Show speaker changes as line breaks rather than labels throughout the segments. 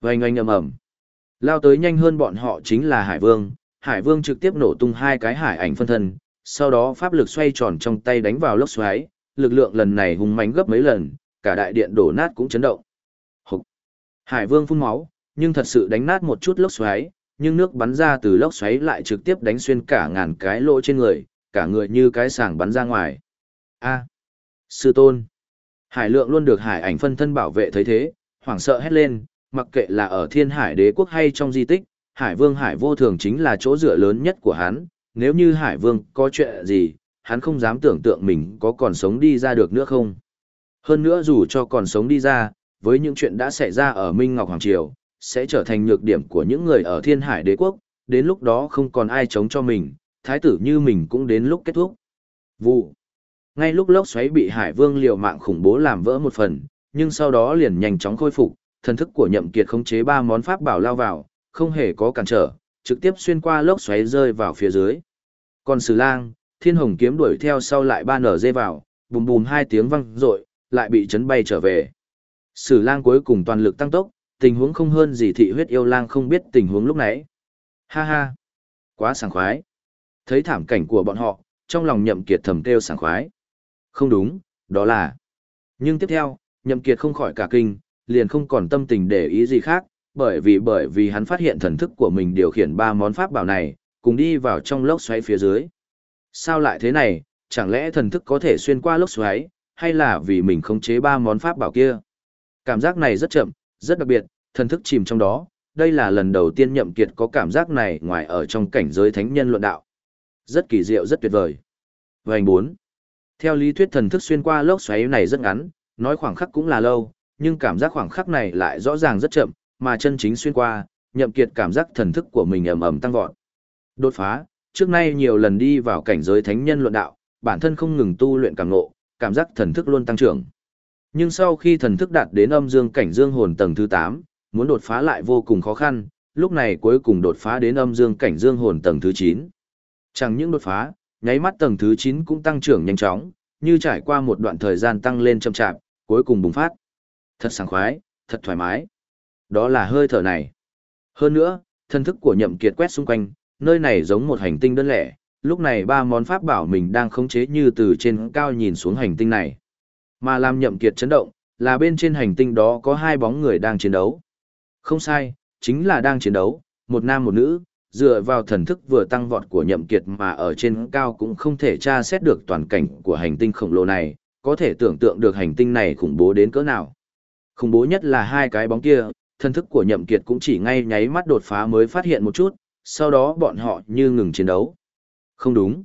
Oanh oanh ầm ầm. Lao tới nhanh hơn bọn họ chính là Hải Vương, Hải Vương trực tiếp nổ tung hai cái hải ảnh phân thân, sau đó pháp lực xoay tròn trong tay đánh vào lốc xoáy, lực lượng lần này hùng mãnh gấp mấy lần, cả đại điện đổ nát cũng chấn động. Hục. Hải Vương phun máu, nhưng thật sự đánh nát một chút lốc xoáy, nhưng nước bắn ra từ lốc xoáy lại trực tiếp đánh xuyên cả ngàn cái lỗ trên người, cả người như cái sàng bắn ra ngoài. A. Sư tôn. Hải lượng luôn được hải ảnh phân thân bảo vệ thấy thế, hoảng sợ hét lên, mặc kệ là ở thiên hải đế quốc hay trong di tích, hải vương hải vô thường chính là chỗ dựa lớn nhất của hắn, nếu như hải vương có chuyện gì, hắn không dám tưởng tượng mình có còn sống đi ra được nữa không. Hơn nữa dù cho còn sống đi ra, với những chuyện đã xảy ra ở Minh Ngọc Hoàng Triều, sẽ trở thành nhược điểm của những người ở thiên hải đế quốc, đến lúc đó không còn ai chống cho mình, thái tử như mình cũng đến lúc kết thúc. Vụ. Ngay lúc lốc xoáy bị hải vương liều mạng khủng bố làm vỡ một phần, nhưng sau đó liền nhanh chóng khôi phục, thần thức của nhậm kiệt khống chế ba món pháp bảo lao vào, không hề có cản trở, trực tiếp xuyên qua lốc xoáy rơi vào phía dưới. Còn Sử Lang, Thiên Hồng kiếm đuổi theo sau lại ba nở dây vào, bùm bùm hai tiếng vang rội, lại bị chấn bay trở về. Sử Lang cuối cùng toàn lực tăng tốc, tình huống không hơn gì thị huyết yêu lang không biết tình huống lúc nãy. Ha ha, quá sảng khoái. Thấy thảm cảnh của bọn họ, trong lòng nhậm kiệt thầm kêu sảng khoái. Không đúng, đó là. Nhưng tiếp theo, nhậm kiệt không khỏi cả kinh, liền không còn tâm tình để ý gì khác, bởi vì bởi vì hắn phát hiện thần thức của mình điều khiển ba món pháp bảo này, cùng đi vào trong lốc xoáy phía dưới. Sao lại thế này, chẳng lẽ thần thức có thể xuyên qua lốc xoáy, hay là vì mình khống chế ba món pháp bảo kia? Cảm giác này rất chậm, rất đặc biệt, thần thức chìm trong đó, đây là lần đầu tiên nhậm kiệt có cảm giác này ngoài ở trong cảnh giới thánh nhân luận đạo. Rất kỳ diệu rất tuyệt vời. Vành 4. Theo lý thuyết thần thức xuyên qua lốc xoáy này rất ngắn, nói khoảng khắc cũng là lâu, nhưng cảm giác khoảng khắc này lại rõ ràng rất chậm, mà chân chính xuyên qua, nhậm kiệt cảm giác thần thức của mình ầm ầm tăng vọt. Đột phá, trước nay nhiều lần đi vào cảnh giới thánh nhân luận đạo, bản thân không ngừng tu luyện càng ngộ, cảm giác thần thức luôn tăng trưởng. Nhưng sau khi thần thức đạt đến âm dương cảnh dương hồn tầng thứ 8, muốn đột phá lại vô cùng khó khăn, lúc này cuối cùng đột phá đến âm dương cảnh dương hồn tầng thứ 9. Chẳng những đột phá, nháy mắt tầng thứ 9 cũng tăng trưởng nhanh chóng, như trải qua một đoạn thời gian tăng lên chậm chạp, cuối cùng bùng phát. Thật sảng khoái, thật thoải mái. Đó là hơi thở này. Hơn nữa, thân thức của nhậm kiệt quét xung quanh, nơi này giống một hành tinh đơn lẻ, lúc này ba món pháp bảo mình đang khống chế như từ trên cao nhìn xuống hành tinh này. Mà làm nhậm kiệt chấn động, là bên trên hành tinh đó có hai bóng người đang chiến đấu. Không sai, chính là đang chiến đấu, một nam một nữ, dựa vào thần thức vừa tăng vọt của nhậm kiệt mà ở trên cao cũng không thể tra xét được toàn cảnh của hành tinh khổng lồ này, có thể tưởng tượng được hành tinh này khủng bố đến cỡ nào. Khủng bố nhất là hai cái bóng kia, thân thức của nhậm kiệt cũng chỉ ngay nháy mắt đột phá mới phát hiện một chút, sau đó bọn họ như ngừng chiến đấu. Không đúng.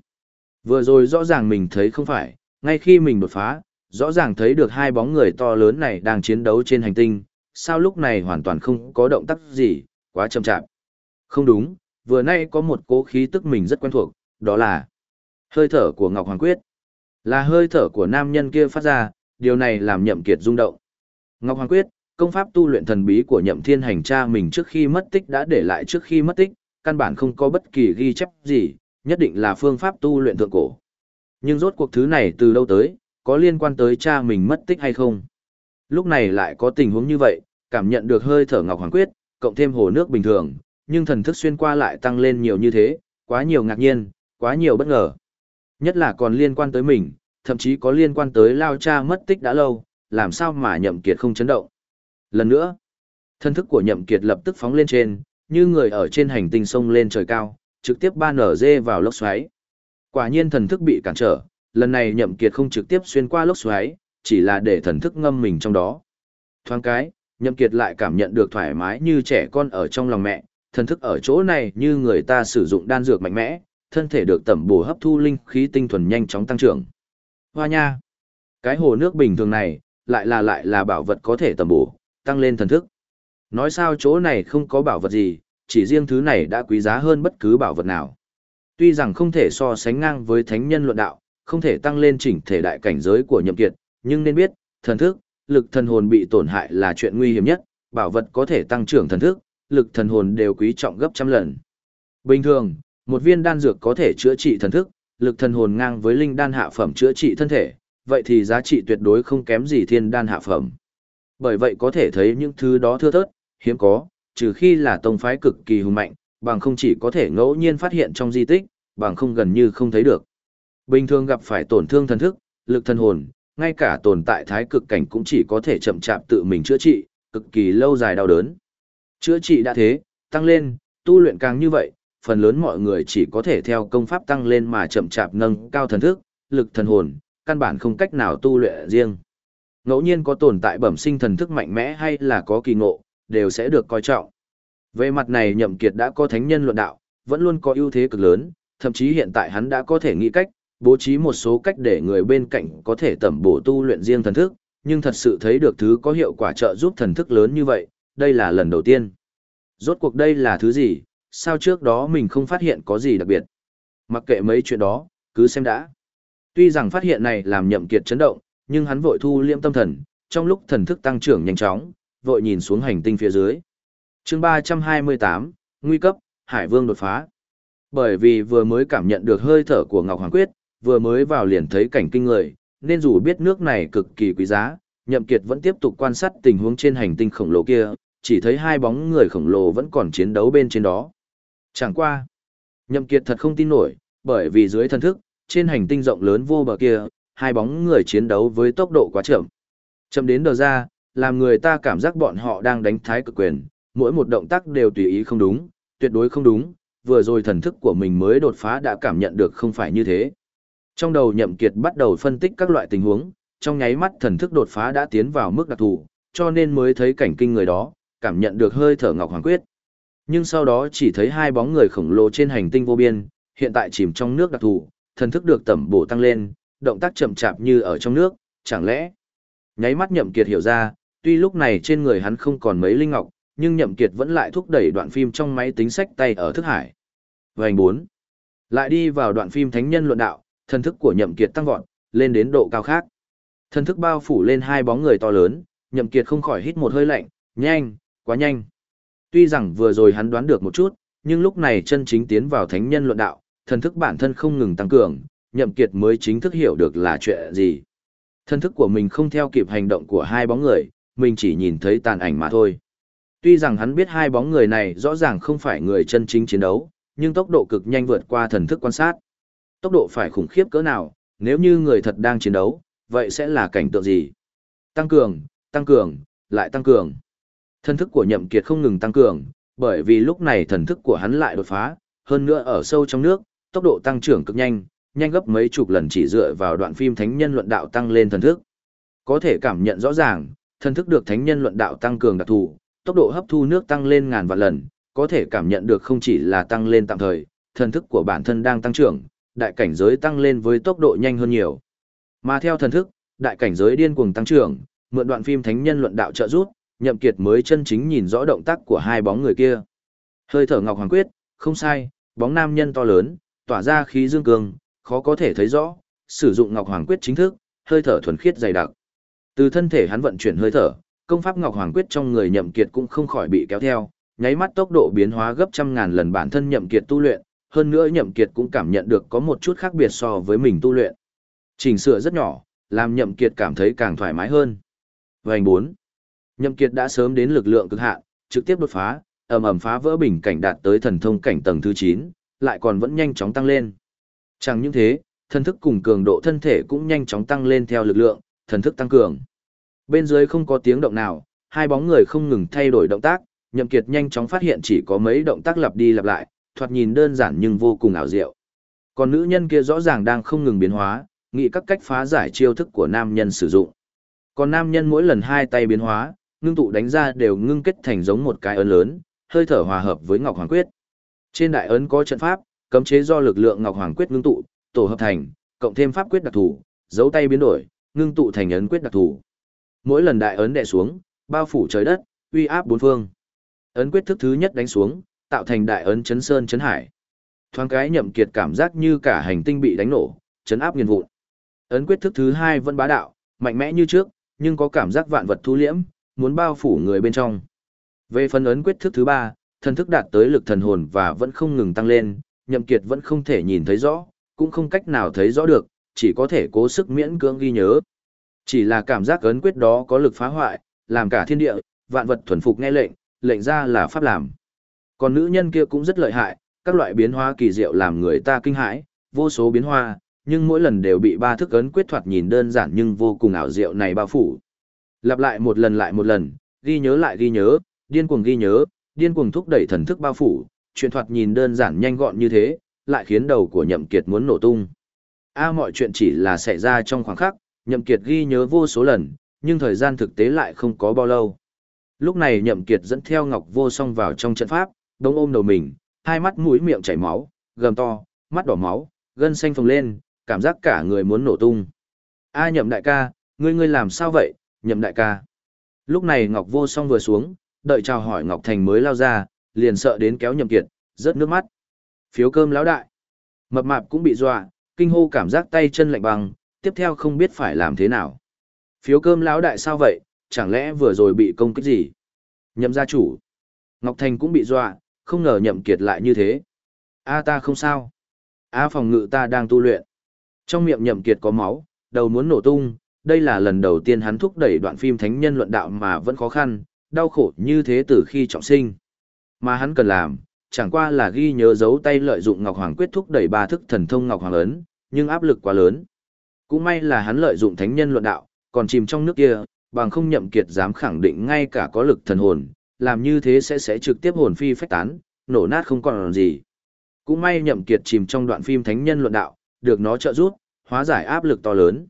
Vừa rồi rõ ràng mình thấy không phải, ngay khi mình đột phá, rõ ràng thấy được hai bóng người to lớn này đang chiến đấu trên hành tinh, sao lúc này hoàn toàn không có động tác gì, quá chậm chạp. Không đúng, vừa nay có một cố khí tức mình rất quen thuộc, đó là hơi thở của Ngọc Hoàng Quyết. Là hơi thở của nam nhân kia phát ra, điều này làm nhậm kiệt rung động. Ngọc Hoàng Quyết, công pháp tu luyện thần bí của nhậm thiên hành cha mình trước khi mất tích đã để lại trước khi mất tích, căn bản không có bất kỳ ghi chép gì, nhất định là phương pháp tu luyện thượng cổ. Nhưng rốt cuộc thứ này từ đâu tới, có liên quan tới cha mình mất tích hay không? Lúc này lại có tình huống như vậy, cảm nhận được hơi thở Ngọc Hoàng Quyết, cộng thêm hồ nước bình thường, nhưng thần thức xuyên qua lại tăng lên nhiều như thế, quá nhiều ngạc nhiên, quá nhiều bất ngờ. Nhất là còn liên quan tới mình, thậm chí có liên quan tới lao cha mất tích đã lâu, làm sao mà nhậm kiệt không chấn động. Lần nữa, thân thức của nhậm kiệt lập tức phóng lên trên, như người ở trên hành tinh sông lên trời cao, trực tiếp ba nở dê vào lốc xoáy. Quả nhiên thần thức bị cản trở, lần này nhậm kiệt không trực tiếp xuyên qua lốc xoáy, chỉ là để thần thức ngâm mình trong đó. Thoáng cái, nhậm kiệt lại cảm nhận được thoải mái như trẻ con ở trong lòng mẹ, thần thức ở chỗ này như người ta sử dụng đan dược mạnh mẽ, thân thể được tẩm bổ hấp thu linh khí tinh thuần nhanh chóng tăng trưởng. Hoa nha! Cái hồ nước bình thường này, lại là lại là bảo vật có thể tẩm bổ, tăng lên thần thức. Nói sao chỗ này không có bảo vật gì, chỉ riêng thứ này đã quý giá hơn bất cứ bảo vật nào. Tuy rằng không thể so sánh ngang với thánh nhân luận đạo, không thể tăng lên chỉnh thể đại cảnh giới của nhậm kiệt, nhưng nên biết, thần thức, lực thần hồn bị tổn hại là chuyện nguy hiểm nhất, bảo vật có thể tăng trưởng thần thức, lực thần hồn đều quý trọng gấp trăm lần. Bình thường, một viên đan dược có thể chữa trị thần thức, lực thần hồn ngang với linh đan hạ phẩm chữa trị thân thể, vậy thì giá trị tuyệt đối không kém gì thiên đan hạ phẩm. Bởi vậy có thể thấy những thứ đó thưa thớt, hiếm có, trừ khi là tông phái cực kỳ hùng mạnh, bằng không chỉ có thể ngẫu nhiên phát hiện trong di tích, bằng không gần như không thấy được. Bình thường gặp phải tổn thương thần thức, lực thần hồn, ngay cả tồn tại thái cực cảnh cũng chỉ có thể chậm chạp tự mình chữa trị, cực kỳ lâu dài đau đớn. Chữa trị đã thế, tăng lên, tu luyện càng như vậy, phần lớn mọi người chỉ có thể theo công pháp tăng lên mà chậm chạp nâng cao thần thức, lực thần hồn, căn bản không cách nào tu luyện riêng. Ngẫu nhiên có tồn tại bẩm sinh thần thức mạnh mẽ hay là có kỳ ngộ, đều sẽ được coi trọng. Về mặt này Nhậm Kiệt đã có thánh nhân luận đạo, vẫn luôn có ưu thế cực lớn, thậm chí hiện tại hắn đã có thể nghĩ cách, bố trí một số cách để người bên cạnh có thể tẩm bổ tu luyện riêng thần thức, nhưng thật sự thấy được thứ có hiệu quả trợ giúp thần thức lớn như vậy, đây là lần đầu tiên. Rốt cuộc đây là thứ gì, sao trước đó mình không phát hiện có gì đặc biệt. Mặc kệ mấy chuyện đó, cứ xem đã. Tuy rằng phát hiện này làm nhậm kiệt chấn động, nhưng hắn vội thu liễm tâm thần, trong lúc thần thức tăng trưởng nhanh chóng, vội nhìn xuống hành tinh phía dưới. Chương 328, Nguy cấp, Hải Vương đột phá. Bởi vì vừa mới cảm nhận được hơi thở của Ngọc Hoàng Quyết, vừa mới vào liền thấy cảnh kinh người, nên dù biết nước này cực kỳ quý giá, Nhậm Kiệt vẫn tiếp tục quan sát tình huống trên hành tinh khổng lồ kia, chỉ thấy hai bóng người khổng lồ vẫn còn chiến đấu bên trên đó. Chẳng qua. Nhậm Kiệt thật không tin nổi, bởi vì dưới thần thức, trên hành tinh rộng lớn vô bờ kia, hai bóng người chiến đấu với tốc độ quá chậm. Chậm đến đờ ra, làm người ta cảm giác bọn họ đang đánh thái cực quyền, mỗi một động tác đều tùy ý không đúng, tuyệt đối không đúng, vừa rồi thần thức của mình mới đột phá đã cảm nhận được không phải như thế. Trong đầu Nhậm Kiệt bắt đầu phân tích các loại tình huống, trong nháy mắt thần thức đột phá đã tiến vào mức đặc thù, cho nên mới thấy cảnh kinh người đó, cảm nhận được hơi thở Ngọc Hoàng Quyết. Nhưng sau đó chỉ thấy hai bóng người khổng lồ trên hành tinh vô biên, hiện tại chìm trong nước đặc thù, thần thức được tẩm bổ tăng lên, động tác chậm chạp như ở trong nước, chẳng lẽ? Nháy mắt Nhậm Kiệt hiểu ra, tuy lúc này trên người hắn không còn mấy linh ngọc, nhưng Nhậm Kiệt vẫn lại thúc đẩy đoạn phim trong máy tính sách tay ở thức hải. Vành 4. Lại đi vào đoạn phim Thánh nhân luận đạo, thần thức của Nhậm Kiệt tăng vọt, lên đến độ cao khác. Thần thức bao phủ lên hai bóng người to lớn, Nhậm Kiệt không khỏi hít một hơi lạnh, nhanh, quá nhanh. Tuy rằng vừa rồi hắn đoán được một chút, nhưng lúc này chân chính tiến vào thánh nhân luận đạo, thần thức bản thân không ngừng tăng cường, nhậm kiệt mới chính thức hiểu được là chuyện gì. Thần thức của mình không theo kịp hành động của hai bóng người, mình chỉ nhìn thấy tàn ảnh mà thôi. Tuy rằng hắn biết hai bóng người này rõ ràng không phải người chân chính chiến đấu, nhưng tốc độ cực nhanh vượt qua thần thức quan sát. Tốc độ phải khủng khiếp cỡ nào, nếu như người thật đang chiến đấu, vậy sẽ là cảnh tượng gì? Tăng cường, tăng cường, lại tăng cường. Thần thức của nhậm kiệt không ngừng tăng cường, bởi vì lúc này thần thức của hắn lại đột phá, hơn nữa ở sâu trong nước, tốc độ tăng trưởng cực nhanh, nhanh gấp mấy chục lần chỉ dựa vào đoạn phim thánh nhân luận đạo tăng lên thần thức. Có thể cảm nhận rõ ràng, thần thức được thánh nhân luận đạo tăng cường đặc thù, tốc độ hấp thu nước tăng lên ngàn vạn lần, có thể cảm nhận được không chỉ là tăng lên tạm thời, thần thức của bản thân đang tăng trưởng, đại cảnh giới tăng lên với tốc độ nhanh hơn nhiều. Mà theo thần thức, đại cảnh giới điên cuồng tăng trưởng, mượn đoạn phim thánh nhân luận đạo trợ giúp, nhậm kiệt mới chân chính nhìn rõ động tác của hai bóng người kia. Hơi thở Ngọc Hoàng Quyết, không sai, bóng nam nhân to lớn, tỏa ra khí dương cương, khó có thể thấy rõ, sử dụng Ngọc Hoàng Quyết chính thức, hơi thở thuần khiết dày đặc. Từ thân thể hắn vận chuyển hơi thở, công pháp Ngọc Hoàng Quyết trong người nhậm kiệt cũng không khỏi bị kéo theo, nháy mắt tốc độ biến hóa gấp trăm ngàn lần bản thân nhậm kiệt tu luyện, hơn nữa nhậm kiệt cũng cảm nhận được có một chút khác biệt so với mình tu luyện. Chỉnh sửa rất nhỏ, làm nhậm kiệt cảm thấy càng thoải mái hơn. Vành 4. Nhậm Kiệt đã sớm đến lực lượng cực hạn, trực tiếp đột phá, ầm ầm phá vỡ bình cảnh đạt tới thần thông cảnh tầng thứ 9, lại còn vẫn nhanh chóng tăng lên. Chẳng những thế, thần thức cùng cường độ thân thể cũng nhanh chóng tăng lên theo lực lượng, thần thức tăng cường. Bên dưới không có tiếng động nào, hai bóng người không ngừng thay đổi động tác, Nhậm Kiệt nhanh chóng phát hiện chỉ có mấy động tác lặp đi lặp lại, thoạt nhìn đơn giản nhưng vô cùng ảo diệu. Còn nữ nhân kia rõ ràng đang không ngừng biến hóa, nghĩ các cách phá giải chiêu thức của nam nhân sử dụng. Còn nam nhân mỗi lần hai tay biến hóa, ngưng tụ đánh ra đều ngưng kết thành giống một cái ấn lớn, hơi thở hòa hợp với Ngọc Hoàng Quyết. Trên đại ấn có trận pháp, cấm chế do lực lượng Ngọc Hoàng Quyết ngưng tụ, tổ hợp thành, cộng thêm pháp quyết đặc thù, dấu tay biến đổi, ngưng tụ thành ấn quyết đặc thù. Mỗi lần đại ấn đè xuống, bao phủ trời đất, uy áp bốn phương. Ấn quyết thức thứ nhất đánh xuống, tạo thành đại ấn chấn sơn chấn hải. Thoáng cái nhậm kiệt cảm giác như cả hành tinh bị đánh nổ, chấn áp nghiền vụn. Ấn quyết thức thứ hai vẫn bá đạo, mạnh mẽ như trước, nhưng có cảm giác vạn vật thu liễm, muốn bao phủ người bên trong. Về phần ấn quyết thức thứ ba, thần thức đạt tới lực thần hồn và vẫn không ngừng tăng lên, nhậm kiệt vẫn không thể nhìn thấy rõ, cũng không cách nào thấy rõ được, chỉ có thể cố sức miễn cưỡng ghi nhớ. Chỉ là cảm giác ấn quyết đó có lực phá hoại, làm cả thiên địa, vạn vật thuần phục nghe lệnh, lệnh ra là pháp làm. Còn nữ nhân kia cũng rất lợi hại, các loại biến hóa kỳ diệu làm người ta kinh hãi, vô số biến hóa, nhưng mỗi lần đều bị ba thức ấn quyết thoạt nhìn đơn giản nhưng vô cùng ảo diệu này bao phủ. Lặp lại một lần lại một lần, ghi nhớ lại ghi nhớ, điên cuồng ghi nhớ, điên cuồng thúc đẩy thần thức bao phủ, chuyện thoạt nhìn đơn giản nhanh gọn như thế, lại khiến đầu của Nhậm Kiệt muốn nổ tung. A mọi chuyện chỉ là xảy ra trong khoảng khắc, Nhậm Kiệt ghi nhớ vô số lần, nhưng thời gian thực tế lại không có bao lâu. Lúc này Nhậm Kiệt dẫn theo Ngọc Vô Song vào trong trận pháp, đông ôm đầu mình, hai mắt mũi miệng chảy máu, gầm to, mắt đỏ máu, gân xanh phồng lên, cảm giác cả người muốn nổ tung. A Nhậm đại ca, ngươi ngươi làm sao vậy, Nhậm đại ca. Lúc này Ngọc Vô Song vừa xuống, đợi chào hỏi Ngọc Thành mới lao ra, liền sợ đến kéo Nhậm Kiệt, rớt nước mắt. Phiếu cơm lão đại. Mập mạp cũng bị dọa, kinh hô cảm giác tay chân lạnh băng, tiếp theo không biết phải làm thế nào. Phiếu cơm lão đại sao vậy, chẳng lẽ vừa rồi bị công kích gì? Nhậm gia chủ. Ngọc Thành cũng bị dọa, không ngờ nhậm kiệt lại như thế. A ta không sao. A phòng ngự ta đang tu luyện. Trong miệng nhậm kiệt có máu, đầu muốn nổ tung, đây là lần đầu tiên hắn thúc đẩy đoạn phim thánh nhân luận đạo mà vẫn khó khăn, đau khổ như thế từ khi trọng sinh. Mà hắn cần làm, chẳng qua là ghi nhớ dấu tay lợi dụng Ngọc Hoàng quyết thúc đẩy ba thức thần thông Ngọc Hoàng lớn, nhưng áp lực quá lớn. Cũng may là hắn lợi dụng thánh nhân luận đạo, còn chìm trong nước kia, bằng không nhậm kiệt dám khẳng định ngay cả có lực thần hồn, làm như thế sẽ sẽ trực tiếp hồn phi phách tán, nổ nát không còn gì. Cũng may nhậm kiệt chìm trong đoạn phim thánh nhân luận đạo, được nó trợ giúp, hóa giải áp lực to lớn.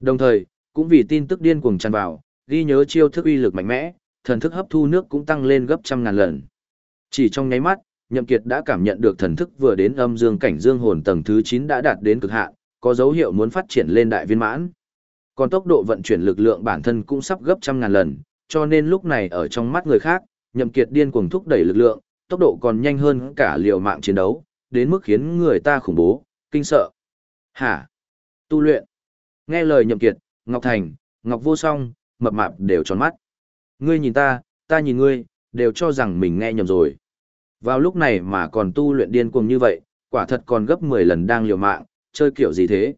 Đồng thời, cũng vì tin tức điên cuồng tràn vào, ghi nhớ chiêu thức uy lực mạnh mẽ, thần thức hấp thu nước cũng tăng lên gấp trăm ngàn lần. Chỉ trong nháy mắt, Nhậm Kiệt đã cảm nhận được thần thức vừa đến âm dương cảnh dương hồn tầng thứ 9 đã đạt đến cực hạn, có dấu hiệu muốn phát triển lên đại viên mãn. Còn tốc độ vận chuyển lực lượng bản thân cũng sắp gấp trăm ngàn lần, cho nên lúc này ở trong mắt người khác, Nhậm Kiệt điên cuồng thúc đẩy lực lượng, tốc độ còn nhanh hơn cả liều mạng chiến đấu, đến mức khiến người ta khủng bố, kinh sợ. Hả? Tu luyện. Nghe lời Nhậm Kiệt, Ngọc Thành, Ngọc Vô Song, mập mạp đều tròn mắt. Ngươi nhìn ta, ta nhìn ngươi, đều cho rằng mình nghe nhầm rồi. Vào lúc này mà còn tu luyện điên cuồng như vậy, quả thật còn gấp 10 lần đang liều mạng, chơi kiểu gì thế?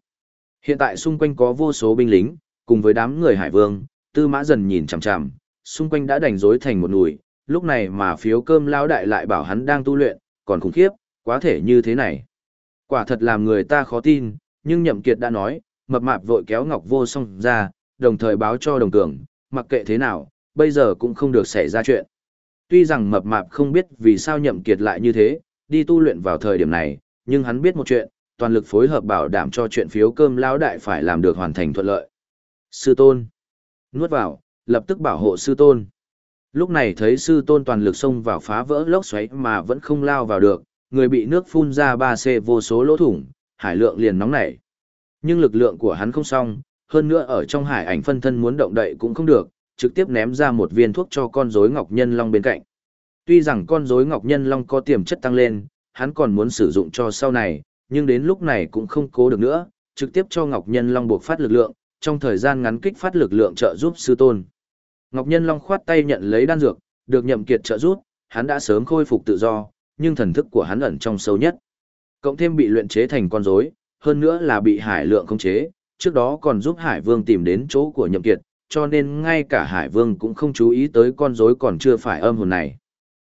Hiện tại xung quanh có vô số binh lính, cùng với đám người hải vương, tư mã dần nhìn chằm chằm, xung quanh đã đành rối thành một nùi, lúc này mà phiếu cơm lao đại lại bảo hắn đang tu luyện, còn khủng khiếp, quá thể như thế này. Quả thật làm người ta khó tin, nhưng nhậm kiệt đã nói, mập mạp vội kéo ngọc vô song ra, đồng thời báo cho đồng cường, mặc kệ thế nào, bây giờ cũng không được xảy ra chuyện. Tuy rằng mập mạp không biết vì sao nhậm kiệt lại như thế, đi tu luyện vào thời điểm này, nhưng hắn biết một chuyện, toàn lực phối hợp bảo đảm cho chuyện phiếu cơm lão đại phải làm được hoàn thành thuận lợi. Sư tôn. Nuốt vào, lập tức bảo hộ sư tôn. Lúc này thấy sư tôn toàn lực xông vào phá vỡ lốc xoáy mà vẫn không lao vào được, người bị nước phun ra 3C vô số lỗ thủng, hải lượng liền nóng nảy. Nhưng lực lượng của hắn không xong, hơn nữa ở trong hải ảnh phân thân muốn động đậy cũng không được, trực tiếp ném ra một viên thuốc cho con rối ngọc nhân long bên cạnh. Tuy rằng con rối ngọc nhân long có tiềm chất tăng lên, hắn còn muốn sử dụng cho sau này, nhưng đến lúc này cũng không cố được nữa, trực tiếp cho ngọc nhân long buộc phát lực lượng, trong thời gian ngắn kích phát lực lượng trợ giúp sư tôn. Ngọc nhân long khoát tay nhận lấy đan dược, được nhậm kiệt trợ giúp, hắn đã sớm khôi phục tự do, nhưng thần thức của hắn ẩn trong sâu nhất. Cộng thêm bị luyện chế thành con rối, hơn nữa là bị hải lượng khống chế, trước đó còn giúp hải vương tìm đến chỗ của nhậm kiệt, cho nên ngay cả Hải Vương cũng không chú ý tới con rối còn chưa phải âm hồn này.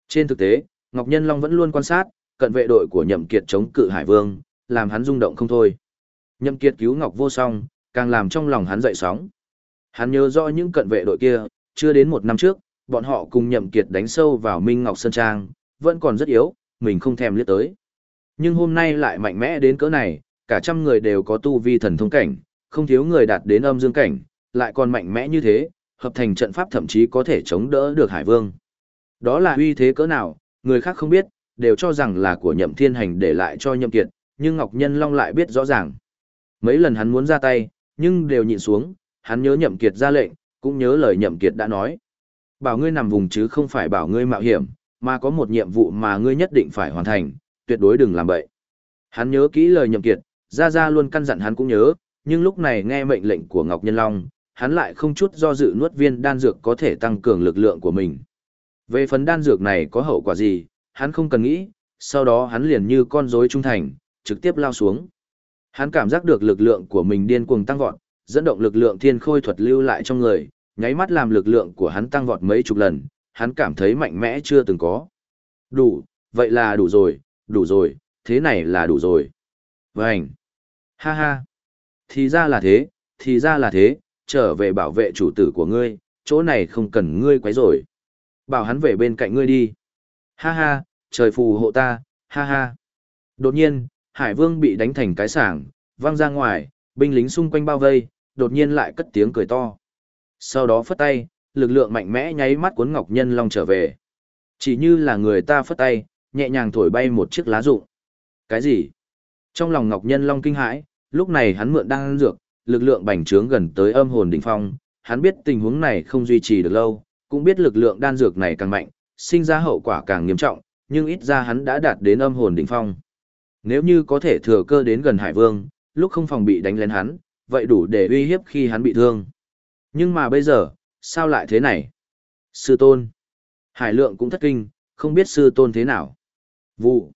Trên thực tế, Ngọc Nhân Long vẫn luôn quan sát, cận vệ đội của Nhậm Kiệt chống cự Hải Vương, làm hắn rung động không thôi. Nhậm Kiệt cứu Ngọc Vô Song, càng làm trong lòng hắn dậy sóng. Hắn nhớ rõ những cận vệ đội kia, chưa đến một năm trước, bọn họ cùng Nhậm Kiệt đánh sâu vào Minh Ngọc Sơn Trang, vẫn còn rất yếu, mình không thèm liếc tới. Nhưng hôm nay lại mạnh mẽ đến cỡ này, cả trăm người đều có tu vi thần thông cảnh, không thiếu người đạt đến âm dương cảnh, lại còn mạnh mẽ như thế, hợp thành trận pháp thậm chí có thể chống đỡ được Hải Vương. Đó là uy thế cỡ nào, người khác không biết, đều cho rằng là của nhậm thiên hành để lại cho nhậm kiệt, nhưng Ngọc Nhân Long lại biết rõ ràng. Mấy lần hắn muốn ra tay, nhưng đều nhịn xuống, hắn nhớ nhậm kiệt ra lệnh, cũng nhớ lời nhậm kiệt đã nói. Bảo ngươi nằm vùng chứ không phải bảo ngươi mạo hiểm, mà có một nhiệm vụ mà ngươi nhất định phải hoàn thành, tuyệt đối đừng làm bậy. Hắn nhớ kỹ lời nhậm kiệt, ra ra luôn căn dặn hắn cũng nhớ, nhưng lúc này nghe mệnh lệnh của Ngọc Nhân Long, hắn lại không chút do dự nuốt viên đan dược có thể tăng cường lực lượng của mình. Về phần đan dược này có hậu quả gì, hắn không cần nghĩ, sau đó hắn liền như con rối trung thành, trực tiếp lao xuống. Hắn cảm giác được lực lượng của mình điên cuồng tăng vọt, dẫn động lực lượng thiên khôi thuật lưu lại trong người, nháy mắt làm lực lượng của hắn tăng vọt mấy chục lần, hắn cảm thấy mạnh mẽ chưa từng có. Đủ, vậy là đủ rồi, đủ rồi, thế này là đủ rồi. Vânh! Ha ha! Thì ra là thế, thì ra là thế, trở về bảo vệ chủ tử của ngươi, chỗ này không cần ngươi quấy rồi. Bảo hắn về bên cạnh ngươi đi. Ha ha, trời phù hộ ta, ha ha. Đột nhiên, Hải Vương bị đánh thành cái sảng, văng ra ngoài, binh lính xung quanh bao vây, đột nhiên lại cất tiếng cười to. Sau đó phất tay, lực lượng mạnh mẽ nháy mắt cuốn Ngọc Nhân Long trở về. Chỉ như là người ta phất tay, nhẹ nhàng thổi bay một chiếc lá rụng. Cái gì? Trong lòng Ngọc Nhân Long kinh hãi, lúc này hắn mượn đang ăn dược, lực lượng bành trướng gần tới âm hồn đỉnh phong, hắn biết tình huống này không duy trì được lâu, cũng biết lực lượng đan dược này càng mạnh, sinh ra hậu quả càng nghiêm trọng, nhưng ít ra hắn đã đạt đến âm hồn đỉnh phong. Nếu như có thể thừa cơ đến gần Hải Vương, lúc không phòng bị đánh lén hắn, vậy đủ để uy hiếp khi hắn bị thương. Nhưng mà bây giờ, sao lại thế này? Sư tôn. Hải lượng cũng thất kinh, không biết sư tôn thế nào. Vụ.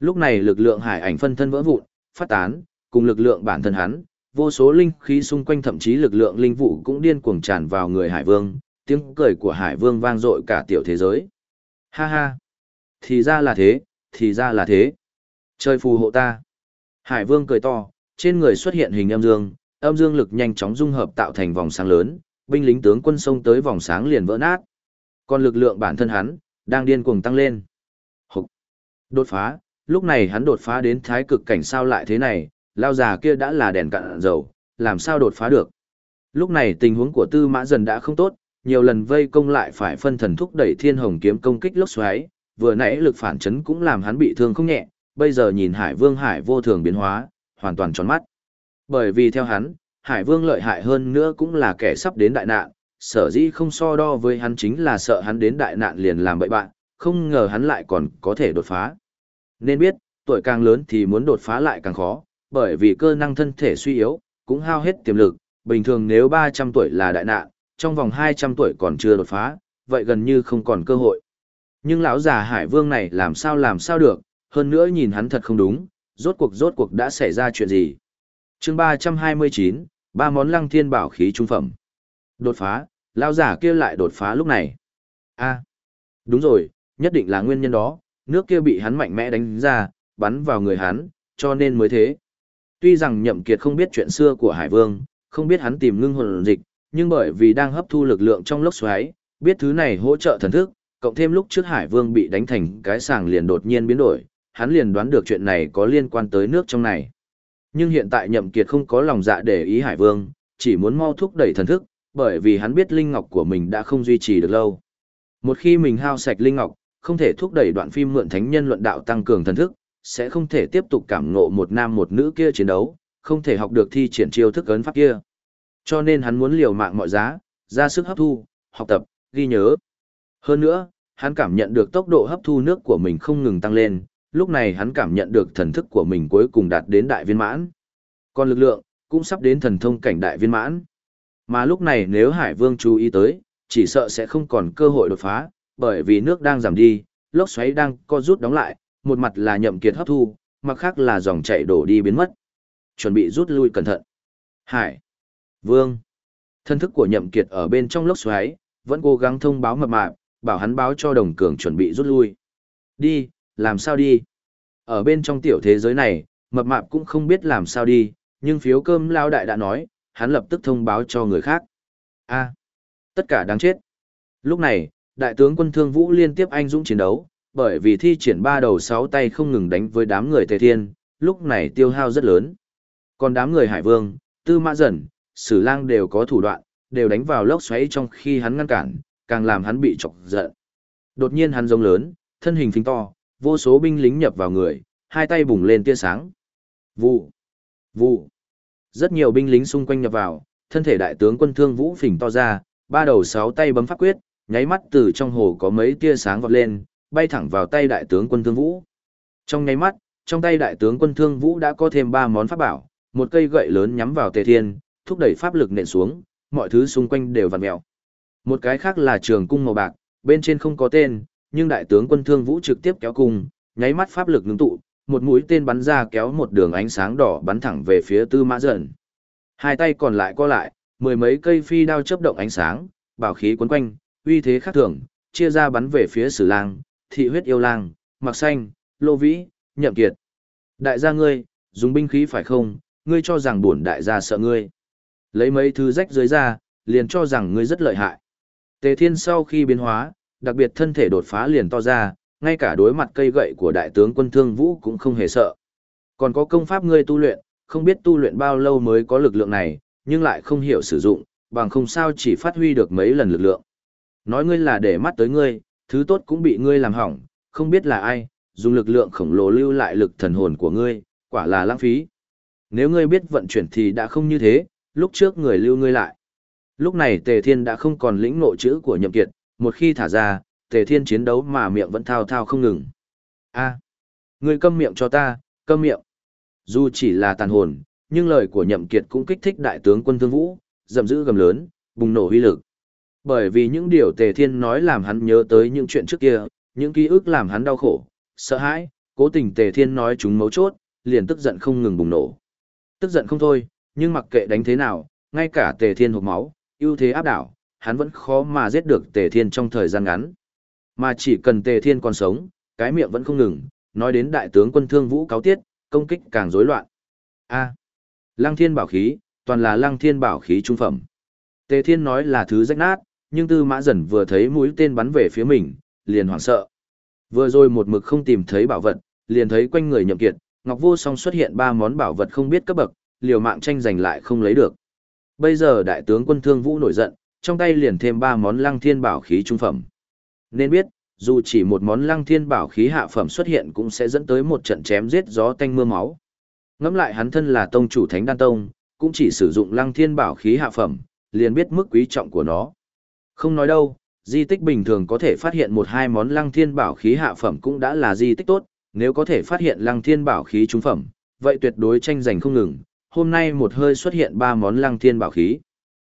Lúc này lực lượng hải ảnh phân thân vỡ vụn, phát tán, cùng lực lượng bản thân hắn, vô số linh khí xung quanh thậm chí lực lượng linh vụ cũng điên cuồng tràn vào người hải vương, tiếng cười của hải vương vang dội cả tiểu thế giới. Ha ha. Thì ra là thế, thì ra là thế. Trời phù hộ ta. Hải vương cười to, trên người xuất hiện hình âm dương, âm dương lực nhanh chóng dung hợp tạo thành vòng sáng lớn, binh lính tướng quân sông tới vòng sáng liền vỡ nát. Còn lực lượng bản thân hắn, đang điên cuồng tăng lên. Hục. Đột phá, lúc này hắn đột phá đến thái cực cảnh sao lại thế này, lao già kia đã là đèn cạn dầu, làm sao đột phá được. Lúc này tình huống của tư mã dần đã không tốt, nhiều lần vây công lại phải phân thần thúc đẩy thiên hồng kiếm công kích lốc xoáy, vừa nãy lực phản chấn cũng làm hắn bị thương không nhẹ, bây giờ nhìn hải vương hải vô thường biến hóa, hoàn toàn tròn mắt. Bởi vì theo hắn, hải vương lợi hại hơn nữa cũng là kẻ sắp đến đại nạn, sở dĩ không so đo với hắn chính là sợ hắn đến đại nạn liền làm bậy bạn, không ngờ hắn lại còn có thể đột phá. Nên biết, tuổi càng lớn thì muốn đột phá lại càng khó, bởi vì cơ năng thân thể suy yếu, cũng hao hết tiềm lực, bình thường nếu 300 tuổi là đại nạn, trong vòng 200 tuổi còn chưa đột phá, vậy gần như không còn cơ hội. Nhưng lão già Hải Vương này làm sao làm sao được, hơn nữa nhìn hắn thật không đúng, rốt cuộc rốt cuộc đã xảy ra chuyện gì. chương 329, ba món lăng thiên bảo khí trung phẩm. Đột phá, lão giả kia lại đột phá lúc này. a à, đúng rồi, nhất định là nguyên nhân đó, nước kia bị hắn mạnh mẽ đánh ra, bắn vào người hắn, cho nên mới thế. Tuy rằng nhậm kiệt không biết chuyện xưa của Hải Vương, không biết hắn tìm ngưng hồn dịch, nhưng bởi vì đang hấp thu lực lượng trong lốc xoáy, biết thứ này hỗ trợ thần thức, cộng thêm lúc trước Hải Vương bị đánh thành cái sàng liền đột nhiên biến đổi, hắn liền đoán được chuyện này có liên quan tới nước trong này. Nhưng hiện tại nhậm kiệt không có lòng dạ để ý Hải Vương, chỉ muốn mau thúc đẩy thần thức, bởi vì hắn biết linh ngọc của mình đã không duy trì được lâu. Một khi mình hao sạch linh ngọc, không thể thúc đẩy đoạn phim mượn thánh nhân luận đạo tăng cường thần thức, sẽ không thể tiếp tục cảm ngộ một nam một nữ kia chiến đấu, không thể học được thi triển chiêu thức ấn pháp kia. Cho nên hắn muốn liều mạng mọi giá, ra sức hấp thu, học tập, ghi nhớ. Hơn nữa, hắn cảm nhận được tốc độ hấp thu nước của mình không ngừng tăng lên, lúc này hắn cảm nhận được thần thức của mình cuối cùng đạt đến đại viên mãn. Còn lực lượng, cũng sắp đến thần thông cảnh đại viên mãn. Mà lúc này nếu Hải Vương chú ý tới, chỉ sợ sẽ không còn cơ hội đột phá, bởi vì nước đang giảm đi, lốc xoáy đang co rút đóng lại, một mặt là nhậm kiệt hấp thu, mặt khác là dòng chảy đổ đi biến mất. Chuẩn bị rút lui cẩn thận. Hải. Vương. Thân thức của nhậm kiệt ở bên trong lốc xoáy, vẫn cố gắng thông báo mập mạp, bảo hắn báo cho đồng cường chuẩn bị rút lui. Đi, làm sao đi? Ở bên trong tiểu thế giới này, mập mạp cũng không biết làm sao đi, nhưng phiếu cơm lao đại đã nói, hắn lập tức thông báo cho người khác. A, tất cả đáng chết. Lúc này, đại tướng quân thương vũ liên tiếp anh dũng chiến đấu, bởi vì thi triển ba đầu sáu tay không ngừng đánh với đám người tề thiên, lúc này tiêu hao rất lớn. Còn đám người hải vương, tư mã dần, sử lang đều có thủ đoạn, đều đánh vào lốc xoáy trong khi hắn ngăn cản, càng làm hắn bị chọc giận. Đột nhiên hắn giống lớn, thân hình phình to, vô số binh lính nhập vào người, hai tay bùng lên tia sáng. Vụ, vụ. Rất nhiều binh lính xung quanh nhập vào, thân thể đại tướng quân thương vũ phình to ra, ba đầu sáu tay bấm pháp quyết, nháy mắt từ trong hồ có mấy tia sáng vọt lên, bay thẳng vào tay đại tướng quân thương vũ. Trong nháy mắt, trong tay đại tướng quân thương vũ đã có thêm ba món pháp bảo, một cây gậy lớn nhắm vào tề thiên, thúc đẩy pháp lực nện xuống, mọi thứ xung quanh đều vặn mèo. Một cái khác là trường cung màu bạc, bên trên không có tên, nhưng đại tướng quân thương vũ trực tiếp kéo cung, nháy mắt pháp lực ngưng tụ, một mũi tên bắn ra kéo một đường ánh sáng đỏ bắn thẳng về phía tư mã dần. Hai tay còn lại co lại, mười mấy cây phi đao chớp động ánh sáng, bảo khí quấn quanh, uy thế khác thường, chia ra bắn về phía Sử Lang, Thị huyết yêu lang, Mặc Xanh, Lô Vĩ, Nhậm Kiệt. Đại gia ngươi, dùng binh khí phải không, ngươi cho rằng bổn đại gia sợ ngươi. Lấy mấy thứ rách dưới ra, liền cho rằng ngươi rất lợi hại. Tề Thiên sau khi biến hóa, đặc biệt thân thể đột phá liền to ra, ngay cả đối mặt cây gậy của đại tướng quân Thương Vũ cũng không hề sợ. Còn có công pháp ngươi tu luyện, không biết tu luyện bao lâu mới có lực lượng này, nhưng lại không hiểu sử dụng, bằng không sao chỉ phát huy được mấy lần lực lượng. Nói ngươi là để mắt tới ngươi, thứ tốt cũng bị ngươi làm hỏng, không biết là ai, dùng lực lượng khổng lồ lưu lại lực thần hồn của ngươi, quả là lãng phí. Nếu ngươi biết vận chuyển thì đã không như thế, lúc trước người lưu ngươi lại. Lúc này Tề Thiên đã không còn lĩnh nội chữ của Nhậm Kiệt, một khi thả ra, Tề Thiên chiến đấu mà miệng vẫn thao thao không ngừng. A, ngươi câm miệng cho ta, câm miệng. Dù chỉ là tàn hồn, nhưng lời của Nhậm Kiệt cũng kích thích đại tướng quân Thương Vũ, dậm dữ gầm lớn, bùng nổ huy lực. Bởi vì những điều Tề Thiên nói làm hắn nhớ tới những chuyện trước kia, những ký ức làm hắn đau khổ, sợ hãi, cố tình Tề Thiên nói chúng mấu chốt, liền tức giận không ngừng bùng nổ. Tức giận không thôi, nhưng mặc kệ đánh thế nào, ngay cả Tề Thiên hộc máu, ưu thế áp đảo, hắn vẫn khó mà giết được Tề Thiên trong thời gian ngắn. Mà chỉ cần Tề Thiên còn sống, cái miệng vẫn không ngừng, nói đến đại tướng quân thương vũ cáo tiết, công kích càng rối loạn. A. Lăng Thiên bảo khí, toàn là Lăng Thiên bảo khí trung phẩm. Tề Thiên nói là thứ rách nát, nhưng Tư Mã Dần vừa thấy mũi tên bắn về phía mình, liền hoảng sợ. Vừa rồi một mực không tìm thấy bảo vật, liền thấy quanh người Nhậm Kiệt, Ngọc Vô Song xuất hiện ba món bảo vật không biết cấp bậc, liều mạng tranh giành lại không lấy được. Bây giờ đại tướng quân Thương Vũ nổi giận, trong tay liền thêm ba món Lăng Thiên bảo khí trung phẩm. Nên biết, dù chỉ một món Lăng Thiên bảo khí hạ phẩm xuất hiện cũng sẽ dẫn tới một trận chém giết gió tanh mưa máu. Ngẫm lại hắn thân là tông chủ Thánh Đan Tông, cũng chỉ sử dụng Lăng Thiên bảo khí hạ phẩm, liền biết mức quý trọng của nó. Không nói đâu, di tích bình thường có thể phát hiện một hai món Lăng Thiên bảo khí hạ phẩm cũng đã là di tích tốt, nếu có thể phát hiện Lăng Thiên bảo khí trung phẩm, vậy tuyệt đối tranh giành không ngừng. Hôm nay một hơi xuất hiện ba món Lăng Thiên bảo khí.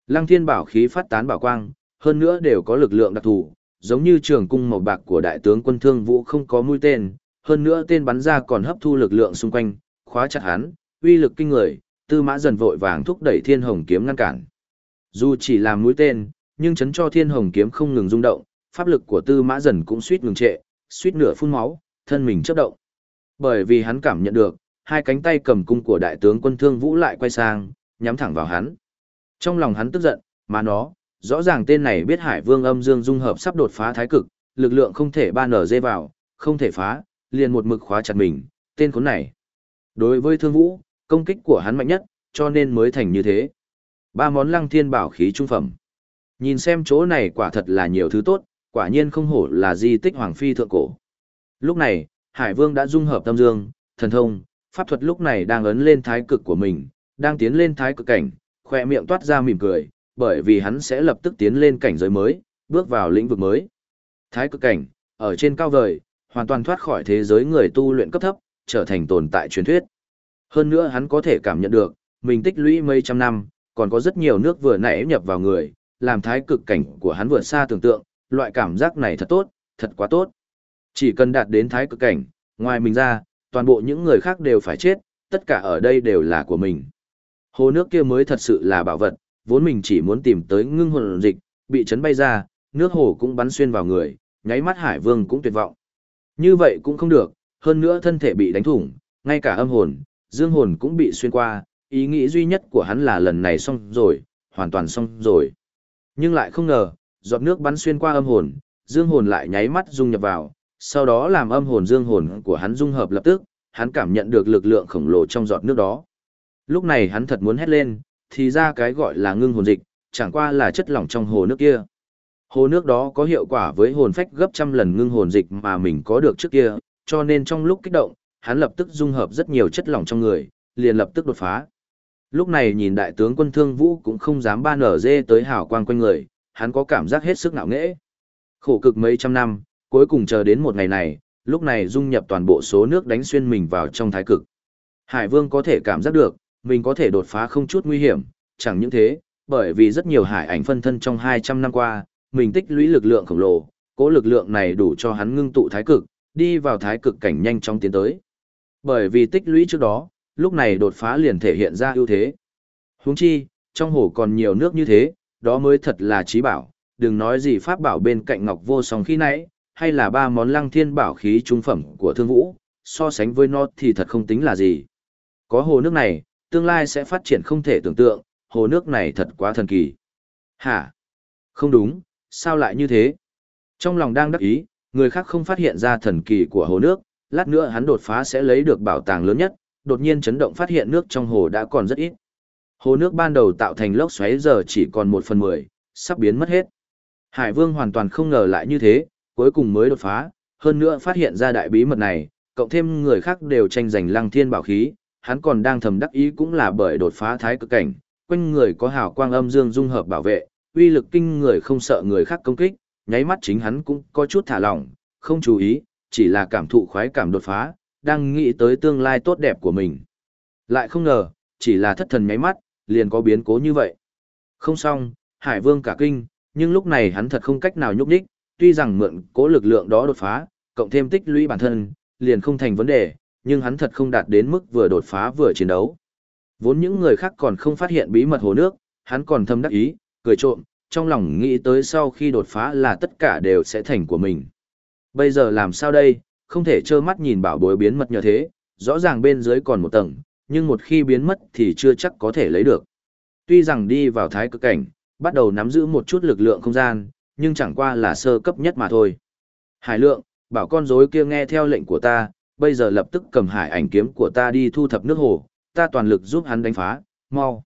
Lăng Thiên bảo khí phát tán bảo quang, hơn nữa đều có lực lượng đặc thù, giống như trường cung màu bạc của đại tướng quân Thương Vũ không có mũi tên, hơn nữa tên bắn ra còn hấp thu lực lượng xung quanh, khóa chặt hắn, uy lực kinh người, Tư Mã dần vội vàng thúc đẩy Thiên Hồng kiếm ngăn cản. Dù chỉ là mũi tên, nhưng chấn cho Thiên Hồng kiếm không ngừng rung động, pháp lực của Tư Mã dần cũng suýt ngừng trệ, suýt nửa phun máu, thân mình chấp động. Bởi vì hắn cảm nhận được, hai cánh tay cầm cung của đại tướng quân Thương Vũ lại quay sang, nhắm thẳng vào hắn. Trong lòng hắn tức giận, mà nó, rõ ràng tên này biết Hải Vương âm dương dung hợp sắp đột phá thái cực, lực lượng không thể ba nở dê vào, không thể phá, liền một mực khóa chặt mình, tên khốn này. Đối với Thương Vũ, công kích của hắn mạnh nhất, cho nên mới thành như thế. Ba món lăng thiên bảo khí trung phẩm. Nhìn xem chỗ này quả thật là nhiều thứ tốt, quả nhiên không hổ là di tích hoàng phi thượng cổ. Lúc này, Hải Vương đã dung hợp tâm dương, thần thông, pháp thuật lúc này đang ấn lên thái cực của mình, đang tiến lên thái cực cảnh, khoe miệng toát ra mỉm cười, bởi vì hắn sẽ lập tức tiến lên cảnh giới mới, bước vào lĩnh vực mới. Thái cực cảnh, ở trên cao vời, hoàn toàn thoát khỏi thế giới người tu luyện cấp thấp, trở thành tồn tại truyền thuyết. Hơn nữa hắn có thể cảm nhận được, mình tích lũy mấy trăm năm, còn có rất nhiều nước vừa nãy nhập vào người, làm thái cực cảnh của hắn vượt xa tưởng tượng, loại cảm giác này thật tốt, thật quá tốt. Chỉ cần đạt đến thái cực cảnh, ngoài mình ra, toàn bộ những người khác đều phải chết, tất cả ở đây đều là của mình. Hồ nước kia mới thật sự là bảo vật, vốn mình chỉ muốn tìm tới ngưng hồn dịch, bị chấn bay ra, nước hồ cũng bắn xuyên vào người, nháy mắt Hải Vương cũng tuyệt vọng. Như vậy cũng không được, hơn nữa thân thể bị đánh thủng, ngay cả âm hồn, dương hồn cũng bị xuyên qua, ý nghĩ duy nhất của hắn là lần này xong rồi, hoàn toàn xong rồi. Nhưng lại không ngờ, giọt nước bắn xuyên qua âm hồn, dương hồn lại nháy mắt dung nhập vào, sau đó làm âm hồn dương hồn của hắn dung hợp lập tức, hắn cảm nhận được lực lượng khổng lồ trong giọt nước đó. Lúc này hắn thật muốn hét lên, thì ra cái gọi là ngưng hồn dịch, chẳng qua là chất lỏng trong hồ nước kia. Hồ nước đó có hiệu quả với hồn phách gấp trăm lần ngưng hồn dịch mà mình có được trước kia, cho nên trong lúc kích động, hắn lập tức dung hợp rất nhiều chất lỏng trong người, liền lập tức đột phá. Lúc này nhìn đại tướng quân thương vũ cũng không dám ban ở dê tới hào quang quanh người, hắn có cảm giác hết sức ngạo nghễ. Khổ cực mấy trăm năm, cuối cùng chờ đến một ngày này, lúc này dung nhập toàn bộ số nước đánh xuyên mình vào trong thái cực. Hải vương có thể cảm giác được, mình có thể đột phá không chút nguy hiểm, chẳng những thế, bởi vì rất nhiều hải ảnh phân thân trong 200 năm qua, mình tích lũy lực lượng khổng lồ, cố lực lượng này đủ cho hắn ngưng tụ thái cực, đi vào thái cực cảnh nhanh chóng tiến tới. Bởi vì tích lũy trước đó, lúc này đột phá liền thể hiện ra ưu thế. Huống chi, trong hồ còn nhiều nước như thế, đó mới thật là trí bảo, đừng nói gì pháp bảo bên cạnh ngọc vô song khi nãy, hay là ba món lăng thiên bảo khí trung phẩm của thương vũ, so sánh với nó thì thật không tính là gì. Có hồ nước này, tương lai sẽ phát triển không thể tưởng tượng, hồ nước này thật quá thần kỳ. Hả? Không đúng, sao lại như thế? Trong lòng đang đắc ý, người khác không phát hiện ra thần kỳ của hồ nước, lát nữa hắn đột phá sẽ lấy được bảo tàng lớn nhất, đột nhiên chấn động phát hiện nước trong hồ đã còn rất ít. Hồ nước ban đầu tạo thành lốc xoáy giờ chỉ còn một phần mười, sắp biến mất hết. Hải Vương hoàn toàn không ngờ lại như thế, cuối cùng mới đột phá, hơn nữa phát hiện ra đại bí mật này, cộng thêm người khác đều tranh giành lăng thiên bảo khí, hắn còn đang thầm đắc ý cũng là bởi đột phá thái cực cảnh, quanh người có hào quang âm dương dung hợp bảo vệ, uy lực kinh người không sợ người khác công kích, nháy mắt chính hắn cũng có chút thả lỏng, không chú ý, chỉ là cảm thụ khoái cảm đột phá, đang nghĩ tới tương lai tốt đẹp của mình. Lại không ngờ, chỉ là thất thần nháy mắt, liền có biến cố như vậy. Không xong, Hải Vương cả kinh, nhưng lúc này hắn thật không cách nào nhúc nhích, tuy rằng mượn cố lực lượng đó đột phá, cộng thêm tích lũy bản thân, liền không thành vấn đề, nhưng hắn thật không đạt đến mức vừa đột phá vừa chiến đấu. Vốn những người khác còn không phát hiện bí mật hồ nước, hắn còn thâm đắc ý, cười trộm, trong lòng nghĩ tới sau khi đột phá là tất cả đều sẽ thành của mình. Bây giờ làm sao đây, không thể trơ mắt nhìn bảo bối biến mất như thế, rõ ràng bên dưới còn một tầng, nhưng một khi biến mất thì chưa chắc có thể lấy được. Tuy rằng đi vào thái cực cảnh, bắt đầu nắm giữ một chút lực lượng không gian, nhưng chẳng qua là sơ cấp nhất mà thôi. Hải lượng, bảo con rối kia nghe theo lệnh của ta, bây giờ lập tức cầm hải ảnh kiếm của ta đi thu thập nước hồ, ta toàn lực giúp hắn đánh phá, mau.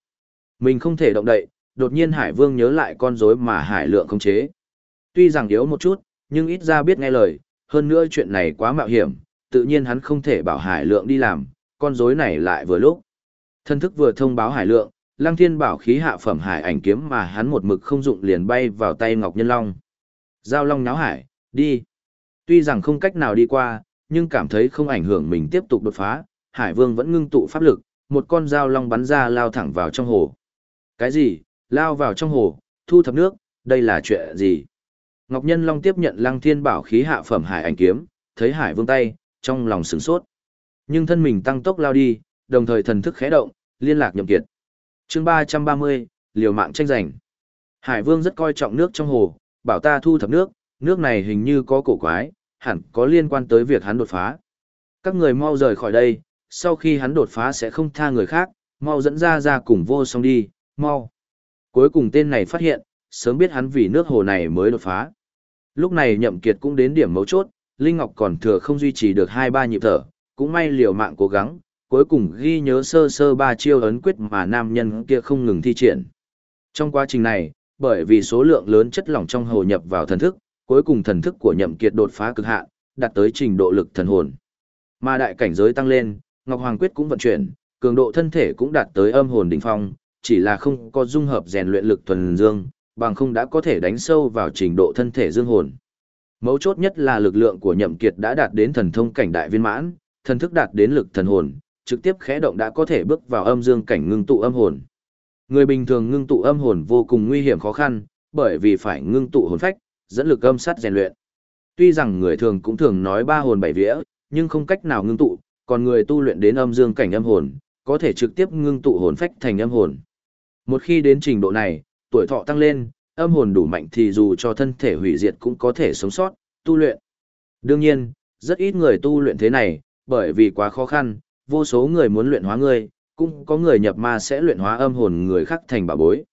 Mình không thể động đậy, đột nhiên Hải Vương nhớ lại con rối mà Hải Lượng không chế. Tuy rằng yếu một chút, nhưng ít ra biết nghe lời, hơn nữa chuyện này quá mạo hiểm, tự nhiên hắn không thể bảo Hải Lượng đi làm, con rối này lại vừa lúc. Thân thức vừa thông báo Hải Lượng, Lăng Thiên bảo khí hạ phẩm hải ảnh kiếm mà hắn một mực không dụng liền bay vào tay Ngọc Nhân Long. Giao Long náo hải, đi. Tuy rằng không cách nào đi qua, nhưng cảm thấy không ảnh hưởng mình tiếp tục đột phá, Hải Vương vẫn ngưng tụ pháp lực, một con dao long bắn ra lao thẳng vào trong hồ. Cái gì? Lao vào trong hồ, thu thập nước, đây là chuyện gì? Ngọc Nhân Long tiếp nhận Lăng Thiên Bảo khí hạ phẩm hải ảnh kiếm, thấy Hải Vương tay, trong lòng sửng sốt. Nhưng thân mình tăng tốc lao đi, đồng thời thần thức khẽ động, liên lạc nhậm kiệt. Chương 330, liều mạng tranh giành. Hải Vương rất coi trọng nước trong hồ, bảo ta thu thập nước, nước này hình như có cổ quái, hẳn có liên quan tới việc hắn đột phá. Các người mau rời khỏi đây, sau khi hắn đột phá sẽ không tha người khác, mau dẫn ra ra cùng vô song đi, mau. Cuối cùng tên này phát hiện, sớm biết hắn vì nước hồ này mới đột phá. Lúc này nhậm kiệt cũng đến điểm mấu chốt, Linh Ngọc còn thừa không duy trì được hai ba nhịp thở, cũng may liều mạng cố gắng, cuối cùng ghi nhớ sơ sơ ba chiêu ấn quyết mà nam nhân kia không ngừng thi triển. Trong quá trình này, bởi vì số lượng lớn chất lỏng trong hồ nhập vào thần thức, cuối cùng thần thức của nhậm kiệt đột phá cực hạn, đạt tới trình độ lực thần hồn. Mà đại cảnh giới tăng lên, Ngọc Hoàng quyết cũng vận chuyển, cường độ thân thể cũng đạt tới âm hồn đỉnh phong, chỉ là không có dung hợp rèn luyện lực thuần dương, bằng không đã có thể đánh sâu vào trình độ thân thể dương hồn. Mấu chốt nhất là lực lượng của nhậm kiệt đã đạt đến thần thông cảnh đại viên mãn, thần thức đạt đến lực thần hồn, trực tiếp khẽ động đã có thể bước vào âm dương cảnh ngưng tụ âm hồn. Người bình thường ngưng tụ âm hồn vô cùng nguy hiểm khó khăn, bởi vì phải ngưng tụ hồn phách, dẫn lực âm sát rèn luyện. Tuy rằng người thường cũng thường nói ba hồn bảy vía, nhưng không cách nào ngưng tụ, còn người tu luyện đến âm dương cảnh âm hồn, có thể trực tiếp ngưng tụ hồn phách thành âm hồn. Một khi đến trình độ này, tuổi thọ tăng lên, âm hồn đủ mạnh thì dù cho thân thể hủy diệt cũng có thể sống sót, tu luyện. Đương nhiên, rất ít người tu luyện thế này, bởi vì quá khó khăn, vô số người muốn luyện hóa ngươi, cũng có người nhập ma sẽ luyện hóa âm hồn người khác thành bà bối.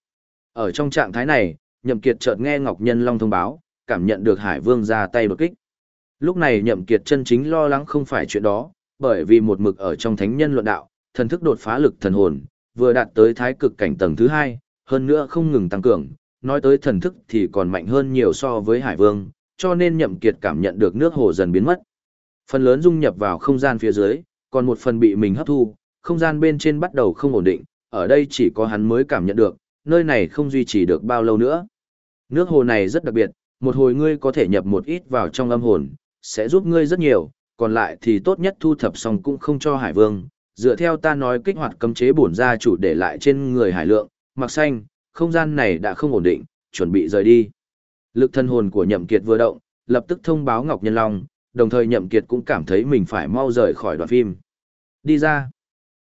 Ở trong trạng thái này, Nhậm Kiệt chợt nghe Ngọc Nhân Long thông báo, cảm nhận được Hải Vương ra tay đột kích. Lúc này Nhậm Kiệt chân chính lo lắng không phải chuyện đó, bởi vì một mực ở trong thánh nhân luận đạo, thần thức đột phá lực thần hồn, vừa đạt tới thái cực cảnh tầng thứ hai, hơn nữa không ngừng tăng cường, nói tới thần thức thì còn mạnh hơn nhiều so với Hải Vương, cho nên Nhậm Kiệt cảm nhận được nước hồ dần biến mất. Phần lớn dung nhập vào không gian phía dưới, còn một phần bị mình hấp thu, không gian bên trên bắt đầu không ổn định, ở đây chỉ có hắn mới cảm nhận được, nơi này không duy trì được bao lâu nữa. Nước hồ này rất đặc biệt, một hồi ngươi có thể nhập một ít vào trong âm hồn, sẽ giúp ngươi rất nhiều, còn lại thì tốt nhất thu thập xong cũng không cho Hải Vương. Dựa theo ta nói kích hoạt cấm chế bổn gia chủ để lại trên người Hải Lượng, mặc xanh, không gian này đã không ổn định, chuẩn bị rời đi. Lực thân hồn của Nhậm Kiệt vừa động, lập tức thông báo Ngọc Nhân Long, đồng thời Nhậm Kiệt cũng cảm thấy mình phải mau rời khỏi đoạn phim. Đi ra.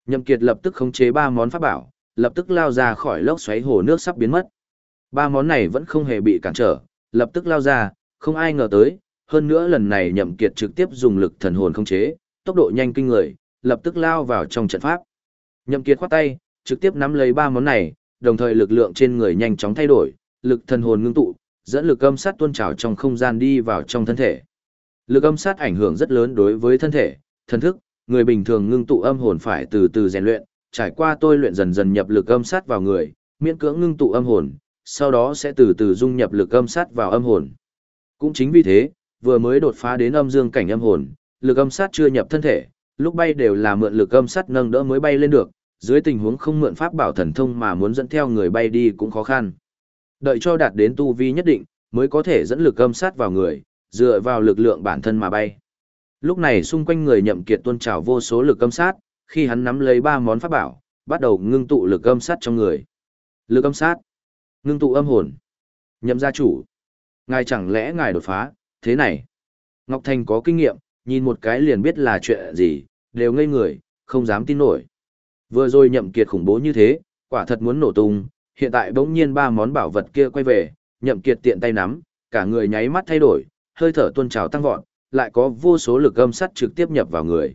Nhậm Kiệt lập tức khống chế ba món pháp bảo, lập tức lao ra khỏi lốc xoáy hồ nước sắp biến mất. Ba món này vẫn không hề bị cản trở, lập tức lao ra, không ai ngờ tới, hơn nữa lần này nhậm kiệt trực tiếp dùng lực thần hồn khống chế, tốc độ nhanh kinh người, lập tức lao vào trong trận pháp. Nhậm kiệt khoát tay, trực tiếp nắm lấy ba món này, đồng thời lực lượng trên người nhanh chóng thay đổi, lực thần hồn ngưng tụ, dẫn lực âm sát tuôn trào trong không gian đi vào trong thân thể. Lực âm sát ảnh hưởng rất lớn đối với thân thể, thân thức, người bình thường ngưng tụ âm hồn phải từ từ rèn luyện, trải qua tôi luyện dần dần nhập lực âm sát vào người, miễn cưỡng ngưng tụ âm hồn, sau đó sẽ từ từ dung nhập lực âm sát vào âm hồn. Cũng chính vì thế, vừa mới đột phá đến âm dương cảnh âm hồn, lực âm sát chưa nhập thân thể, lúc bay đều là mượn lực âm sát nâng đỡ mới bay lên được, dưới tình huống không mượn pháp bảo thần thông mà muốn dẫn theo người bay đi cũng khó khăn. Đợi cho đạt đến tu vi nhất định, mới có thể dẫn lực âm sát vào người, dựa vào lực lượng bản thân mà bay. Lúc này xung quanh người nhậm kiệt tuôn trào vô số lực âm sát, khi hắn nắm lấy ba món pháp bảo, bắt đầu ngưng tụ lực âm sát trong người. Lực âm sát, ngưng tụ âm hồn. Nhậm gia chủ, ngài chẳng lẽ ngài đột phá, thế này. Ngọc Thành có kinh nghiệm, nhìn một cái liền biết là chuyện gì, đều ngây người, không dám tin nổi. Vừa rồi nhậm kiệt khủng bố như thế, quả thật muốn nổ tung, hiện tại bỗng nhiên ba món bảo vật kia quay về, nhậm kiệt tiện tay nắm, cả người nháy mắt thay đổi, hơi thở tuôn trào tăng vọt, lại có vô số lực âm sát trực tiếp nhập vào người.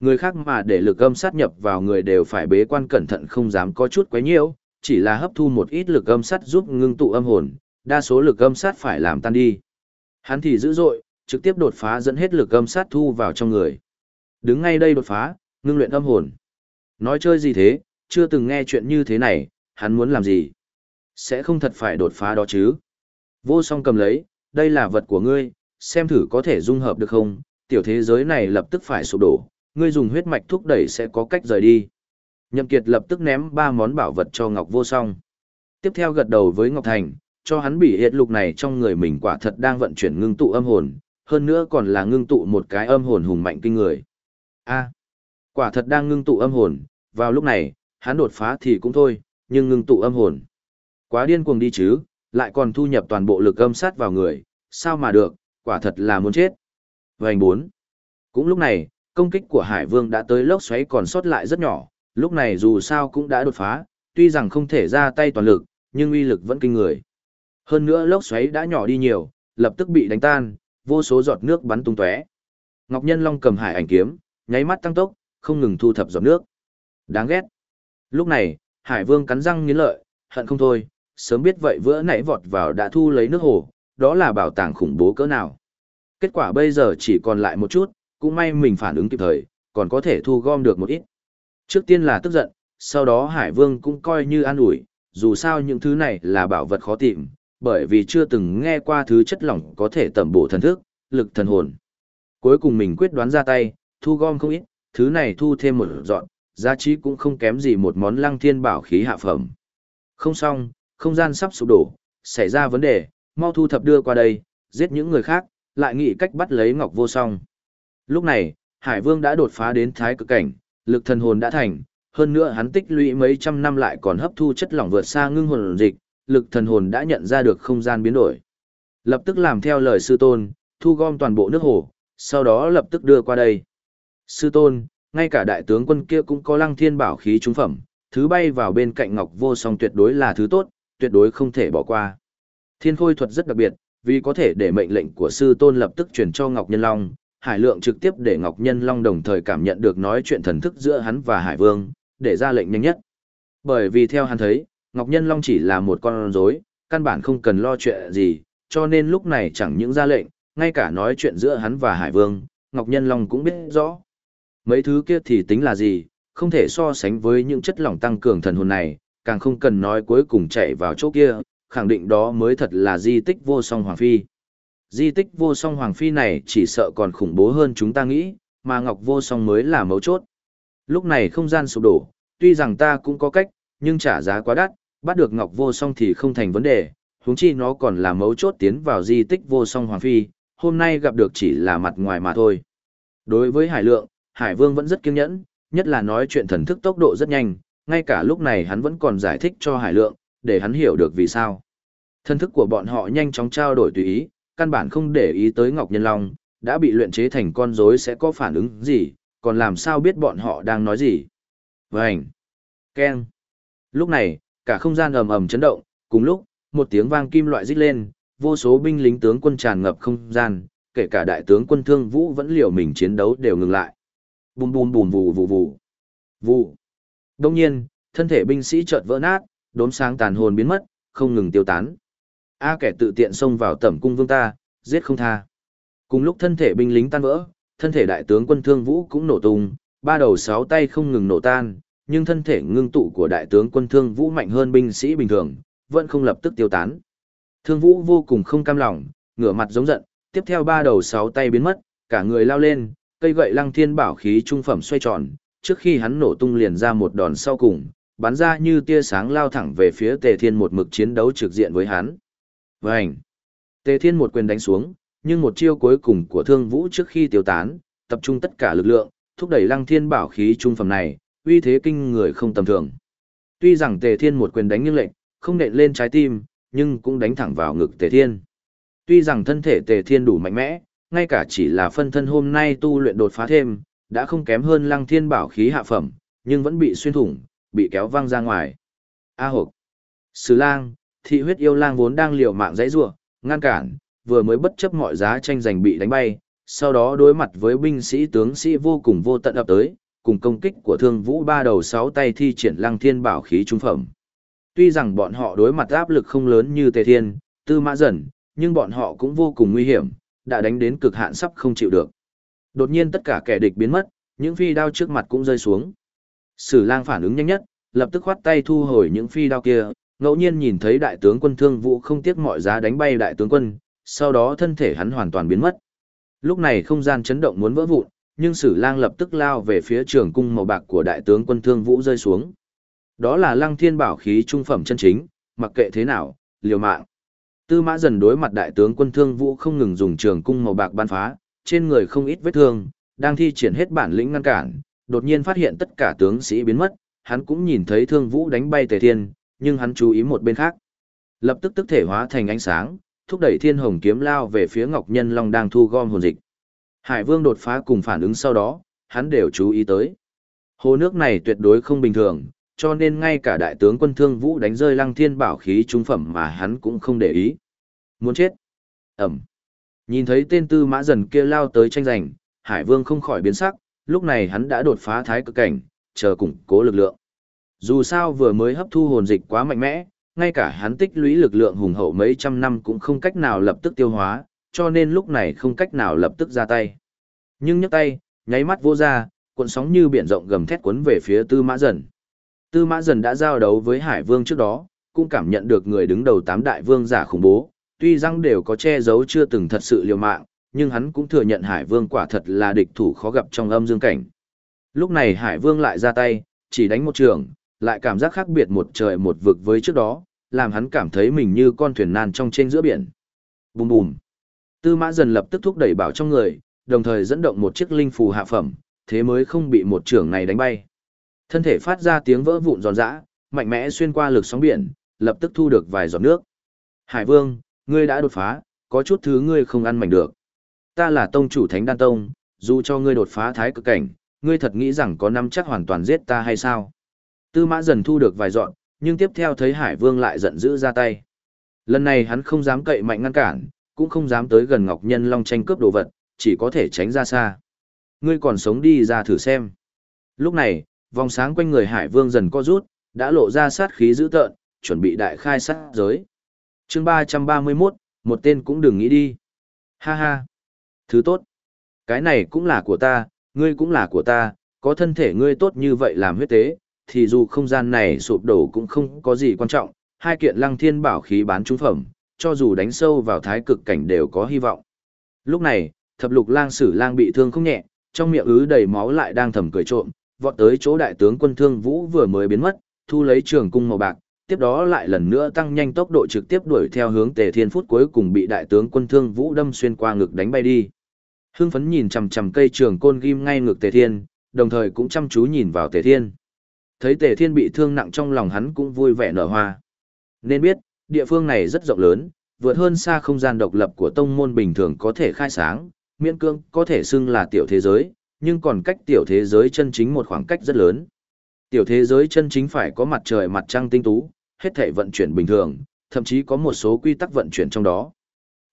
Người khác mà để lực âm sát nhập vào người đều phải bế quan cẩn thận không dám có chút quấy nhiễu, chỉ là hấp thu một ít lực âm sát giúp ngưng tụ âm hồn, đa số lực âm sát phải làm tan đi. Hắn thì dữ dội, trực tiếp đột phá dẫn hết lực âm sát thu vào trong người. Đứng ngay đây đột phá, ngưng luyện âm hồn. Nói chơi gì thế, chưa từng nghe chuyện như thế này, hắn muốn làm gì? Sẽ không thật phải đột phá đó chứ? Vô song cầm lấy, đây là vật của ngươi, xem thử có thể dung hợp được không, tiểu thế giới này lập tức phải sụp đổ, ngươi dùng huyết mạch thúc đẩy sẽ có cách rời đi. Nhậm Kiệt lập tức ném ba món bảo vật cho Ngọc Vô Song. Tiếp theo gật đầu với Ngọc Thành, cho hắn bị hiệt lục này trong người mình quả thật đang vận chuyển ngưng tụ âm hồn, hơn nữa còn là ngưng tụ một cái âm hồn hùng mạnh kinh người. A, quả thật đang ngưng tụ âm hồn, vào lúc này, hắn đột phá thì cũng thôi, nhưng ngưng tụ âm hồn. Quá điên cuồng đi chứ, lại còn thu nhập toàn bộ lực âm sát vào người, sao mà được, quả thật là muốn chết. Vành 4. Cũng lúc này, công kích của Hải Vương đã tới lốc xoáy còn sót lại rất nhỏ, lúc này dù sao cũng đã đột phá, tuy rằng không thể ra tay toàn lực, nhưng uy lực vẫn kinh người. Hơn nữa lốc xoáy đã nhỏ đi nhiều, lập tức bị đánh tan, vô số giọt nước bắn tung tóe. Ngọc Nhân Long cầm hải ảnh kiếm, nháy mắt tăng tốc, không ngừng thu thập giọt nước. Đáng ghét. Lúc này, Hải Vương cắn răng nghiến lợi, hận không thôi, sớm biết vậy vữa nãy vọt vào đã thu lấy nước hồ, đó là bảo tàng khủng bố cỡ nào. Kết quả bây giờ chỉ còn lại một chút, cũng may mình phản ứng kịp thời, còn có thể thu gom được một ít. Trước tiên là tức giận, sau đó Hải Vương cũng coi như an ủi, dù sao những thứ này là bảo vật khó tìm, bởi vì chưa từng nghe qua thứ chất lỏng có thể tẩm bổ thần thức, lực thần hồn. Cuối cùng mình quyết đoán ra tay, thu gom không ít, thứ này thu thêm một dọn, giá trị cũng không kém gì một món lăng thiên bảo khí hạ phẩm. Không xong, không gian sắp sụp đổ, xảy ra vấn đề, mau thu thập đưa qua đây, giết những người khác, lại nghĩ cách bắt lấy Ngọc Vô Song. Lúc này, Hải Vương đã đột phá đến thái cực cảnh, lực thần hồn đã thành, hơn nữa hắn tích lũy mấy trăm năm lại còn hấp thu chất lỏng vượt xa ngưng hồn dịch, lực thần hồn đã nhận ra được không gian biến đổi. Lập tức làm theo lời sư tôn, thu gom toàn bộ nước hồ, sau đó lập tức đưa qua đây. Sư tôn, ngay cả đại tướng quân kia cũng có lăng thiên bảo khí trúng phẩm, thứ bay vào bên cạnh Ngọc Vô Song tuyệt đối là thứ tốt, tuyệt đối không thể bỏ qua. Thiên khôi thuật rất đặc biệt, vì có thể để mệnh lệnh của sư tôn lập tức truyền cho Ngọc Nhân Long, Hải Lượng trực tiếp để Ngọc Nhân Long đồng thời cảm nhận được nói chuyện thần thức giữa hắn và Hải Vương, để ra lệnh nhanh nhất. Bởi vì theo hắn thấy, Ngọc Nhân Long chỉ là một con rối, căn bản không cần lo chuyện gì, cho nên lúc này chẳng những ra lệnh, ngay cả nói chuyện giữa hắn và Hải Vương, Ngọc Nhân Long cũng biết rõ. Mấy thứ kia thì tính là gì, không thể so sánh với những chất lỏng tăng cường thần hồn này, càng không cần nói cuối cùng chạy vào chỗ kia, khẳng định đó mới thật là di tích vô song Hoàng Phi. Di tích vô song Hoàng Phi này chỉ sợ còn khủng bố hơn chúng ta nghĩ, mà Ngọc vô song mới là mấu chốt. Lúc này không gian sụp đổ, tuy rằng ta cũng có cách, nhưng trả giá quá đắt, bắt được Ngọc vô song thì không thành vấn đề, huống chi nó còn là mấu chốt tiến vào di tích vô song Hoàng Phi, hôm nay gặp được chỉ là mặt ngoài mà thôi. Đối với Hải Lượng, Hải Vương vẫn rất kiên nhẫn, nhất là nói chuyện thần thức tốc độ rất nhanh, ngay cả lúc này hắn vẫn còn giải thích cho Hải Lượng, để hắn hiểu được vì sao. Thần thức của bọn họ nhanh chóng trao đổi tùy ý, căn bản không để ý tới Ngọc Nhân Long, đã bị luyện chế thành con rối sẽ có phản ứng gì, còn làm sao biết bọn họ đang nói gì. Vành! Ken! Lúc này, cả không gian ầm ầm chấn động, cùng lúc, một tiếng vang kim loại rít lên, vô số binh lính tướng quân tràn ngập không gian, kể cả đại tướng quân Thương Vũ vẫn liều mình chiến đấu đều ngừng lại. Bùm bùm bùm vù vù vù. Vù. Đông nhiên, thân thể binh sĩ chợt vỡ nát, đốm sáng tàn hồn biến mất, không ngừng tiêu tán. A kẻ tự tiện xông vào tẩm cung vương ta, giết không tha. Cùng lúc thân thể binh lính tan vỡ, thân thể đại tướng quân Thương Vũ cũng nổ tung, ba đầu sáu tay không ngừng nổ tan, nhưng thân thể ngưng tụ của đại tướng quân Thương Vũ mạnh hơn binh sĩ bình thường, vẫn không lập tức tiêu tán. Thương Vũ vô cùng không cam lòng, ngửa mặt giống giận, tiếp theo ba đầu sáu tay biến mất, cả người lao lên, cây gậy lăng thiên bảo khí trung phẩm xoay tròn, trước khi hắn nổ tung liền ra một đòn sau cùng, bắn ra như tia sáng lao thẳng về phía Tề Thiên một mực chiến đấu trực diện với hắn. Vành! Tề Thiên một quyền đánh xuống, nhưng một chiêu cuối cùng của Thương Vũ trước khi tiêu tán, tập trung tất cả lực lượng, thúc đẩy lăng thiên bảo khí trung phẩm này, uy thế kinh người không tầm thường. Tuy rằng Tề Thiên một quyền đánh nghiêng lệnh, không nện lên trái tim, nhưng cũng đánh thẳng vào ngực Tề Thiên. Tuy rằng thân thể Tề Thiên đủ mạnh mẽ, ngay cả chỉ là phân thân hôm nay tu luyện đột phá thêm, đã không kém hơn Lăng Thiên bảo khí hạ phẩm, nhưng vẫn bị xuyên thủng, bị kéo văng ra ngoài. A hộp. Sứ lang, thị huyết yêu lang vốn đang liều mạng dãy rủa, ngăn cản, vừa mới bất chấp mọi giá tranh giành bị đánh bay, sau đó đối mặt với binh sĩ tướng sĩ vô cùng vô tận ập tới, cùng công kích của thương vũ ba đầu sáu tay thi triển lăng thiên bảo khí trung phẩm. Tuy rằng bọn họ đối mặt áp lực không lớn như tề thiên, tư mã dần, nhưng bọn họ cũng vô cùng nguy hiểm, đã đánh đến cực hạn sắp không chịu được. Đột nhiên tất cả kẻ địch biến mất, những phi đao trước mặt cũng rơi xuống. Sử lang phản ứng nhanh nhất, lập tức khoát tay thu hồi những phi đao kia, ngẫu nhiên nhìn thấy đại tướng quân thương vũ không tiếc mọi giá đánh bay đại tướng quân, sau đó thân thể hắn hoàn toàn biến mất. Lúc này không gian chấn động muốn vỡ vụn, nhưng Sử Lang lập tức lao về phía trường cung màu bạc của đại tướng quân Thương Vũ rơi xuống. Đó là Lăng Thiên bảo khí trung phẩm chân chính, mặc kệ thế nào, liều mạng. Tư Mã dần đối mặt đại tướng quân Thương Vũ không ngừng dùng trường cung màu bạc ban phá, trên người không ít vết thương, đang thi triển hết bản lĩnh ngăn cản, đột nhiên phát hiện tất cả tướng sĩ biến mất, hắn cũng nhìn thấy Thương Vũ đánh bay Tề Thiên, nhưng hắn chú ý một bên khác. Lập tức tức thể hóa thành ánh sáng, thúc đẩy Thiên Hồng kiếm lao về phía Ngọc Nhân Long đang thu gom hồn dịch. Hải Vương đột phá cùng phản ứng sau đó, hắn đều chú ý tới. Hồ nước này tuyệt đối không bình thường, cho nên ngay cả đại tướng quân Thương Vũ đánh rơi Lăng Thiên bảo khí trung phẩm mà hắn cũng không để ý. Muốn chết. Ẩm. Nhìn thấy tên tư mã dần kia lao tới tranh giành, Hải Vương không khỏi biến sắc, lúc này hắn đã đột phá thái cực cảnh, chờ củng cố lực lượng. Dù sao vừa mới hấp thu hồn dịch quá mạnh mẽ, ngay cả hắn tích lũy lực lượng hùng hậu mấy trăm năm cũng không cách nào lập tức tiêu hóa, cho nên lúc này không cách nào lập tức ra tay. Nhưng nhấc tay, nháy mắt vô ra, cuộn sóng như biển rộng gầm thét cuốn về phía Tư Mã Dần. Tư Mã Dần đã giao đấu với Hải Vương trước đó, cũng cảm nhận được người đứng đầu tám đại vương giả khủng bố, tuy răng đều có che giấu chưa từng thật sự liều mạng, nhưng hắn cũng thừa nhận Hải Vương quả thật là địch thủ khó gặp trong âm dương cảnh. Lúc này Hải Vương lại ra tay, chỉ đánh một trường, lại cảm giác khác biệt một trời một vực với trước đó, làm hắn cảm thấy mình như con thuyền nan trong trên giữa biển. Bùm bùm. Tư mã dần lập tức thúc đẩy bảo trong người, đồng thời dẫn động một chiếc linh phù hạ phẩm, thế mới không bị một trưởng này đánh bay. Thân thể phát ra tiếng vỡ vụn giòn giã, mạnh mẽ xuyên qua lực sóng biển, lập tức thu được vài giọt nước. Hải vương, ngươi đã đột phá, có chút thứ ngươi không ăn mảnh được. Ta là tông chủ thánh đan tông, dù cho ngươi đột phá thái cực cảnh, ngươi thật nghĩ rằng có năm chắc hoàn toàn giết ta hay sao? Tư mã dần thu được vài giọt, nhưng tiếp theo thấy Hải Vương lại giận dữ ra tay. Lần này hắn không dám cậy mạnh ngăn cản, cũng không dám tới gần Ngọc Nhân Long tranh cướp đồ vật, chỉ có thể tránh ra xa. Ngươi còn sống đi ra thử xem. Lúc này, vòng sáng quanh người Hải Vương dần co rút, đã lộ ra sát khí dữ tợn, chuẩn bị đại khai sát giới. chương 331, một tên cũng đừng nghĩ đi. Ha ha. Thứ tốt. Cái này cũng là của ta, ngươi cũng là của ta, có thân thể ngươi tốt như vậy làm huyết tế, thì dù không gian này sụp đổ cũng không có gì quan trọng, hai kiện lăng thiên bảo khí bán trúng phẩm, cho dù đánh sâu vào thái cực cảnh đều có hy vọng. Lúc này, thập lục lang sử lang bị thương không nhẹ, trong miệng ứ đầy máu lại đang thầm cười trộm, vọt tới chỗ đại tướng quân thương vũ vừa mới biến mất, thu lấy trường cung màu bạc, tiếp đó lại lần nữa tăng nhanh tốc độ trực tiếp đuổi theo hướng tề thiên phút cuối cùng bị đại tướng quân thương vũ đâm xuyên qua ngực đánh bay đi. Hưng phấn nhìn chằm chằm cây trường côn ghim ngay ngực tề thiên, đồng thời cũng chăm chú nhìn vào tề thiên. Thấy tề thiên bị thương nặng trong lòng hắn cũng vui vẻ nở hoa. Nên biết, địa phương này rất rộng lớn, vượt hơn xa không gian độc lập của tông môn bình thường có thể khai sáng, miễn cương có thể xưng là tiểu thế giới, nhưng còn cách tiểu thế giới chân chính một khoảng cách rất lớn. Tiểu thế giới chân chính phải có mặt trời mặt trăng tinh tú, hết thể vận chuyển bình thường, thậm chí có một số quy tắc vận chuyển trong đó.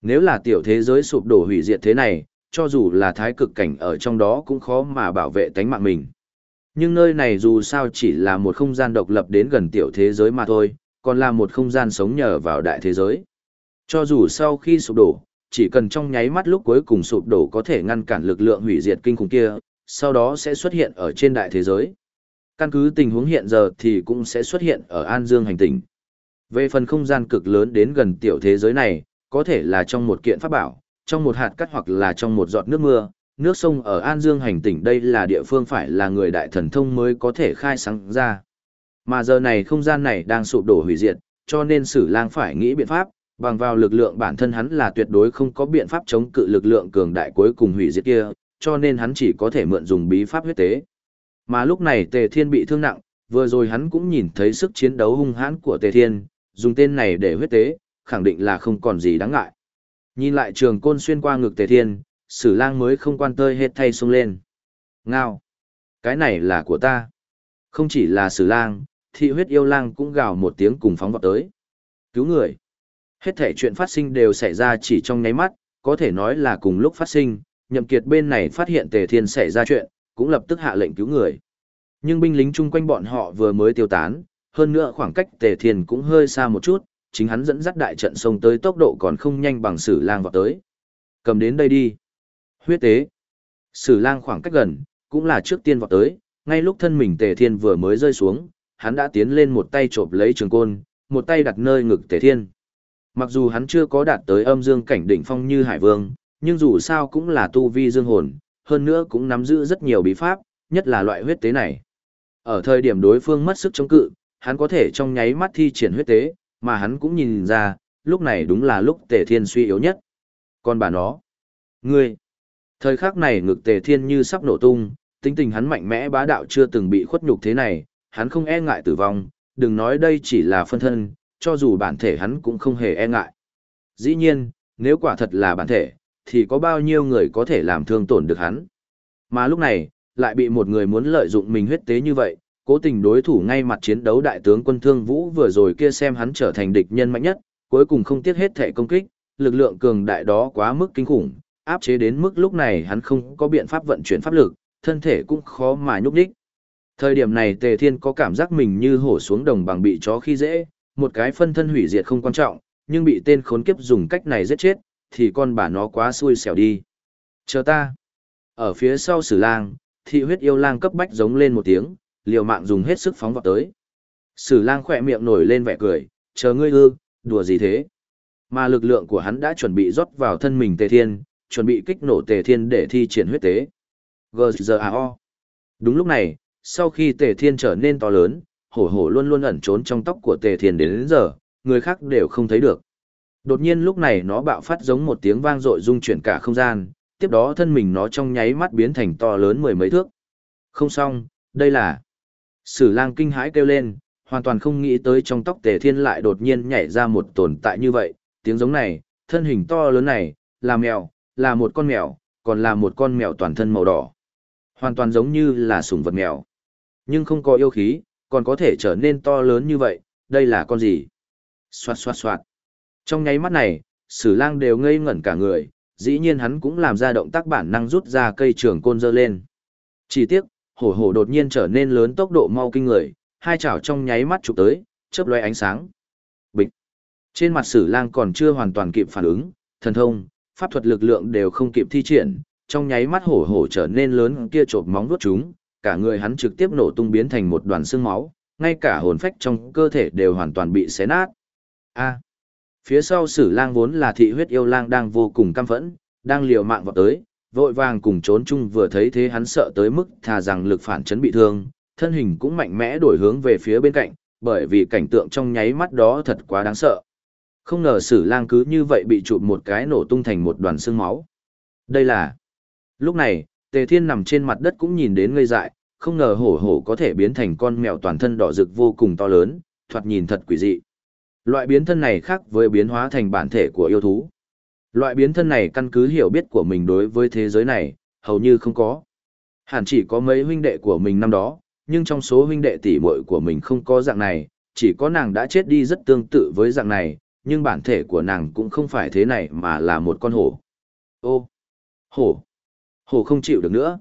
Nếu là tiểu thế giới sụp đổ hủy diệt thế này, cho dù là thái cực cảnh ở trong đó cũng khó mà bảo vệ tánh mạng mình. Nhưng nơi này dù sao chỉ là một không gian độc lập đến gần tiểu thế giới mà thôi, còn là một không gian sống nhờ vào đại thế giới. Cho dù sau khi sụp đổ, chỉ cần trong nháy mắt lúc cuối cùng sụp đổ có thể ngăn cản lực lượng hủy diệt kinh khủng kia, sau đó sẽ xuất hiện ở trên đại thế giới. Căn cứ tình huống hiện giờ thì cũng sẽ xuất hiện ở An Dương hành tinh. Về phần không gian cực lớn đến gần tiểu thế giới này, có thể là trong một kiện pháp bảo, trong một hạt cát hoặc là trong một giọt nước mưa, nước sông ở An Dương hành tỉnh đây là địa phương phải là người đại thần thông mới có thể khai sáng ra. Mà giờ này không gian này đang sụp đổ hủy diệt, cho nên sử lang phải nghĩ biện pháp, bằng vào lực lượng bản thân hắn là tuyệt đối không có biện pháp chống cự lực lượng cường đại cuối cùng hủy diệt kia, cho nên hắn chỉ có thể mượn dùng bí pháp huyết tế. Mà lúc này Tề Thiên bị thương nặng, vừa rồi hắn cũng nhìn thấy sức chiến đấu hung hãn của Tề Thiên, dùng tên này để huyết tế, khẳng định là không còn gì đáng ngại. Nhìn lại trường côn xuyên qua ngực Tề Thiên, sử lang mới không quan tơi hết thay sung lên. Ngao! Cái này là của ta. Không chỉ là sử lang, thị huyết yêu lang cũng gào một tiếng cùng phóng vọt tới. Cứu người! Hết thể chuyện phát sinh đều xảy ra chỉ trong nháy mắt, có thể nói là cùng lúc phát sinh, nhậm kiệt bên này phát hiện tề thiên xảy ra chuyện, cũng lập tức hạ lệnh cứu người. Nhưng binh lính chung quanh bọn họ vừa mới tiêu tán, hơn nữa khoảng cách tề thiên cũng hơi xa một chút, chính hắn dẫn dắt đại trận sông tới tốc độ còn không nhanh bằng sử lang vào tới. Cầm đến đây đi. Huyết tế. Sử lang khoảng cách gần, cũng là trước tiên vào tới, ngay lúc thân mình tề thiên vừa mới rơi xuống, hắn đã tiến lên một tay chộp lấy trường côn, một tay đặt nơi ngực tề thiên. Mặc dù hắn chưa có đạt tới âm dương cảnh đỉnh phong như Hải Vương, nhưng dù sao cũng là tu vi dương hồn, hơn nữa cũng nắm giữ rất nhiều bí pháp, nhất là loại huyết tế này. Ở thời điểm đối phương mất sức chống cự, hắn có thể trong nháy mắt thi triển huyết tế, mà hắn cũng nhìn ra, lúc này đúng là lúc Tề Thiên suy yếu nhất. Còn bà nó, ngươi, thời khắc này ngực Tề Thiên như sắp nổ tung, tính tình hắn mạnh mẽ bá đạo chưa từng bị khuất nhục thế này, hắn không e ngại tử vong, đừng nói đây chỉ là phân thân, cho dù bản thể hắn cũng không hề e ngại. Dĩ nhiên, nếu quả thật là bản thể, thì có bao nhiêu người có thể làm thương tổn được hắn. Mà lúc này, lại bị một người muốn lợi dụng mình huyết tế như vậy, cố tình đối thủ ngay mặt chiến đấu đại tướng quân thương vũ vừa rồi kia xem hắn trở thành địch nhân mạnh nhất, cuối cùng không tiếc hết thể công kích, lực lượng cường đại đó quá mức kinh khủng, áp chế đến mức lúc này hắn không có biện pháp vận chuyển pháp lực, thân thể cũng khó mà nhúc nhích. Thời điểm này Tề Thiên có cảm giác mình như hổ xuống đồng bằng bị chó khi dễ, một cái phân thân hủy diệt không quan trọng, nhưng bị tên khốn kiếp dùng cách này giết chết, thì con bà nó quá xui xẻo đi. Chờ ta. Ở phía sau sử lang, thị huyết yêu lang cấp bách giống lên một tiếng, liều mạng dùng hết sức phóng vào tới. Sử lang khỏe miệng nổi lên vẻ cười, chờ ngươi ư, đùa gì thế? Mà lực lượng của hắn đã chuẩn bị rót vào thân mình tề thiên, chuẩn bị kích nổ tề thiên để thi triển huyết tế. G.G.A.O. Đúng lúc này, sau khi tề thiên trở nên to lớn, hổ hổ luôn luôn ẩn trốn trong tóc của tề thiên đến, đến giờ, người khác đều không thấy được. Đột nhiên lúc này nó bạo phát giống một tiếng vang dội rung chuyển cả không gian, tiếp đó thân mình nó trong nháy mắt biến thành to lớn mười mấy thước. Không xong, đây là... Sử lang kinh hãi kêu lên, hoàn toàn không nghĩ tới trong tóc tề thiên lại đột nhiên nhảy ra một tồn tại như vậy, tiếng giống này, thân hình to lớn này, là mèo, là một con mèo, còn là một con mèo toàn thân màu đỏ. Hoàn toàn giống như là sùng vật mèo. Nhưng không có yêu khí, còn có thể trở nên to lớn như vậy, đây là con gì? Xoạt xoạt xoạt. Trong nháy mắt này, sử lang đều ngây ngẩn cả người, dĩ nhiên hắn cũng làm ra động tác bản năng rút ra cây trường côn dơ lên. Chỉ tiếc, hổ hổ đột nhiên trở nên lớn tốc độ mau kinh người, hai chảo trong nháy mắt chụp tới, chớp lóe ánh sáng. Bịch. Trên mặt sử lang còn chưa hoàn toàn kịp phản ứng, thần thông, pháp thuật lực lượng đều không kịp thi triển, trong nháy mắt hổ hổ trở nên lớn kia chộp móng vuốt chúng, cả người hắn trực tiếp nổ tung biến thành một đoàn xương máu, ngay cả hồn phách trong cơ thể đều hoàn toàn bị xé nát. A. Phía sau sử lang vốn là thị huyết yêu lang đang vô cùng căm phẫn, đang liều mạng vào tới, vội vàng cùng trốn chung vừa thấy thế hắn sợ tới mức thà rằng lực phản chấn bị thương, thân hình cũng mạnh mẽ đổi hướng về phía bên cạnh, bởi vì cảnh tượng trong nháy mắt đó thật quá đáng sợ. Không ngờ sử lang cứ như vậy bị chụp một cái nổ tung thành một đoàn xương máu. Đây là... Lúc này, Tề Thiên nằm trên mặt đất cũng nhìn đến ngây dại, không ngờ hổ hổ có thể biến thành con mèo toàn thân đỏ rực vô cùng to lớn, thoạt nhìn thật quỷ dị. Loại biến thân này khác với biến hóa thành bản thể của yêu thú. Loại biến thân này căn cứ hiểu biết của mình đối với thế giới này, hầu như không có. Hẳn chỉ có mấy huynh đệ của mình năm đó, nhưng trong số huynh đệ tỷ muội của mình không có dạng này, chỉ có nàng đã chết đi rất tương tự với dạng này, nhưng bản thể của nàng cũng không phải thế này mà là một con hổ. Ô! Hổ! Hổ không chịu được nữa.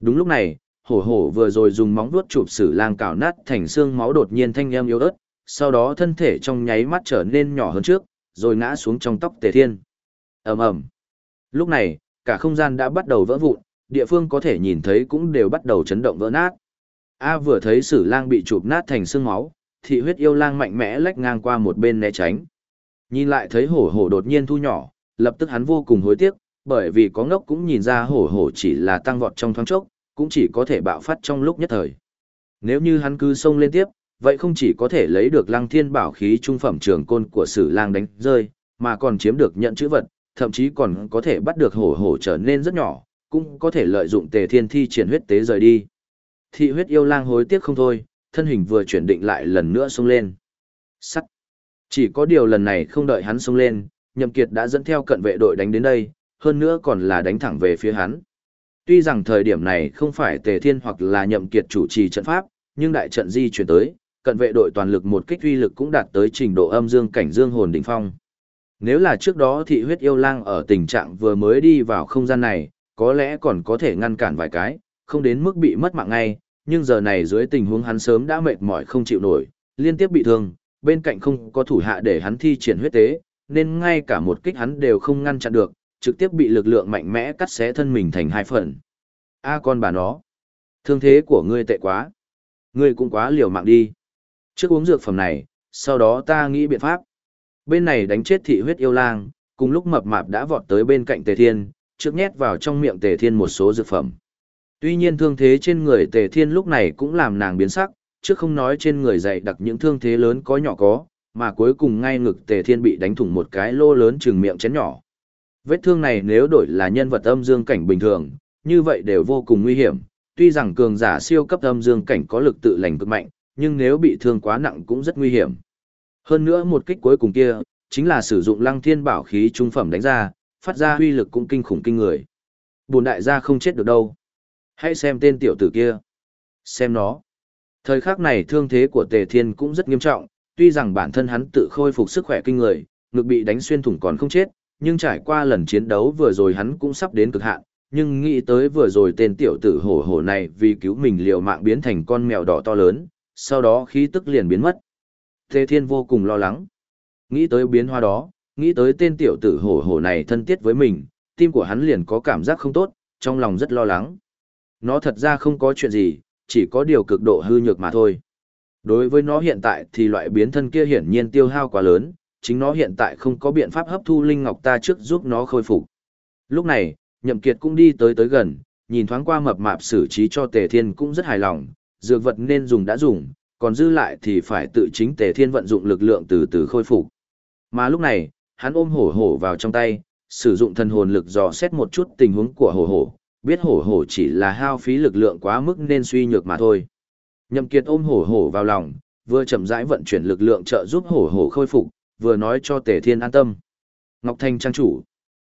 Đúng lúc này, hổ hổ vừa rồi dùng móng vuốt chụp sử lang cào nát thành xương máu đột nhiên thanh em yếu ớt, sau đó thân thể trong nháy mắt trở nên nhỏ hơn trước, rồi ngã xuống trong tóc tề thiên. ầm ầm Lúc này, cả không gian đã bắt đầu vỡ vụn, địa phương có thể nhìn thấy cũng đều bắt đầu chấn động vỡ nát. A vừa thấy sử lang bị chụp nát thành xương máu, thị huyết yêu lang mạnh mẽ lách ngang qua một bên né tránh. Nhìn lại thấy hổ hổ đột nhiên thu nhỏ, lập tức hắn vô cùng hối tiếc, bởi vì có ngốc cũng nhìn ra hổ hổ chỉ là tăng vọt trong thoáng chốc, cũng chỉ có thể bạo phát trong lúc nhất thời. Nếu như hắn cứ xông lên tiếp, vậy không chỉ có thể lấy được lăng thiên bảo khí trung phẩm trường côn của sử lang đánh rơi, mà còn chiếm được nhận chữ vật, thậm chí còn có thể bắt được hổ hổ trở nên rất nhỏ, cũng có thể lợi dụng tề thiên thi triển huyết tế rời đi. Thị huyết yêu lang hối tiếc không thôi, thân hình vừa chuyển định lại lần nữa xông lên. Sắt. Chỉ có điều lần này không đợi hắn xông lên, Nhậm Kiệt đã dẫn theo cận vệ đội đánh đến đây, hơn nữa còn là đánh thẳng về phía hắn. Tuy rằng thời điểm này không phải Tề Thiên hoặc là Nhậm Kiệt chủ trì trận pháp, nhưng đại trận di chuyển tới, cận vệ đội toàn lực một kích uy lực cũng đạt tới trình độ âm dương cảnh dương hồn đỉnh phong. Nếu là trước đó thị huyết yêu lang ở tình trạng vừa mới đi vào không gian này, có lẽ còn có thể ngăn cản vài cái, không đến mức bị mất mạng ngay, nhưng giờ này dưới tình huống hắn sớm đã mệt mỏi không chịu nổi, liên tiếp bị thương, bên cạnh không có thủ hạ để hắn thi triển huyết tế, nên ngay cả một kích hắn đều không ngăn chặn được, trực tiếp bị lực lượng mạnh mẽ cắt xé thân mình thành hai phần. A à, con bà nó, thương thế của ngươi tệ quá. Ngươi cũng quá liều mạng đi. Trước uống dược phẩm này, sau đó ta nghĩ biện pháp. Bên này đánh chết thị huyết yêu lang, cùng lúc mập mạp đã vọt tới bên cạnh Tề Thiên, trước nhét vào trong miệng Tề Thiên một số dược phẩm. Tuy nhiên thương thế trên người Tề Thiên lúc này cũng làm nàng biến sắc, trước không nói trên người dày đặc những thương thế lớn có nhỏ có, mà cuối cùng ngay ngực Tề Thiên bị đánh thủng một cái lô lớn chừng miệng chén nhỏ. Vết thương này nếu đổi là nhân vật âm dương cảnh bình thường, như vậy đều vô cùng nguy hiểm, tuy rằng cường giả siêu cấp âm dương cảnh có lực tự lành cực mạnh, nhưng nếu bị thương quá nặng cũng rất nguy hiểm. Hơn nữa một kích cuối cùng kia, chính là sử dụng lăng thiên bảo khí trung phẩm đánh ra, phát ra huy lực cũng kinh khủng kinh người. Bồn đại gia không chết được đâu. Hãy xem tên tiểu tử kia. Xem nó. Thời khắc này thương thế của Tề Thiên cũng rất nghiêm trọng, tuy rằng bản thân hắn tự khôi phục sức khỏe kinh người, ngực bị đánh xuyên thủng còn không chết, nhưng trải qua lần chiến đấu vừa rồi hắn cũng sắp đến cực hạn, nhưng nghĩ tới vừa rồi tên tiểu tử hổ hổ này vì cứu mình liều mạng biến thành con mèo đỏ to lớn, sau đó khí tức liền biến mất. Tề Thiên vô cùng lo lắng. Nghĩ tới biến hóa đó, nghĩ tới tên tiểu tử hổ hổ này thân thiết với mình, tim của hắn liền có cảm giác không tốt, trong lòng rất lo lắng. Nó thật ra không có chuyện gì, chỉ có điều cực độ hư nhược mà thôi. Đối với nó hiện tại thì loại biến thân kia hiển nhiên tiêu hao quá lớn, chính nó hiện tại không có biện pháp hấp thu linh ngọc ta trước giúp nó khôi phục. Lúc này, Nhậm Kiệt cũng đi tới tới gần, nhìn thoáng qua mập mạp xử trí cho Tề Thiên cũng rất hài lòng, dược vật nên dùng đã dùng, còn dư lại thì phải tự chính Tề Thiên vận dụng lực lượng từ từ khôi phục. Mà lúc này, hắn ôm hổ hổ vào trong tay, sử dụng thần hồn lực dò xét một chút tình huống của hổ hổ, biết hổ hổ chỉ là hao phí lực lượng quá mức nên suy nhược mà thôi. Nhậm Kiệt ôm hổ hổ vào lòng, vừa chậm rãi vận chuyển lực lượng trợ giúp hổ hổ khôi phục, vừa nói cho Tề Thiên an tâm. Ngọc Thanh trang chủ,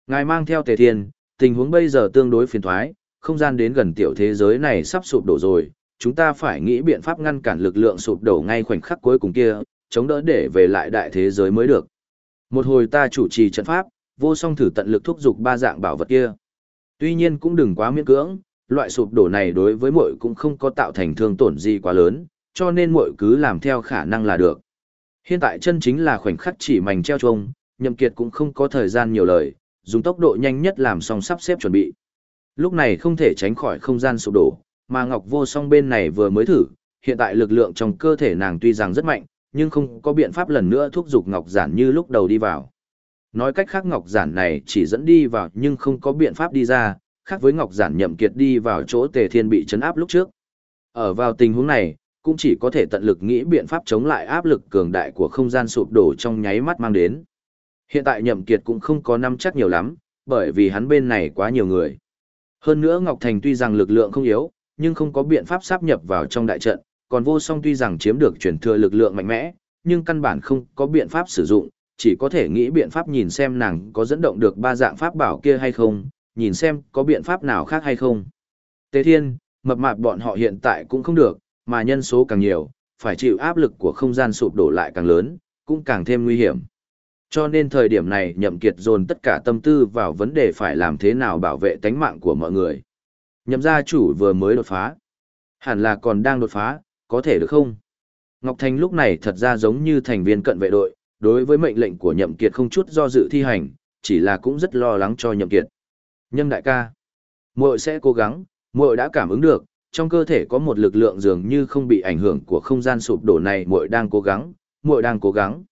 ngài mang theo Tề Thiên, tình huống bây giờ tương đối phiền toái, không gian đến gần tiểu thế giới này sắp sụp đổ rồi, chúng ta phải nghĩ biện pháp ngăn cản lực lượng sụp đổ ngay khoảnh khắc cuối cùng kia, chống đỡ để về lại đại thế giới mới được. Một hồi ta chủ trì trận pháp, vô song thử tận lực thúc giục ba dạng bảo vật kia. Tuy nhiên cũng đừng quá miễn cưỡng, loại sụp đổ này đối với muội cũng không có tạo thành thương tổn gì quá lớn, cho nên muội cứ làm theo khả năng là được. Hiện tại chân chính là khoảnh khắc chỉ mảnh treo chuông, Nhậm Kiệt cũng không có thời gian nhiều lời, dùng tốc độ nhanh nhất làm xong sắp xếp chuẩn bị. Lúc này không thể tránh khỏi không gian sụp đổ, mà Ngọc Vô Song bên này vừa mới thử, hiện tại lực lượng trong cơ thể nàng tuy rằng rất mạnh, nhưng không có biện pháp lần nữa thúc giục Ngọc Giản như lúc đầu đi vào. Nói cách khác Ngọc Giản này chỉ dẫn đi vào nhưng không có biện pháp đi ra, khác với Ngọc Giản nhậm kiệt đi vào chỗ Tề Thiên bị chấn áp lúc trước. Ở vào tình huống này, cũng chỉ có thể tận lực nghĩ biện pháp chống lại áp lực cường đại của không gian sụp đổ trong nháy mắt mang đến. Hiện tại nhậm kiệt cũng không có năm chắc nhiều lắm, bởi vì hắn bên này quá nhiều người. Hơn nữa Ngọc Thành tuy rằng lực lượng không yếu, nhưng không có biện pháp sáp nhập vào trong đại trận, còn vô song tuy rằng chiếm được truyền thừa lực lượng mạnh mẽ, nhưng căn bản không có biện pháp sử dụng, chỉ có thể nghĩ biện pháp nhìn xem nàng có dẫn động được ba dạng pháp bảo kia hay không, nhìn xem có biện pháp nào khác hay không. Tế thiên, mập mạp bọn họ hiện tại cũng không được, mà nhân số càng nhiều, phải chịu áp lực của không gian sụp đổ lại càng lớn, cũng càng thêm nguy hiểm. Cho nên thời điểm này nhậm kiệt dồn tất cả tâm tư vào vấn đề phải làm thế nào bảo vệ tánh mạng của mọi người. Nhậm gia chủ vừa mới đột phá. Hẳn là còn đang đột phá, có thể được không? Ngọc Thành lúc này thật ra giống như thành viên cận vệ đội, đối với mệnh lệnh của nhậm kiệt không chút do dự thi hành, chỉ là cũng rất lo lắng cho nhậm kiệt. Nhâm đại ca, muội sẽ cố gắng, muội đã cảm ứng được, trong cơ thể có một lực lượng dường như không bị ảnh hưởng của không gian sụp đổ này, muội đang cố gắng, muội đang cố gắng.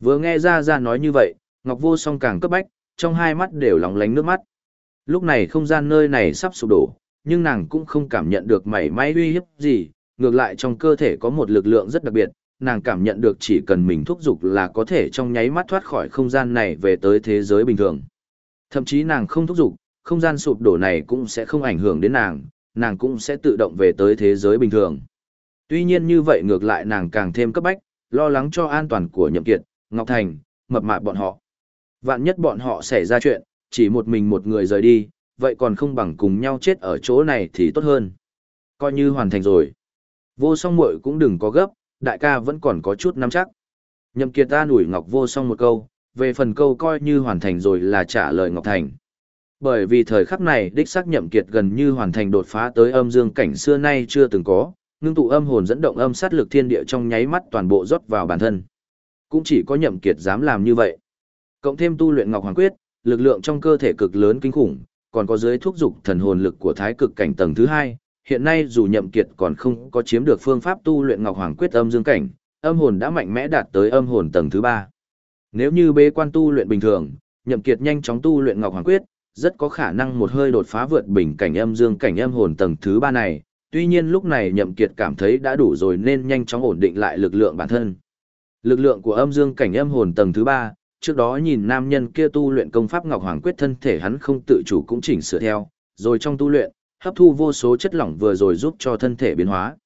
Vừa nghe ra ra nói như vậy, Ngọc Vô Song càng cấp bách, trong hai mắt đều lóng lánh nước mắt. Lúc này không gian nơi này sắp sụp đổ, nhưng nàng cũng không cảm nhận được mảy may uy hiếp gì, ngược lại trong cơ thể có một lực lượng rất đặc biệt, nàng cảm nhận được chỉ cần mình thúc giục là có thể trong nháy mắt thoát khỏi không gian này về tới thế giới bình thường. Thậm chí nàng không thúc giục, không gian sụp đổ này cũng sẽ không ảnh hưởng đến nàng, nàng cũng sẽ tự động về tới thế giới bình thường. Tuy nhiên như vậy ngược lại nàng càng thêm cấp bách, lo lắng cho an toàn của Nhậm Kiệt, Ngọc Thành, mập mạp bọn họ. Vạn nhất bọn họ xảy ra chuyện, chỉ một mình một người rời đi, vậy còn không bằng cùng nhau chết ở chỗ này thì tốt hơn. Coi như hoàn thành rồi. Vô song muội cũng đừng có gấp, đại ca vẫn còn có chút nắm chắc. Nhậm Kiệt ta nủi Ngọc Vô song một câu, về phần câu coi như hoàn thành rồi là trả lời Ngọc Thành. Bởi vì thời khắc này đích xác Nhậm Kiệt gần như hoàn thành đột phá tới âm dương cảnh xưa nay chưa từng có, ngưng tụ âm hồn dẫn động âm sát lực thiên địa trong nháy mắt toàn bộ rót vào bản thân. Cũng chỉ có Nhậm Kiệt dám làm như vậy. Cộng thêm tu luyện Ngọc Hoàng Quyết, lực lượng trong cơ thể cực lớn kinh khủng, còn có dưới thuốc dục thần hồn lực của thái cực cảnh tầng thứ hai, hiện nay dù nhậm kiệt còn không có chiếm được phương pháp tu luyện ngọc hoàng quyết âm dương cảnh, âm hồn đã mạnh mẽ đạt tới âm hồn tầng thứ ba. Nếu như bế quan tu luyện bình thường, nhậm kiệt nhanh chóng tu luyện ngọc hoàng quyết, rất có khả năng một hơi đột phá vượt bình cảnh âm dương cảnh âm hồn tầng thứ ba này. Tuy nhiên lúc này nhậm kiệt cảm thấy đã đủ rồi nên nhanh chóng ổn định lại lực lượng bản thân. Lực lượng của âm dương cảnh âm hồn tầng thứ ba, trước đó nhìn nam nhân kia tu luyện công pháp ngọc hoàng quyết thân thể hắn không tự chủ cũng chỉnh sửa theo, rồi trong tu luyện, hấp thu vô số chất lỏng vừa rồi giúp cho thân thể biến hóa.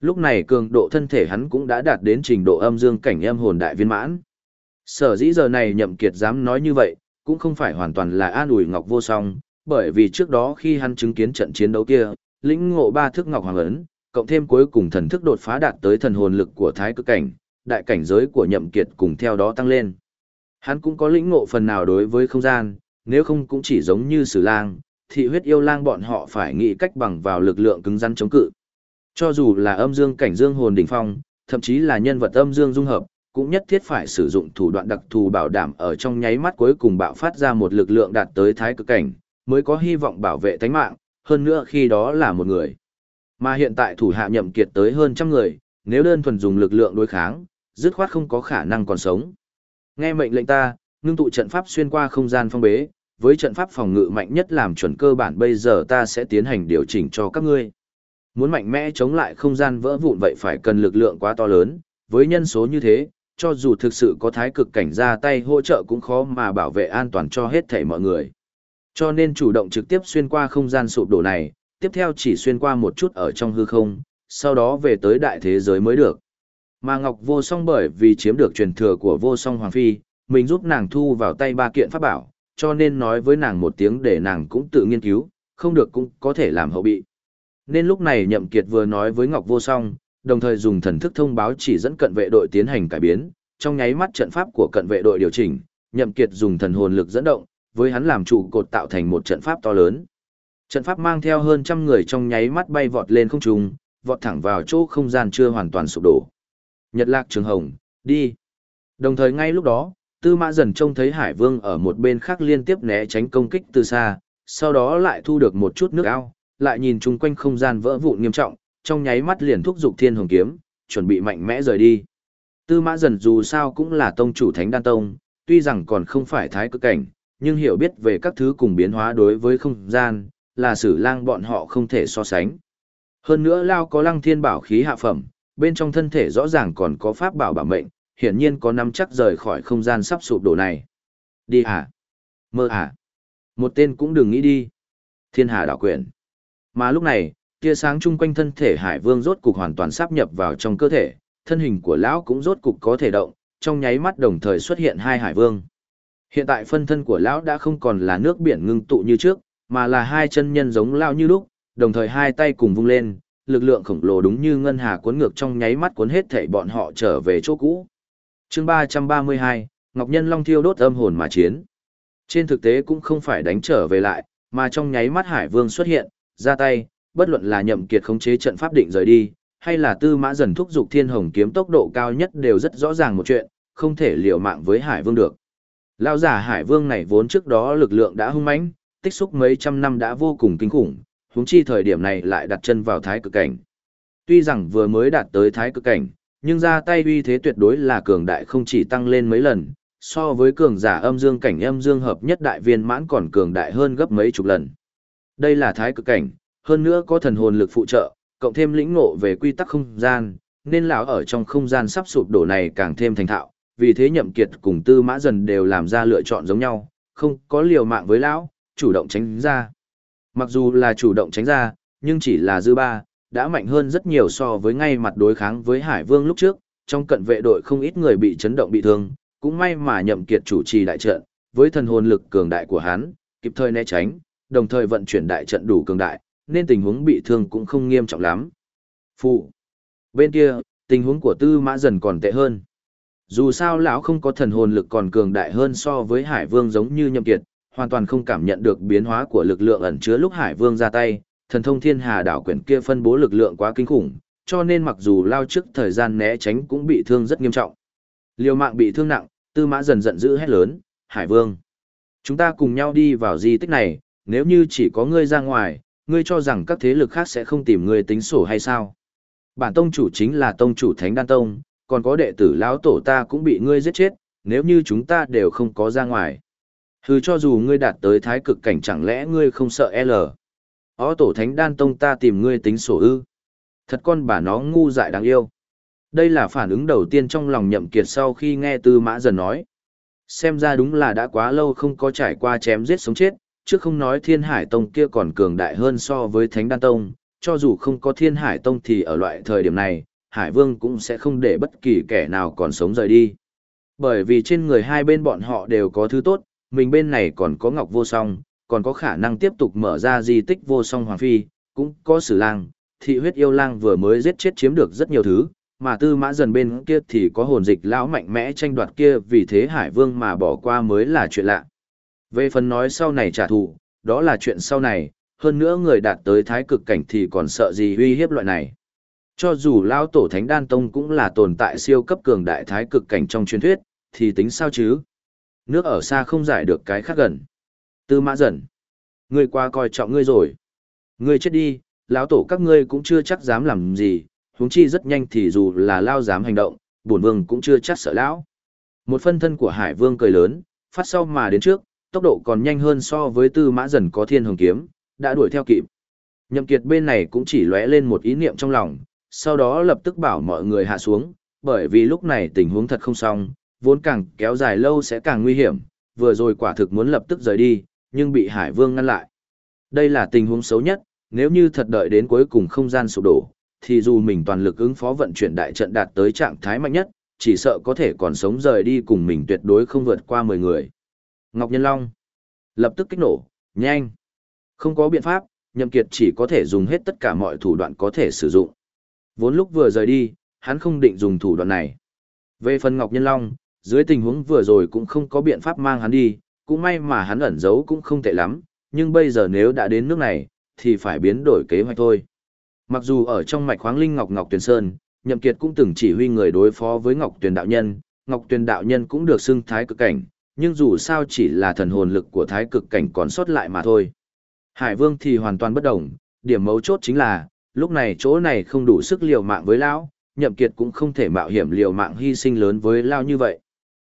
Lúc này cường độ thân thể hắn cũng đã đạt đến trình độ âm dương cảnh âm hồn đại viên mãn. Sở dĩ giờ này nhậm kiệt dám nói như vậy, cũng không phải hoàn toàn là an ủi ngọc vô song, bởi vì trước đó khi hắn chứng kiến trận chiến đấu kia, lĩnh ngộ ba thức ngọc hoàng ấn, cộng thêm cuối cùng thần thức đột phá đạt tới thần hồn lực của thái cực cảnh, đại cảnh giới của nhậm kiệt cùng theo đó tăng lên. Hắn cũng có lĩnh ngộ phần nào đối với không gian, nếu không cũng chỉ giống như sử lang, thị huyết yêu lang bọn họ phải nghĩ cách bằng vào lực lượng cứng rắn chống cự. Cho dù là âm dương cảnh dương hồn đỉnh phong, thậm chí là nhân vật âm dương dung hợp, cũng nhất thiết phải sử dụng thủ đoạn đặc thù bảo đảm ở trong nháy mắt cuối cùng bạo phát ra một lực lượng đạt tới thái cực cảnh, mới có hy vọng bảo vệ tánh mạng, hơn nữa khi đó là một người. Mà hiện tại thủ hạ nhậm kiệt tới hơn trăm người, nếu đơn thuần dùng lực lượng đối kháng, dứt khoát không có khả năng còn sống. Nghe mệnh lệnh ta, ngưng tụ trận pháp xuyên qua không gian phong bế, với trận pháp phòng ngự mạnh nhất làm chuẩn cơ bản bây giờ ta sẽ tiến hành điều chỉnh cho các ngươi. Muốn mạnh mẽ chống lại không gian vỡ vụn vậy phải cần lực lượng quá to lớn, với nhân số như thế, cho dù thực sự có thái cực cảnh ra tay hỗ trợ cũng khó mà bảo vệ an toàn cho hết thảy mọi người. Cho nên chủ động trực tiếp xuyên qua không gian sụp đổ này, tiếp theo chỉ xuyên qua một chút ở trong hư không, sau đó về tới đại thế giới mới được. Mà Ngọc Vô Song bởi vì chiếm được truyền thừa của Vô Song Hoàng Phi, mình giúp nàng thu vào tay ba kiện pháp bảo, cho nên nói với nàng một tiếng để nàng cũng tự nghiên cứu, không được cũng có thể làm hậu bị. Nên lúc này Nhậm Kiệt vừa nói với Ngọc Vô Song, đồng thời dùng thần thức thông báo chỉ dẫn cận vệ đội tiến hành cải biến, trong nháy mắt trận pháp của cận vệ đội điều chỉnh, Nhậm Kiệt dùng thần hồn lực dẫn động, với hắn làm trụ cột tạo thành một trận pháp to lớn. Trận pháp mang theo hơn trăm người trong nháy mắt bay vọt lên không trung, vọt thẳng vào chỗ không gian chưa hoàn toàn sụp đổ. Nhật Lạc Trường Hồng, đi. Đồng thời ngay lúc đó, Tư Mã dần trông thấy Hải Vương ở một bên khác liên tiếp né tránh công kích từ xa, sau đó lại thu được một chút nước ao, lại nhìn chung quanh không gian vỡ vụn nghiêm trọng, trong nháy mắt liền thúc giục Thiên Hồng kiếm, chuẩn bị mạnh mẽ rời đi. Tư Mã dần dù sao cũng là tông chủ Thánh Đan Tông, tuy rằng còn không phải thái cực cảnh, nhưng hiểu biết về các thứ cùng biến hóa đối với không gian, là sử lang bọn họ không thể so sánh. Hơn nữa Lao có lăng thiên bảo khí hạ phẩm, bên trong thân thể rõ ràng còn có pháp bảo bảo mệnh, hiển nhiên có nắm chắc rời khỏi không gian sắp sụp đổ này. Đi hả? Mơ hả? Một tên cũng đừng nghĩ đi. Thiên hà đảo quyển. Mà lúc này, tia sáng chung quanh thân thể hải vương rốt cục hoàn toàn sắp nhập vào trong cơ thể, thân hình của lão cũng rốt cục có thể động, trong nháy mắt đồng thời xuất hiện hai hải vương. Hiện tại phân thân của lão đã không còn là nước biển ngưng tụ như trước, mà là hai chân nhân giống lao như lúc, đồng thời hai tay cùng vung lên, lực lượng khổng lồ đúng như ngân hà cuốn ngược trong nháy mắt cuốn hết thảy bọn họ trở về chỗ cũ. Chương 332, Ngọc Nhân Long thiêu đốt âm hồn mà chiến. Trên thực tế cũng không phải đánh trở về lại, mà trong nháy mắt Hải Vương xuất hiện, ra tay, bất luận là nhậm kiệt khống chế trận pháp định rời đi, hay là tư mã dần thúc dục thiên hồng kiếm tốc độ cao nhất đều rất rõ ràng một chuyện, không thể liều mạng với Hải Vương được. Lão giả Hải Vương này vốn trước đó lực lượng đã hung mãnh, tích xúc mấy trăm năm đã vô cùng kinh khủng, huống chi thời điểm này lại đặt chân vào thái cực cảnh. Tuy rằng vừa mới đạt tới thái cực cảnh, nhưng ra tay uy thế tuyệt đối là cường đại không chỉ tăng lên mấy lần, so với cường giả âm dương cảnh âm dương hợp nhất đại viên mãn còn cường đại hơn gấp mấy chục lần. Đây là thái cực cảnh, hơn nữa có thần hồn lực phụ trợ, cộng thêm lĩnh ngộ về quy tắc không gian, nên lão ở trong không gian sắp sụp đổ này càng thêm thành thạo, vì thế nhậm kiệt cùng tư mã dần đều làm ra lựa chọn giống nhau, không có liều mạng với lão, chủ động tránh ra. Mặc dù là chủ động tránh ra, nhưng chỉ là dư ba, đã mạnh hơn rất nhiều so với ngay mặt đối kháng với Hải Vương lúc trước, trong cận vệ đội không ít người bị chấn động bị thương, cũng may mà nhậm kiệt chủ trì đại trận, với thần hồn lực cường đại của hắn, kịp thời né tránh, đồng thời vận chuyển đại trận đủ cường đại, nên tình huống bị thương cũng không nghiêm trọng lắm. Phụ. Bên kia, tình huống của Tư Mã dần còn tệ hơn. Dù sao lão không có thần hồn lực còn cường đại hơn so với Hải Vương giống như Nhậm Kiệt, hoàn toàn không cảm nhận được biến hóa của lực lượng ẩn chứa lúc Hải Vương ra tay, thần thông thiên hà đảo quyển kia phân bố lực lượng quá kinh khủng, cho nên mặc dù lao trước thời gian né tránh cũng bị thương rất nghiêm trọng. Liều mạng bị thương nặng, Tư Mã dần giận dữ hét lớn, "Hải Vương, chúng ta cùng nhau đi vào di tích này, nếu như chỉ có ngươi ra ngoài, ngươi cho rằng các thế lực khác sẽ không tìm ngươi tính sổ hay sao? Bản tông chủ chính là tông chủ Thánh Đan Tông, còn có đệ tử lão tổ ta cũng bị ngươi giết chết, nếu như chúng ta đều không có ra ngoài. Hừ cho dù ngươi đạt tới thái cực cảnh chẳng lẽ ngươi không sợ L. Ó tổ Thánh Đan Tông ta tìm ngươi tính sổ ư. Thật con bà nó ngu dại đáng yêu. Đây là phản ứng đầu tiên trong lòng nhậm kiệt sau khi nghe tư mã dần nói. Xem ra đúng là đã quá lâu không có trải qua chém giết sống chết, trước không nói thiên hải tông kia còn cường đại hơn so với thánh đan tông, cho dù không có thiên hải tông thì ở loại thời điểm này, hải vương cũng sẽ không để bất kỳ kẻ nào còn sống rời đi. Bởi vì trên người hai bên bọn họ đều có thứ tốt, mình bên này còn có ngọc vô song, còn có khả năng tiếp tục mở ra di tích vô song hoàng phi, cũng có sử lang, thị huyết yêu lang vừa mới giết chết chiếm được rất nhiều thứ, mà tư mã dần bên kia thì có hồn dịch lão mạnh mẽ tranh đoạt kia vì thế hải vương mà bỏ qua mới là chuyện lạ. Về phần nói sau này trả thù, đó là chuyện sau này, hơn nữa người đạt tới thái cực cảnh thì còn sợ gì uy hiếp loại này. Cho dù lao tổ thánh đan tông cũng là tồn tại siêu cấp cường đại thái cực cảnh trong truyền thuyết, thì tính sao chứ? Nước ở xa không giải được cái khác gần. Tư mã dần. Ngươi qua coi trọng ngươi rồi. Ngươi chết đi, lão tổ các ngươi cũng chưa chắc dám làm gì, huống chi rất nhanh thì dù là lao dám hành động, bổn vương cũng chưa chắc sợ lão. Một phân thân của Hải Vương cười lớn, phát sau mà đến trước, tốc độ còn nhanh hơn so với tư mã dần có thiên hồng kiếm, đã đuổi theo kịp. Nhậm kiệt bên này cũng chỉ lóe lên một ý niệm trong lòng, sau đó lập tức bảo mọi người hạ xuống, bởi vì lúc này tình huống thật không xong, vốn càng kéo dài lâu sẽ càng nguy hiểm, vừa rồi quả thực muốn lập tức rời đi, nhưng bị Hải Vương ngăn lại. Đây là tình huống xấu nhất, nếu như thật đợi đến cuối cùng không gian sụp đổ, thì dù mình toàn lực ứng phó vận chuyển đại trận đạt tới trạng thái mạnh nhất, chỉ sợ có thể còn sống rời đi cùng mình tuyệt đối không vượt qua 10 người. Ngọc Nhân Long. Lập tức kích nổ, nhanh. Không có biện pháp, Nhậm Kiệt chỉ có thể dùng hết tất cả mọi thủ đoạn có thể sử dụng. Vốn lúc vừa rời đi, hắn không định dùng thủ đoạn này. Về phần Ngọc Nhân Long, dưới tình huống vừa rồi cũng không có biện pháp mang hắn đi, cũng may mà hắn ẩn giấu cũng không tệ lắm, nhưng bây giờ nếu đã đến nước này, thì phải biến đổi kế hoạch thôi. Mặc dù ở trong mạch khoáng linh Ngọc Ngọc Tuyền Sơn, Nhậm Kiệt cũng từng chỉ huy người đối phó với Ngọc Tuyền đạo nhân, Ngọc Tuyền đạo nhân cũng được xưng thái cực cảnh, nhưng dù sao chỉ là thần hồn lực của thái cực cảnh còn sót lại mà thôi. Hải Vương thì hoàn toàn bất động, điểm mấu chốt chính là, lúc này chỗ này không đủ sức liều mạng với lão, Nhậm Kiệt cũng không thể mạo hiểm liều mạng hy sinh lớn với lão như vậy.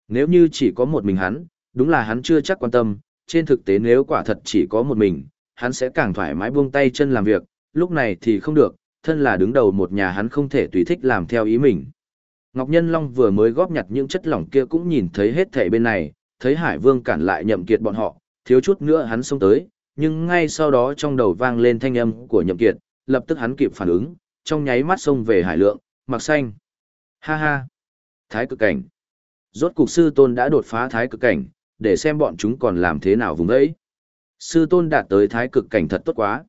Nếu như chỉ có một mình hắn, đúng là hắn chưa chắc quan tâm, trên thực tế nếu quả thật chỉ có một mình, hắn sẽ càng thoải mái buông tay chân làm việc, lúc này thì không được, thân là đứng đầu một nhà hắn không thể tùy thích làm theo ý mình. Ngọc Nhân Long vừa mới góp nhặt những chất lỏng kia cũng nhìn thấy hết thảy bên này, thấy Hải Vương cản lại nhậm kiệt bọn họ, thiếu chút nữa hắn xông tới, nhưng ngay sau đó trong đầu vang lên thanh âm của nhậm kiệt, lập tức hắn kịp phản ứng, trong nháy mắt xông về Hải Lượng, mặc xanh. Ha ha! Thái cực cảnh! Rốt cục sư tôn đã đột phá thái cực cảnh, để xem bọn chúng còn làm thế nào vùng đấy. Sư tôn đạt tới thái cực cảnh thật tốt quá.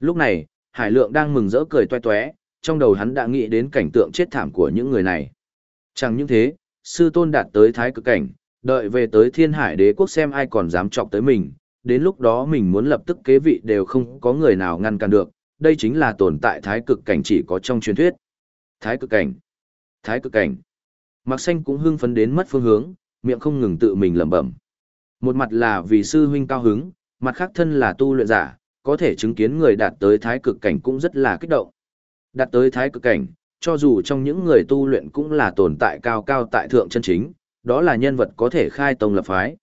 Lúc này, Hải Lượng đang mừng rỡ cười toe toé, trong đầu hắn đã nghĩ đến cảnh tượng chết thảm của những người này. Chẳng những thế, sư tôn đạt tới thái cực cảnh, đợi về tới thiên hải đế quốc xem ai còn dám chọc tới mình, đến lúc đó mình muốn lập tức kế vị đều không có người nào ngăn cản được, đây chính là tồn tại thái cực cảnh chỉ có trong truyền thuyết. Thái cực cảnh, thái cực cảnh. Mạc Xanh cũng hưng phấn đến mất phương hướng, miệng không ngừng tự mình lẩm bẩm. Một mặt là vì sư huynh cao hứng, mặt khác thân là tu luyện giả, có thể chứng kiến người đạt tới thái cực cảnh cũng rất là kích động. Đạt tới thái cực cảnh, cho dù trong những người tu luyện cũng là tồn tại cao cao tại thượng chân chính, đó là nhân vật có thể khai tông lập phái.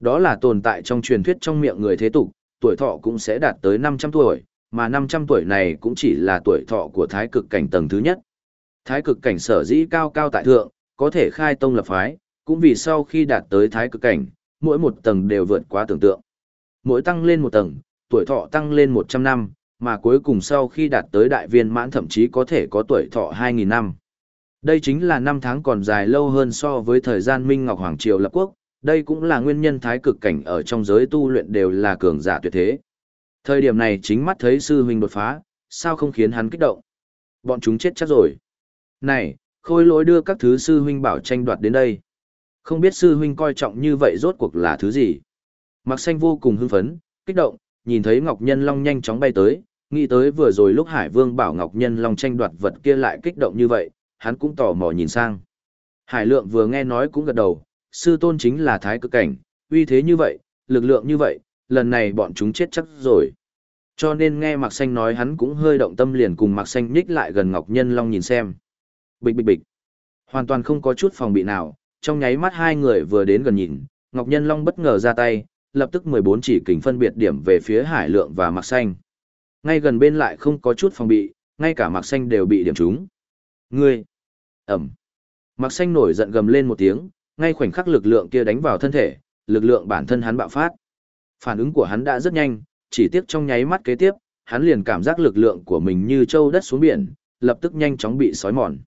Đó là tồn tại trong truyền thuyết trong miệng người thế tục, tuổi thọ cũng sẽ đạt tới 500 tuổi, mà 500 tuổi này cũng chỉ là tuổi thọ của thái cực cảnh tầng thứ nhất. Thái cực cảnh sở dĩ cao cao tại thượng, có thể khai tông lập phái, cũng vì sau khi đạt tới thái cực cảnh, mỗi một tầng đều vượt quá tưởng tượng. Mỗi tăng lên một tầng, tuổi thọ tăng lên 100 năm, mà cuối cùng sau khi đạt tới đại viên mãn thậm chí có thể có tuổi thọ 2.000 năm. Đây chính là năm tháng còn dài lâu hơn so với thời gian Minh Ngọc Hoàng Triều lập quốc, đây cũng là nguyên nhân thái cực cảnh ở trong giới tu luyện đều là cường giả tuyệt thế. Thời điểm này chính mắt thấy sư huynh đột phá, sao không khiến hắn kích động? Bọn chúng chết chắc rồi. Này, khôi lỗi đưa các thứ sư huynh bảo tranh đoạt đến đây. Không biết sư huynh coi trọng như vậy rốt cuộc là thứ gì? Mặc xanh vô cùng hưng phấn, kích động, nhìn thấy Ngọc Nhân Long nhanh chóng bay tới, nghĩ tới vừa rồi lúc Hải Vương bảo Ngọc Nhân Long tranh đoạt vật kia lại kích động như vậy, hắn cũng tò mò nhìn sang. Hải Lượng vừa nghe nói cũng gật đầu, sư tôn chính là thái cực cảnh, uy thế như vậy, lực lượng như vậy, lần này bọn chúng chết chắc rồi. Cho nên nghe Mạc Xanh nói hắn cũng hơi động tâm liền cùng Mạc Xanh nhích lại gần Ngọc Nhân Long nhìn xem. Bịch bịch bịch. Hoàn toàn không có chút phòng bị nào, trong nháy mắt hai người vừa đến gần nhìn, Ngọc Nhân Long bất ngờ ra tay, lập tức 14 chỉ kình phân biệt điểm về phía Hải Lượng và Mạc Xanh. Ngay gần bên lại không có chút phòng bị, ngay cả Mạc Xanh đều bị điểm trúng. Ngươi! Ẩm! Mặc Xanh nổi giận gầm lên một tiếng, ngay khoảnh khắc lực lượng kia đánh vào thân thể, lực lượng bản thân hắn bạo phát. Phản ứng của hắn đã rất nhanh, chỉ tiếc trong nháy mắt kế tiếp, hắn liền cảm giác lực lượng của mình như trâu đất xuống biển, lập tức nhanh chóng bị sói mòn.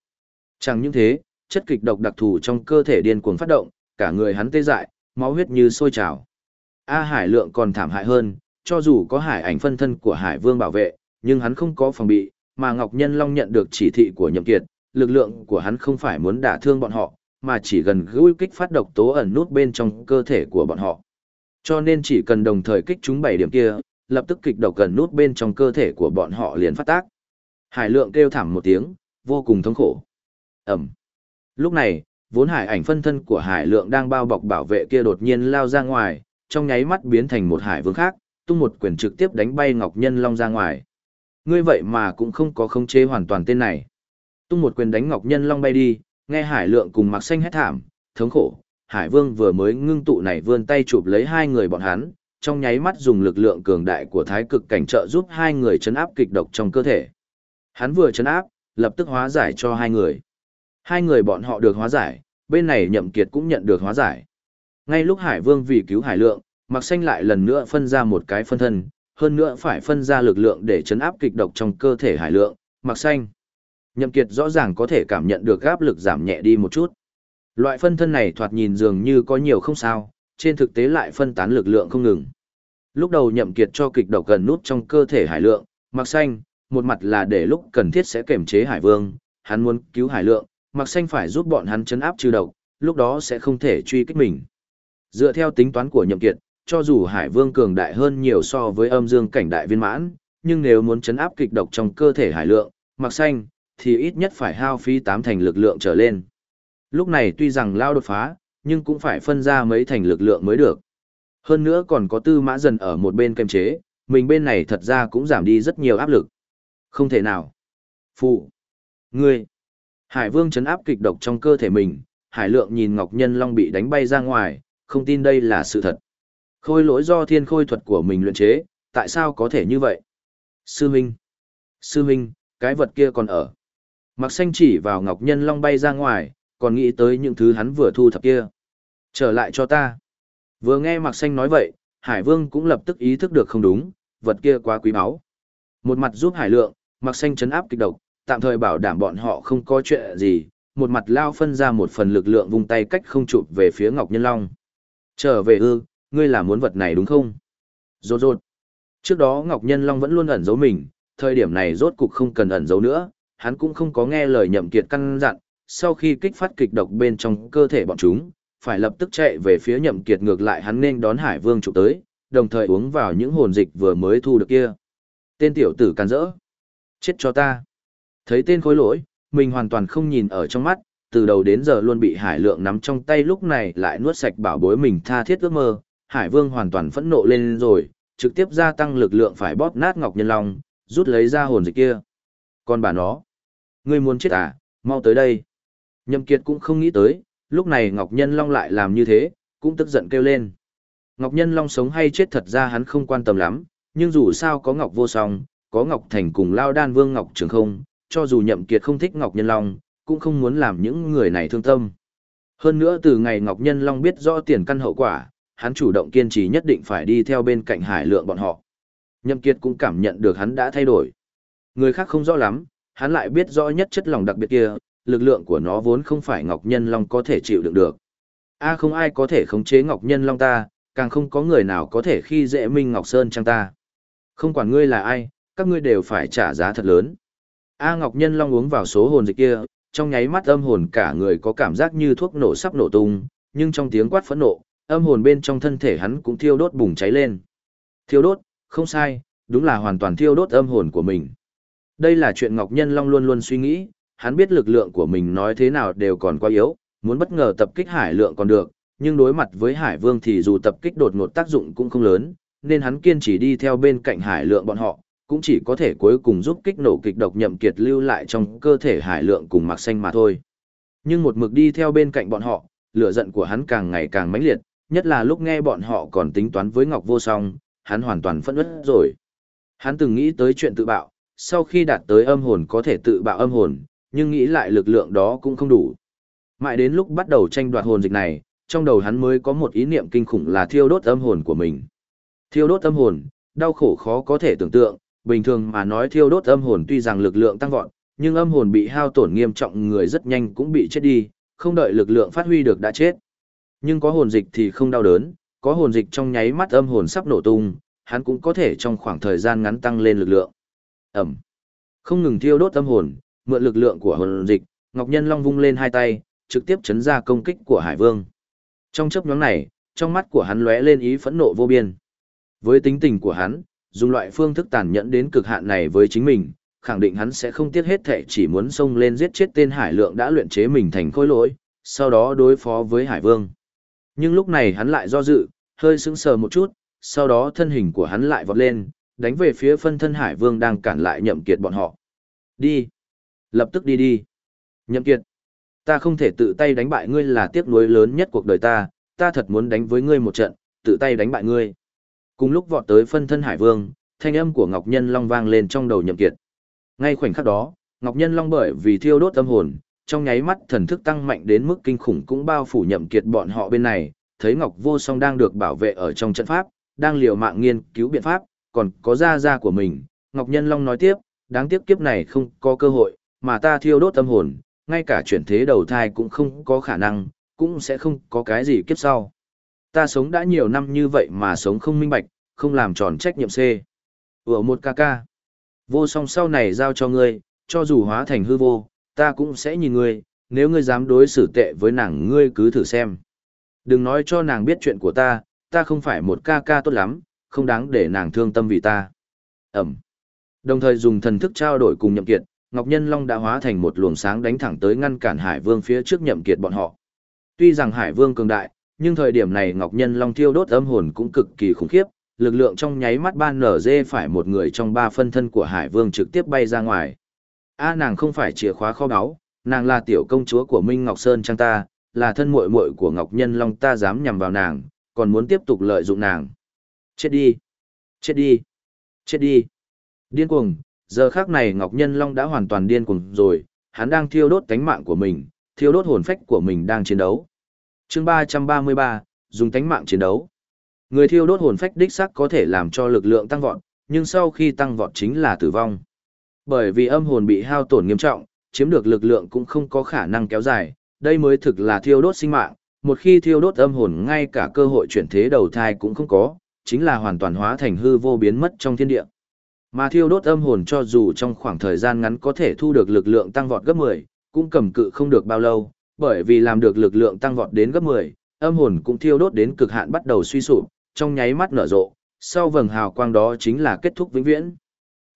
Chẳng những thế, chất kịch độc đặc thù trong cơ thể điên cuồng phát động, cả người hắn tê dại, máu huyết như sôi trào. A Hải Lượng còn thảm hại hơn, cho dù có hải ảnh phân thân của Hải Vương bảo vệ, nhưng hắn không có phòng bị, mà Ngọc Nhân Long nhận được chỉ thị của Nhậm Kiệt, lực lượng của hắn không phải muốn đả thương bọn họ, mà chỉ gần gũi kích phát độc tố ẩn nút bên trong cơ thể của bọn họ. Cho nên chỉ cần đồng thời kích chúng 7 điểm kia, lập tức kịch độc gần nút bên trong cơ thể của bọn họ liền phát tác. Hải lượng kêu thảm một tiếng, vô cùng thống khổ. Ẩm. Lúc này, vốn hải ảnh phân thân của hải lượng đang bao bọc bảo vệ kia đột nhiên lao ra ngoài, trong nháy mắt biến thành một hải vương khác, tung một quyền trực tiếp đánh bay Ngọc Nhân Long ra ngoài. Ngươi vậy mà cũng không có khống chế hoàn toàn tên này. Tung một quyền đánh Ngọc Nhân Long bay đi, nghe hải lượng cùng mặc xanh hét thảm, thống khổ. Hải vương vừa mới ngưng tụ này vươn tay chụp lấy hai người bọn hắn, trong nháy mắt dùng lực lượng cường đại của thái cực cảnh trợ giúp hai người chấn áp kịch độc trong cơ thể. Hắn vừa chấn áp, lập tức hóa giải cho hai người. Hai người bọn họ được hóa giải, bên này nhậm kiệt cũng nhận được hóa giải. Ngay lúc Hải Vương vì cứu Hải Lượng, Mặc Xanh lại lần nữa phân ra một cái phân thân, hơn nữa phải phân ra lực lượng để chấn áp kịch độc trong cơ thể Hải Lượng, Mặc Xanh. Nhậm Kiệt rõ ràng có thể cảm nhận được áp lực giảm nhẹ đi một chút. Loại phân thân này thoạt nhìn dường như có nhiều không sao, trên thực tế lại phân tán lực lượng không ngừng. Lúc đầu Nhậm Kiệt cho kịch độc gần nút trong cơ thể Hải Lượng, Mặc Xanh, một mặt là để lúc cần thiết sẽ kiểm chế Hải Vương, hắn muốn cứu Hải Lượng, Mặc Xanh phải giúp bọn hắn chấn áp trừ độc, lúc đó sẽ không thể truy kích mình. Dựa theo tính toán của Nhậm Kiệt, cho dù Hải Vương cường đại hơn nhiều so với âm dương cảnh đại viên mãn, nhưng nếu muốn chấn áp kịch độc trong cơ thể Hải Lượng, Mặc Xanh, thì ít nhất phải hao phí tám thành lực lượng trở lên. Lúc này tuy rằng lao đột phá, nhưng cũng phải phân ra mấy thành lực lượng mới được. Hơn nữa còn có tư mã dần ở một bên kềm chế, mình bên này thật ra cũng giảm đi rất nhiều áp lực. Không thể nào. Phụ. Ngươi. Hải vương chấn áp kịch độc trong cơ thể mình, hải lượng nhìn Ngọc Nhân Long bị đánh bay ra ngoài, không tin đây là sự thật. Khôi lỗi do thiên khôi thuật của mình luyện chế, tại sao có thể như vậy? Sư Minh. Sư Minh, cái vật kia còn ở. Mặc xanh chỉ vào Ngọc Nhân Long bay ra ngoài, còn nghĩ tới những thứ hắn vừa thu thập kia. Trở lại cho ta. Vừa nghe Mặc xanh nói vậy, Hải Vương cũng lập tức ý thức được không đúng, vật kia quá quý báu. Một mặt giúp Hải Lượng, Mặc xanh chấn áp kịch độc, tạm thời bảo đảm bọn họ không có chuyện gì, một mặt lao phân ra một phần lực lượng vung tay cách không chụp về phía Ngọc Nhân Long. Trở về ư, ngươi là muốn vật này đúng không? Rốt rột. Trước đó Ngọc Nhân Long vẫn luôn ẩn giấu mình, thời điểm này rốt cục không cần ẩn giấu nữa, hắn cũng không có nghe lời nhậm kiệt căn dặn, sau khi kích phát kịch độc bên trong cơ thể bọn chúng, phải lập tức chạy về phía nhậm kiệt ngược lại hắn nên đón Hải Vương chụp tới, đồng thời uống vào những hồn dịch vừa mới thu được kia. Tên tiểu tử can rỡ. Chết cho ta. Thấy tên khối lỗi, mình hoàn toàn không nhìn ở trong mắt, từ đầu đến giờ luôn bị Hải Lượng nắm trong tay lúc này lại nuốt sạch bảo bối mình tha thiết ước mơ. Hải Vương hoàn toàn phẫn nộ lên rồi, trực tiếp gia tăng lực lượng phải bóp nát Ngọc Nhân Long, rút lấy ra hồn dịch kia. Còn bà nó, ngươi muốn chết à, mau tới đây. Nhậm Kiệt cũng không nghĩ tới, lúc này Ngọc Nhân Long lại làm như thế, cũng tức giận kêu lên. Ngọc Nhân Long sống hay chết thật ra hắn không quan tâm lắm, nhưng dù sao có Ngọc Vô Song, có Ngọc Thành cùng Lao Đan Vương Ngọc Trường không, cho dù Nhậm Kiệt không thích Ngọc Nhân Long, cũng không muốn làm những người này thương tâm. Hơn nữa từ ngày Ngọc Nhân Long biết rõ tiền căn hậu quả, hắn chủ động kiên trì nhất định phải đi theo bên cạnh Hải Lượng bọn họ. Nhậm Kiệt cũng cảm nhận được hắn đã thay đổi. Người khác không rõ lắm, hắn lại biết rõ nhất chất lòng đặc biệt kia, lực lượng của nó vốn không phải Ngọc Nhân Long có thể chịu đựng được. A không ai có thể khống chế Ngọc Nhân Long ta, càng không có người nào có thể khi dễ Minh Ngọc Sơn trang ta. Không quản ngươi là ai, các ngươi đều phải trả giá thật lớn. A Ngọc Nhân Long uống vào số hồn dịch kia, trong nháy mắt âm hồn cả người có cảm giác như thuốc nổ sắp nổ tung, nhưng trong tiếng quát phẫn nộ, âm hồn bên trong thân thể hắn cũng thiêu đốt bùng cháy lên. Thiêu đốt, không sai, đúng là hoàn toàn thiêu đốt âm hồn của mình. Đây là chuyện Ngọc Nhân Long luôn luôn suy nghĩ, hắn biết lực lượng của mình nói thế nào đều còn quá yếu, muốn bất ngờ tập kích hải lượng còn được, nhưng đối mặt với hải vương thì dù tập kích đột ngột tác dụng cũng không lớn, nên hắn kiên trì đi theo bên cạnh hải lượng bọn họ, cũng chỉ có thể cuối cùng giúp kích nổ kịch độc nhậm kiệt lưu lại trong cơ thể hải lượng cùng mặc xanh mà thôi. Nhưng một mực đi theo bên cạnh bọn họ, lửa giận của hắn càng ngày càng mãnh liệt, nhất là lúc nghe bọn họ còn tính toán với Ngọc Vô Song, hắn hoàn toàn phẫn uất rồi. Hắn từng nghĩ tới chuyện tự bạo, sau khi đạt tới âm hồn có thể tự bạo âm hồn, nhưng nghĩ lại lực lượng đó cũng không đủ. Mãi đến lúc bắt đầu tranh đoạt hồn dịch này, trong đầu hắn mới có một ý niệm kinh khủng là thiêu đốt âm hồn của mình. Thiêu đốt âm hồn, đau khổ khó có thể tưởng tượng, bình thường mà nói thiêu đốt âm hồn tuy rằng lực lượng tăng vọt, nhưng âm hồn bị hao tổn nghiêm trọng người rất nhanh cũng bị chết đi, không đợi lực lượng phát huy được đã chết. Nhưng có hồn dịch thì không đau đớn, có hồn dịch trong nháy mắt âm hồn sắp nổ tung, hắn cũng có thể trong khoảng thời gian ngắn tăng lên lực lượng. Ẩm. Không ngừng thiêu đốt tâm hồn, mượn lực lượng của hồn dịch, Ngọc Nhân Long vung lên hai tay, trực tiếp chấn ra công kích của Hải Vương. Trong chớp nhóm này, trong mắt của hắn lóe lên ý phẫn nộ vô biên. Với tính tình của hắn, dùng loại phương thức tàn nhẫn đến cực hạn này với chính mình, khẳng định hắn sẽ không tiếc hết thệ chỉ muốn xông lên giết chết tên Hải Lượng đã luyện chế mình thành khối lỗi, sau đó đối phó với Hải Vương. Nhưng lúc này hắn lại do dự, hơi sững sờ một chút, sau đó thân hình của hắn lại vọt lên, đánh về phía phân thân Hải Vương đang cản lại nhậm kiệt bọn họ. Đi! Lập tức đi đi! Nhậm kiệt! Ta không thể tự tay đánh bại ngươi là tiếc nuối lớn nhất cuộc đời ta, ta thật muốn đánh với ngươi một trận, tự tay đánh bại ngươi. Cùng lúc vọt tới phân thân Hải Vương, thanh âm của Ngọc Nhân Long vang lên trong đầu nhậm kiệt. Ngay khoảnh khắc đó, Ngọc Nhân Long bởi vì thiêu đốt tâm hồn, trong nháy mắt thần thức tăng mạnh đến mức kinh khủng cũng bao phủ nhậm kiệt bọn họ bên này, thấy Ngọc Vô Song đang được bảo vệ ở trong trận pháp, đang liều mạng nghiên cứu biện pháp, còn có gia gia của mình. Ngọc Nhân Long nói tiếp, đáng tiếc kiếp này không có cơ hội, mà ta thiêu đốt tâm hồn, ngay cả chuyển thế đầu thai cũng không có khả năng, cũng sẽ không có cái gì kiếp sau. Ta sống đã nhiều năm như vậy mà sống không minh bạch, không làm tròn trách nhiệm C. Ủa một ca ca. Vô song sau này giao cho ngươi, cho dù hóa thành hư vô, ta cũng sẽ nhìn ngươi, nếu ngươi dám đối xử tệ với nàng ngươi cứ thử xem. Đừng nói cho nàng biết chuyện của ta, ta không phải một ca ca tốt lắm, không đáng để nàng thương tâm vì ta. Ẩm. Đồng thời dùng thần thức trao đổi cùng nhậm kiệt, Ngọc Nhân Long đã hóa thành một luồng sáng đánh thẳng tới ngăn cản Hải Vương phía trước nhậm kiệt bọn họ. Tuy rằng Hải Vương cường đại, nhưng thời điểm này Ngọc Nhân Long thiêu đốt âm hồn cũng cực kỳ khủng khiếp, lực lượng trong nháy mắt ban nở dê phải một người trong ba phân thân của Hải Vương trực tiếp bay ra ngoài. A nàng không phải chìa khóa kho báu, nàng là tiểu công chúa của Minh Ngọc Sơn trang ta, là thân muội muội của Ngọc Nhân Long ta dám nhằm vào nàng, còn muốn tiếp tục lợi dụng nàng. Chết đi! Chết đi! Chết đi! Điên cuồng, giờ khác này Ngọc Nhân Long đã hoàn toàn điên cuồng rồi, hắn đang thiêu đốt cánh mạng của mình, thiêu đốt hồn phách của mình đang chiến đấu. chương 333, dùng cánh mạng chiến đấu. Người thiêu đốt hồn phách đích sắc có thể làm cho lực lượng tăng vọt, nhưng sau khi tăng vọt chính là tử vong. Bởi vì âm hồn bị hao tổn nghiêm trọng, chiếm được lực lượng cũng không có khả năng kéo dài, đây mới thực là thiêu đốt sinh mạng, một khi thiêu đốt âm hồn ngay cả cơ hội chuyển thế đầu thai cũng không có, chính là hoàn toàn hóa thành hư vô biến mất trong thiên địa. Mà thiêu đốt âm hồn cho dù trong khoảng thời gian ngắn có thể thu được lực lượng tăng vọt gấp 10, cũng cầm cự không được bao lâu, bởi vì làm được lực lượng tăng vọt đến gấp 10, âm hồn cũng thiêu đốt đến cực hạn bắt đầu suy sụp, trong nháy mắt nở rộ, sau vầng hào quang đó chính là kết thúc vĩnh viễn.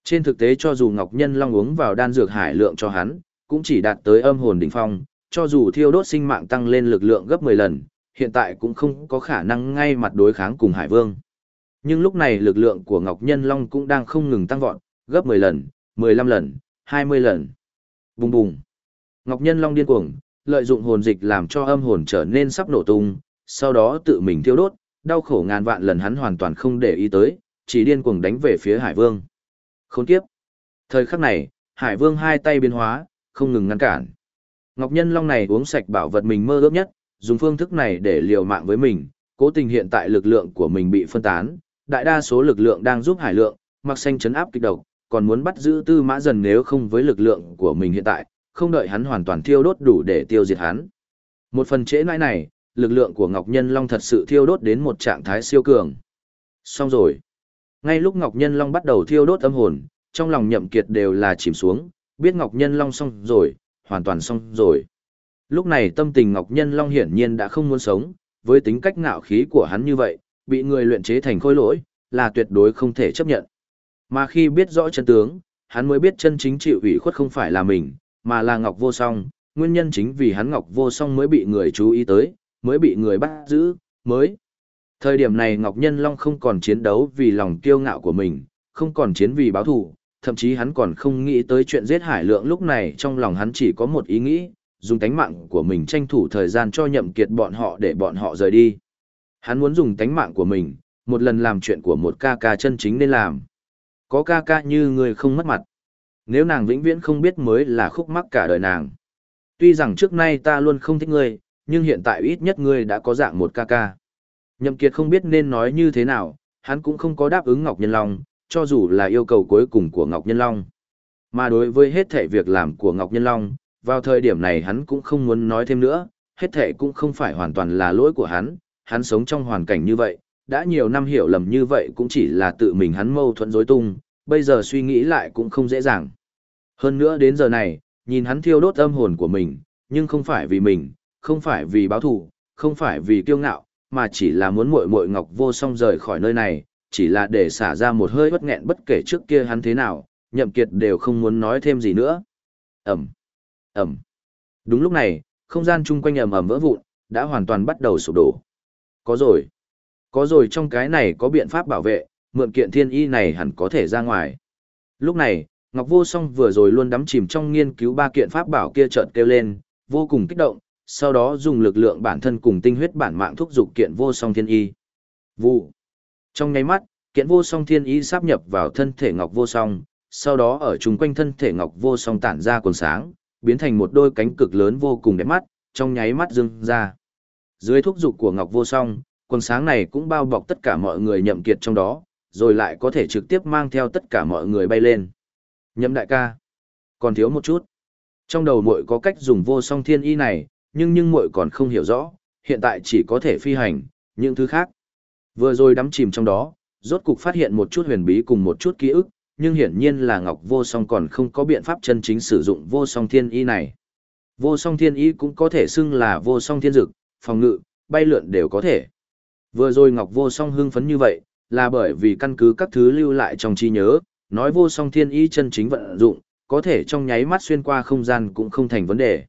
Trên thực tế cho dù Ngọc Nhân Long uống vào đan dược hải lượng cho hắn, cũng chỉ đạt tới âm hồn đỉnh phong, cho dù thiêu đốt sinh mạng tăng lên lực lượng gấp 10 lần, hiện tại cũng không có khả năng ngay mặt đối kháng cùng Hải Vương. Nhưng lúc này lực lượng của Ngọc Nhân Long cũng đang không ngừng tăng vọt, gấp 10 lần, 15 lần, 20 lần. Bùng bùng. Ngọc Nhân Long điên cuồng, lợi dụng hồn dịch làm cho âm hồn trở nên sắp nổ tung, sau đó tự mình thiêu đốt, đau khổ ngàn vạn lần hắn hoàn toàn không để ý tới, chỉ điên cuồng đánh về phía Hải Vương. Khốn kiếp. Thời khắc này, Hải Vương hai tay biến hóa, không ngừng ngăn cản. Ngọc Nhân Long này uống sạch bảo vật mình mơ ước nhất, dùng phương thức này để liều mạng với mình, cố tình hiện tại lực lượng của mình bị phân tán, đại đa số lực lượng đang giúp Hải Lượng, mặc xanh chấn áp kịch độc, còn muốn bắt giữ Tư Mã Dần nếu không với lực lượng của mình hiện tại, không đợi hắn hoàn toàn thiêu đốt đủ để tiêu diệt hắn. Một phần trễ nãi này, lực lượng của Ngọc Nhân Long thật sự thiêu đốt đến một trạng thái siêu cường. Xong rồi. Ngay lúc Ngọc Nhân Long bắt đầu thiêu đốt âm hồn, trong lòng nhậm kiệt đều là chìm xuống, biết Ngọc Nhân Long xong rồi, hoàn toàn xong rồi. Lúc này tâm tình Ngọc Nhân Long hiển nhiên đã không muốn sống, với tính cách ngạo khí của hắn như vậy, bị người luyện chế thành khôi lỗi, là tuyệt đối không thể chấp nhận. Mà khi biết rõ chân tướng, hắn mới biết chân chính chịu ủy khuất không phải là mình, mà là Ngọc Vô Song, nguyên nhân chính vì hắn Ngọc Vô Song mới bị người chú ý tới, mới bị người bắt giữ, mới. Thời điểm này Ngọc Nhân Long không còn chiến đấu vì lòng kiêu ngạo của mình, không còn chiến vì báo thù, thậm chí hắn còn không nghĩ tới chuyện giết Hải Lượng lúc này trong lòng hắn chỉ có một ý nghĩ, dùng tánh mạng của mình tranh thủ thời gian cho nhậm kiệt bọn họ để bọn họ rời đi. Hắn muốn dùng tánh mạng của mình, một lần làm chuyện của một ca ca chân chính nên làm. Có ca ca như người không mất mặt. Nếu nàng vĩnh viễn không biết mới là khúc mắc cả đời nàng. Tuy rằng trước nay ta luôn không thích ngươi, nhưng hiện tại ít nhất ngươi đã có dạng một ca ca. Nhậm Kiệt không biết nên nói như thế nào, hắn cũng không có đáp ứng Ngọc Nhân Long, cho dù là yêu cầu cuối cùng của Ngọc Nhân Long. Mà đối với hết thể việc làm của Ngọc Nhân Long, vào thời điểm này hắn cũng không muốn nói thêm nữa, hết thể cũng không phải hoàn toàn là lỗi của hắn, hắn sống trong hoàn cảnh như vậy, đã nhiều năm hiểu lầm như vậy cũng chỉ là tự mình hắn mâu thuẫn dối tung, bây giờ suy nghĩ lại cũng không dễ dàng. Hơn nữa đến giờ này, nhìn hắn thiêu đốt âm hồn của mình, nhưng không phải vì mình, không phải vì báo thù, không phải vì kiêu ngạo, mà chỉ là muốn muội muội Ngọc Vô Song rời khỏi nơi này, chỉ là để xả ra một hơi bất nghẹn bất kể trước kia hắn thế nào, Nhậm Kiệt đều không muốn nói thêm gì nữa. Ầm. Ầm. Đúng lúc này, không gian chung quanh ầm ầm vỡ vụn, đã hoàn toàn bắt đầu sụp đổ. Có rồi. Có rồi trong cái này có biện pháp bảo vệ, mượn kiện thiên y này hẳn có thể ra ngoài. Lúc này, Ngọc Vô Song vừa rồi luôn đắm chìm trong nghiên cứu ba kiện pháp bảo kia chợt kêu lên, vô cùng kích động, sau đó dùng lực lượng bản thân cùng tinh huyết bản mạng thúc dục kiện Vô Song Thiên Y. Vụ. Trong nháy mắt, kiện Vô Song Thiên Y sáp nhập vào thân thể Ngọc Vô Song, sau đó ở chung quanh thân thể Ngọc Vô Song tản ra quần sáng, biến thành một đôi cánh cực lớn vô cùng đẹp mắt, trong nháy mắt dưng ra. Dưới thúc dục của Ngọc Vô Song, quần sáng này cũng bao bọc tất cả mọi người nhậm kiệt trong đó, rồi lại có thể trực tiếp mang theo tất cả mọi người bay lên. Nhậm đại ca, còn thiếu một chút. Trong đầu muội có cách dùng vô song thiên y này, nhưng nhưng muội còn không hiểu rõ, hiện tại chỉ có thể phi hành, những thứ khác. Vừa rồi đắm chìm trong đó, rốt cục phát hiện một chút huyền bí cùng một chút ký ức, nhưng hiển nhiên là Ngọc Vô Song còn không có biện pháp chân chính sử dụng vô song thiên y này. Vô song thiên y cũng có thể xưng là vô song thiên dực, phòng ngự, bay lượn đều có thể. Vừa rồi Ngọc Vô Song hưng phấn như vậy, là bởi vì căn cứ các thứ lưu lại trong trí nhớ, nói vô song thiên y chân chính vận dụng, có thể trong nháy mắt xuyên qua không gian cũng không thành vấn đề.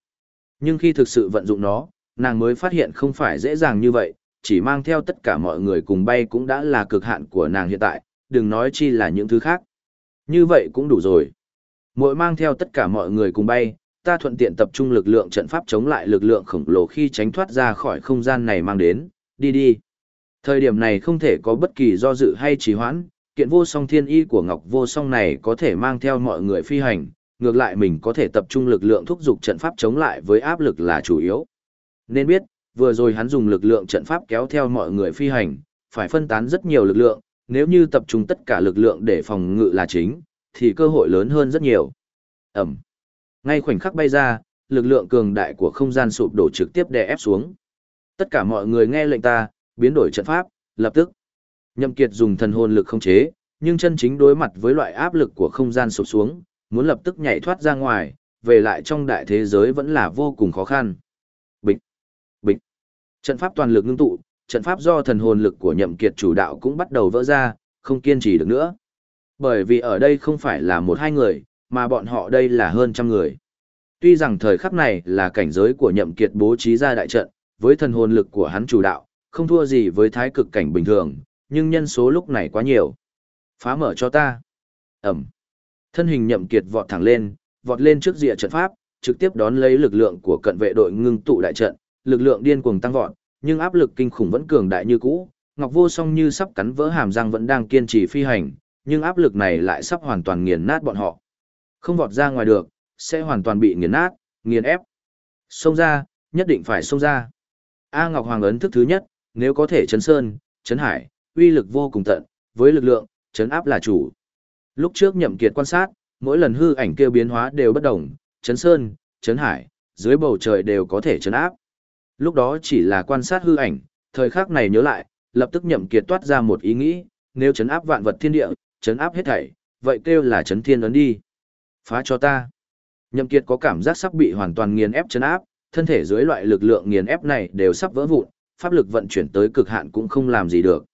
Nhưng khi thực sự vận dụng nó, nàng mới phát hiện không phải dễ dàng như vậy, chỉ mang theo tất cả mọi người cùng bay cũng đã là cực hạn của nàng hiện tại, đừng nói chi là những thứ khác. Như vậy cũng đủ rồi. Mỗi mang theo tất cả mọi người cùng bay, ta thuận tiện tập trung lực lượng trận pháp chống lại lực lượng khổng lồ khi tránh thoát ra khỏi không gian này mang đến, đi đi. Thời điểm này không thể có bất kỳ do dự hay trì hoãn, kiện vô song thiên y của Ngọc vô song này có thể mang theo mọi người phi hành, ngược lại mình có thể tập trung lực lượng thúc giục trận pháp chống lại với áp lực là chủ yếu. Nên biết, vừa rồi hắn dùng lực lượng trận pháp kéo theo mọi người phi hành, phải phân tán rất nhiều lực lượng, nếu như tập trung tất cả lực lượng để phòng ngự là chính, thì cơ hội lớn hơn rất nhiều. Ẩm. Ngay khoảnh khắc bay ra, lực lượng cường đại của không gian sụp đổ trực tiếp đè ép xuống. Tất cả mọi người nghe lệnh ta, biến đổi trận pháp, lập tức. Nhậm Kiệt dùng thần hồn lực không chế, nhưng chân chính đối mặt với loại áp lực của không gian sụp xuống, muốn lập tức nhảy thoát ra ngoài, về lại trong đại thế giới vẫn là vô cùng khó khăn. Bịch, bịch, Trận pháp toàn lực ngưng tụ, trận pháp do thần hồn lực của nhậm kiệt chủ đạo cũng bắt đầu vỡ ra, không kiên trì được nữa. Bởi vì ở đây không phải là một hai người, mà bọn họ đây là hơn trăm người. Tuy rằng thời khắc này là cảnh giới của nhậm kiệt bố trí ra đại trận, với thần hồn lực của hắn chủ đạo, không thua gì với thái cực cảnh bình thường, nhưng nhân số lúc này quá nhiều. Phá mở cho ta. Ẩm. Thân hình nhậm kiệt vọt thẳng lên, vọt lên trước rìa trận pháp, trực tiếp đón lấy lực lượng của cận vệ đội ngưng tụ đại trận, lực lượng điên cuồng tăng vọt, nhưng áp lực kinh khủng vẫn cường đại như cũ. Ngọc Vô Song như sắp cắn vỡ hàm răng vẫn đang kiên trì phi hành, nhưng áp lực này lại sắp hoàn toàn nghiền nát bọn họ. Không vọt ra ngoài được, sẽ hoàn toàn bị nghiền nát, nghiền ép. Xông ra, nhất định phải xông ra. A Ngọc Hoàng ấn thức thứ nhất, nếu có thể chấn sơn, chấn hải, uy lực vô cùng tận, với lực lượng, chấn áp là chủ. Lúc trước nhậm kiệt quan sát, mỗi lần hư ảnh kêu biến hóa đều bất đồng, chấn sơn, chấn hải, dưới bầu trời đều có thể chấn áp. Lúc đó chỉ là quan sát hư ảnh, thời khắc này nhớ lại, lập tức nhậm kiệt toát ra một ý nghĩ, nếu chấn áp vạn vật thiên địa, chấn áp hết thảy, vậy kêu là chấn thiên ấn đi. Phá cho ta. Nhậm kiệt có cảm giác sắp bị hoàn toàn nghiền ép chấn áp, thân thể dưới loại lực lượng nghiền ép này đều sắp vỡ vụn, pháp lực vận chuyển tới cực hạn cũng không làm gì được.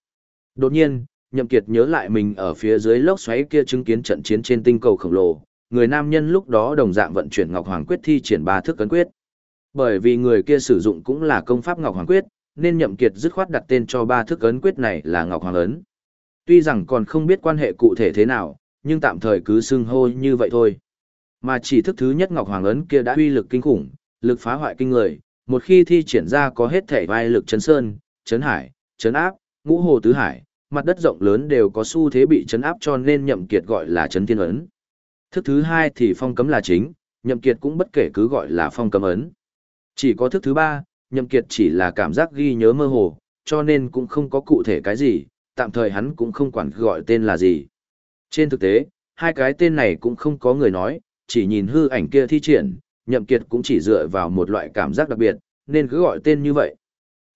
Đột nhiên, Nhậm Kiệt nhớ lại mình ở phía dưới lốc xoáy kia chứng kiến trận chiến trên tinh cầu khổng lồ, người nam nhân lúc đó đồng dạng vận chuyển Ngọc Hoàng Quyết thi triển ba thức cấn quyết. Bởi vì người kia sử dụng cũng là công pháp Ngọc Hoàng Quyết, nên Nhậm Kiệt dứt khoát đặt tên cho ba thức ấn quyết này là Ngọc Hoàng ấn. Tuy rằng còn không biết quan hệ cụ thể thế nào, nhưng tạm thời cứ xưng hô như vậy thôi. Mà chỉ thức thứ nhất Ngọc Hoàng ấn kia đã uy lực kinh khủng, lực phá hoại kinh người, một khi thi triển ra có hết thể vai lực chấn sơn, chấn hải, chấn áp, ngũ hồ tứ hải, mặt đất rộng lớn đều có xu thế bị chấn áp cho nên nhậm kiệt gọi là chấn thiên ấn. Thức thứ hai thì phong cấm là chính, nhậm kiệt cũng bất kể cứ gọi là phong cấm ấn. Chỉ có thức thứ ba, nhậm kiệt chỉ là cảm giác ghi nhớ mơ hồ, cho nên cũng không có cụ thể cái gì, tạm thời hắn cũng không quản gọi tên là gì. Trên thực tế, hai cái tên này cũng không có người nói, chỉ nhìn hư ảnh kia thi triển, nhậm kiệt cũng chỉ dựa vào một loại cảm giác đặc biệt, nên cứ gọi tên như vậy.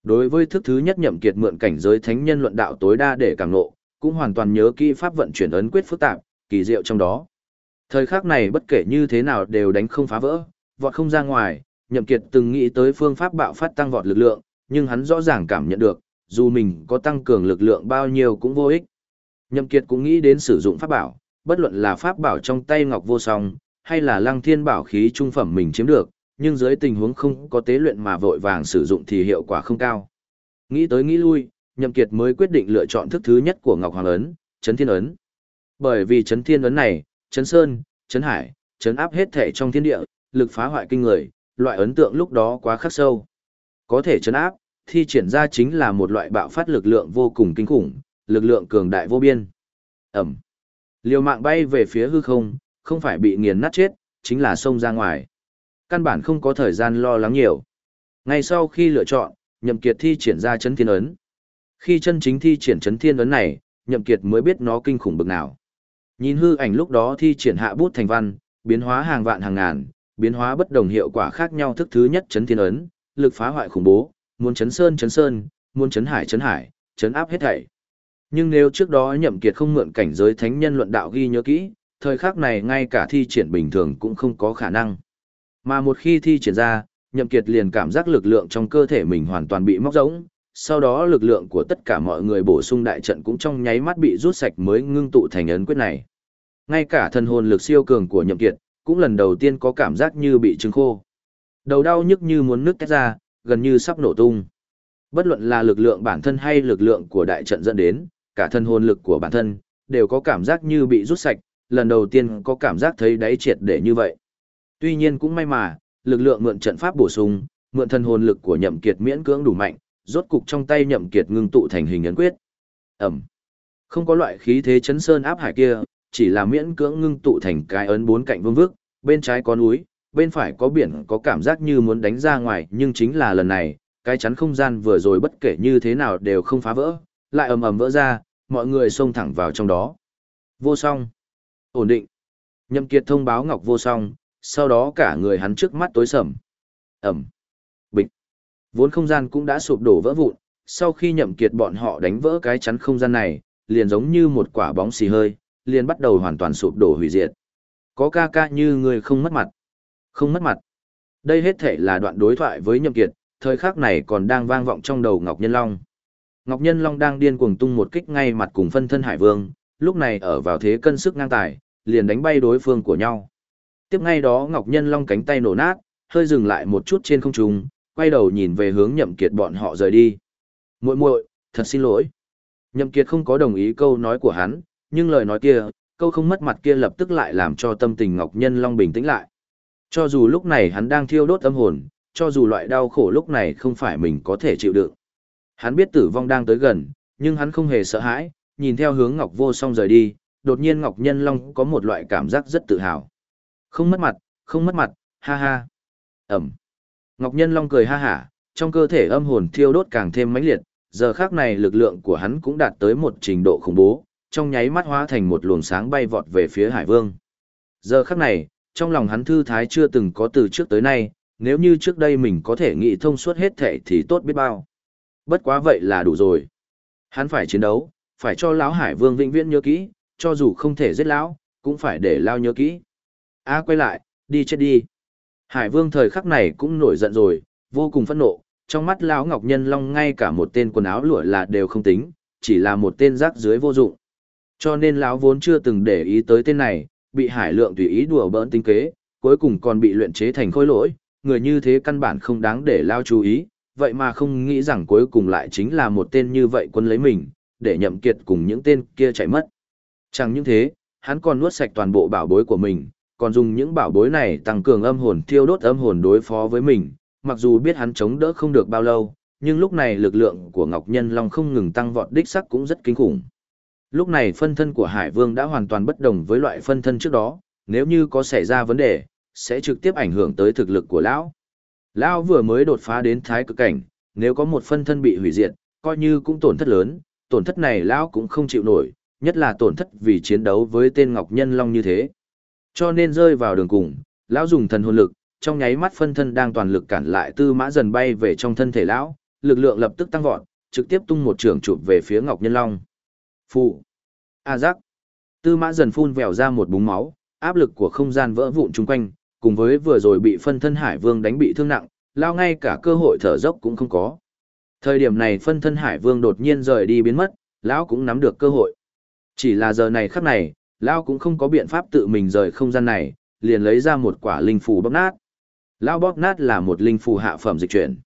Đối với thức thứ nhất nhậm kiệt mượn cảnh giới thánh nhân luận đạo tối đa để càng nộ, cũng hoàn toàn nhớ kỹ pháp vận chuyển ấn quyết phức tạp, kỳ diệu trong đó. Thời khắc này bất kể như thế nào đều đánh không phá vỡ, vọt không ra ngoài, nhậm kiệt từng nghĩ tới phương pháp bạo phát tăng vọt lực lượng, nhưng hắn rõ ràng cảm nhận được, dù mình có tăng cường lực lượng bao nhiêu cũng vô ích. Nhậm kiệt cũng nghĩ đến sử dụng pháp bảo, bất luận là pháp bảo trong tay ngọc vô song, hay là lăng thiên bảo khí trung phẩm mình chiếm được, nhưng dưới tình huống không có tế luyện mà vội vàng sử dụng thì hiệu quả không cao. Nghĩ tới nghĩ lui, Nhậm Kiệt mới quyết định lựa chọn thức thứ nhất của Ngọc Hoàng ấn, Chấn Thiên ấn. Bởi vì Chấn Thiên ấn này, Chấn Sơn, Chấn Hải, chấn áp hết thể trong thiên địa, lực phá hoại kinh người, loại ấn tượng lúc đó quá khắc sâu. Có thể chấn áp, thi triển ra chính là một loại bạo phát lực lượng vô cùng kinh khủng, lực lượng cường đại vô biên. Ẩm. Liều mạng bay về phía hư không, không phải bị nghiền nát chết, chính là xông ra ngoài. Căn bản không có thời gian lo lắng nhiều. Ngay sau khi lựa chọn, Nhậm Kiệt thi triển ra chấn thiên ấn. Khi chân chính thi triển chấn thiên ấn này, Nhậm Kiệt mới biết nó kinh khủng bực nào. Nhìn hư ảnh lúc đó thi triển hạ bút thành văn, biến hóa hàng vạn hàng ngàn, biến hóa bất đồng hiệu quả khác nhau thức thứ nhất chấn thiên ấn, lực phá hoại khủng bố, muốn chấn sơn chấn sơn, muốn chấn hải chấn hải, chấn áp hết thảy. Nhưng nếu trước đó Nhậm Kiệt không mượn cảnh giới thánh nhân luận đạo ghi nhớ kỹ, thời khắc này ngay cả thi triển bình thường cũng không có khả năng. Mà một khi thi triển ra, Nhậm Kiệt liền cảm giác lực lượng trong cơ thể mình hoàn toàn bị móc rỗng, sau đó lực lượng của tất cả mọi người bổ sung đại trận cũng trong nháy mắt bị rút sạch mới ngưng tụ thành ấn quyết này. Ngay cả thần hồn lực siêu cường của Nhậm Kiệt, cũng lần đầu tiên có cảm giác như bị trứng khô. Đầu đau nhức như muốn nứt tét ra, gần như sắp nổ tung. Bất luận là lực lượng bản thân hay lực lượng của đại trận dẫn đến, cả thân hồn lực của bản thân, đều có cảm giác như bị rút sạch, lần đầu tiên có cảm giác thấy đáy triệt để như vậy. Tuy nhiên cũng may mà, lực lượng mượn trận pháp bổ sung, mượn thân hồn lực của Nhậm Kiệt miễn cưỡng đủ mạnh, rốt cục trong tay Nhậm Kiệt ngưng tụ thành hình ấn quyết. Ầm. Không có loại khí thế chấn sơn áp hải kia, chỉ là miễn cưỡng ngưng tụ thành cái ấn bốn cạnh vương vức, bên trái có núi, bên phải có biển có cảm giác như muốn đánh ra ngoài, nhưng chính là lần này, cái chắn không gian vừa rồi bất kể như thế nào đều không phá vỡ, lại ầm ầm vỡ ra, mọi người xông thẳng vào trong đó. Vô song. Ổn định. Nhậm Kiệt thông báo Ngọc Vô Song, sau đó cả người hắn trước mắt tối sầm. Ẩm. Bịch. Vốn không gian cũng đã sụp đổ vỡ vụn, sau khi Nhậm Kiệt bọn họ đánh vỡ cái chắn không gian này, liền giống như một quả bóng xì hơi, liền bắt đầu hoàn toàn sụp đổ hủy diệt. Có ca ca như người không mất mặt. Không mất mặt. Đây hết thể là đoạn đối thoại với Nhậm Kiệt, thời khắc này còn đang vang vọng trong đầu Ngọc Nhân Long. Ngọc Nhân Long đang điên cuồng tung một kích ngay mặt cùng phân thân Hải Vương, lúc này ở vào thế cân sức ngang tài, liền đánh bay đối phương của nhau. Tiếp ngay đó Ngọc Nhân Long cánh tay nổ nát, hơi dừng lại một chút trên không trung, quay đầu nhìn về hướng Nhậm Kiệt bọn họ rời đi. Muội muội, thật xin lỗi. Nhậm Kiệt không có đồng ý câu nói của hắn, nhưng lời nói kia, câu không mất mặt kia lập tức lại làm cho tâm tình Ngọc Nhân Long bình tĩnh lại. Cho dù lúc này hắn đang thiêu đốt âm hồn, cho dù loại đau khổ lúc này không phải mình có thể chịu đựng. Hắn biết tử vong đang tới gần, nhưng hắn không hề sợ hãi, nhìn theo hướng Ngọc Vô Song rời đi, đột nhiên Ngọc Nhân Long có một loại cảm giác rất tự hào. Không mất mặt, không mất mặt, ha ha. Ẩm. Ngọc Nhân Long cười ha hả, trong cơ thể âm hồn thiêu đốt càng thêm mãnh liệt, giờ khác này lực lượng của hắn cũng đạt tới một trình độ khủng bố, trong nháy mắt hóa thành một luồng sáng bay vọt về phía Hải Vương. Giờ khắc này, trong lòng hắn thư thái chưa từng có từ trước tới nay, nếu như trước đây mình có thể nghĩ thông suốt hết thể thì tốt biết bao. Bất quá vậy là đủ rồi. Hắn phải chiến đấu, phải cho lão Hải Vương vĩnh viễn nhớ kỹ, cho dù không thể giết lão, cũng phải để lao nhớ kỹ. A quay lại, đi chết đi. Hải Vương thời khắc này cũng nổi giận rồi, vô cùng phẫn nộ, trong mắt lão Ngọc Nhân Long ngay cả một tên quần áo lụa là đều không tính, chỉ là một tên rác dưới vô dụng. Cho nên lão vốn chưa từng để ý tới tên này, bị Hải Lượng tùy ý đùa bỡn tính kế, cuối cùng còn bị luyện chế thành khối lỗi, người như thế căn bản không đáng để lao chú ý, vậy mà không nghĩ rằng cuối cùng lại chính là một tên như vậy quân lấy mình, để nhậm kiệt cùng những tên kia chạy mất. Chẳng những thế, hắn còn nuốt sạch toàn bộ bảo bối của mình, còn dùng những bảo bối này tăng cường âm hồn thiêu đốt âm hồn đối phó với mình, mặc dù biết hắn chống đỡ không được bao lâu, nhưng lúc này lực lượng của Ngọc Nhân Long không ngừng tăng vọt đích sắc cũng rất kinh khủng. Lúc này phân thân của Hải Vương đã hoàn toàn bất đồng với loại phân thân trước đó, nếu như có xảy ra vấn đề, sẽ trực tiếp ảnh hưởng tới thực lực của lão. Lão vừa mới đột phá đến thái cực cảnh, nếu có một phân thân bị hủy diệt, coi như cũng tổn thất lớn, tổn thất này lão cũng không chịu nổi, nhất là tổn thất vì chiến đấu với tên Ngọc Nhân Long như thế. Cho nên rơi vào đường cùng, lão dùng thần hồn lực, trong nháy mắt phân thân đang toàn lực cản lại tư mã dần bay về trong thân thể lão, lực lượng lập tức tăng vọt, trực tiếp tung một trường chụp về phía Ngọc Nhân Long. Phụ. A giác. Tư mã dần phun vèo ra một búng máu, áp lực của không gian vỡ vụn chung quanh, cùng với vừa rồi bị phân thân Hải Vương đánh bị thương nặng, lao ngay cả cơ hội thở dốc cũng không có. Thời điểm này phân thân Hải Vương đột nhiên rời đi biến mất, lão cũng nắm được cơ hội. Chỉ là giờ này khắc này, lão cũng không có biện pháp tự mình rời không gian này, liền lấy ra một quả linh phù bóp nát. Lão bóp nát là một linh phù hạ phẩm dịch chuyển.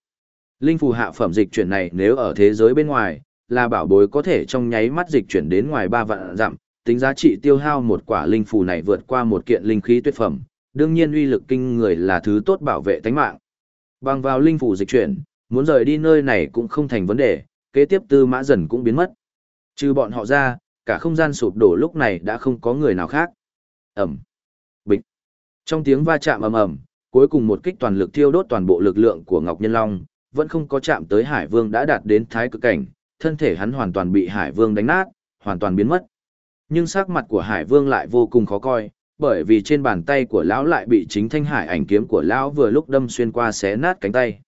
Linh phù hạ phẩm dịch chuyển này nếu ở thế giới bên ngoài, là bảo bối có thể trong nháy mắt dịch chuyển đến ngoài ba vạn dặm, tính giá trị tiêu hao một quả linh phù này vượt qua một kiện linh khí tuyệt phẩm, đương nhiên uy lực kinh người là thứ tốt bảo vệ tánh mạng. Bằng vào linh phù dịch chuyển, muốn rời đi nơi này cũng không thành vấn đề, kế tiếp tư mã dần cũng biến mất. Trừ bọn họ ra, cả không gian sụp đổ lúc này đã không có người nào khác. Ẩm. Bịch. Trong tiếng va chạm ầm ầm, cuối cùng một kích toàn lực thiêu đốt toàn bộ lực lượng của Ngọc Nhân Long, vẫn không có chạm tới Hải Vương đã đạt đến thái cực cảnh, thân thể hắn hoàn toàn bị Hải Vương đánh nát, hoàn toàn biến mất. Nhưng sắc mặt của Hải Vương lại vô cùng khó coi, bởi vì trên bàn tay của lão lại bị chính thanh hải ảnh kiếm của lão vừa lúc đâm xuyên qua xé nát cánh tay.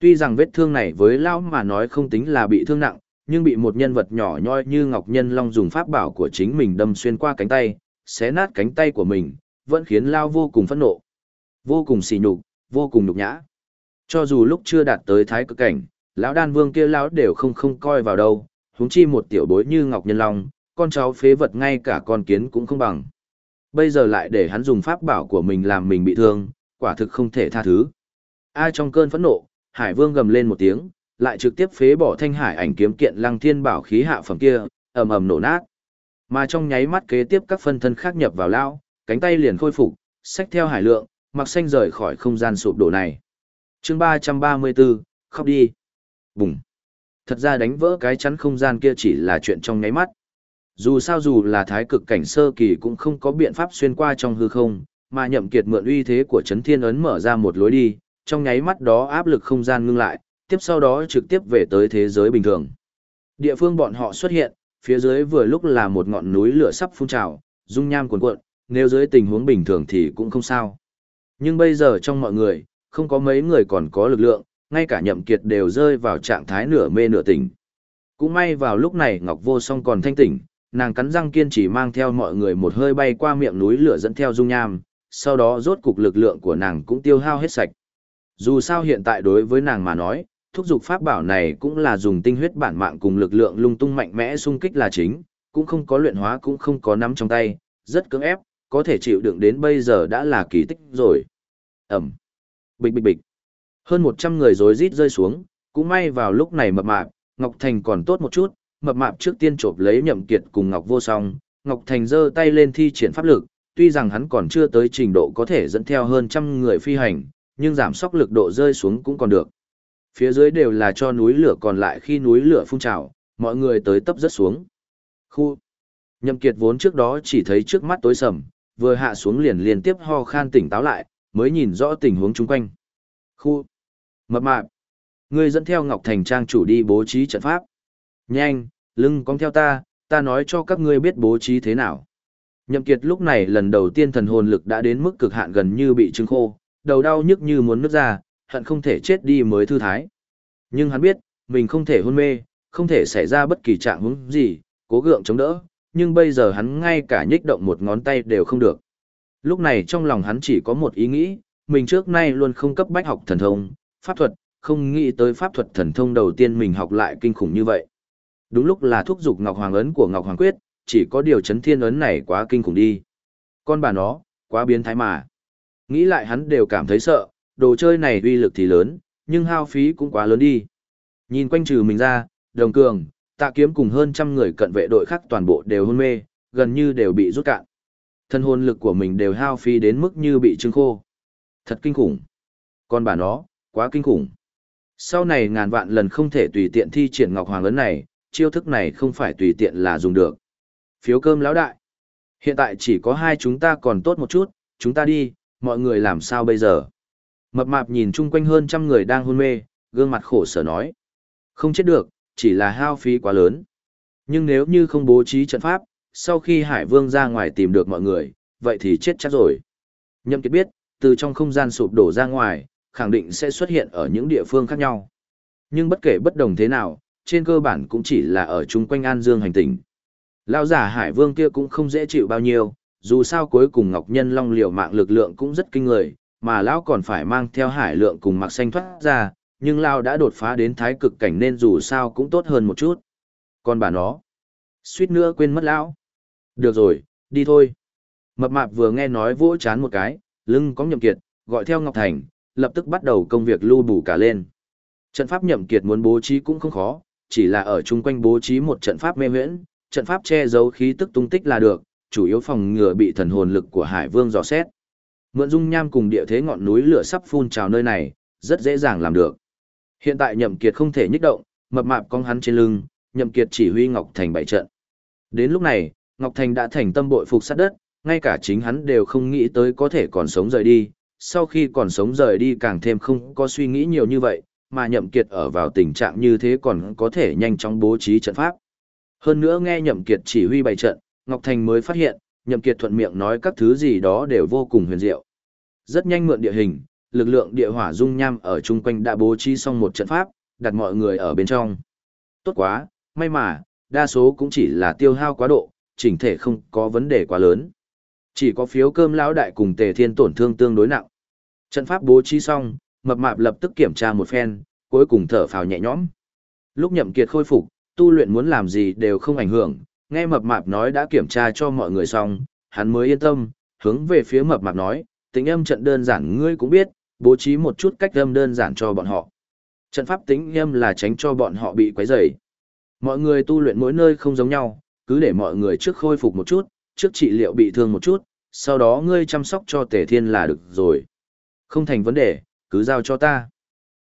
Tuy rằng vết thương này với lão mà nói không tính là bị thương nặng, nhưng bị một nhân vật nhỏ nhoi như Ngọc Nhân Long dùng pháp bảo của chính mình đâm xuyên qua cánh tay, xé nát cánh tay của mình, vẫn khiến lão vô cùng phẫn nộ, vô cùng sỉ nhục, vô cùng nhục nhã. Cho dù lúc chưa đạt tới thái cực cảnh, lão đan vương kia lão đều không không coi vào đâu, huống chi một tiểu bối như Ngọc Nhân Long, con cháu phế vật ngay cả con kiến cũng không bằng. Bây giờ lại để hắn dùng pháp bảo của mình làm mình bị thương, quả thực không thể tha thứ. Ai trong cơn phẫn nộ, Hải Vương gầm lên một tiếng, lại trực tiếp phế bỏ thanh hải ảnh kiếm kiện lăng thiên bảo khí hạ phẩm kia, ầm ầm nổ nát. Mà trong nháy mắt kế tiếp các phân thân khác nhập vào lao, cánh tay liền khôi phục, xách theo hải lượng, mặc xanh rời khỏi không gian sụp đổ này. Chương 334, khóc đi. Bùng. Thật ra đánh vỡ cái chắn không gian kia chỉ là chuyện trong nháy mắt. Dù sao dù là thái cực cảnh sơ kỳ cũng không có biện pháp xuyên qua trong hư không, mà nhậm kiệt mượn uy thế của chấn thiên ấn mở ra một lối đi, trong nháy mắt đó áp lực không gian ngưng lại, tiếp sau đó trực tiếp về tới thế giới bình thường. Địa phương bọn họ xuất hiện, phía dưới vừa lúc là một ngọn núi lửa sắp phun trào, dung nham cuồn cuộn, nếu dưới tình huống bình thường thì cũng không sao. Nhưng bây giờ trong mọi người, không có mấy người còn có lực lượng, ngay cả nhậm kiệt đều rơi vào trạng thái nửa mê nửa tỉnh. Cũng may vào lúc này Ngọc Vô Song còn thanh tỉnh, nàng cắn răng kiên trì mang theo mọi người một hơi bay qua miệng núi lửa dẫn theo dung nham, sau đó rốt cục lực lượng của nàng cũng tiêu hao hết sạch. Dù sao hiện tại đối với nàng mà nói, thúc dục pháp bảo này cũng là dùng tinh huyết bản mạng cùng lực lượng lung tung mạnh mẽ xung kích là chính, cũng không có luyện hóa cũng không có nắm trong tay, rất cưỡng ép, có thể chịu đựng đến bây giờ đã là kỳ tích rồi. Ẩm. Bịch bịch bịch. Hơn 100 người rối rít rơi xuống, cũng may vào lúc này mập mạp, Ngọc Thành còn tốt một chút, mập mạp trước tiên chộp lấy nhậm kiệt cùng Ngọc Vô Song, Ngọc Thành giơ tay lên thi triển pháp lực, tuy rằng hắn còn chưa tới trình độ có thể dẫn theo hơn trăm người phi hành, nhưng giảm sóc lực độ rơi xuống cũng còn được. Phía dưới đều là cho núi lửa còn lại khi núi lửa phun trào, mọi người tới tấp rất xuống. Khu. Nhậm Kiệt vốn trước đó chỉ thấy trước mắt tối sầm, vừa hạ xuống liền liên tiếp ho khan tỉnh táo lại, mới nhìn rõ tình huống chung quanh. Khu. Mập mạp. Ngươi dẫn theo Ngọc Thành Trang chủ đi bố trí trận pháp. Nhanh, lưng cong theo ta, ta nói cho các ngươi biết bố trí thế nào. Nhậm Kiệt lúc này lần đầu tiên thần hồn lực đã đến mức cực hạn gần như bị trưng khô, đầu đau nhức như muốn nứt ra, hận không thể chết đi mới thư thái. Nhưng hắn biết, mình không thể hôn mê, không thể xảy ra bất kỳ trạng huống gì, cố gượng chống đỡ, nhưng bây giờ hắn ngay cả nhích động một ngón tay đều không được. Lúc này trong lòng hắn chỉ có một ý nghĩ, mình trước nay luôn không cấp bách học thần thông, pháp thuật, không nghĩ tới pháp thuật thần thông đầu tiên mình học lại kinh khủng như vậy. Đúng lúc là thúc dục Ngọc Hoàng ấn của Ngọc Hoàng Quyết, chỉ có điều chấn thiên ấn này quá kinh khủng đi. Con bà nó, quá biến thái mà. Nghĩ lại hắn đều cảm thấy sợ, đồ chơi này uy lực thì lớn, nhưng hao phí cũng quá lớn đi. Nhìn quanh trừ mình ra, đồng cường, tạ kiếm cùng hơn trăm người cận vệ đội khác toàn bộ đều hôn mê, gần như đều bị rút cạn. Thân hồn lực của mình đều hao phí đến mức như bị trưng khô. Thật kinh khủng. còn bà nó, quá kinh khủng. Sau này ngàn vạn lần không thể tùy tiện thi triển Ngọc Hoàng lớn này, chiêu thức này không phải tùy tiện là dùng được. Phiếu cơm lão đại. Hiện tại chỉ có hai chúng ta còn tốt một chút, chúng ta đi, mọi người làm sao bây giờ? Mập mạp nhìn chung quanh hơn trăm người đang hôn mê, gương mặt khổ sở nói. Không chết được, chỉ là hao phí quá lớn. Nhưng nếu như không bố trí trận pháp, sau khi Hải Vương ra ngoài tìm được mọi người, vậy thì chết chắc rồi. Nhậm Kiệt biết, từ trong không gian sụp đổ ra ngoài, khẳng định sẽ xuất hiện ở những địa phương khác nhau. Nhưng bất kể bất đồng thế nào, trên cơ bản cũng chỉ là ở chung quanh An Dương hành tinh. Lão giả Hải Vương kia cũng không dễ chịu bao nhiêu, dù sao cuối cùng Ngọc Nhân Long liều mạng lực lượng cũng rất kinh người, mà lão còn phải mang theo hải lượng cùng mặc xanh thoát ra, nhưng lão đã đột phá đến thái cực cảnh nên dù sao cũng tốt hơn một chút. Còn bà nó, suýt nữa quên mất lão. Được rồi, đi thôi. Mập mạp vừa nghe nói vỗ chán một cái, lưng có nhậm kiệt, gọi theo Ngọc Thành, lập tức bắt đầu công việc lưu bù cả lên. Trận pháp nhậm kiệt muốn bố trí cũng không khó, chỉ là ở chung quanh bố trí một trận pháp mê huyễn, trận pháp che giấu khí tức tung tích là được, chủ yếu phòng ngừa bị thần hồn lực của Hải Vương dò xét. Mượn dung nham cùng địa thế ngọn núi lửa sắp phun trào nơi này, rất dễ dàng làm được. Hiện tại Nhậm Kiệt không thể nhích động, mập mạp cong hắn trên lưng, Nhậm Kiệt chỉ huy Ngọc Thành bảy trận. Đến lúc này, Ngọc Thành đã thành tâm bội phục sát đất, ngay cả chính hắn đều không nghĩ tới có thể còn sống rời đi. Sau khi còn sống rời đi càng thêm không có suy nghĩ nhiều như vậy, mà Nhậm Kiệt ở vào tình trạng như thế còn có thể nhanh chóng bố trí trận pháp. Hơn nữa nghe Nhậm Kiệt chỉ huy bảy trận, Ngọc Thành mới phát hiện, Nhậm Kiệt thuận miệng nói các thứ gì đó đều vô cùng huyền diệu. Rất nhanh mượn địa hình, lực lượng địa hỏa dung nham ở chung quanh đã bố trí xong một trận pháp, đặt mọi người ở bên trong. Tốt quá, may mà, đa số cũng chỉ là tiêu hao quá độ, chỉnh thể không có vấn đề quá lớn. Chỉ có phiếu cơm lão đại cùng tề thiên tổn thương tương đối nặng. Trận pháp bố trí xong, mập mạp lập tức kiểm tra một phen, cuối cùng thở phào nhẹ nhõm. Lúc nhậm kiệt khôi phục, tu luyện muốn làm gì đều không ảnh hưởng, nghe mập mạp nói đã kiểm tra cho mọi người xong, hắn mới yên tâm, hướng về phía mập mạp nói, tính âm trận đơn giản ngươi cũng biết, bố trí một chút cách âm đơn giản cho bọn họ. Trận pháp tính âm là tránh cho bọn họ bị quấy rầy. Mọi người tu luyện mỗi nơi không giống nhau, cứ để mọi người trước khôi phục một chút, trước trị liệu bị thương một chút, sau đó ngươi chăm sóc cho tề thiên là được rồi. Không thành vấn đề, cứ giao cho ta.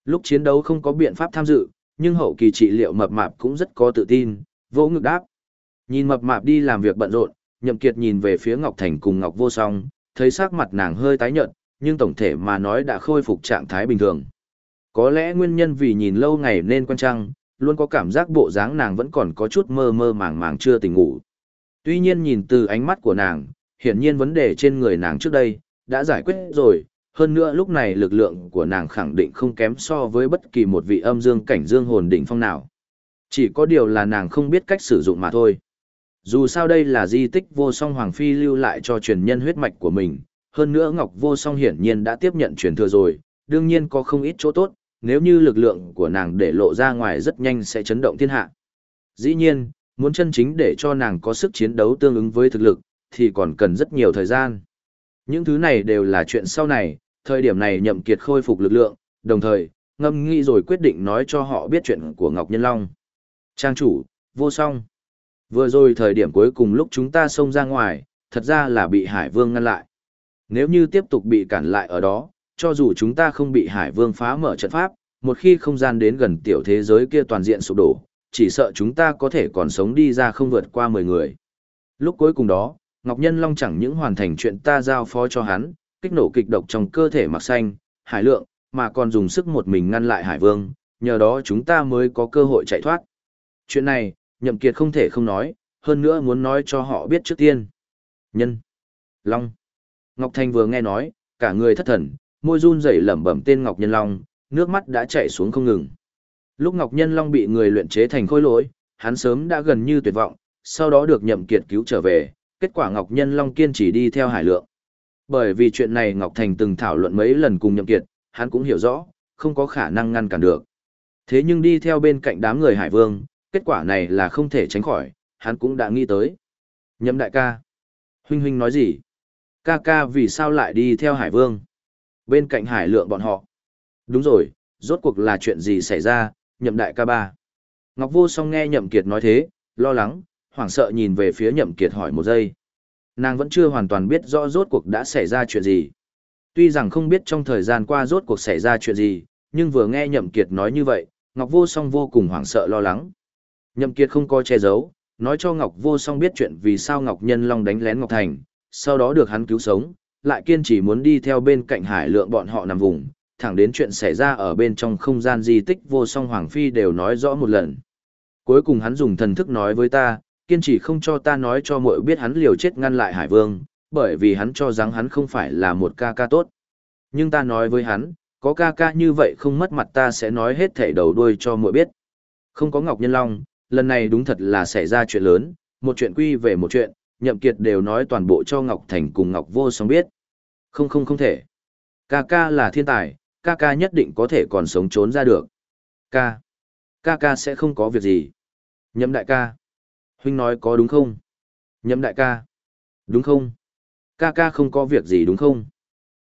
Lúc chiến đấu không có biện pháp tham dự, nhưng hậu kỳ trị liệu mập mạp cũng rất có tự tin, vỗ ngực đáp. Nhìn mập mạp đi làm việc bận rộn, Nhậm Kiệt nhìn về phía Ngọc Thành cùng Ngọc Vô Song, thấy sắc mặt nàng hơi tái nhợt, nhưng tổng thể mà nói đã khôi phục trạng thái bình thường. Có lẽ nguyên nhân vì nhìn lâu ngày nên quan trăng, luôn có cảm giác bộ dáng nàng vẫn còn có chút mơ mơ màng màng chưa tỉnh ngủ. Tuy nhiên nhìn từ ánh mắt của nàng, hiển nhiên vấn đề trên người nàng trước đây, đã giải quyết rồi, hơn nữa lúc này lực lượng của nàng khẳng định không kém so với bất kỳ một vị âm dương cảnh dương hồn đỉnh phong nào. Chỉ có điều là nàng không biết cách sử dụng mà thôi. Dù sao đây là di tích vô song Hoàng Phi lưu lại cho truyền nhân huyết mạch của mình, hơn nữa Ngọc vô song hiển nhiên đã tiếp nhận truyền thừa rồi, đương nhiên có không ít chỗ tốt, nếu như lực lượng của nàng để lộ ra ngoài rất nhanh sẽ chấn động thiên hạ. Dĩ nhiên, muốn chân chính để cho nàng có sức chiến đấu tương ứng với thực lực, thì còn cần rất nhiều thời gian. Những thứ này đều là chuyện sau này, thời điểm này nhậm kiệt khôi phục lực lượng, đồng thời, ngâm nghĩ rồi quyết định nói cho họ biết chuyện của Ngọc Nhân Long. Trang chủ, vô song. Vừa rồi thời điểm cuối cùng lúc chúng ta xông ra ngoài, thật ra là bị Hải Vương ngăn lại. Nếu như tiếp tục bị cản lại ở đó, cho dù chúng ta không bị Hải Vương phá mở trận pháp, một khi không gian đến gần tiểu thế giới kia toàn diện sụp đổ, chỉ sợ chúng ta có thể còn sống đi ra không vượt qua 10 người. Lúc cuối cùng đó, Ngọc Nhân Long chẳng những hoàn thành chuyện ta giao phó cho hắn, kích nổ kịch độc trong cơ thể mặc xanh, hải lượng, mà còn dùng sức một mình ngăn lại Hải Vương, nhờ đó chúng ta mới có cơ hội chạy thoát. Chuyện này, Nhậm Kiệt không thể không nói, hơn nữa muốn nói cho họ biết trước tiên. Nhân. Long. Ngọc Thanh vừa nghe nói, cả người thất thần, môi run rẩy lẩm bẩm tên Ngọc Nhân Long, nước mắt đã chảy xuống không ngừng. Lúc Ngọc Nhân Long bị người luyện chế thành khối lỗi, hắn sớm đã gần như tuyệt vọng, sau đó được Nhậm Kiệt cứu trở về, kết quả Ngọc Nhân Long kiên trì đi theo Hải Lượng. Bởi vì chuyện này Ngọc Thành từng thảo luận mấy lần cùng Nhậm Kiệt, hắn cũng hiểu rõ, không có khả năng ngăn cản được. Thế nhưng đi theo bên cạnh đám người Hải Vương, kết quả này là không thể tránh khỏi, hắn cũng đã nghĩ tới. Nhậm đại ca. Huynh huynh nói gì? Ca ca vì sao lại đi theo Hải Vương? Bên cạnh Hải Lượng bọn họ. Đúng rồi, rốt cuộc là chuyện gì xảy ra, nhậm đại ca ba. Ngọc Vô song nghe nhậm kiệt nói thế, lo lắng, hoảng sợ nhìn về phía nhậm kiệt hỏi một giây. Nàng vẫn chưa hoàn toàn biết rõ rốt cuộc đã xảy ra chuyện gì. Tuy rằng không biết trong thời gian qua rốt cuộc xảy ra chuyện gì, nhưng vừa nghe nhậm kiệt nói như vậy, Ngọc Vô song vô cùng hoảng sợ lo lắng. Nhậm kiệt không có che giấu, nói cho Ngọc Vô song biết chuyện vì sao Ngọc Nhân Long đánh lén Ngọc Thành, sau đó được hắn cứu sống, lại kiên trì muốn đi theo bên cạnh hải lượng bọn họ nằm vùng, thẳng đến chuyện xảy ra ở bên trong không gian di tích vô song Hoàng Phi đều nói rõ một lần. Cuối cùng hắn dùng thần thức nói với ta, kiên trì không cho ta nói cho muội biết hắn liều chết ngăn lại Hải Vương, bởi vì hắn cho rằng hắn không phải là một ca ca tốt. Nhưng ta nói với hắn, có ca ca như vậy không mất mặt ta sẽ nói hết thảy đầu đuôi cho muội biết. Không có Ngọc Nhân Long, lần này đúng thật là xảy ra chuyện lớn, một chuyện quy về một chuyện, Nhậm Kiệt đều nói toàn bộ cho Ngọc Thành cùng Ngọc Vô Song biết. Không không không thể. Ca ca là thiên tài, ca ca nhất định có thể còn sống trốn ra được. Ca. Ca ca sẽ không có việc gì. Nhậm đại ca. Huynh nói có đúng không? Nhậm đại ca. Đúng không? Ca ca không có việc gì đúng không?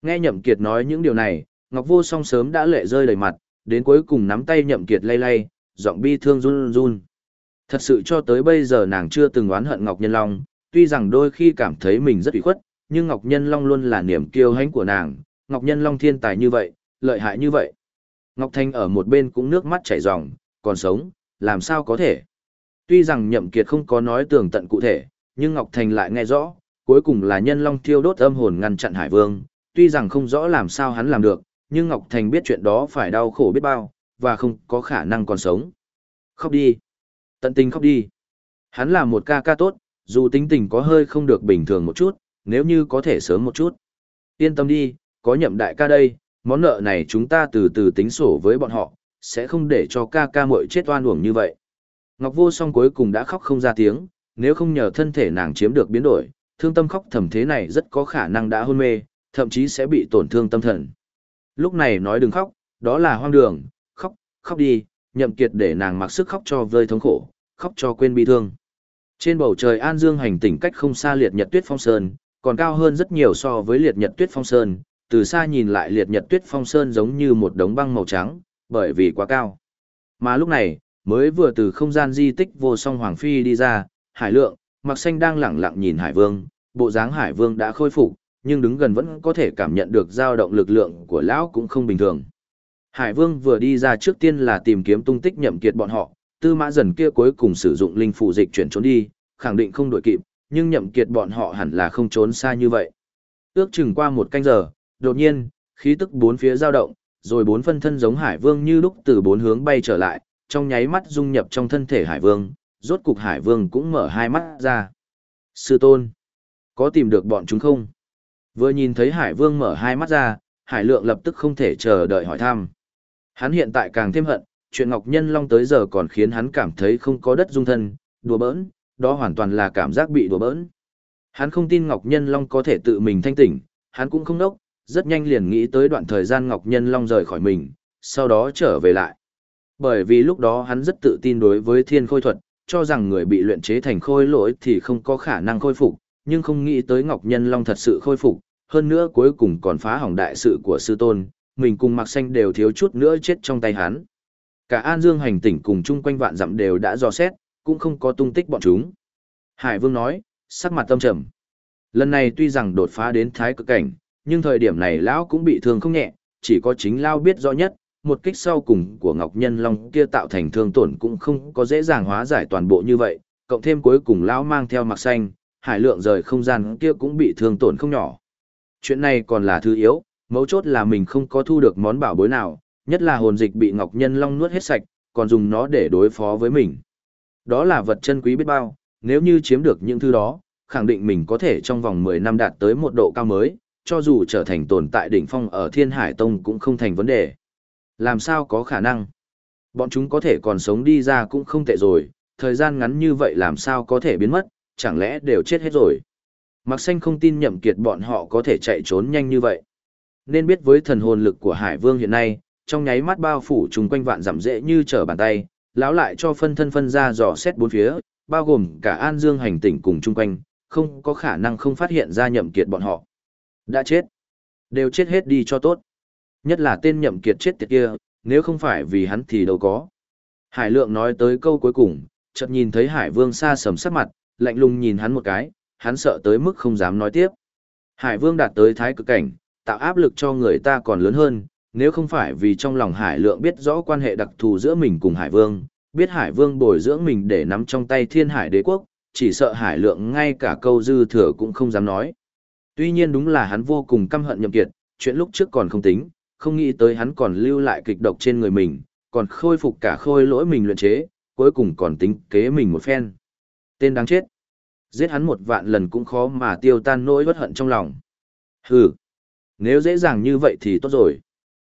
Nghe Nhậm Kiệt nói những điều này, Ngọc Vô Song sớm đã lệ rơi đầy mặt, đến cuối cùng nắm tay Nhậm Kiệt lay lay, giọng bi thương run run. Thật sự cho tới bây giờ nàng chưa từng oán hận Ngọc Nhân Long, tuy rằng đôi khi cảm thấy mình rất ủy khuất, nhưng Ngọc Nhân Long luôn là niềm kiêu hãnh của nàng, Ngọc Nhân Long thiên tài như vậy, lợi hại như vậy. Ngọc Thanh ở một bên cũng nước mắt chảy ròng, còn sống, làm sao có thể. Tuy rằng Nhậm Kiệt không có nói tường tận cụ thể, nhưng Ngọc Thành lại nghe rõ, cuối cùng là nhân long thiêu đốt âm hồn ngăn chặn Hải Vương, tuy rằng không rõ làm sao hắn làm được, nhưng Ngọc Thành biết chuyện đó phải đau khổ biết bao, và không có khả năng còn sống. Khóc đi. Tận tình khóc đi. Hắn là một ca ca tốt, dù tính tình có hơi không được bình thường một chút, nếu như có thể sớm một chút. Yên tâm đi, có nhậm đại ca đây, món nợ này chúng ta từ từ tính sổ với bọn họ, sẽ không để cho ca ca muội chết oan uổng như vậy. Ngọc Vô Song cuối cùng đã khóc không ra tiếng, nếu không nhờ thân thể nàng chiếm được biến đổi, thương tâm khóc thầm thế này rất có khả năng đã hôn mê, thậm chí sẽ bị tổn thương tâm thần. Lúc này nói đừng khóc, đó là hoang đường, khóc, khóc đi, nhậm kiệt để nàng mặc sức khóc cho vơi thống khổ, khóc cho quên bi thương. Trên bầu trời An Dương hành tỉnh cách không xa liệt nhật tuyết phong sơn, còn cao hơn rất nhiều so với liệt nhật tuyết phong sơn, từ xa nhìn lại liệt nhật tuyết phong sơn giống như một đống băng màu trắng, bởi vì quá cao. Mà lúc này, mới vừa từ không gian di tích vô song Hoàng Phi đi ra, Hải Lượng, Mặc Xanh đang lẳng lặng nhìn Hải Vương, bộ dáng Hải Vương đã khôi phục, nhưng đứng gần vẫn có thể cảm nhận được dao động lực lượng của lão cũng không bình thường. Hải Vương vừa đi ra trước tiên là tìm kiếm tung tích nhậm kiệt bọn họ, tư mã dần kia cuối cùng sử dụng linh phù dịch chuyển trốn đi, khẳng định không đuổi kịp, nhưng nhậm kiệt bọn họ hẳn là không trốn xa như vậy. Ước chừng qua một canh giờ, đột nhiên, khí tức bốn phía dao động, rồi bốn phân thân giống Hải Vương như lúc từ bốn hướng bay trở lại, trong nháy mắt dung nhập trong thân thể Hải Vương, rốt cục Hải Vương cũng mở hai mắt ra. Sư tôn, có tìm được bọn chúng không? Vừa nhìn thấy Hải Vương mở hai mắt ra, Hải Lượng lập tức không thể chờ đợi hỏi thăm. Hắn hiện tại càng thêm hận, chuyện Ngọc Nhân Long tới giờ còn khiến hắn cảm thấy không có đất dung thân, đùa bỡn, đó hoàn toàn là cảm giác bị đùa bỡn. Hắn không tin Ngọc Nhân Long có thể tự mình thanh tỉnh, hắn cũng không đốc, rất nhanh liền nghĩ tới đoạn thời gian Ngọc Nhân Long rời khỏi mình, sau đó trở về lại. Bởi vì lúc đó hắn rất tự tin đối với thiên khôi thuật, cho rằng người bị luyện chế thành khôi lỗi thì không có khả năng khôi phục, nhưng không nghĩ tới Ngọc Nhân Long thật sự khôi phục, hơn nữa cuối cùng còn phá hỏng đại sự của sư tôn, mình cùng Mạc Xanh đều thiếu chút nữa chết trong tay hắn. Cả An Dương hành tỉnh cùng chung quanh vạn dặm đều đã dò xét, cũng không có tung tích bọn chúng. Hải Vương nói, sắc mặt tâm trầm. Lần này tuy rằng đột phá đến thái cực cảnh, nhưng thời điểm này lão cũng bị thương không nhẹ, chỉ có chính lão biết rõ nhất, một kích sau cùng của Ngọc Nhân Long kia tạo thành thương tổn cũng không có dễ dàng hóa giải toàn bộ như vậy, cộng thêm cuối cùng lão mang theo mặc xanh, hải lượng rời không gian kia cũng bị thương tổn không nhỏ. Chuyện này còn là thứ yếu, mấu chốt là mình không có thu được món bảo bối nào, nhất là hồn dịch bị Ngọc Nhân Long nuốt hết sạch, còn dùng nó để đối phó với mình. Đó là vật chân quý biết bao, nếu như chiếm được những thứ đó, khẳng định mình có thể trong vòng 10 năm đạt tới một độ cao mới, cho dù trở thành tồn tại đỉnh phong ở Thiên Hải Tông cũng không thành vấn đề. Làm sao có khả năng? Bọn chúng có thể còn sống đi ra cũng không tệ rồi, thời gian ngắn như vậy làm sao có thể biến mất, chẳng lẽ đều chết hết rồi. Mạc Xanh không tin nhậm kiệt bọn họ có thể chạy trốn nhanh như vậy. Nên biết với thần hồn lực của Hải Vương hiện nay, trong nháy mắt bao phủ chung quanh vạn dặm dễ như trở bàn tay, lão lại cho phân thân phân ra dò xét bốn phía, bao gồm cả An Dương hành tỉnh cùng chung quanh, không có khả năng không phát hiện ra nhậm kiệt bọn họ. Đã chết. Đều chết hết đi cho tốt. Nhất là tên nhậm kiệt chết tiệt kia, nếu không phải vì hắn thì đâu có. Hải lượng nói tới câu cuối cùng, chợt nhìn thấy Hải vương xa sầm sắc mặt, lạnh lùng nhìn hắn một cái, hắn sợ tới mức không dám nói tiếp. Hải vương đạt tới thái cực cảnh, tạo áp lực cho người ta còn lớn hơn, nếu không phải vì trong lòng Hải lượng biết rõ quan hệ đặc thù giữa mình cùng Hải vương, biết Hải vương bồi dưỡng mình để nắm trong tay thiên hải đế quốc, chỉ sợ Hải lượng ngay cả câu dư thừa cũng không dám nói. Tuy nhiên đúng là hắn vô cùng căm hận nhậm kiệt, chuyện lúc trước còn không tính, không nghĩ tới hắn còn lưu lại kịch độc trên người mình, còn khôi phục cả khôi lỗi mình luyện chế, cuối cùng còn tính kế mình một phen. Tên đáng chết. Giết hắn một vạn lần cũng khó mà tiêu tan nỗi bất hận trong lòng. Hừ. Nếu dễ dàng như vậy thì tốt rồi.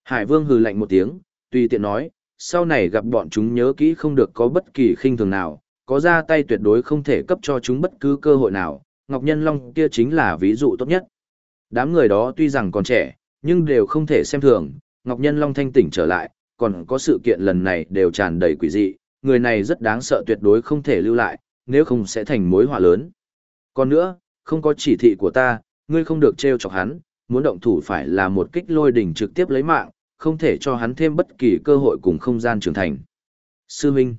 Hải vương hừ lạnh một tiếng, tùy tiện nói, sau này gặp bọn chúng nhớ kỹ không được có bất kỳ khinh thường nào, có ra tay tuyệt đối không thể cấp cho chúng bất cứ cơ hội nào, Ngọc Nhân Long kia chính là ví dụ tốt nhất. Đám người đó tuy rằng còn trẻ, nhưng đều không thể xem thường, Ngọc Nhân Long thanh tỉnh trở lại, còn có sự kiện lần này đều tràn đầy quỷ dị, người này rất đáng sợ tuyệt đối không thể lưu lại, nếu không sẽ thành mối họa lớn. Còn nữa, không có chỉ thị của ta, ngươi không được trêu chọc hắn, muốn động thủ phải là một kích lôi đỉnh trực tiếp lấy mạng, không thể cho hắn thêm bất kỳ cơ hội cùng không gian trưởng thành. Sư Minh,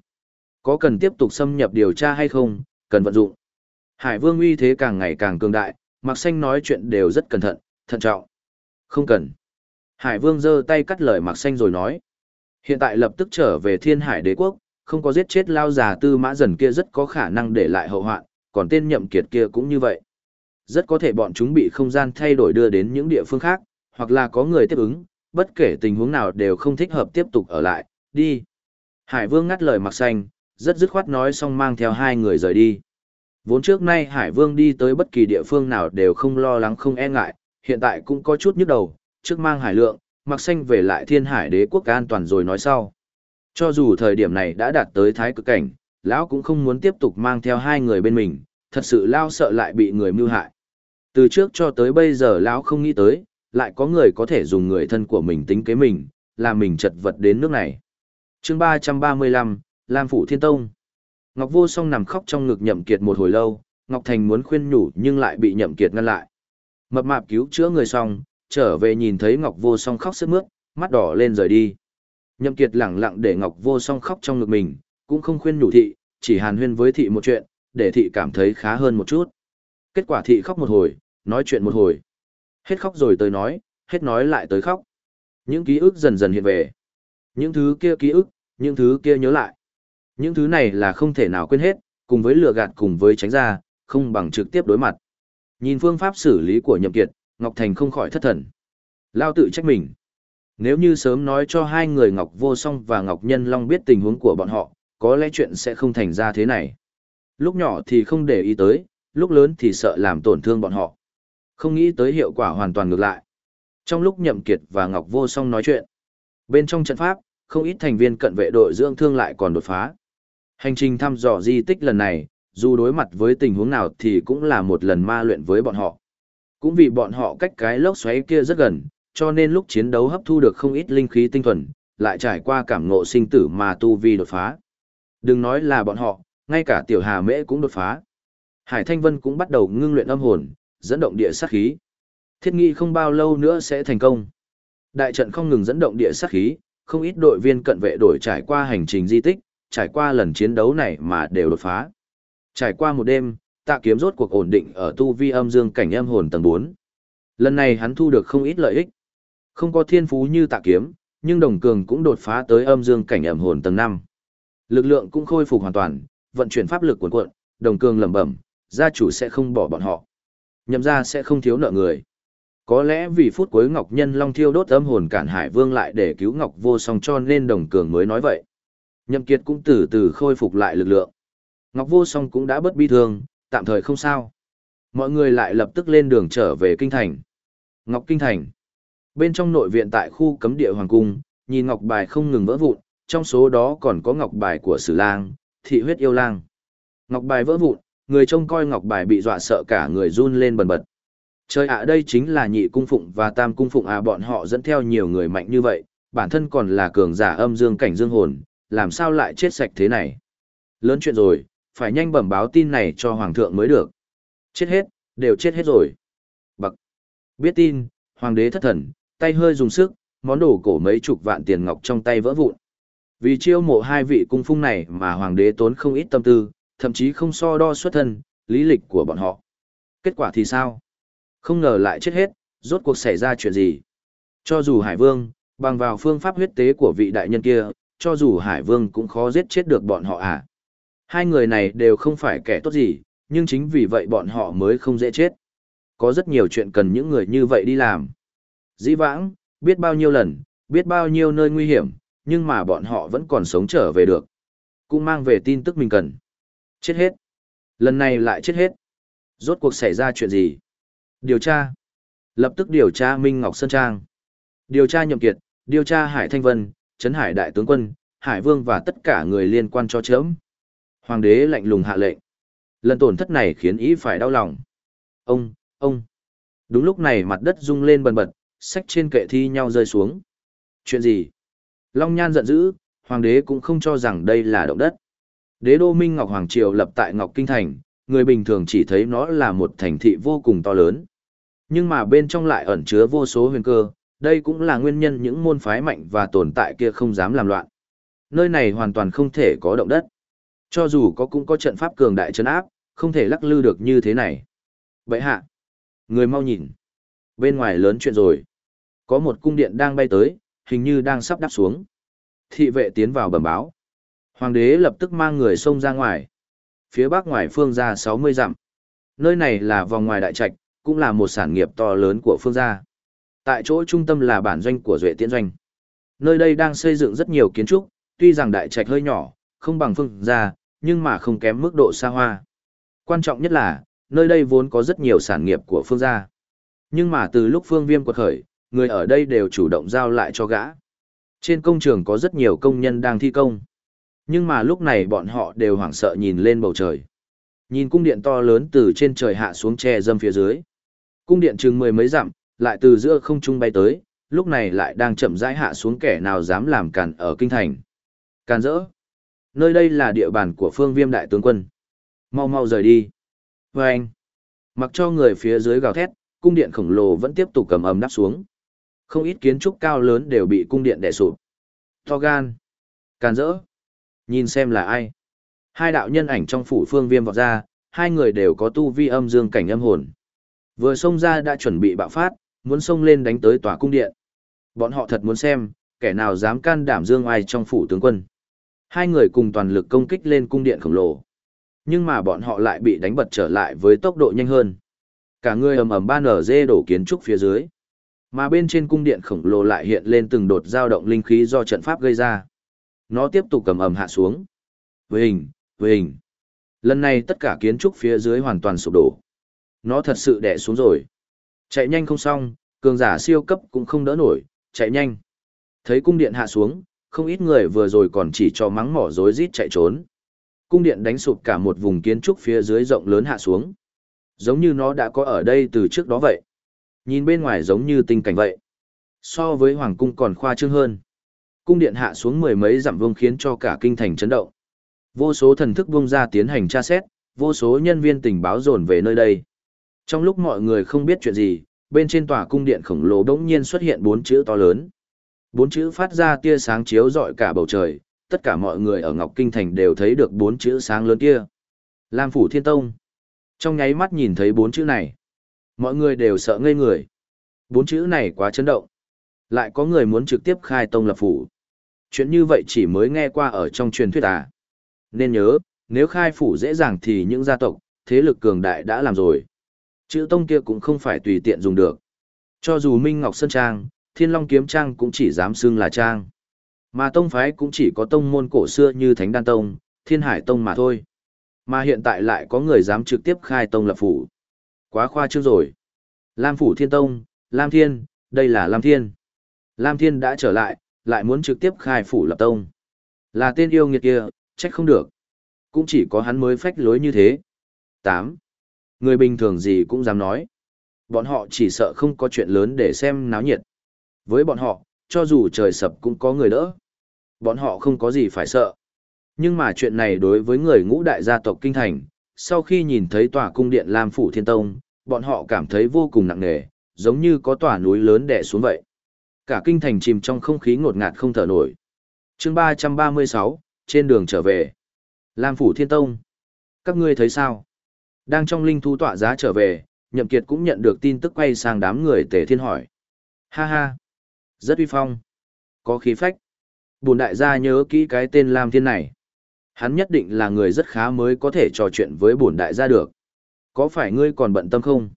có cần tiếp tục xâm nhập điều tra hay không, cần vận dụng. Hải Vương uy thế càng ngày càng cường đại, Mạc Xanh nói chuyện đều rất cẩn thận, thận trọng. Không cần. Hải Vương giơ tay cắt lời Mạc Xanh rồi nói. Hiện tại lập tức trở về thiên hải đế quốc, không có giết chết lao già tư mã dần kia rất có khả năng để lại hậu hoạn, còn tên nhậm kiệt kia cũng như vậy. Rất có thể bọn chúng bị không gian thay đổi đưa đến những địa phương khác, hoặc là có người tiếp ứng, bất kể tình huống nào đều không thích hợp tiếp tục ở lại, đi. Hải Vương ngắt lời Mạc Xanh, rất dứt khoát nói xong mang theo hai người rời đi. Vốn trước nay Hải Vương đi tới bất kỳ địa phương nào đều không lo lắng không e ngại, hiện tại cũng có chút nhức đầu, trước mang hải lượng, mặc xanh về lại thiên hải đế quốc an toàn rồi nói sau. Cho dù thời điểm này đã đạt tới thái cực cảnh, lão cũng không muốn tiếp tục mang theo hai người bên mình, thật sự lao sợ lại bị người mưu hại. Từ trước cho tới bây giờ lão không nghĩ tới, lại có người có thể dùng người thân của mình tính kế mình, làm mình chật vật đến nước này. chương 335, Lam Phủ Thiên Tông Ngọc Vô Song nằm khóc trong ngực Nhậm Kiệt một hồi lâu, Ngọc Thành muốn khuyên nhủ nhưng lại bị Nhậm Kiệt ngăn lại. Mập mạp cứu chữa người xong, trở về nhìn thấy Ngọc Vô Song khóc sướt mướt, mắt đỏ lên rời đi. Nhậm Kiệt lẳng lặng để Ngọc Vô Song khóc trong ngực mình, cũng không khuyên nhủ thị, chỉ hàn huyên với thị một chuyện, để thị cảm thấy khá hơn một chút. Kết quả thị khóc một hồi, nói chuyện một hồi. Hết khóc rồi tới nói, hết nói lại tới khóc. Những ký ức dần dần hiện về. Những thứ kia ký ức, những thứ kia nhớ lại. Những thứ này là không thể nào quên hết, cùng với lừa gạt cùng với tránh ra, không bằng trực tiếp đối mặt. Nhìn phương pháp xử lý của Nhậm Kiệt, Ngọc Thành không khỏi thất thần. Lao tự trách mình. Nếu như sớm nói cho hai người Ngọc Vô Song và Ngọc Nhân Long biết tình huống của bọn họ, có lẽ chuyện sẽ không thành ra thế này. Lúc nhỏ thì không để ý tới, lúc lớn thì sợ làm tổn thương bọn họ. Không nghĩ tới hiệu quả hoàn toàn ngược lại. Trong lúc Nhậm Kiệt và Ngọc Vô Song nói chuyện, bên trong trận pháp, không ít thành viên cận vệ đội dưỡng thương lại còn đột phá. Hành trình thăm dò di tích lần này, dù đối mặt với tình huống nào thì cũng là một lần ma luyện với bọn họ. Cũng vì bọn họ cách cái lốc xoáy kia rất gần, cho nên lúc chiến đấu hấp thu được không ít linh khí tinh thuần, lại trải qua cảm ngộ sinh tử mà tu vi đột phá. Đừng nói là bọn họ, ngay cả tiểu hà mễ cũng đột phá. Hải Thanh Vân cũng bắt đầu ngưng luyện âm hồn, dẫn động địa sát khí. Thiết nghị không bao lâu nữa sẽ thành công. Đại trận không ngừng dẫn động địa sát khí, không ít đội viên cận vệ đổi trải qua hành trình di tích, trải qua lần chiến đấu này mà đều đột phá. Trải qua một đêm, tạ kiếm rốt cuộc ổn định ở tu vi âm dương cảnh âm hồn tầng 4. Lần này hắn thu được không ít lợi ích. Không có thiên phú như tạ kiếm, nhưng đồng cường cũng đột phá tới âm dương cảnh âm hồn tầng 5. Lực lượng cũng khôi phục hoàn toàn, vận chuyển pháp lực cuồn cuộn, đồng cường lẩm bẩm, gia chủ sẽ không bỏ bọn họ. Nhậm ra sẽ không thiếu nợ người. Có lẽ vì phút cuối Ngọc Nhân Long thiêu đốt âm hồn cản Hải Vương lại để cứu Ngọc Vô Song cho nên đồng cường mới nói vậy. Nhậm Kiệt cũng từ từ khôi phục lại lực lượng. Ngọc Vô Song cũng đã bất bi thương, tạm thời không sao. Mọi người lại lập tức lên đường trở về Kinh Thành. Ngọc Kinh Thành. Bên trong nội viện tại khu cấm địa Hoàng Cung, nhìn Ngọc Bài không ngừng vỡ vụn, trong số đó còn có Ngọc Bài của Sử Lang, Thị huyết yêu lang. Ngọc Bài vỡ vụn, người trông coi Ngọc Bài bị dọa sợ cả người run lên bần bật. Trời ạ đây chính là nhị cung phụng và tam cung phụng à bọn họ dẫn theo nhiều người mạnh như vậy, bản thân còn là cường giả âm dương cảnh dương hồn, làm sao lại chết sạch thế này. Lớn chuyện rồi, phải nhanh bẩm báo tin này cho hoàng thượng mới được. Chết hết, đều chết hết rồi. Bậc. Biết tin, hoàng đế thất thần, tay hơi dùng sức, món đồ cổ mấy chục vạn tiền ngọc trong tay vỡ vụn. Vì chiêu mộ hai vị cung phung này mà hoàng đế tốn không ít tâm tư, thậm chí không so đo xuất thân, lý lịch của bọn họ. Kết quả thì sao? Không ngờ lại chết hết, rốt cuộc xảy ra chuyện gì? Cho dù Hải Vương, bằng vào phương pháp huyết tế của vị đại nhân kia, cho dù Hải Vương cũng khó giết chết được bọn họ à. Hai người này đều không phải kẻ tốt gì, nhưng chính vì vậy bọn họ mới không dễ chết. Có rất nhiều chuyện cần những người như vậy đi làm. Dĩ vãng, biết bao nhiêu lần, biết bao nhiêu nơi nguy hiểm, nhưng mà bọn họ vẫn còn sống trở về được. Cũng mang về tin tức mình cần. Chết hết. Lần này lại chết hết. Rốt cuộc xảy ra chuyện gì? Điều tra. Lập tức điều tra Minh Ngọc Sơn Trang. Điều tra Nhậm Kiệt, điều tra Hải Thanh Vân, Trấn Hải Đại Tướng Quân, Hải Vương và tất cả người liên quan cho chớm. Hoàng đế lạnh lùng hạ lệnh. Lần tổn thất này khiến ý phải đau lòng. Ông, ông. Đúng lúc này mặt đất rung lên bần bật, sách trên kệ thi nhau rơi xuống. Chuyện gì? Long Nhan giận dữ, hoàng đế cũng không cho rằng đây là động đất. Đế đô Minh Ngọc Hoàng Triều lập tại Ngọc Kinh Thành, người bình thường chỉ thấy nó là một thành thị vô cùng to lớn. Nhưng mà bên trong lại ẩn chứa vô số huyền cơ, đây cũng là nguyên nhân những môn phái mạnh và tồn tại kia không dám làm loạn. Nơi này hoàn toàn không thể có động đất. Cho dù có cũng có trận pháp cường đại chấn áp, không thể lắc lư được như thế này. Vậy hạ, người mau nhìn. Bên ngoài lớn chuyện rồi. Có một cung điện đang bay tới, hình như đang sắp đáp xuống. Thị vệ tiến vào bẩm báo. Hoàng đế lập tức mang người xông ra ngoài. Phía bắc ngoài phương gia 60 dặm. Nơi này là vòng ngoài đại trạch, cũng là một sản nghiệp to lớn của phương gia. Tại chỗ trung tâm là bản doanh của Duệ Tiễn Doanh. Nơi đây đang xây dựng rất nhiều kiến trúc, tuy rằng đại trạch hơi nhỏ, không bằng phương gia, nhưng mà không kém mức độ xa hoa. Quan trọng nhất là, nơi đây vốn có rất nhiều sản nghiệp của phương gia. Nhưng mà từ lúc phương viêm quật khởi, người ở đây đều chủ động giao lại cho gã. Trên công trường có rất nhiều công nhân đang thi công. Nhưng mà lúc này bọn họ đều hoảng sợ nhìn lên bầu trời. Nhìn cung điện to lớn từ trên trời hạ xuống che dâm phía dưới. Cung điện chừng mười mấy dặm, lại từ giữa không trung bay tới, lúc này lại đang chậm rãi hạ xuống kẻ nào dám làm càn ở kinh thành. Càn rỡ. Nơi đây là địa bàn của phương viêm đại tướng quân. Mau mau rời đi. Và anh. Mặc cho người phía dưới gào thét, cung điện khổng lồ vẫn tiếp tục cầm ầm đắp xuống. Không ít kiến trúc cao lớn đều bị cung điện đè sụp. To gan. Càn rỡ. Nhìn xem là ai. Hai đạo nhân ảnh trong phủ phương viêm vọt ra, hai người đều có tu vi âm dương cảnh âm hồn. Vừa xông ra đã chuẩn bị bạo phát, muốn xông lên đánh tới tòa cung điện. Bọn họ thật muốn xem, kẻ nào dám can đảm dương ai trong phủ tướng quân. Hai người cùng toàn lực công kích lên cung điện khổng lồ. Nhưng mà bọn họ lại bị đánh bật trở lại với tốc độ nhanh hơn. Cả người ầm ầm ban ở dê đổ kiến trúc phía dưới. Mà bên trên cung điện khổng lồ lại hiện lên từng đột dao động linh khí do trận pháp gây ra. Nó tiếp tục cầm ầm hạ xuống. Với hình, với hình. Lần này tất cả kiến trúc phía dưới hoàn toàn sụp đổ. Nó thật sự đè xuống rồi. Chạy nhanh không xong, cường giả siêu cấp cũng không đỡ nổi, chạy nhanh. Thấy cung điện hạ xuống, không ít người vừa rồi còn chỉ cho mắng mỏ rối rít chạy trốn. Cung điện đánh sụp cả một vùng kiến trúc phía dưới rộng lớn hạ xuống. Giống như nó đã có ở đây từ trước đó vậy. Nhìn bên ngoài giống như tình cảnh vậy. So với hoàng cung còn khoa trương hơn. Cung điện hạ xuống mười mấy dặm vương khiến cho cả kinh thành chấn động. Vô số thần thức vung ra tiến hành tra xét, vô số nhân viên tình báo dồn về nơi đây. Trong lúc mọi người không biết chuyện gì, bên trên tòa cung điện khổng lồ đống nhiên xuất hiện bốn chữ to lớn. Bốn chữ phát ra tia sáng chiếu rọi cả bầu trời, tất cả mọi người ở Ngọc Kinh Thành đều thấy được bốn chữ sáng lớn kia. Lam Phủ Thiên Tông. Trong nháy mắt nhìn thấy bốn chữ này, mọi người đều sợ ngây người. Bốn chữ này quá chấn động. Lại có người muốn trực tiếp khai tông lập phủ. Chuyện như vậy chỉ mới nghe qua ở trong truyền thuyết à. Nên nhớ, nếu khai phủ dễ dàng thì những gia tộc, thế lực cường đại đã làm rồi. Chữ tông kia cũng không phải tùy tiện dùng được. Cho dù Minh Ngọc Sơn Trang, Thiên Long Kiếm Trang cũng chỉ dám xưng là Trang. Mà tông phái cũng chỉ có tông môn cổ xưa như Thánh Đan Tông, Thiên Hải Tông mà thôi. Mà hiện tại lại có người dám trực tiếp khai tông lập phủ. Quá khoa trương rồi. Lam Phủ Thiên Tông, Lam Thiên, đây là Lam Thiên. Lam Thiên đã trở lại, lại muốn trực tiếp khai phủ lập tông. Là tên yêu nghiệt kia, trách không được. Cũng chỉ có hắn mới phách lối như thế. 8. Người bình thường gì cũng dám nói. Bọn họ chỉ sợ không có chuyện lớn để xem náo nhiệt. Với bọn họ, cho dù trời sập cũng có người đỡ. Bọn họ không có gì phải sợ. Nhưng mà chuyện này đối với người ngũ đại gia tộc Kinh Thành, sau khi nhìn thấy tòa cung điện Lam Phủ Thiên Tông, bọn họ cảm thấy vô cùng nặng nề, giống như có tòa núi lớn đè xuống vậy. Cả Kinh Thành chìm trong không khí ngột ngạt không thở nổi. chương 336, trên đường trở về. Lam Phủ Thiên Tông. Các ngươi thấy sao? Đang trong linh thú tọa giá trở về, Nhậm Kiệt cũng nhận được tin tức quay sang đám người Tề Thiên hỏi. Ha ha! Rất uy phong. Có khí phách. Bùn đại gia nhớ kỹ cái tên Lam Thiên này. Hắn nhất định là người rất khá mới có thể trò chuyện với bùn đại gia được. Có phải ngươi còn bận tâm không?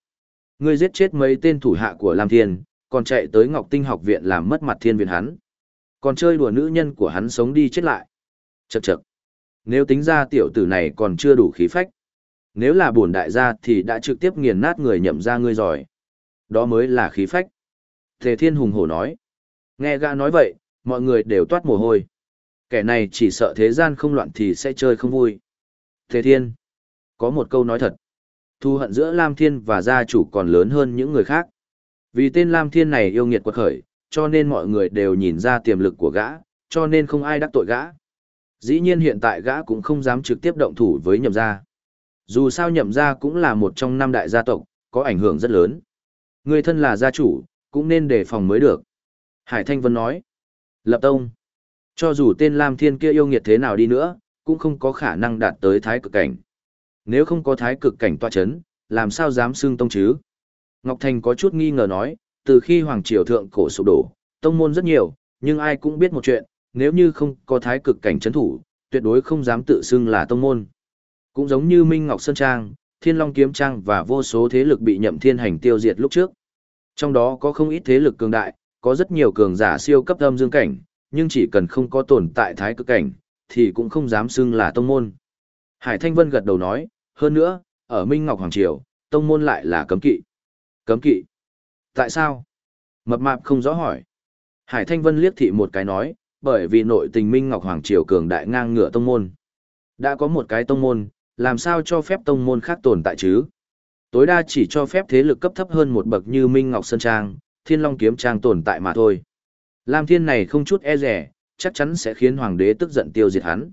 Ngươi giết chết mấy tên thủ hạ của Lam Thiên, còn chạy tới Ngọc Tinh học viện làm mất mặt thiên viện hắn. Còn chơi đùa nữ nhân của hắn sống đi chết lại. Chậc chậc. Nếu tính ra tiểu tử này còn chưa đủ khí phách. Nếu là bổn đại gia thì đã trực tiếp nghiền nát người nhậm ra ngươi rồi. Đó mới là khí phách. Tề Thiên hùng hổ nói. Nghe gã nói vậy, mọi người đều toát mồ hôi. Kẻ này chỉ sợ thế gian không loạn thì sẽ chơi không vui. Tề Thiên. Có một câu nói thật. Thu hận giữa Lam Thiên và gia chủ còn lớn hơn những người khác. Vì tên Lam Thiên này yêu nghiệt quật khởi, cho nên mọi người đều nhìn ra tiềm lực của gã, cho nên không ai đắc tội gã. Dĩ nhiên hiện tại gã cũng không dám trực tiếp động thủ với nhậm gia. Dù sao nhậm gia cũng là một trong năm đại gia tộc, có ảnh hưởng rất lớn. Người thân là gia chủ, cũng nên đề phòng mới được. Hải Thanh Vân nói. Lập tông. Cho dù tên Lam Thiên kia yêu nghiệt thế nào đi nữa, cũng không có khả năng đạt tới thái cực cảnh. Nếu không có thái cực cảnh tọa chấn, làm sao dám xưng tông chứ? Ngọc Thành có chút nghi ngờ nói, từ khi Hoàng Triều Thượng cổ sụp đổ, tông môn rất nhiều, nhưng ai cũng biết một chuyện, nếu như không có thái cực cảnh chấn thủ, tuyệt đối không dám tự xưng là tông môn. Cũng giống như Minh Ngọc Sơn Trang, Thiên Long Kiếm Trang và vô số thế lực bị nhậm thiên hành tiêu diệt lúc trước. Trong đó có không ít thế lực cường đại, có rất nhiều cường giả siêu cấp âm dương cảnh, nhưng chỉ cần không có tồn tại thái cực cảnh, thì cũng không dám xưng là tông môn. Hải Thanh Vân gật đầu nói, hơn nữa, ở Minh Ngọc Hoàng Triều, tông môn lại là cấm kỵ. Cấm kỵ? Tại sao? Mập mạp không rõ hỏi. Hải Thanh Vân liếc thị một cái nói, bởi vì nội tình Minh Ngọc Hoàng Triều cường đại ngang ngửa tông môn. Đã có một cái tông môn, làm sao cho phép tông môn khác tồn tại chứ? Tối đa chỉ cho phép thế lực cấp thấp hơn một bậc như Minh Ngọc Sơn Trang, Thiên Long Kiếm Trang tồn tại mà thôi. Lam Thiên này không chút e rẻ, chắc chắn sẽ khiến Hoàng đế tức giận tiêu diệt hắn.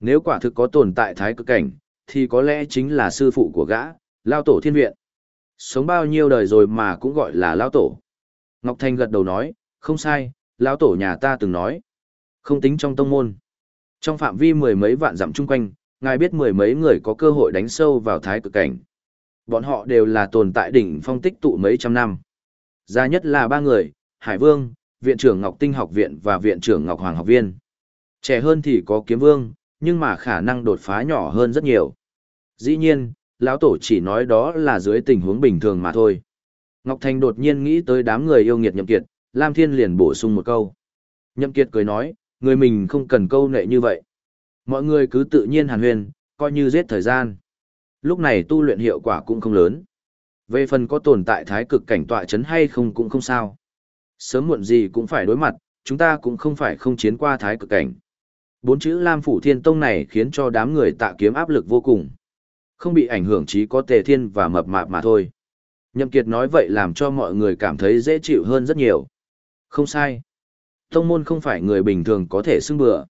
Nếu quả thực có tồn tại thái cực cảnh, thì có lẽ chính là sư phụ của gã, Lao Tổ Thiên Viện. Sống bao nhiêu đời rồi mà cũng gọi là lão Tổ. Ngọc Thanh gật đầu nói, không sai, lão Tổ nhà ta từng nói. Không tính trong tông môn. Trong phạm vi mười mấy vạn dặm chung quanh, ngài biết mười mấy người có cơ hội đánh sâu vào thái cực cảnh. Bọn họ đều là tồn tại đỉnh phong tích tụ mấy trăm năm. Gia nhất là ba người, Hải Vương, Viện trưởng Ngọc Tinh học viện và Viện trưởng Ngọc Hoàng học viên. Trẻ hơn thì có Kiếm Vương, nhưng mà khả năng đột phá nhỏ hơn rất nhiều. Dĩ nhiên, lão tổ chỉ nói đó là dưới tình huống bình thường mà thôi. Ngọc Thành đột nhiên nghĩ tới đám người yêu nghiệt nhậm kiệt, Lam Thiên liền bổ sung một câu. Nhậm kiệt cười nói, người mình không cần câu nệ như vậy. Mọi người cứ tự nhiên hàn huyền, coi như giết thời gian. Lúc này tu luyện hiệu quả cũng không lớn. Về phần có tồn tại thái cực cảnh tọa chấn hay không cũng không sao. Sớm muộn gì cũng phải đối mặt, chúng ta cũng không phải không chiến qua thái cực cảnh. Bốn chữ Lam Phủ Thiên Tông này khiến cho đám người tạ kiếm áp lực vô cùng. Không bị ảnh hưởng chỉ có tề thiên và mập mạp mà thôi. Nhậm Kiệt nói vậy làm cho mọi người cảm thấy dễ chịu hơn rất nhiều. Không sai. Tông môn không phải người bình thường có thể xưng bừa.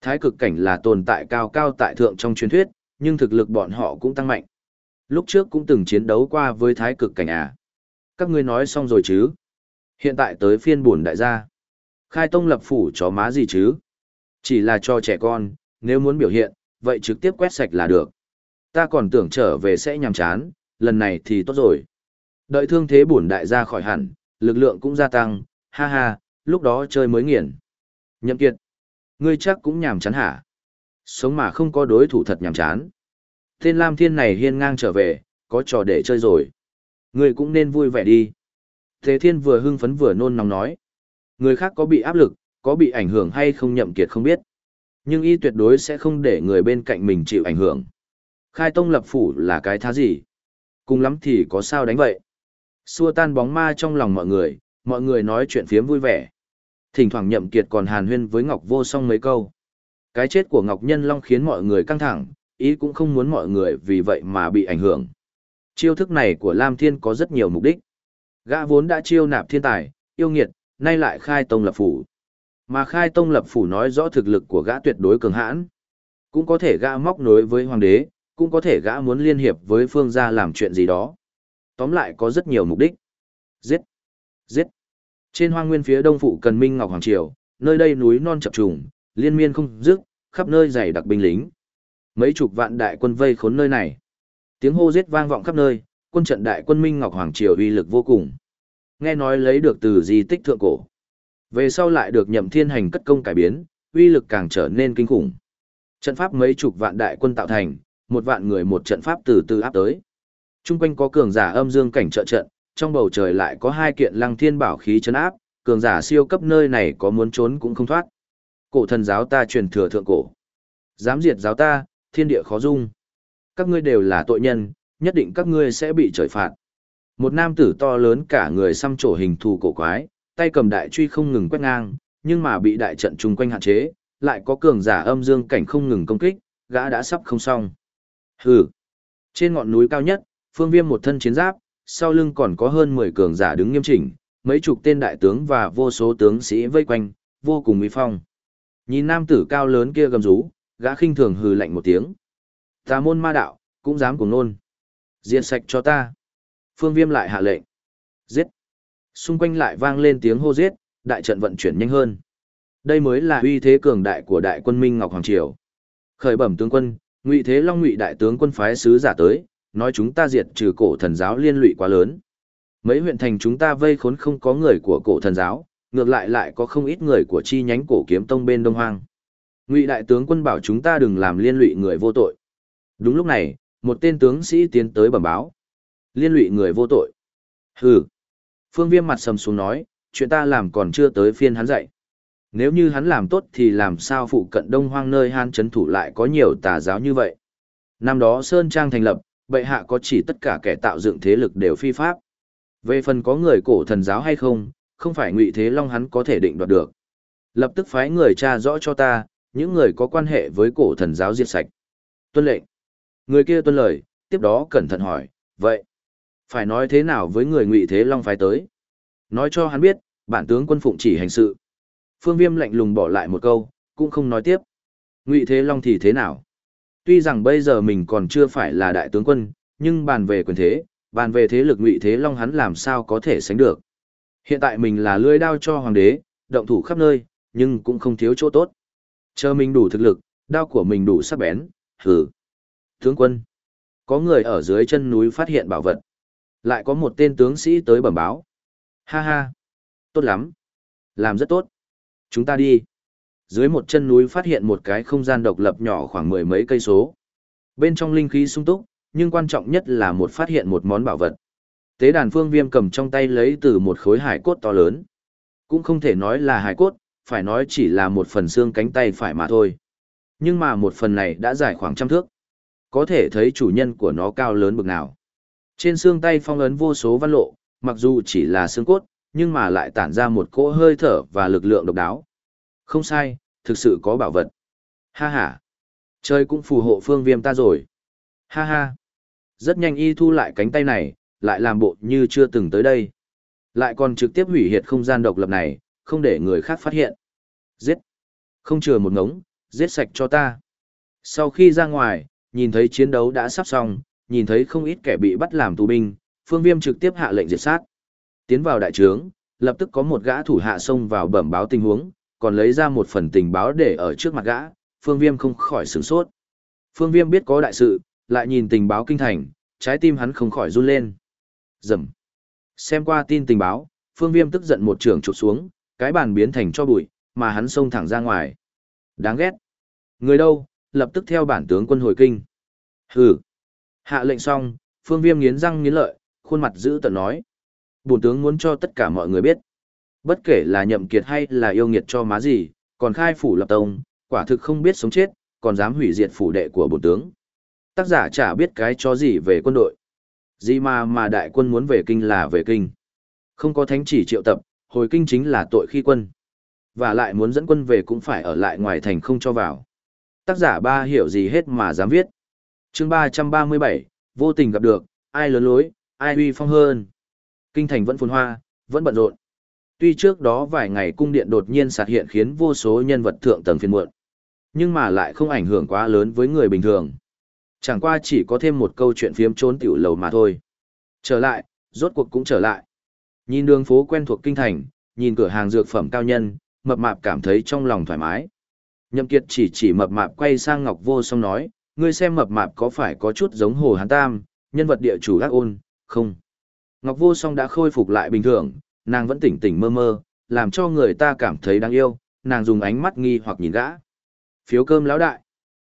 Thái cực cảnh là tồn tại cao cao tại thượng trong truyền thuyết, nhưng thực lực bọn họ cũng tăng mạnh. Lúc trước cũng từng chiến đấu qua với thái cực cảnh à. Các ngươi nói xong rồi chứ? Hiện tại tới phiên buồn đại gia. Khai tông lập phủ chó má gì chứ? Chỉ là cho trẻ con, nếu muốn biểu hiện, vậy trực tiếp quét sạch là được. Ta còn tưởng trở về sẽ nhàm chán, lần này thì tốt rồi. Đợi thương thế bổn đại gia khỏi hẳn, lực lượng cũng gia tăng, ha ha, lúc đó chơi mới nghiền. Nhậm kiệt, ngươi chắc cũng nhàm chán hả? Sống mà không có đối thủ thật nhàm chán. Tên Lam Thiên này hiên ngang trở về, có trò để chơi rồi. Ngươi cũng nên vui vẻ đi. Thế Thiên vừa hưng phấn vừa nôn nóng nói. Người khác có bị áp lực, có bị ảnh hưởng hay không nhậm kiệt không biết. Nhưng y tuyệt đối sẽ không để người bên cạnh mình chịu ảnh hưởng. Khai tông lập phủ là cái thá gì? Cùng lắm thì có sao đánh vậy? Xua tan bóng ma trong lòng mọi người, mọi người nói chuyện phiếm vui vẻ. Thỉnh thoảng nhậm kiệt còn hàn huyên với Ngọc Vô Song mấy câu. Cái chết của Ngọc Nhân Long khiến mọi người căng thẳng, ý cũng không muốn mọi người vì vậy mà bị ảnh hưởng. Chiêu thức này của Lam Thiên có rất nhiều mục đích. Gã vốn đã chiêu nạp thiên tài, yêu nghiệt, nay lại khai tông lập phủ. Mà khai tông lập phủ nói rõ thực lực của gã tuyệt đối cường hãn. Cũng có thể gã móc nối với hoàng đế, cũng có thể gã muốn liên hiệp với phương gia làm chuyện gì đó. Tóm lại có rất nhiều mục đích. Giết! Giết! Trên hoang nguyên phía đông phụ cần Minh Ngọc Hoàng Triều, nơi đây núi non chập trùng, liên miên không dứt, khắp nơi dày đặc binh lính. Mấy chục vạn đại quân vây khốn nơi này. Tiếng hô giết vang vọng khắp nơi, quân trận đại quân Minh Ngọc Hoàng Triều uy lực vô cùng. Nghe nói lấy được từ di tích thượng cổ. Về sau lại được nhậm thiên hành cất công cải biến, uy lực càng trở nên kinh khủng. Trận pháp mấy chục vạn đại quân tạo thành, một vạn người một trận pháp từ từ áp tới. Trung quanh có cường giả âm dương cảnh trợ trận, trong bầu trời lại có hai kiện lăng thiên bảo khí chấn áp, cường giả siêu cấp nơi này có muốn trốn cũng không thoát. Cổ thần giáo ta truyền thừa thượng cổ. Dám diệt giáo ta, thiên địa khó dung. Các ngươi đều là tội nhân, nhất định các ngươi sẽ bị trời phạt. Một nam tử to lớn cả người xăm trổ hình thù cổ quái, tay cầm đại truy không ngừng quét ngang, nhưng mà bị đại trận chung quanh hạn chế, lại có cường giả âm dương cảnh không ngừng công kích, gã đã sắp không xong. Hừ. Trên ngọn núi cao nhất, Phương Viêm một thân chiến giáp, sau lưng còn có hơn 10 cường giả đứng nghiêm chỉnh, mấy chục tên đại tướng và vô số tướng sĩ vây quanh, vô cùng uy phong. Nhìn nam tử cao lớn kia gầm rú, gã khinh thường hừ lạnh một tiếng. Tà môn ma đạo, cũng dám cùng nôn. diệt sạch cho ta. Phương Viêm lại hạ lệnh. Giết. Xung quanh lại vang lên tiếng hô giết, đại trận vận chuyển nhanh hơn. Đây mới là uy thế cường đại của đại quân Minh Ngọc Hoàng Triều. Khởi bẩm tướng quân, Ngụy Thế Long Ngụy đại tướng quân phái sứ giả tới, nói chúng ta diệt trừ cổ thần giáo liên lụy quá lớn. Mấy huyện thành chúng ta vây khốn không có người của cổ thần giáo, ngược lại lại có không ít người của chi nhánh cổ kiếm tông bên Đông Hoang. Ngụy đại tướng quân bảo chúng ta đừng làm liên lụy người vô tội. Đúng lúc này, một tên tướng sĩ tiến tới bẩm báo. Liên lụy người vô tội. Hừ. Phương Viêm mặt sầm xuống nói, chuyện ta làm còn chưa tới phiên hắn dạy. Nếu như hắn làm tốt thì làm sao phụ cận Đông Hoang nơi hắn chấn thủ lại có nhiều tà giáo như vậy. Năm đó Sơn Trang thành lập, bệ hạ có chỉ tất cả kẻ tạo dựng thế lực đều phi pháp. Về phần có người cổ thần giáo hay không, không phải ngụy thế long hắn có thể định đoạt được. Lập tức phái người tra rõ cho ta, những người có quan hệ với cổ thần giáo diệt sạch. Tuân lệnh. Người kia tuân lời, tiếp đó cẩn thận hỏi, vậy, phải nói thế nào với người ngụy thế long phái tới? Nói cho hắn biết, bản tướng quân phụng chỉ hành sự. Phương Viêm lạnh lùng bỏ lại một câu, cũng không nói tiếp. Ngụy Thế Long thì thế nào? Tuy rằng bây giờ mình còn chưa phải là đại tướng quân, nhưng bàn về quyền thế, bàn về thế lực Ngụy Thế Long hắn làm sao có thể sánh được. Hiện tại mình là lưỡi đao cho hoàng đế, động thủ khắp nơi, nhưng cũng không thiếu chỗ tốt. Chờ mình đủ thực lực, đao của mình đủ sắc bén, hừ. Tướng quân, có người ở dưới chân núi phát hiện bảo vật. Lại có một tên tướng sĩ tới bẩm báo. Ha ha, tốt lắm, làm rất tốt. Chúng ta đi. Dưới một chân núi phát hiện một cái không gian độc lập nhỏ khoảng mười mấy cây số. Bên trong linh khí sung túc, nhưng quan trọng nhất là một phát hiện một món bảo vật. Tế đàn phương viêm cầm trong tay lấy từ một khối hải cốt to lớn. Cũng không thể nói là hải cốt, phải nói chỉ là một phần xương cánh tay phải mà thôi. Nhưng mà một phần này đã dài khoảng trăm thước. Có thể thấy chủ nhân của nó cao lớn bực nào. Trên xương tay phong ấn vô số văn lộ, mặc dù chỉ là xương cốt, nhưng mà lại tản ra một cỗ hơi thở và lực lượng độc đáo. Không sai, thực sự có bảo vật. Ha ha. Trời cũng phù hộ phương viêm ta rồi. Ha ha. Rất nhanh y thu lại cánh tay này, lại làm bộ như chưa từng tới đây. Lại còn trực tiếp hủy hiệt không gian độc lập này, không để người khác phát hiện. Giết! Không chừa một ngống, giết sạch cho ta. Sau khi ra ngoài, nhìn thấy chiến đấu đã sắp xong, nhìn thấy không ít kẻ bị bắt làm tù binh, phương viêm trực tiếp hạ lệnh diệt sát. Tiến vào đại trướng, lập tức có một gã thủ hạ xông vào bẩm báo tình huống, còn lấy ra một phần tình báo để ở trước mặt gã, phương viêm không khỏi sửng sốt. Phương viêm biết có đại sự, lại nhìn tình báo kinh thành, trái tim hắn không khỏi run lên. Rầm. Xem qua tin tình báo, phương viêm tức giận một trường chụp xuống, cái bàn biến thành cho bụi, mà hắn xông thẳng ra ngoài. Đáng ghét. Người đâu, lập tức theo bản tướng quân hồi kinh. Hừ. Hạ lệnh xong, phương viêm nghiến răng nghiến lợi, khuôn mặt giữ tận nói. Bổn tướng muốn cho tất cả mọi người biết. Bất kể là nhậm kiệt hay là yêu nghiệt cho má gì, còn khai phủ lập tông, quả thực không biết sống chết, còn dám hủy diệt phủ đệ của bổn tướng. Tác giả chả biết cái cho gì về quân đội. Gì mà mà đại quân muốn về kinh là về kinh. Không có thánh chỉ triệu tập, hồi kinh chính là tội khi quân. Và lại muốn dẫn quân về cũng phải ở lại ngoài thành không cho vào. Tác giả ba hiểu gì hết mà dám viết. chương 337, vô tình gặp được, ai lớn lối, ai uy phong hơn. Kinh thành vẫn phồn hoa, vẫn bận rộn. Tuy trước đó vài ngày cung điện đột nhiên sạt hiện khiến vô số nhân vật thượng tầng phiền muộn, nhưng mà lại không ảnh hưởng quá lớn với người bình thường. Chẳng qua chỉ có thêm một câu chuyện phiếm trốn tiểu lầu mà thôi. Trở lại, rốt cuộc cũng trở lại. Nhìn đường phố quen thuộc kinh thành, nhìn cửa hàng dược phẩm cao nhân, mập mạp cảm thấy trong lòng thoải mái. Nhậm Kiệt chỉ chỉ mập mạp quay sang Ngọc Vô Song nói, ngươi xem mập mạp có phải có chút giống Hồ Hán Tam, nhân vật địa chủ ác ôn, không? Ngọc Vô Song đã khôi phục lại bình thường, nàng vẫn tỉnh tỉnh mơ mơ, làm cho người ta cảm thấy đáng yêu, nàng dùng ánh mắt nghi hoặc nhìn gã. Phiếu cơm lão đại.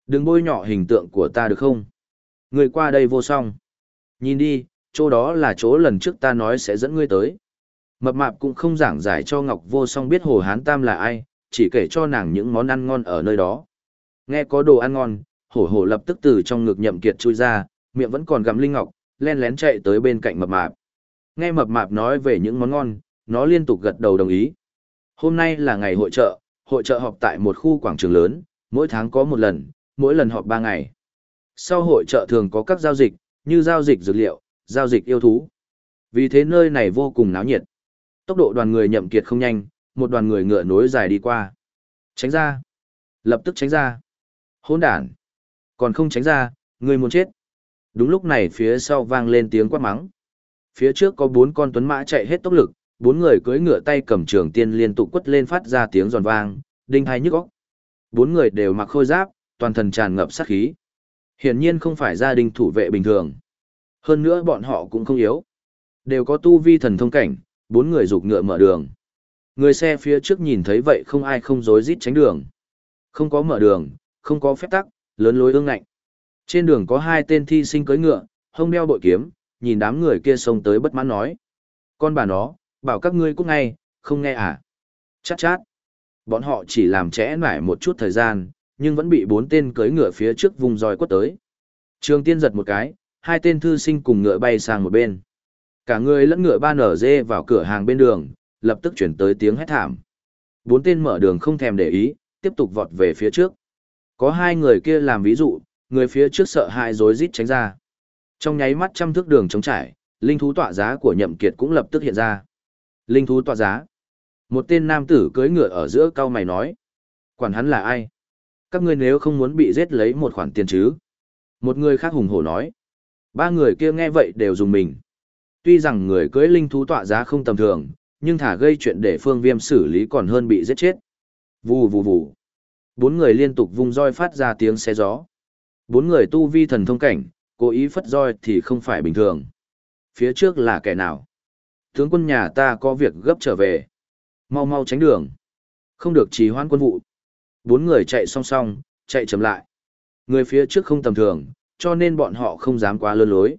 Đừng bôi nhỏ hình tượng của ta được không? Người qua đây vô song. Nhìn đi, chỗ đó là chỗ lần trước ta nói sẽ dẫn ngươi tới. Mập mạp cũng không giảng giải cho Ngọc Vô Song biết Hồ Hán Tam là ai, chỉ kể cho nàng những món ăn ngon ở nơi đó. Nghe có đồ ăn ngon, hổ hổ lập tức từ trong ngực nhậm kiệt chui ra, miệng vẫn còn gặm linh ngọc, len lén chạy tới bên cạnh mập mạp. Nghe mập mạp nói về những món ngon, nó liên tục gật đầu đồng ý. Hôm nay là ngày hội chợ, hội trợ họp tại một khu quảng trường lớn, mỗi tháng có một lần, mỗi lần họp ba ngày. Sau hội trợ thường có các giao dịch, như giao dịch dược liệu, giao dịch yêu thú. Vì thế nơi này vô cùng náo nhiệt. Tốc độ đoàn người nhậm kiệt không nhanh, một đoàn người ngựa nối dài đi qua. Tránh ra. Lập tức tránh ra. Hỗn đản. Còn không tránh ra, người muốn chết. Đúng lúc này phía sau vang lên tiếng quát mắng. Phía trước có bốn con tuấn mã chạy hết tốc lực, bốn người cưỡi ngựa tay cầm trường tiên liên tục quất lên phát ra tiếng giòn vang, đinh hai nhức óc. Bốn người đều mặc khôi giáp, toàn thân tràn ngập sát khí. Hiển nhiên không phải gia đình thủ vệ bình thường. Hơn nữa bọn họ cũng không yếu. Đều có tu vi thần thông cảnh, bốn người rục ngựa mở đường. Người xe phía trước nhìn thấy vậy không ai không dối rít tránh đường. Không có mở đường, không có phép tắc, lớn lối ương ngạnh. Trên đường có hai tên thi sinh cưỡi ngựa, hông đeo bội kiếm, nhìn đám người kia xông tới bất mãn nói. Con bà nó, bảo các ngươi cút ngay, không nghe à? Chát chát. Bọn họ chỉ làm trễ nải một chút thời gian, nhưng vẫn bị bốn tên cưỡi ngựa phía trước vùng roi quất tới. Trường tiên giật một cái, hai tên thư sinh cùng ngựa bay sang một bên. Cả người lẫn ngựa ba nở dê vào cửa hàng bên đường, lập tức chuyển tới tiếng hét thảm. Bốn tên mở đường không thèm để ý, tiếp tục vọt về phía trước. Có hai người kia làm ví dụ, người phía trước sợ hãi rối rít tránh ra. Trong nháy mắt trăm thước đường trống trải, linh thú tọa giá của Nhậm Kiệt cũng lập tức hiện ra. Linh thú tọa giá. Một tên nam tử cưỡi ngựa ở giữa cao mày nói. Quản hắn là ai? Các ngươi nếu không muốn bị giết lấy một khoản tiền chứ? Một người khác hùng hổ nói. Ba người kia nghe vậy đều dùng mình. Tuy rằng người cưỡi linh thú tọa giá không tầm thường, nhưng thả gây chuyện để phương viêm xử lý còn hơn bị giết chết. Vù vù vù. Bốn người liên tục vung roi phát ra tiếng xe gió. Bốn người tu vi thần thông cảnh, cố ý phất roi thì không phải bình thường. Phía trước là kẻ nào? Tướng quân nhà ta có việc gấp trở về. Mau mau tránh đường. Không được trì hoãn quân vụ. Bốn người chạy song song, chạy chậm lại. Người phía trước không tầm thường, cho nên bọn họ không dám quá lơ lối.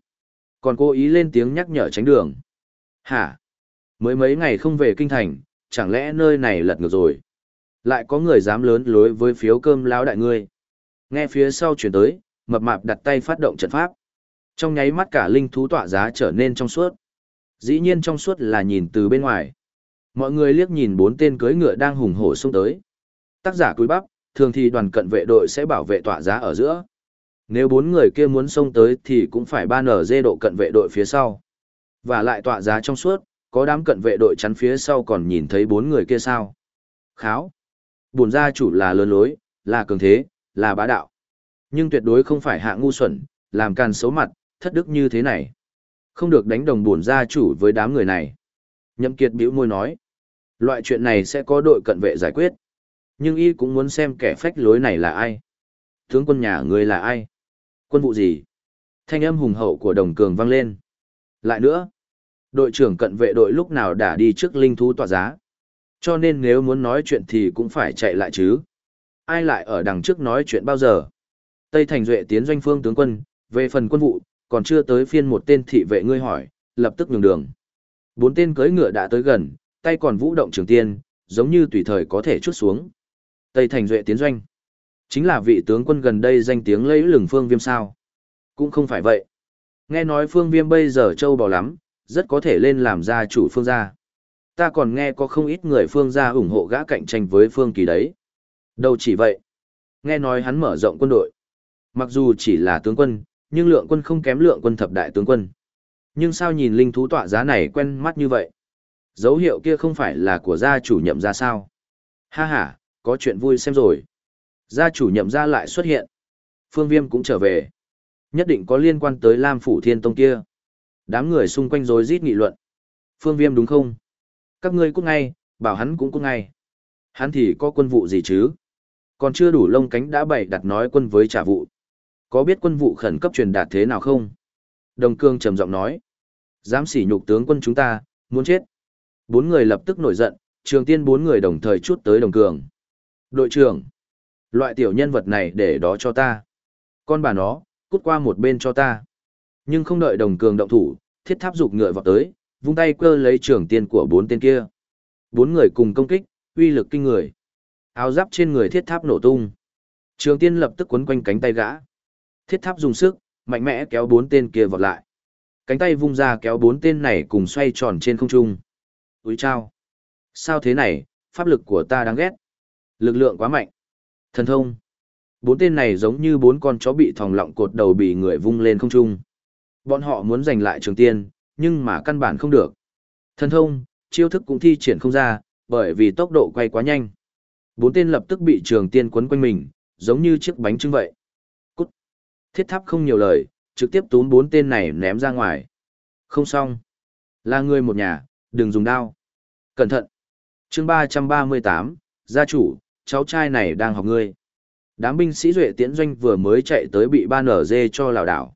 Còn cố ý lên tiếng nhắc nhở tránh đường. Hả? Mới mấy ngày không về kinh thành, chẳng lẽ nơi này lật ngược rồi? Lại có người dám lớn lối với phiếu cơm lão đại ngươi. Nghe phía sau chuyển tới, mập mạp đặt tay phát động trận pháp. Trong nháy mắt cả linh thú tọa giá trở nên trong suốt. Dĩ nhiên trong suốt là nhìn từ bên ngoài. Mọi người liếc nhìn bốn tên cưỡi ngựa đang hùng hổ xông tới. Tác giả cúi bắp, thường thì đoàn cận vệ đội sẽ bảo vệ tọa giá ở giữa. Nếu bốn người kia muốn xông tới thì cũng phải ban ở dê độ cận vệ đội phía sau. Và lại tọa giá trong suốt, có đám cận vệ đội chắn phía sau còn nhìn thấy bốn người kia sao. Kháo. buồn gia chủ là lớn lối, là cường thế, là bá đạo. Nhưng tuyệt đối không phải hạ ngu xuẩn, làm càn xấu mặt, thất đức như thế này. Không được đánh đồng buồn gia chủ với đám người này. Nhậm Kiệt bĩu môi nói. Loại chuyện này sẽ có đội cận vệ giải quyết. Nhưng y cũng muốn xem kẻ phách lối này là ai. Tướng quân nhà người là ai? Quân vụ gì? Thanh âm hùng hậu của đồng cường vang lên. Lại nữa, đội trưởng cận vệ đội lúc nào đã đi trước linh thú tỏa giá. Cho nên nếu muốn nói chuyện thì cũng phải chạy lại chứ. Ai lại ở đằng trước nói chuyện bao giờ? Tây Thành Duệ tiến doanh phương tướng quân, về phần quân vụ, còn chưa tới phiên một tên thị vệ ngươi hỏi, lập tức nhường đường. Bốn tên cưỡi ngựa đã tới gần, tay còn vũ động trường tiên, giống như tùy thời có thể chút xuống. Tây Thành Duệ tiến doanh. Chính là vị tướng quân gần đây danh tiếng lấy lừng phương viêm sao. Cũng không phải vậy. Nghe nói phương viêm bây giờ trâu bò lắm, rất có thể lên làm gia chủ phương gia. Ta còn nghe có không ít người phương gia ủng hộ gã cạnh tranh với phương kỳ đấy. Đâu chỉ vậy. Nghe nói hắn mở rộng quân đội. Mặc dù chỉ là tướng quân, nhưng lượng quân không kém lượng quân thập đại tướng quân. Nhưng sao nhìn linh thú tọa giá này quen mắt như vậy? Dấu hiệu kia không phải là của gia chủ nhậm ra sao? Ha ha, có chuyện vui xem rồi. Gia chủ nhậm ra lại xuất hiện. Phương Viêm cũng trở về. Nhất định có liên quan tới Lam Phủ Thiên Tông kia. Đám người xung quanh rối rít nghị luận. Phương Viêm đúng không? Các ngươi cũng ngay, bảo hắn cũng cũng ngay. Hắn thì có quân vụ gì chứ? Còn chưa đủ lông cánh đã bày đặt nói quân với trả vụ. Có biết quân vụ khẩn cấp truyền đạt thế nào không? Đồng Cương trầm giọng nói. Dám sỉ nhục tướng quân chúng ta, muốn chết. Bốn người lập tức nổi giận, trường tiên bốn người đồng thời chút tới Đồng Cường. Đội trưởng, loại tiểu nhân vật này để đó cho ta. Con bà nó, cút qua một bên cho ta. Nhưng không đợi Đồng Cường động thủ, thiết tháp dục ngựa vào tới, vung tay cơ lấy trường tiên của bốn tên kia. Bốn người cùng công kích, uy lực kinh người. Áo giáp trên người thiết tháp nổ tung. Trường tiên lập tức quấn quanh cánh tay gã. Thiết tháp dùng sức, mạnh mẽ kéo bốn tên kia vọt lại. Cánh tay vung ra kéo bốn tên này cùng xoay tròn trên không trung. Úi chao! Sao thế này, pháp lực của ta đáng ghét. Lực lượng quá mạnh. Thần thông. Bốn tên này giống như bốn con chó bị thòng lọng cột đầu bị người vung lên không trung. Bọn họ muốn giành lại trường tiên, nhưng mà căn bản không được. Thần thông, chiêu thức cũng thi triển không ra, bởi vì tốc độ quay quá nhanh. Bốn tên lập tức bị trường tiên quấn quanh mình, giống như chiếc bánh trưng vậy. Thiết tháp không nhiều lời, trực tiếp túm bốn tên này ném ra ngoài. Không xong. Là người một nhà, đừng dùng đao. Cẩn thận. chương ba ba mươi tám, gia chủ, cháu trai này đang học ngươi. Đám binh sĩ duệ tiễn doanh vừa mới chạy tới bị ba nở dê cho lào đảo.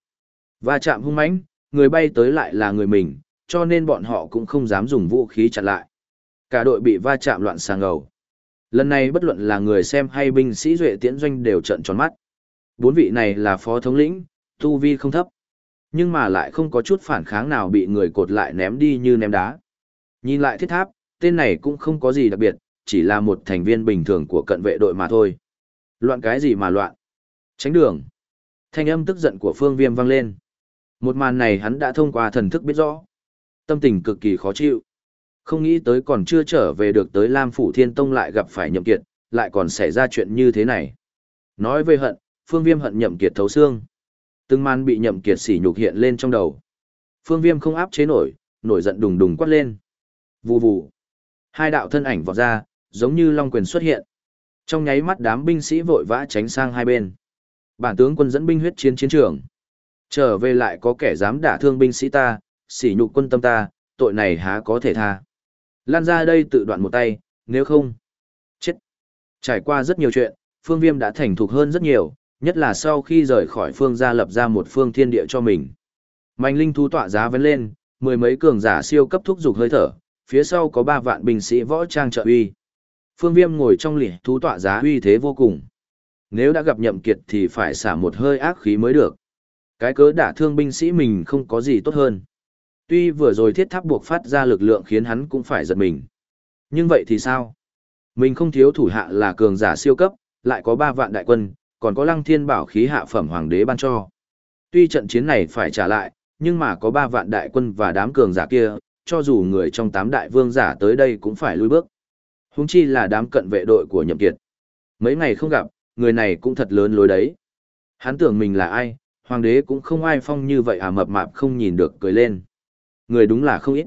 Va chạm hung mãnh, người bay tới lại là người mình, cho nên bọn họ cũng không dám dùng vũ khí chặn lại. Cả đội bị va chạm loạn sang ngầu. Lần này bất luận là người xem hay binh sĩ duệ tiễn doanh đều trợn tròn mắt. Bốn vị này là phó thống lĩnh, tu vi không thấp. Nhưng mà lại không có chút phản kháng nào bị người cột lại ném đi như ném đá. Nhìn lại thiết tháp, tên này cũng không có gì đặc biệt, chỉ là một thành viên bình thường của cận vệ đội mà thôi. Loạn cái gì mà loạn? Tránh đường. Thanh âm tức giận của phương viêm vang lên. Một màn này hắn đã thông qua thần thức biết rõ. Tâm tình cực kỳ khó chịu. Không nghĩ tới còn chưa trở về được tới Lam Phủ Thiên Tông lại gặp phải nhậm kiệt, lại còn xảy ra chuyện như thế này. Nói về hận, phương viêm hận nhậm kiệt thấu xương. Từng màn bị nhậm kiệt sỉ nhục hiện lên trong đầu. Phương viêm không áp chế nổi, nổi giận đùng đùng quát lên. Vù vù. Hai đạo thân ảnh vọt ra, giống như long quyền xuất hiện. Trong nháy mắt đám binh sĩ vội vã tránh sang hai bên. Bản tướng quân dẫn binh huyết chiến chiến trường. Trở về lại có kẻ dám đả thương binh sĩ ta, sỉ nhục quân tâm ta, tội này há có thể tha. Lan ra đây tự đoạn một tay, nếu không. Chết. Trải qua rất nhiều chuyện, phương viêm đã thành thục hơn rất nhiều, nhất là sau khi rời khỏi phương gia lập ra một phương thiên địa cho mình. Mạnh linh thú tọa giá vấn lên, mười mấy cường giả siêu cấp thúc dục hơi thở, phía sau có ba vạn binh sĩ võ trang trợ uy. Phương Viêm ngồi trong lỉ thú tọa giá uy thế vô cùng. Nếu đã gặp nhậm kiệt thì phải xả một hơi ác khí mới được. Cái cớ đả thương binh sĩ mình không có gì tốt hơn. Tuy vừa rồi thiết tháp buộc phát ra lực lượng khiến hắn cũng phải giật mình. Nhưng vậy thì sao? Mình không thiếu thủ hạ là cường giả siêu cấp, lại có ba vạn đại quân, còn có lăng thiên bảo khí hạ phẩm hoàng đế ban cho. Tuy trận chiến này phải trả lại, nhưng mà có ba vạn đại quân và đám cường giả kia, cho dù người trong tám đại vương giả tới đây cũng phải lùi bước. Húng chi là đám cận vệ đội của nhậm kiệt. Mấy ngày không gặp, người này cũng thật lớn lối đấy. Hắn tưởng mình là ai, hoàng đế cũng không ai phong như vậy à mập mạp không nhìn được cười lên. Người đúng là không ít.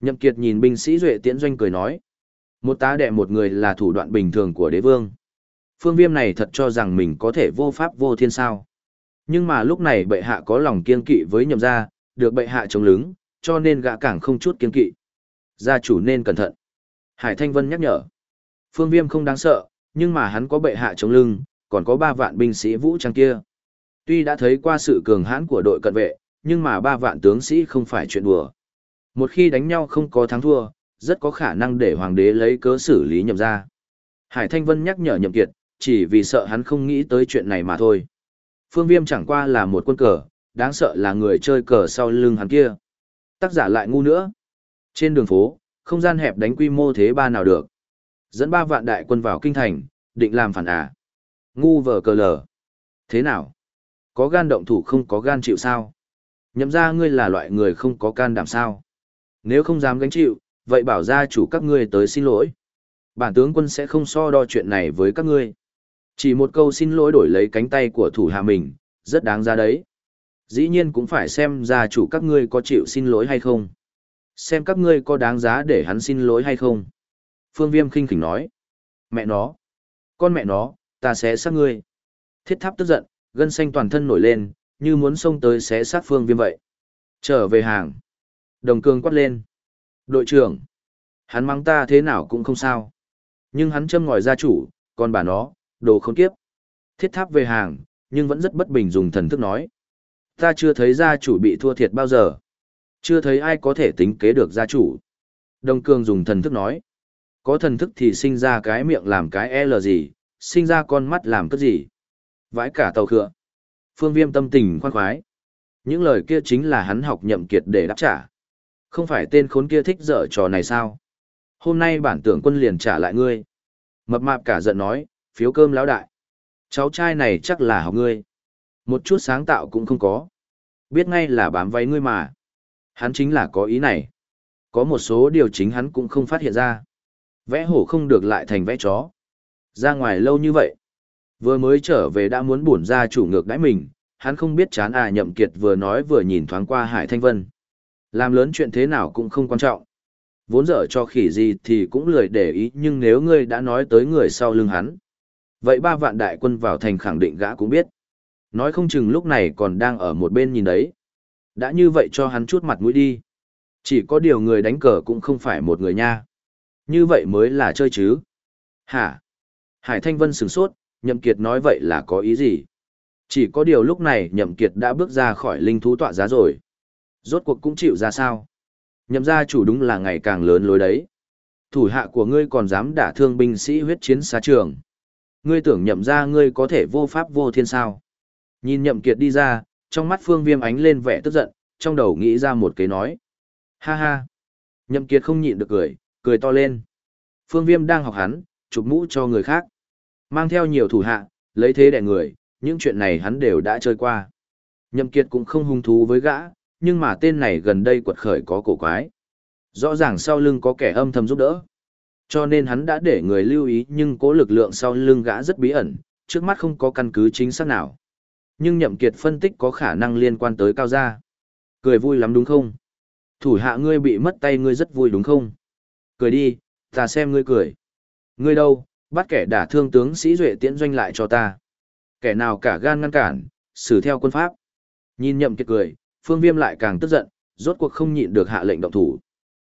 Nhậm Kiệt nhìn binh sĩ duệ tiễn doanh cười nói. Một tá đệ một người là thủ đoạn bình thường của đế vương. Phương viêm này thật cho rằng mình có thể vô pháp vô thiên sao. Nhưng mà lúc này bệ hạ có lòng kiên kỵ với nhậm gia, được bệ hạ chống lứng, cho nên gã càng không chút kiên kỵ. Gia chủ nên cẩn thận. Hải Thanh Vân nhắc nhở. Phương viêm không đáng sợ, nhưng mà hắn có bệ hạ chống lưng, còn có ba vạn binh sĩ vũ trang kia. Tuy đã thấy qua sự cường hãn của đội cận vệ, nhưng mà ba vạn tướng sĩ không phải chuyện đùa. Một khi đánh nhau không có thắng thua, rất có khả năng để hoàng đế lấy cớ xử lý nhậm ra. Hải Thanh Vân nhắc nhở nhậm kiệt, chỉ vì sợ hắn không nghĩ tới chuyện này mà thôi. Phương Viêm chẳng qua là một quân cờ, đáng sợ là người chơi cờ sau lưng hắn kia. Tác giả lại ngu nữa. Trên đường phố, không gian hẹp đánh quy mô thế ba nào được. Dẫn ba vạn đại quân vào kinh thành, định làm phản à. Ngu vờ cờ lờ. Thế nào? Có gan động thủ không có gan chịu sao? Nhậm ra ngươi là loại người không có can đảm sao? Nếu không dám gánh chịu, vậy bảo gia chủ các ngươi tới xin lỗi. Bản tướng quân sẽ không so đo chuyện này với các ngươi. Chỉ một câu xin lỗi đổi lấy cánh tay của thủ hạ mình, rất đáng ra đấy. Dĩ nhiên cũng phải xem gia chủ các ngươi có chịu xin lỗi hay không. Xem các ngươi có đáng giá để hắn xin lỗi hay không. Phương Viêm khinh khỉnh nói. Mẹ nó. Con mẹ nó, ta sẽ sát ngươi. Thiết tháp tức giận, gân xanh toàn thân nổi lên, như muốn xông tới xé sát Phương Viêm vậy. Trở về hàng. Đồng cương quát lên. Đội trưởng. Hắn mắng ta thế nào cũng không sao. Nhưng hắn châm ngòi gia chủ, còn bà nó, đồ khốn kiếp. Thiết tháp về hàng, nhưng vẫn rất bất bình dùng thần thức nói. Ta chưa thấy gia chủ bị thua thiệt bao giờ. Chưa thấy ai có thể tính kế được gia chủ. Đồng cương dùng thần thức nói. Có thần thức thì sinh ra cái miệng làm cái e L gì, sinh ra con mắt làm cái gì. Vãi cả tàu khựa. Phương viêm tâm tình khoan khoái. Những lời kia chính là hắn học nhậm kiệt để đáp trả. Không phải tên khốn kia thích dở trò này sao? Hôm nay bản tưởng quân liền trả lại ngươi. Mập mạp cả giận nói, phiếu cơm lão đại. Cháu trai này chắc là học ngươi. Một chút sáng tạo cũng không có. Biết ngay là bám váy ngươi mà. Hắn chính là có ý này. Có một số điều chính hắn cũng không phát hiện ra. Vẽ hổ không được lại thành vẽ chó. Ra ngoài lâu như vậy. Vừa mới trở về đã muốn buồn ra chủ ngược đãi mình, hắn không biết chán à nhậm kiệt vừa nói vừa nhìn thoáng qua Hải Thanh Vân. Làm lớn chuyện thế nào cũng không quan trọng. Vốn dở cho khỉ gì thì cũng lười để ý nhưng nếu ngươi đã nói tới người sau lưng hắn. Vậy ba vạn đại quân vào thành khẳng định gã cũng biết. Nói không chừng lúc này còn đang ở một bên nhìn đấy. Đã như vậy cho hắn chút mặt mũi đi. Chỉ có điều người đánh cờ cũng không phải một người nha. Như vậy mới là chơi chứ. Hả? Hải Thanh Vân sửng sốt, Nhậm Kiệt nói vậy là có ý gì? Chỉ có điều lúc này Nhậm Kiệt đã bước ra khỏi linh thú tọa giá rồi. Rốt cuộc cũng chịu ra sao? Nhậm gia chủ đúng là ngày càng lớn lối đấy. Thủ hạ của ngươi còn dám đả thương binh sĩ huyết chiến xa trường. Ngươi tưởng nhậm gia ngươi có thể vô pháp vô thiên sao. Nhìn nhậm kiệt đi ra, trong mắt phương viêm ánh lên vẻ tức giận, trong đầu nghĩ ra một cái nói. Ha ha. Nhậm kiệt không nhịn được cười, cười to lên. Phương viêm đang học hắn, chụp mũ cho người khác. Mang theo nhiều thủ hạ, lấy thế đẻ người, những chuyện này hắn đều đã chơi qua. Nhậm kiệt cũng không hung thú với gã, nhưng mà tên này gần đây quật khởi có cổ quái. Rõ ràng sau lưng có kẻ âm thầm giúp đỡ. Cho nên hắn đã để người lưu ý nhưng cố lực lượng sau lưng gã rất bí ẩn, trước mắt không có căn cứ chính xác nào. Nhưng nhậm kiệt phân tích có khả năng liên quan tới cao gia. Cười vui lắm đúng không? Thủ hạ ngươi bị mất tay ngươi rất vui đúng không? Cười đi, ta xem ngươi cười. Ngươi đâu, bắt kẻ đả thương tướng sĩ duệ tiễn doanh lại cho ta. Kẻ nào cả gan ngăn cản, xử theo quân pháp. Nhìn nhậm kiệt cười, phương viêm lại càng tức giận, rốt cuộc không nhịn được hạ lệnh động thủ.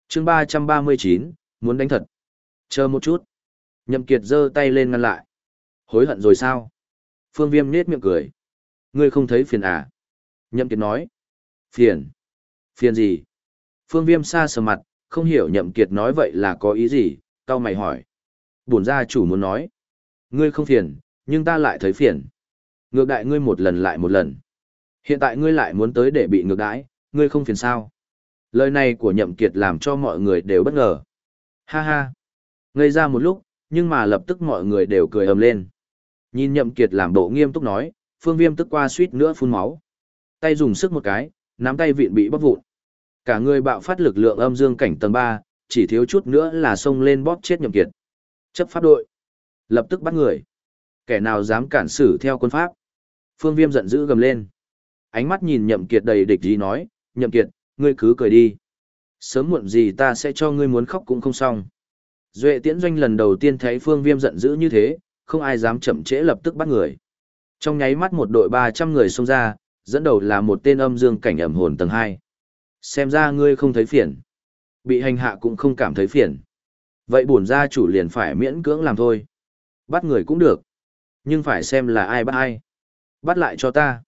chương 339, muốn đánh thật. Chờ một chút. Nhậm kiệt giơ tay lên ngăn lại. Hối hận rồi sao? Phương viêm nết miệng cười. Ngươi không thấy phiền à? Nhậm kiệt nói. Phiền? Phiền gì? Phương viêm xa sờ mặt, không hiểu nhậm kiệt nói vậy là có ý gì, cao mày hỏi. Bổn gia chủ muốn nói. Ngươi không phiền, nhưng ta lại thấy phiền. Ngược đại ngươi một lần lại một lần. Hiện tại ngươi lại muốn tới để bị ngược đãi, ngươi không phiền sao. Lời này của nhậm kiệt làm cho mọi người đều bất ngờ. Ha ha. Ngây ra một lúc, nhưng mà lập tức mọi người đều cười ầm lên. Nhìn nhậm kiệt làm bộ nghiêm túc nói, phương viêm tức qua suýt nữa phun máu. Tay dùng sức một cái, nắm tay vịn bị bóp vụn. Cả người bạo phát lực lượng âm dương cảnh tầng 3, chỉ thiếu chút nữa là xông lên bóp chết nhậm kiệt. Chấp pháp đội. Lập tức bắt người. Kẻ nào dám cản xử theo quân pháp. Phương viêm giận dữ gầm lên ánh mắt nhìn nhậm kiệt đầy địch ý nói, nhậm kiệt, ngươi cứ cười đi. Sớm muộn gì ta sẽ cho ngươi muốn khóc cũng không xong. Duệ tiễn doanh lần đầu tiên thấy phương viêm giận dữ như thế, không ai dám chậm trễ lập tức bắt người. Trong nháy mắt một đội 300 người xông ra, dẫn đầu là một tên âm dương cảnh ẩm hồn tầng 2. Xem ra ngươi không thấy phiền. Bị hành hạ cũng không cảm thấy phiền. Vậy bổn gia chủ liền phải miễn cưỡng làm thôi. Bắt người cũng được. Nhưng phải xem là ai bắt ai. Bắt lại cho ta.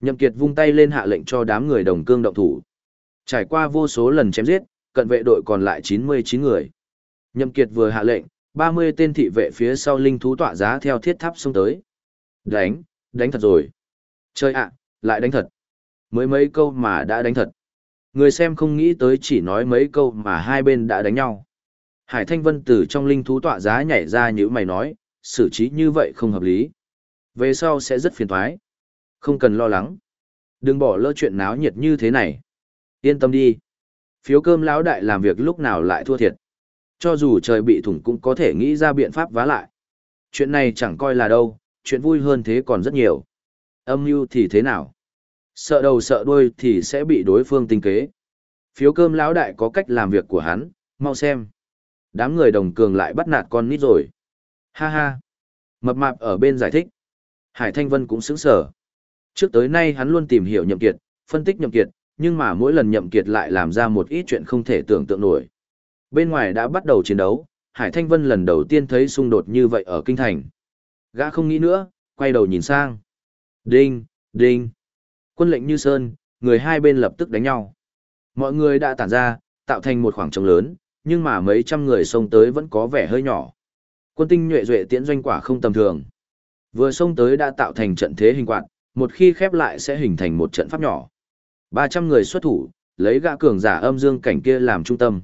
Nhậm Kiệt vung tay lên hạ lệnh cho đám người đồng cương động thủ. Trải qua vô số lần chém giết, cận vệ đội còn lại 99 người. Nhậm Kiệt vừa hạ lệnh, 30 tên thị vệ phía sau linh thú tỏa giá theo thiết tháp xông tới. Đánh, đánh thật rồi. Chơi ạ, lại đánh thật. Mới mấy câu mà đã đánh thật. Người xem không nghĩ tới chỉ nói mấy câu mà hai bên đã đánh nhau. Hải Thanh Vân từ trong linh thú tọa giá nhảy ra như mày nói, xử trí như vậy không hợp lý. Về sau sẽ rất phiền toái. Không cần lo lắng. Đừng bỏ lỡ chuyện náo nhiệt như thế này. Yên tâm đi. Phiếu cơm lão đại làm việc lúc nào lại thua thiệt. Cho dù trời bị thủng cũng có thể nghĩ ra biện pháp vá lại. Chuyện này chẳng coi là đâu, chuyện vui hơn thế còn rất nhiều. Âm mưu thì thế nào? Sợ đầu sợ đuôi thì sẽ bị đối phương tinh kế. Phiếu cơm lão đại có cách làm việc của hắn, mau xem. Đám người đồng cường lại bắt nạt con nít rồi. Ha ha. Mập mạp ở bên giải thích. Hải Thanh Vân cũng sững sở. Trước tới nay hắn luôn tìm hiểu nhậm kiệt, phân tích nhậm kiệt, nhưng mà mỗi lần nhậm kiệt lại làm ra một ít chuyện không thể tưởng tượng nổi. Bên ngoài đã bắt đầu chiến đấu, Hải Thanh Vân lần đầu tiên thấy xung đột như vậy ở kinh thành. Gã không nghĩ nữa, quay đầu nhìn sang. Đinh, đinh. Quân lệnh như sơn, người hai bên lập tức đánh nhau. Mọi người đã tản ra, tạo thành một khoảng trống lớn, nhưng mà mấy trăm người xông tới vẫn có vẻ hơi nhỏ. Quân tinh nhuệ duệ tiễn doanh quả không tầm thường. Vừa xông tới đã tạo thành trận thế hình quạt, một khi khép lại sẽ hình thành một trận pháp nhỏ. 300 người xuất thủ, lấy gã cường giả âm dương cảnh kia làm trung tâm.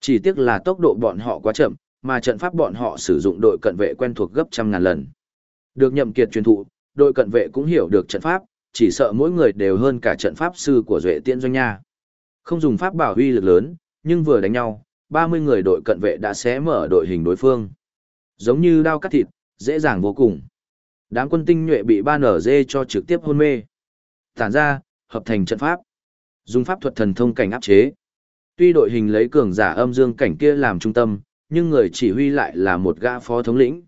Chỉ tiếc là tốc độ bọn họ quá chậm, mà trận pháp bọn họ sử dụng đội cận vệ quen thuộc gấp trăm ngàn lần. Được nhậm kiệt truyền thụ, đội cận vệ cũng hiểu được trận pháp, chỉ sợ mỗi người đều hơn cả trận pháp sư của Duệ Tiên Doanh Nha. Không dùng pháp bảo huy lực lớn, nhưng vừa đánh nhau, 30 người đội cận vệ đã xé mở đội hình đối phương. Giống như đao cắt thịt, dễ dàng vô cùng. Đám quân tinh nhuệ bị ba nở dê cho trực tiếp hôn mê. Tản ra, hợp thành trận pháp. Dùng pháp thuật thần thông cảnh áp chế. Tuy đội hình lấy cường giả âm dương cảnh kia làm trung tâm, nhưng người chỉ huy lại là một gã phó thống lĩnh.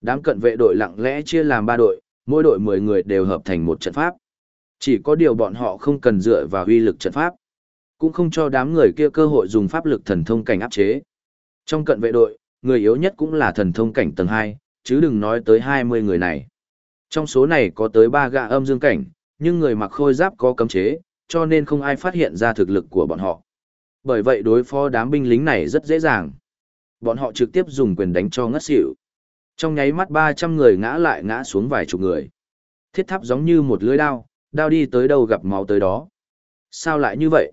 Đám cận vệ đội lặng lẽ chia làm ba đội, mỗi đội 10 người đều hợp thành một trận pháp. Chỉ có điều bọn họ không cần dựa vào uy lực trận pháp, cũng không cho đám người kia cơ hội dùng pháp lực thần thông cảnh áp chế. Trong cận vệ đội, người yếu nhất cũng là thần thông cảnh tầng 2, chứ đừng nói tới 20 người này. Trong số này có tới 3 gã âm dương cảnh, nhưng người mặc khôi giáp có cấm chế, cho nên không ai phát hiện ra thực lực của bọn họ. Bởi vậy đối phó đám binh lính này rất dễ dàng. Bọn họ trực tiếp dùng quyền đánh cho ngất xỉu. Trong nháy mắt 300 người ngã lại ngã xuống vài chục người. Thiết tháp giống như một lưỡi đao, đao đi tới đâu gặp máu tới đó. Sao lại như vậy?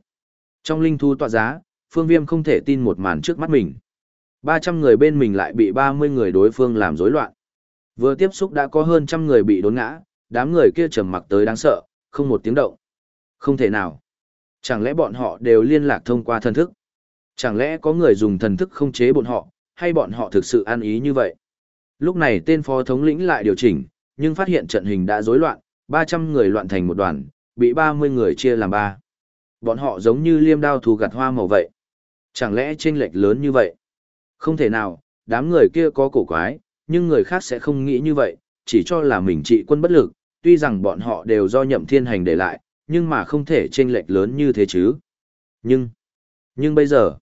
Trong linh thu tọa giá, phương viêm không thể tin một màn trước mắt mình. 300 người bên mình lại bị 30 người đối phương làm rối loạn. Vừa tiếp xúc đã có hơn trăm người bị đốn ngã, đám người kia trầm mặc tới đáng sợ, không một tiếng động. Không thể nào. Chẳng lẽ bọn họ đều liên lạc thông qua thần thức? Chẳng lẽ có người dùng thần thức không chế bọn họ, hay bọn họ thực sự an ý như vậy? Lúc này tên phó thống lĩnh lại điều chỉnh, nhưng phát hiện trận hình đã rối loạn, 300 người loạn thành một đoàn, bị 30 người chia làm ba. Bọn họ giống như liêm đao thù gặt hoa màu vậy. Chẳng lẽ chênh lệch lớn như vậy? Không thể nào, đám người kia có cổ quái, nhưng người khác sẽ không nghĩ như vậy, chỉ cho là mình trị quân bất lực, tuy rằng bọn họ đều do nhậm thiên hành để lại, nhưng mà không thể chênh lệch lớn như thế chứ. Nhưng, nhưng bây giờ,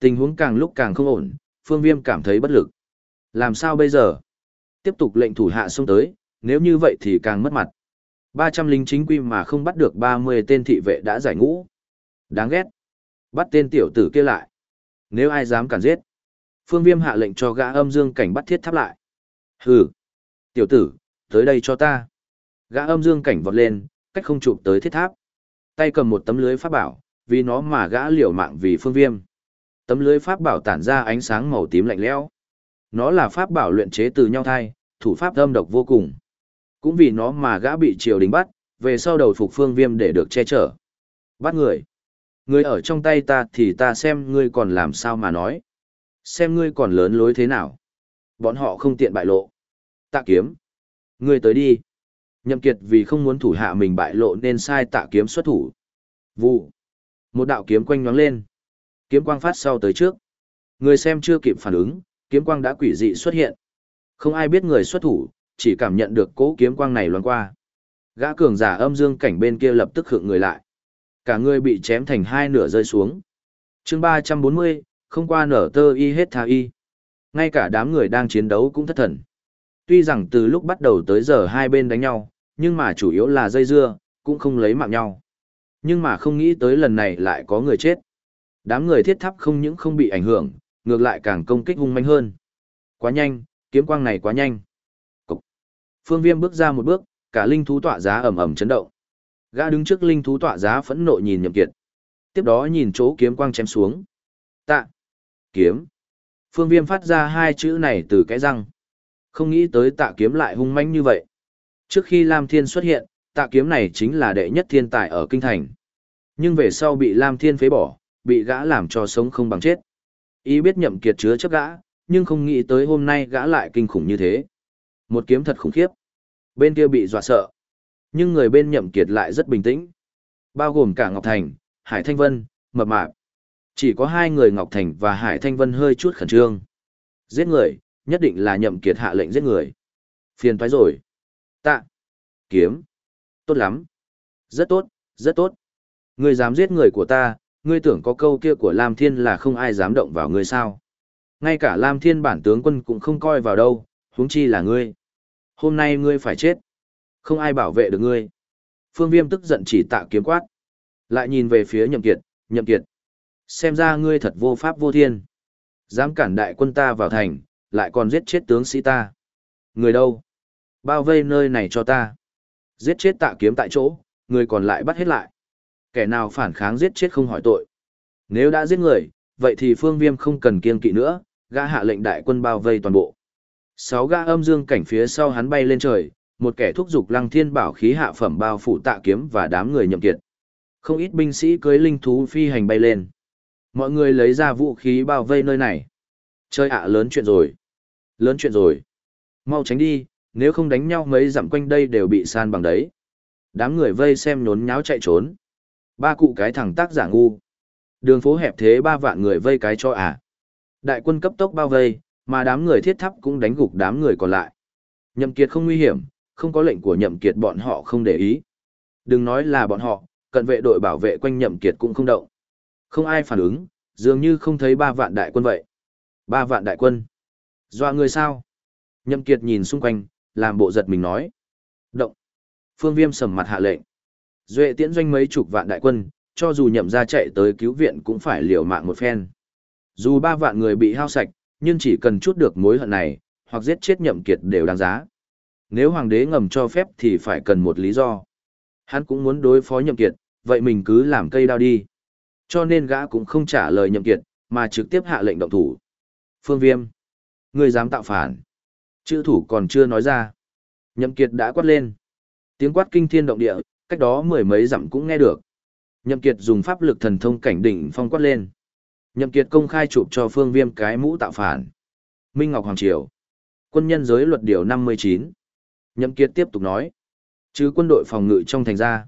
tình huống càng lúc càng không ổn, phương viêm cảm thấy bất lực. Làm sao bây giờ? Tiếp tục lệnh thủ hạ xông tới, nếu như vậy thì càng mất mặt. 300 lính chính quy mà không bắt được 30 tên thị vệ đã giải ngũ. Đáng ghét. Bắt tên tiểu tử kia lại. Nếu ai dám cản giết. Phương Viêm hạ lệnh cho gã âm dương cảnh bắt thiết tháp lại. Hừ. Tiểu tử, tới đây cho ta. Gã âm dương cảnh vọt lên, cách không chụp tới thiết tháp. Tay cầm một tấm lưới pháp bảo, vì nó mà gã liều mạng vì Phương Viêm. Tấm lưới pháp bảo tản ra ánh sáng màu tím lạnh lẽo. Nó là pháp bảo luyện chế từ nhau thai, thủ pháp âm độc vô cùng. Cũng vì nó mà gã bị triều đình bắt, về sau đầu phục phương viêm để được che chở. Bắt người. Người ở trong tay ta thì ta xem ngươi còn làm sao mà nói. Xem ngươi còn lớn lối thế nào. Bọn họ không tiện bại lộ. Tạ kiếm. Ngươi tới đi. Nhậm kiệt vì không muốn thủ hạ mình bại lộ nên sai tạ kiếm xuất thủ. Vụ. Một đạo kiếm quanh nhoáng lên. Kiếm quang phát sau tới trước. Người xem chưa kịp phản ứng, kiếm quang đã quỷ dị xuất hiện. Không ai biết người xuất thủ, chỉ cảm nhận được cỗ kiếm quang này loan qua. Gã cường giả âm dương cảnh bên kia lập tức hượng người lại. Cả người bị chém thành hai nửa rơi xuống. chương 340, không qua nở tơ y hết tha y. Ngay cả đám người đang chiến đấu cũng thất thần. Tuy rằng từ lúc bắt đầu tới giờ hai bên đánh nhau, nhưng mà chủ yếu là dây dưa, cũng không lấy mạng nhau. Nhưng mà không nghĩ tới lần này lại có người chết. Đám người thiết thắp không những không bị ảnh hưởng, ngược lại càng công kích hung manh hơn. Quá nhanh, kiếm quang này quá nhanh. Cục. Phương Viêm bước ra một bước, cả linh thú tọa giá ầm ầm chấn động. Gã đứng trước linh thú tọa giá phẫn nộ nhìn Nhậm Kiệt. Tiếp đó nhìn chỗ kiếm quang chém xuống. Tạ. Kiếm. Phương Viêm phát ra hai chữ này từ cái răng. Không nghĩ tới tạ kiếm lại hung manh như vậy. Trước khi Lam Thiên xuất hiện, tạ kiếm này chính là đệ nhất thiên tài ở kinh thành. Nhưng về sau bị Lam Thiên phế bỏ, bị gã làm cho sống không bằng chết. Ý biết nhậm kiệt chứa chấp gã, nhưng không nghĩ tới hôm nay gã lại kinh khủng như thế. Một kiếm thật khủng khiếp. Bên kia bị dọa sợ. Nhưng người bên nhậm kiệt lại rất bình tĩnh. Bao gồm cả Ngọc Thành, Hải Thanh Vân, Mập Mạp. Chỉ có hai người Ngọc Thành và Hải Thanh Vân hơi chút khẩn trương. Giết người, nhất định là nhậm kiệt hạ lệnh giết người. Phiền toái rồi. Kiếm. Tốt lắm. Rất tốt, rất tốt. Ngươi dám giết người của ta, ngươi tưởng có câu kia của Lam Thiên là không ai dám động vào ngươi sao. Ngay cả Lam Thiên bản tướng quân cũng không coi vào đâu, huống chi là ngươi. Hôm nay ngươi phải chết. Không ai bảo vệ được ngươi. Phương Viêm tức giận chỉ tạ kiếm quát. Lại nhìn về phía Nhậm Kiệt, Nhậm Kiệt. Xem ra ngươi thật vô pháp vô thiên. Dám cản đại quân ta vào thành, lại còn giết chết tướng sĩ ta. Người đâu? Bao vây nơi này cho ta. Giết chết tạ kiếm tại chỗ, người còn lại bắt hết lại. Kẻ nào phản kháng giết chết không hỏi tội. Nếu đã giết người, vậy thì phương viêm không cần kiên kỵ nữa, gã hạ lệnh đại quân bao vây toàn bộ. Sáu gã âm dương cảnh phía sau hắn bay lên trời, một kẻ thúc giục lăng thiên bảo khí hạ phẩm bao phủ tạ kiếm và đám người nhậm kiệt. Không ít binh sĩ cưới linh thú phi hành bay lên. Mọi người lấy ra vũ khí bao vây nơi này. Chơi ạ lớn chuyện rồi. Lớn chuyện rồi. Mau tránh đi, nếu không đánh nhau mấy dặm quanh đây đều bị san bằng đấy. Đám người vây xem nhốn nháo chạy trốn. Ba cụ cái thằng tác giả ngu. Đường phố hẹp thế ba vạn người vây cái cho à. Đại quân cấp tốc bao vây, mà đám người thiết thắp cũng đánh gục đám người còn lại. Nhậm kiệt không nguy hiểm, không có lệnh của nhậm kiệt bọn họ không để ý. Đừng nói là bọn họ, cận vệ đội bảo vệ quanh nhậm kiệt cũng không động. Không ai phản ứng, dường như không thấy ba vạn đại quân vậy. Ba vạn đại quân. Dọa người sao? Nhậm kiệt nhìn xung quanh, làm bộ giật mình nói. Động. Phương Viêm sầm mặt hạ lệnh. Duệ tiễn doanh mấy chục vạn đại quân, cho dù nhậm ra chạy tới cứu viện cũng phải liều mạng một phen. Dù ba vạn người bị hao sạch, nhưng chỉ cần chút được mối hận này, hoặc giết chết nhậm kiệt đều đáng giá. Nếu hoàng đế ngầm cho phép thì phải cần một lý do. Hắn cũng muốn đối phó nhậm kiệt, vậy mình cứ làm cây đao đi. Cho nên gã cũng không trả lời nhậm kiệt, mà trực tiếp hạ lệnh động thủ. Phương Viêm. Người dám tạo phản. Chữ thủ còn chưa nói ra. Nhậm kiệt đã quát lên. Tiếng quát kinh thiên động địa, cách đó mười mấy dặm cũng nghe được. Nhậm kiệt dùng pháp lực thần thông cảnh đỉnh phong quát lên. Nhậm kiệt công khai chụp cho phương viêm cái mũ tạo phản. Minh Ngọc Hoàng Triều. Quân nhân giới luật điều 59. Nhậm kiệt tiếp tục nói. Chứ quân đội phòng ngự trong thành ra.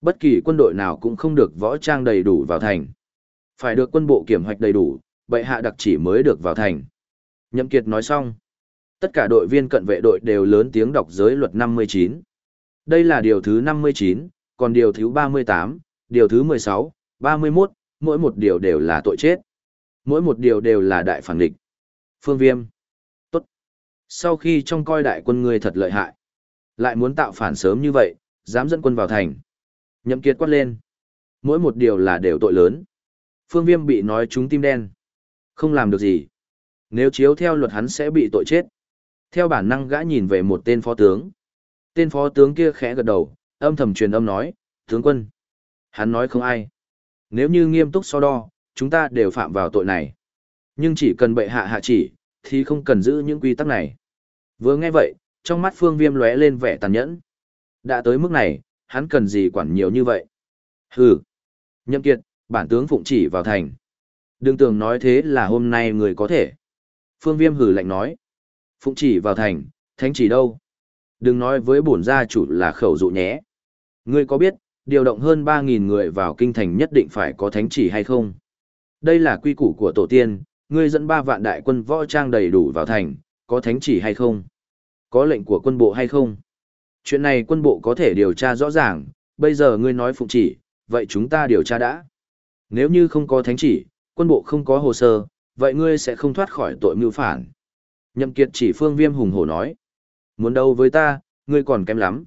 Bất kỳ quân đội nào cũng không được võ trang đầy đủ vào thành. Phải được quân bộ kiểm hoạch đầy đủ, bệ hạ đặc chỉ mới được vào thành. Nhậm kiệt nói xong. Tất cả đội viên cận vệ đội đều lớn tiếng đọc giới luật 59. Đây là điều thứ 59, còn điều thứ 38, điều thứ 16, 31, mỗi một điều đều là tội chết. Mỗi một điều đều là đại phản địch. Phương Viêm. Tốt. Sau khi trong coi đại quân ngươi thật lợi hại, lại muốn tạo phản sớm như vậy, dám dẫn quân vào thành. Nhậm kiệt quát lên. Mỗi một điều là đều tội lớn. Phương Viêm bị nói trúng tim đen. Không làm được gì. Nếu chiếu theo luật hắn sẽ bị tội chết. Theo bản năng gã nhìn về một tên phó tướng. Tên phó tướng kia khẽ gật đầu, âm thầm truyền âm nói, tướng quân. Hắn nói không ai. Nếu như nghiêm túc so đo, chúng ta đều phạm vào tội này. Nhưng chỉ cần bệ hạ hạ chỉ, thì không cần giữ những quy tắc này. Vừa nghe vậy, trong mắt phương viêm lóe lên vẻ tàn nhẫn. Đã tới mức này, hắn cần gì quản nhiều như vậy? Hừ. Nhậm kiệt, bản tướng phụng chỉ vào thành. Đừng tưởng nói thế là hôm nay người có thể. Phương viêm hừ lạnh nói. Phụng chỉ vào thành, thánh chỉ đâu? Đừng nói với bổn gia chủ là khẩu dụ nhé. Ngươi có biết, điều động hơn 3.000 người vào kinh thành nhất định phải có thánh chỉ hay không? Đây là quy củ của tổ tiên, ngươi dẫn ba vạn đại quân võ trang đầy đủ vào thành, có thánh chỉ hay không? Có lệnh của quân bộ hay không? Chuyện này quân bộ có thể điều tra rõ ràng, bây giờ ngươi nói phụng chỉ, vậy chúng ta điều tra đã. Nếu như không có thánh chỉ, quân bộ không có hồ sơ, vậy ngươi sẽ không thoát khỏi tội mưu phản. Nhậm kiệt chỉ phương viêm hùng hổ nói. Muốn đâu với ta, ngươi còn kém lắm.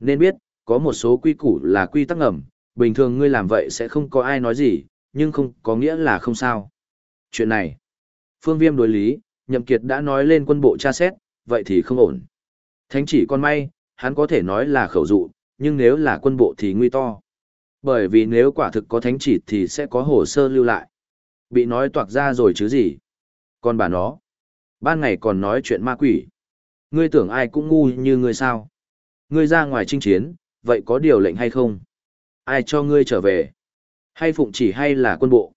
Nên biết, có một số quy củ là quy tắc ngầm, bình thường ngươi làm vậy sẽ không có ai nói gì, nhưng không có nghĩa là không sao. Chuyện này, phương viêm đối lý, nhậm kiệt đã nói lên quân bộ tra xét, vậy thì không ổn. Thánh chỉ con may, hắn có thể nói là khẩu dụ, nhưng nếu là quân bộ thì nguy to. Bởi vì nếu quả thực có thánh chỉ thì sẽ có hồ sơ lưu lại. Bị nói toạc ra rồi chứ gì. Còn bà nó, ban ngày còn nói chuyện ma quỷ. Ngươi tưởng ai cũng ngu như ngươi sao? Ngươi ra ngoài chinh chiến, vậy có điều lệnh hay không? Ai cho ngươi trở về? Hay phụng chỉ hay là quân bộ?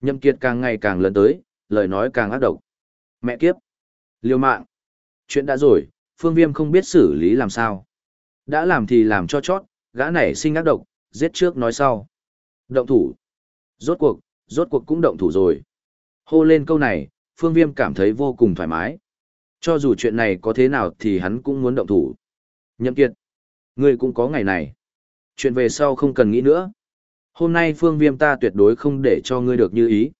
Nhậm kiệt càng ngày càng lớn tới, lời nói càng ác độc. Mẹ kiếp! Liêu mạng! Chuyện đã rồi, phương viêm không biết xử lý làm sao. Đã làm thì làm cho chót, gã này sinh ác độc, giết trước nói sau. Động thủ! Rốt cuộc, rốt cuộc cũng động thủ rồi. Hô lên câu này, phương viêm cảm thấy vô cùng thoải mái. Cho dù chuyện này có thế nào thì hắn cũng muốn động thủ. Nhậm kiệt! Ngươi cũng có ngày này. Chuyện về sau không cần nghĩ nữa. Hôm nay phương viêm ta tuyệt đối không để cho ngươi được như ý.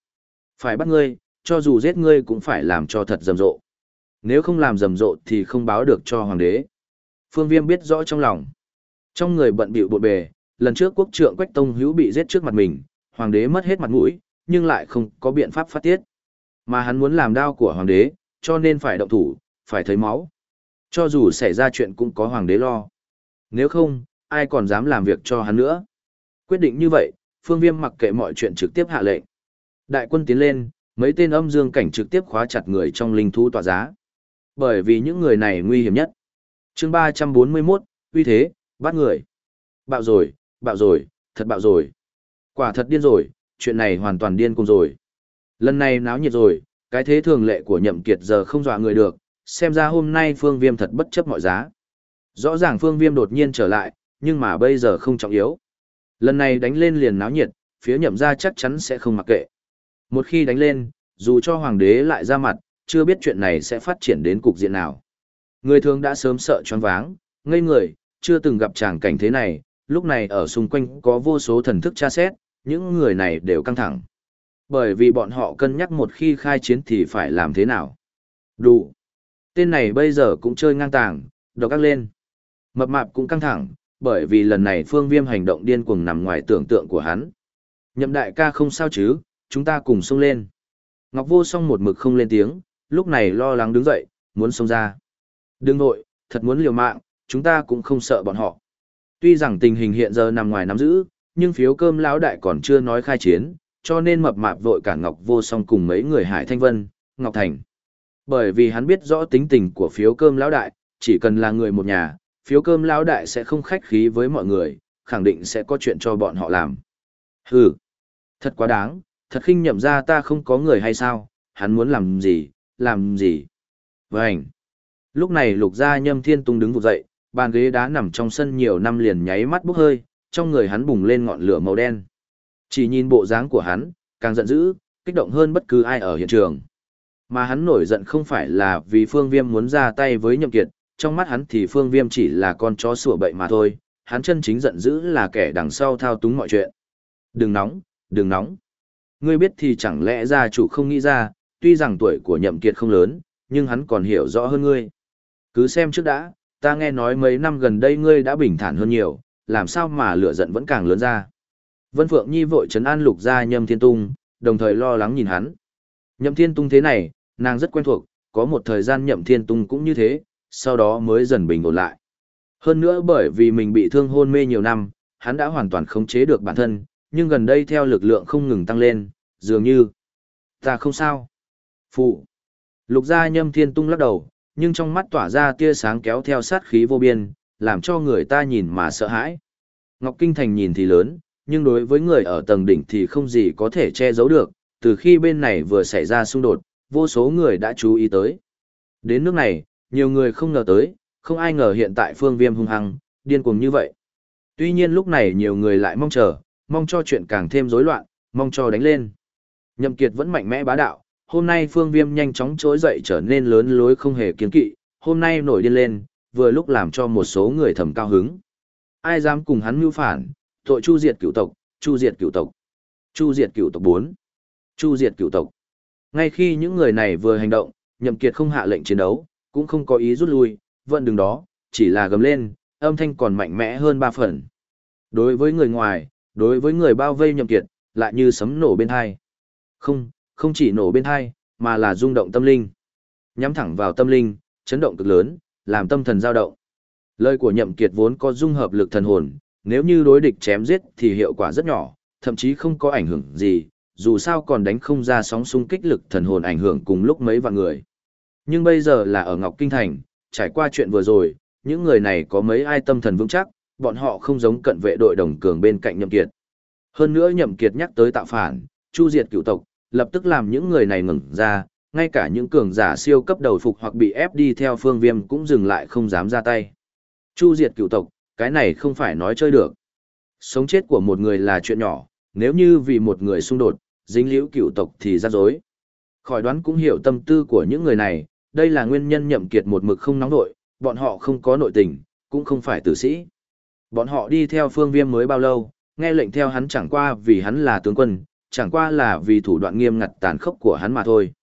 Phải bắt ngươi, cho dù giết ngươi cũng phải làm cho thật rầm rộ. Nếu không làm rầm rộ thì không báo được cho hoàng đế. Phương viêm biết rõ trong lòng. Trong người bận bịu bộn bề, lần trước quốc trượng Quách Tông Hữu bị giết trước mặt mình, hoàng đế mất hết mặt mũi, nhưng lại không có biện pháp phát tiết. Mà hắn muốn làm đao của hoàng đế, cho nên phải động thủ, phải thấy máu. Cho dù xảy ra chuyện cũng có hoàng đế lo. Nếu không, ai còn dám làm việc cho hắn nữa. Quyết định như vậy, phương viêm mặc kệ mọi chuyện trực tiếp hạ lệnh. Đại quân tiến lên, mấy tên âm dương cảnh trực tiếp khóa chặt người trong linh thú tỏa giá. Bởi vì những người này nguy hiểm nhất. chương 341, uy thế, bắt người. Bạo rồi, bạo rồi, thật bạo rồi. Quả thật điên rồi, chuyện này hoàn toàn điên cùng rồi. Lần này náo nhiệt rồi, cái thế thường lệ của nhậm kiệt giờ không dọa người được, xem ra hôm nay phương viêm thật bất chấp mọi giá. Rõ ràng phương viêm đột nhiên trở lại, nhưng mà bây giờ không trọng yếu. Lần này đánh lên liền náo nhiệt, phía nhậm gia chắc chắn sẽ không mặc kệ. Một khi đánh lên, dù cho hoàng đế lại ra mặt, chưa biết chuyện này sẽ phát triển đến cục diện nào. Người thường đã sớm sợ choáng váng, ngây người, chưa từng gặp tràng cảnh thế này, lúc này ở xung quanh có vô số thần thức tra xét, những người này đều căng thẳng. Bởi vì bọn họ cân nhắc một khi khai chiến thì phải làm thế nào. Đủ. Tên này bây giờ cũng chơi ngang tàng, độc ác lên. Mập mạp cũng căng thẳng, bởi vì lần này phương viêm hành động điên cuồng nằm ngoài tưởng tượng của hắn. Nhậm đại ca không sao chứ, chúng ta cùng xông lên. Ngọc vô song một mực không lên tiếng, lúc này lo lắng đứng dậy, muốn xông ra. Đừng nội, thật muốn liều mạng, chúng ta cũng không sợ bọn họ. Tuy rằng tình hình hiện giờ nằm ngoài nắm giữ, nhưng phiếu cơm lão đại còn chưa nói khai chiến, cho nên mập mạp vội cả Ngọc vô song cùng mấy người Hải Thanh Vân, Ngọc Thành. Bởi vì hắn biết rõ tính tình của phiếu cơm lão đại, chỉ cần là người một nhà, phiếu cơm lão đại sẽ không khách khí với mọi người, khẳng định sẽ có chuyện cho bọn họ làm. Hừ, thật quá đáng, thật khinh nhậm ra ta không có người hay sao, hắn muốn làm gì, làm gì. Vânh. Lúc này lục gia nhâm thiên tung đứng vụ dậy, bàn ghế đá nằm trong sân nhiều năm liền nháy mắt bốc hơi, trong người hắn bùng lên ngọn lửa màu đen. Chỉ nhìn bộ dáng của hắn, càng giận dữ, kích động hơn bất cứ ai ở hiện trường. Mà hắn nổi giận không phải là vì phương viêm muốn ra tay với nhậm kiệt, trong mắt hắn thì phương viêm chỉ là con chó sủa bậy mà thôi, hắn chân chính giận dữ là kẻ đằng sau thao túng mọi chuyện. Đừng nóng, đừng nóng. Ngươi biết thì chẳng lẽ gia chủ không nghĩ ra, tuy rằng tuổi của nhậm kiệt không lớn, nhưng hắn còn hiểu rõ hơn ngươi. Cứ xem trước đã, ta nghe nói mấy năm gần đây ngươi đã bình thản hơn nhiều, làm sao mà lửa giận vẫn càng lớn ra. Vân Phượng Nhi vội trấn an lục gia nhâm thiên tung, đồng thời lo lắng nhìn hắn. Nhậm thiên tung thế này, nàng rất quen thuộc, có một thời gian nhậm thiên tung cũng như thế, sau đó mới dần bình ổn lại. Hơn nữa bởi vì mình bị thương hôn mê nhiều năm, hắn đã hoàn toàn khống chế được bản thân, nhưng gần đây theo lực lượng không ngừng tăng lên, dường như... Ta không sao. Phụ. Lục gia nhâm thiên tung lắc đầu, nhưng trong mắt tỏa ra tia sáng kéo theo sát khí vô biên, làm cho người ta nhìn mà sợ hãi. Ngọc Kinh Thành nhìn thì lớn, nhưng đối với người ở tầng đỉnh thì không gì có thể che giấu được, từ khi bên này vừa xảy ra xung đột, vô số người đã chú ý tới. Đến nước này, nhiều người không ngờ tới, không ai ngờ hiện tại phương viêm hung hăng, điên cuồng như vậy. Tuy nhiên lúc này nhiều người lại mong chờ, mong cho chuyện càng thêm rối loạn, mong cho đánh lên. Nhậm Kiệt vẫn mạnh mẽ bá đạo, hôm nay phương viêm nhanh chóng trỗi dậy trở nên lớn lối không hề kiên kỵ, hôm nay nổi điên lên, vừa lúc làm cho một số người thầm cao hứng. Ai dám cùng hắn mưu phản, tội chu diệt cửu tộc, chu diệt cửu tộc, chu diệt cửu tộc 4, chu diệt cửu tộc. Ngay khi những người này vừa hành động, Nhậm Kiệt không hạ lệnh chiến đấu, cũng không có ý rút lui, vẫn đứng đó, chỉ là gầm lên, âm thanh còn mạnh mẽ hơn ba phần. Đối với người ngoài, đối với người bao vây Nhậm Kiệt, lại như sấm nổ bên hai. Không, không chỉ nổ bên hai, mà là rung động tâm linh. Nhắm thẳng vào tâm linh, chấn động cực lớn, làm tâm thần dao động. Lời của Nhậm Kiệt vốn có dung hợp lực thần hồn, nếu như đối địch chém giết thì hiệu quả rất nhỏ, thậm chí không có ảnh hưởng gì, dù sao còn đánh không ra sóng xung kích lực thần hồn ảnh hưởng cùng lúc mấy vạn người. Nhưng bây giờ là ở Ngọc Kinh Thành, trải qua chuyện vừa rồi, những người này có mấy ai tâm thần vững chắc, bọn họ không giống cận vệ đội đồng cường bên cạnh Nhậm Kiệt. Hơn nữa Nhậm Kiệt nhắc tới tạo phản, chu diệt cựu tộc, lập tức làm những người này ngừng ra, ngay cả những cường giả siêu cấp đầu phục hoặc bị ép đi theo phương viêm cũng dừng lại không dám ra tay. Chu diệt cựu tộc, cái này không phải nói chơi được. Sống chết của một người là chuyện nhỏ, nếu như vì một người xung đột, dính liễu cựu tộc thì ra dối. Khỏi đoán cũng hiểu tâm tư của những người này, đây là nguyên nhân nhậm kiệt một mực không nóng nội, bọn họ không có nội tình, cũng không phải tử sĩ. Bọn họ đi theo phương viêm mới bao lâu, nghe lệnh theo hắn chẳng qua vì hắn là tướng quân, chẳng qua là vì thủ đoạn nghiêm ngặt tàn khốc của hắn mà thôi.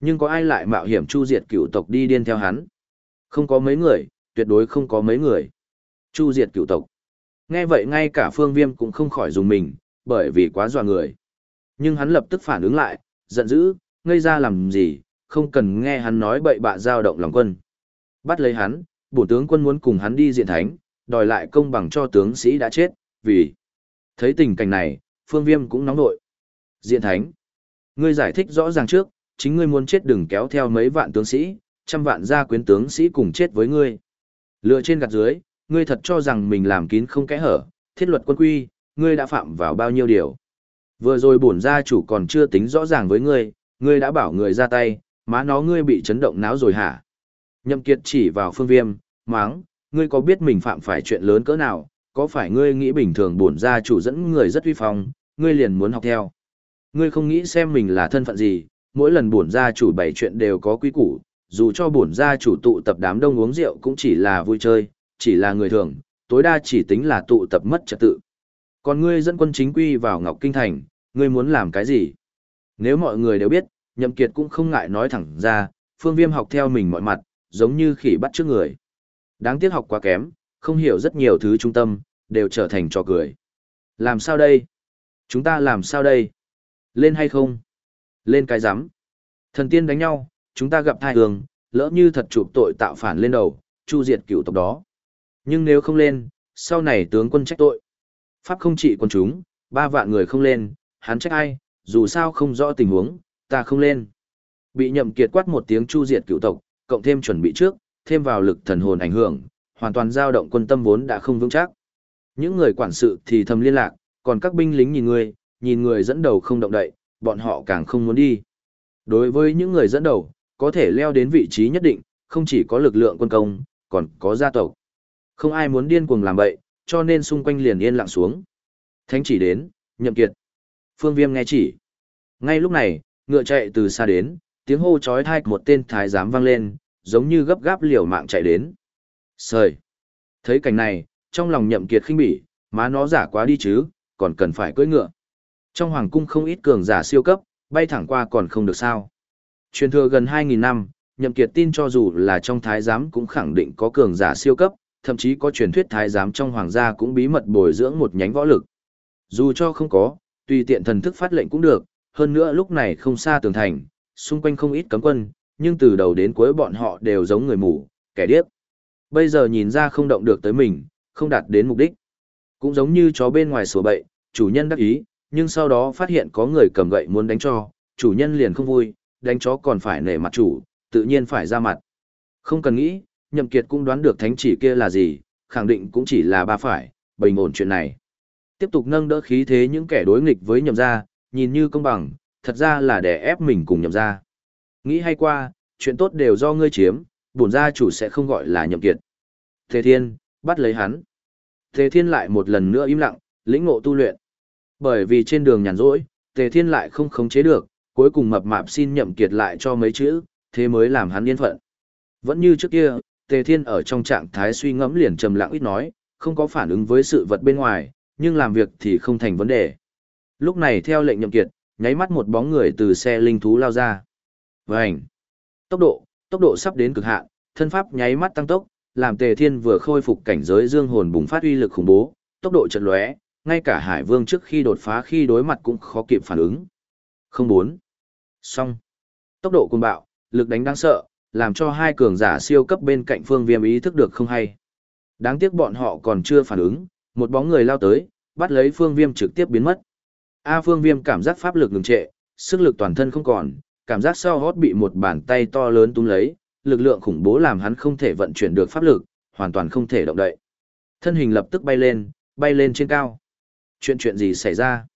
Nhưng có ai lại mạo hiểm chu diệt cựu tộc đi điên theo hắn? Không có mấy người, tuyệt đối không có mấy người. Chu diệt cựu tộc. Nghe vậy ngay cả phương viêm cũng không khỏi dùng mình, bởi vì quá dọa người. Nhưng hắn lập tức phản ứng lại, giận dữ, ngây ra làm gì, không cần nghe hắn nói bậy bạ giao động lòng quân. Bắt lấy hắn, bổ tướng quân muốn cùng hắn đi diện thánh, đòi lại công bằng cho tướng sĩ đã chết, vì... Thấy tình cảnh này, phương viêm cũng nóng nội. Diện thánh. Ngươi giải thích rõ ràng trước, chính ngươi muốn chết đừng kéo theo mấy vạn tướng sĩ, trăm vạn gia quyến tướng sĩ cùng chết với ngươi. Lựa trên gạt dưới, ngươi thật cho rằng mình làm kín không kẽ hở, thiết luật quân quy, ngươi đã phạm vào bao nhiêu điều. Vừa rồi bổn gia chủ còn chưa tính rõ ràng với ngươi, ngươi đã bảo người ra tay, má nó ngươi bị chấn động náo rồi hả? Nhậm Kiệt chỉ vào phương viêm, máng, ngươi có biết mình phạm phải chuyện lớn cỡ nào, có phải ngươi nghĩ bình thường bổn gia chủ dẫn người rất uy phong, ngươi liền muốn học theo. Ngươi không nghĩ xem mình là thân phận gì, mỗi lần bổn gia chủ bày chuyện đều có quý củ, dù cho bổn gia chủ tụ tập đám đông uống rượu cũng chỉ là vui chơi, chỉ là người thường, tối đa chỉ tính là tụ tập mất trật tự. Còn ngươi dẫn quân chính quy vào Ngọc Kinh Thành, ngươi muốn làm cái gì? Nếu mọi người đều biết, Nhậm Kiệt cũng không ngại nói thẳng ra, phương viêm học theo mình mọi mặt, giống như khỉ bắt trước người. Đáng tiếc học quá kém, không hiểu rất nhiều thứ trung tâm, đều trở thành trò cười. Làm sao đây? Chúng ta làm sao đây? Lên hay không? Lên cái rắm Thần tiên đánh nhau, chúng ta gặp thai hương, lỡ như thật chụp tội tạo phản lên đầu, chu diệt cựu tộc đó. Nhưng nếu không lên, sau này tướng quân trách tội. Pháp không trị quân chúng, ba vạn người không lên, hắn trách ai, dù sao không rõ tình huống, ta không lên. Bị nhậm kiệt quát một tiếng chu diệt cựu tộc, cộng thêm chuẩn bị trước, thêm vào lực thần hồn ảnh hưởng, hoàn toàn dao động quân tâm vốn đã không vững chắc. Những người quản sự thì thầm liên lạc, còn các binh lính nhìn người, nhìn người dẫn đầu không động đậy, bọn họ càng không muốn đi. Đối với những người dẫn đầu, có thể leo đến vị trí nhất định, không chỉ có lực lượng quân công, còn có gia tộc. Không ai muốn điên cuồng làm bậy, cho nên xung quanh liền yên lặng xuống. Thánh chỉ đến, nhậm kiệt. Phương Viêm nghe chỉ. Ngay lúc này, ngựa chạy từ xa đến, tiếng hô chói tai một tên thái giám vang lên, giống như gấp gáp liều mạng chạy đến. Sời. Thấy cảnh này, trong lòng nhậm kiệt khinh bỉ, má nó giả quá đi chứ, còn cần phải cưỡi ngựa. Trong hoàng cung không ít cường giả siêu cấp, bay thẳng qua còn không được sao. Truyền thừa gần 2.000 năm, nhậm kiệt tin cho dù là trong thái giám cũng khẳng định có cường giả siêu cấp, thậm chí có truyền thuyết thái giám trong hoàng gia cũng bí mật bồi dưỡng một nhánh võ lực. Dù cho không có, tùy tiện thần thức phát lệnh cũng được, hơn nữa lúc này không xa tường thành, xung quanh không ít cấm quân, nhưng từ đầu đến cuối bọn họ đều giống người mù, kẻ điếc. Bây giờ nhìn ra không động được tới mình, không đạt đến mục đích. Cũng giống như chó bên ngoài sổ bậy, chủ nhân đắc ý, nhưng sau đó phát hiện có người cầm gậy muốn đánh cho, chủ nhân liền không vui, đánh chó còn phải nể mặt chủ, tự nhiên phải ra mặt. Không cần nghĩ, Nhậm Kiệt cũng đoán được thánh chỉ kia là gì, khẳng định cũng chỉ là ba phải, bình ổn chuyện này. Tiếp tục nâng đỡ khí thế những kẻ đối nghịch với nhậm gia, nhìn như công bằng, thật ra là để ép mình cùng nhậm gia. Nghĩ hay qua, chuyện tốt đều do ngươi chiếm, bổn gia chủ sẽ không gọi là nhậm kiệt. Thế Thiên, bắt lấy hắn. Thế Thiên lại một lần nữa im lặng, lĩnh ngộ tu luyện. Bởi vì trên đường nhàn rỗi, Tề Thiên lại không khống chế được, cuối cùng mập mạp xin nhậm kiệt lại cho mấy chữ, thế mới làm hắn yên phận. Vẫn như trước kia, Tề Thiên ở trong trạng thái suy ngẫm liền trầm lặng ít nói, không có phản ứng với sự vật bên ngoài, nhưng làm việc thì không thành vấn đề. Lúc này theo lệnh nhậm kiệt, nháy mắt một bóng người từ xe linh thú lao ra. Vành! Tốc độ, tốc độ sắp đến cực hạn, thân pháp nháy mắt tăng tốc, làm Tề Thiên vừa khôi phục cảnh giới dương hồn bùng phát uy lực khủng bố, tốc độ chợt lóe, ngay cả Hải Vương trước khi đột phá khi đối mặt cũng khó kịp phản ứng. Không bốn. Xong. Tốc độ cuồng bạo, lực đánh đáng sợ, làm cho hai cường giả siêu cấp bên cạnh Phương Viêm ý thức được không hay. Đáng tiếc bọn họ còn chưa phản ứng, một bóng người lao tới, bắt lấy Phương Viêm trực tiếp biến mất. A Phương Viêm cảm giác pháp lực ngừng trệ, sức lực toàn thân không còn, cảm giác sau hót bị một bàn tay to lớn túm lấy, lực lượng khủng bố làm hắn không thể vận chuyển được pháp lực, hoàn toàn không thể động đậy. Thân hình lập tức bay lên, bay lên trên cao. Chuyện chuyện gì xảy ra?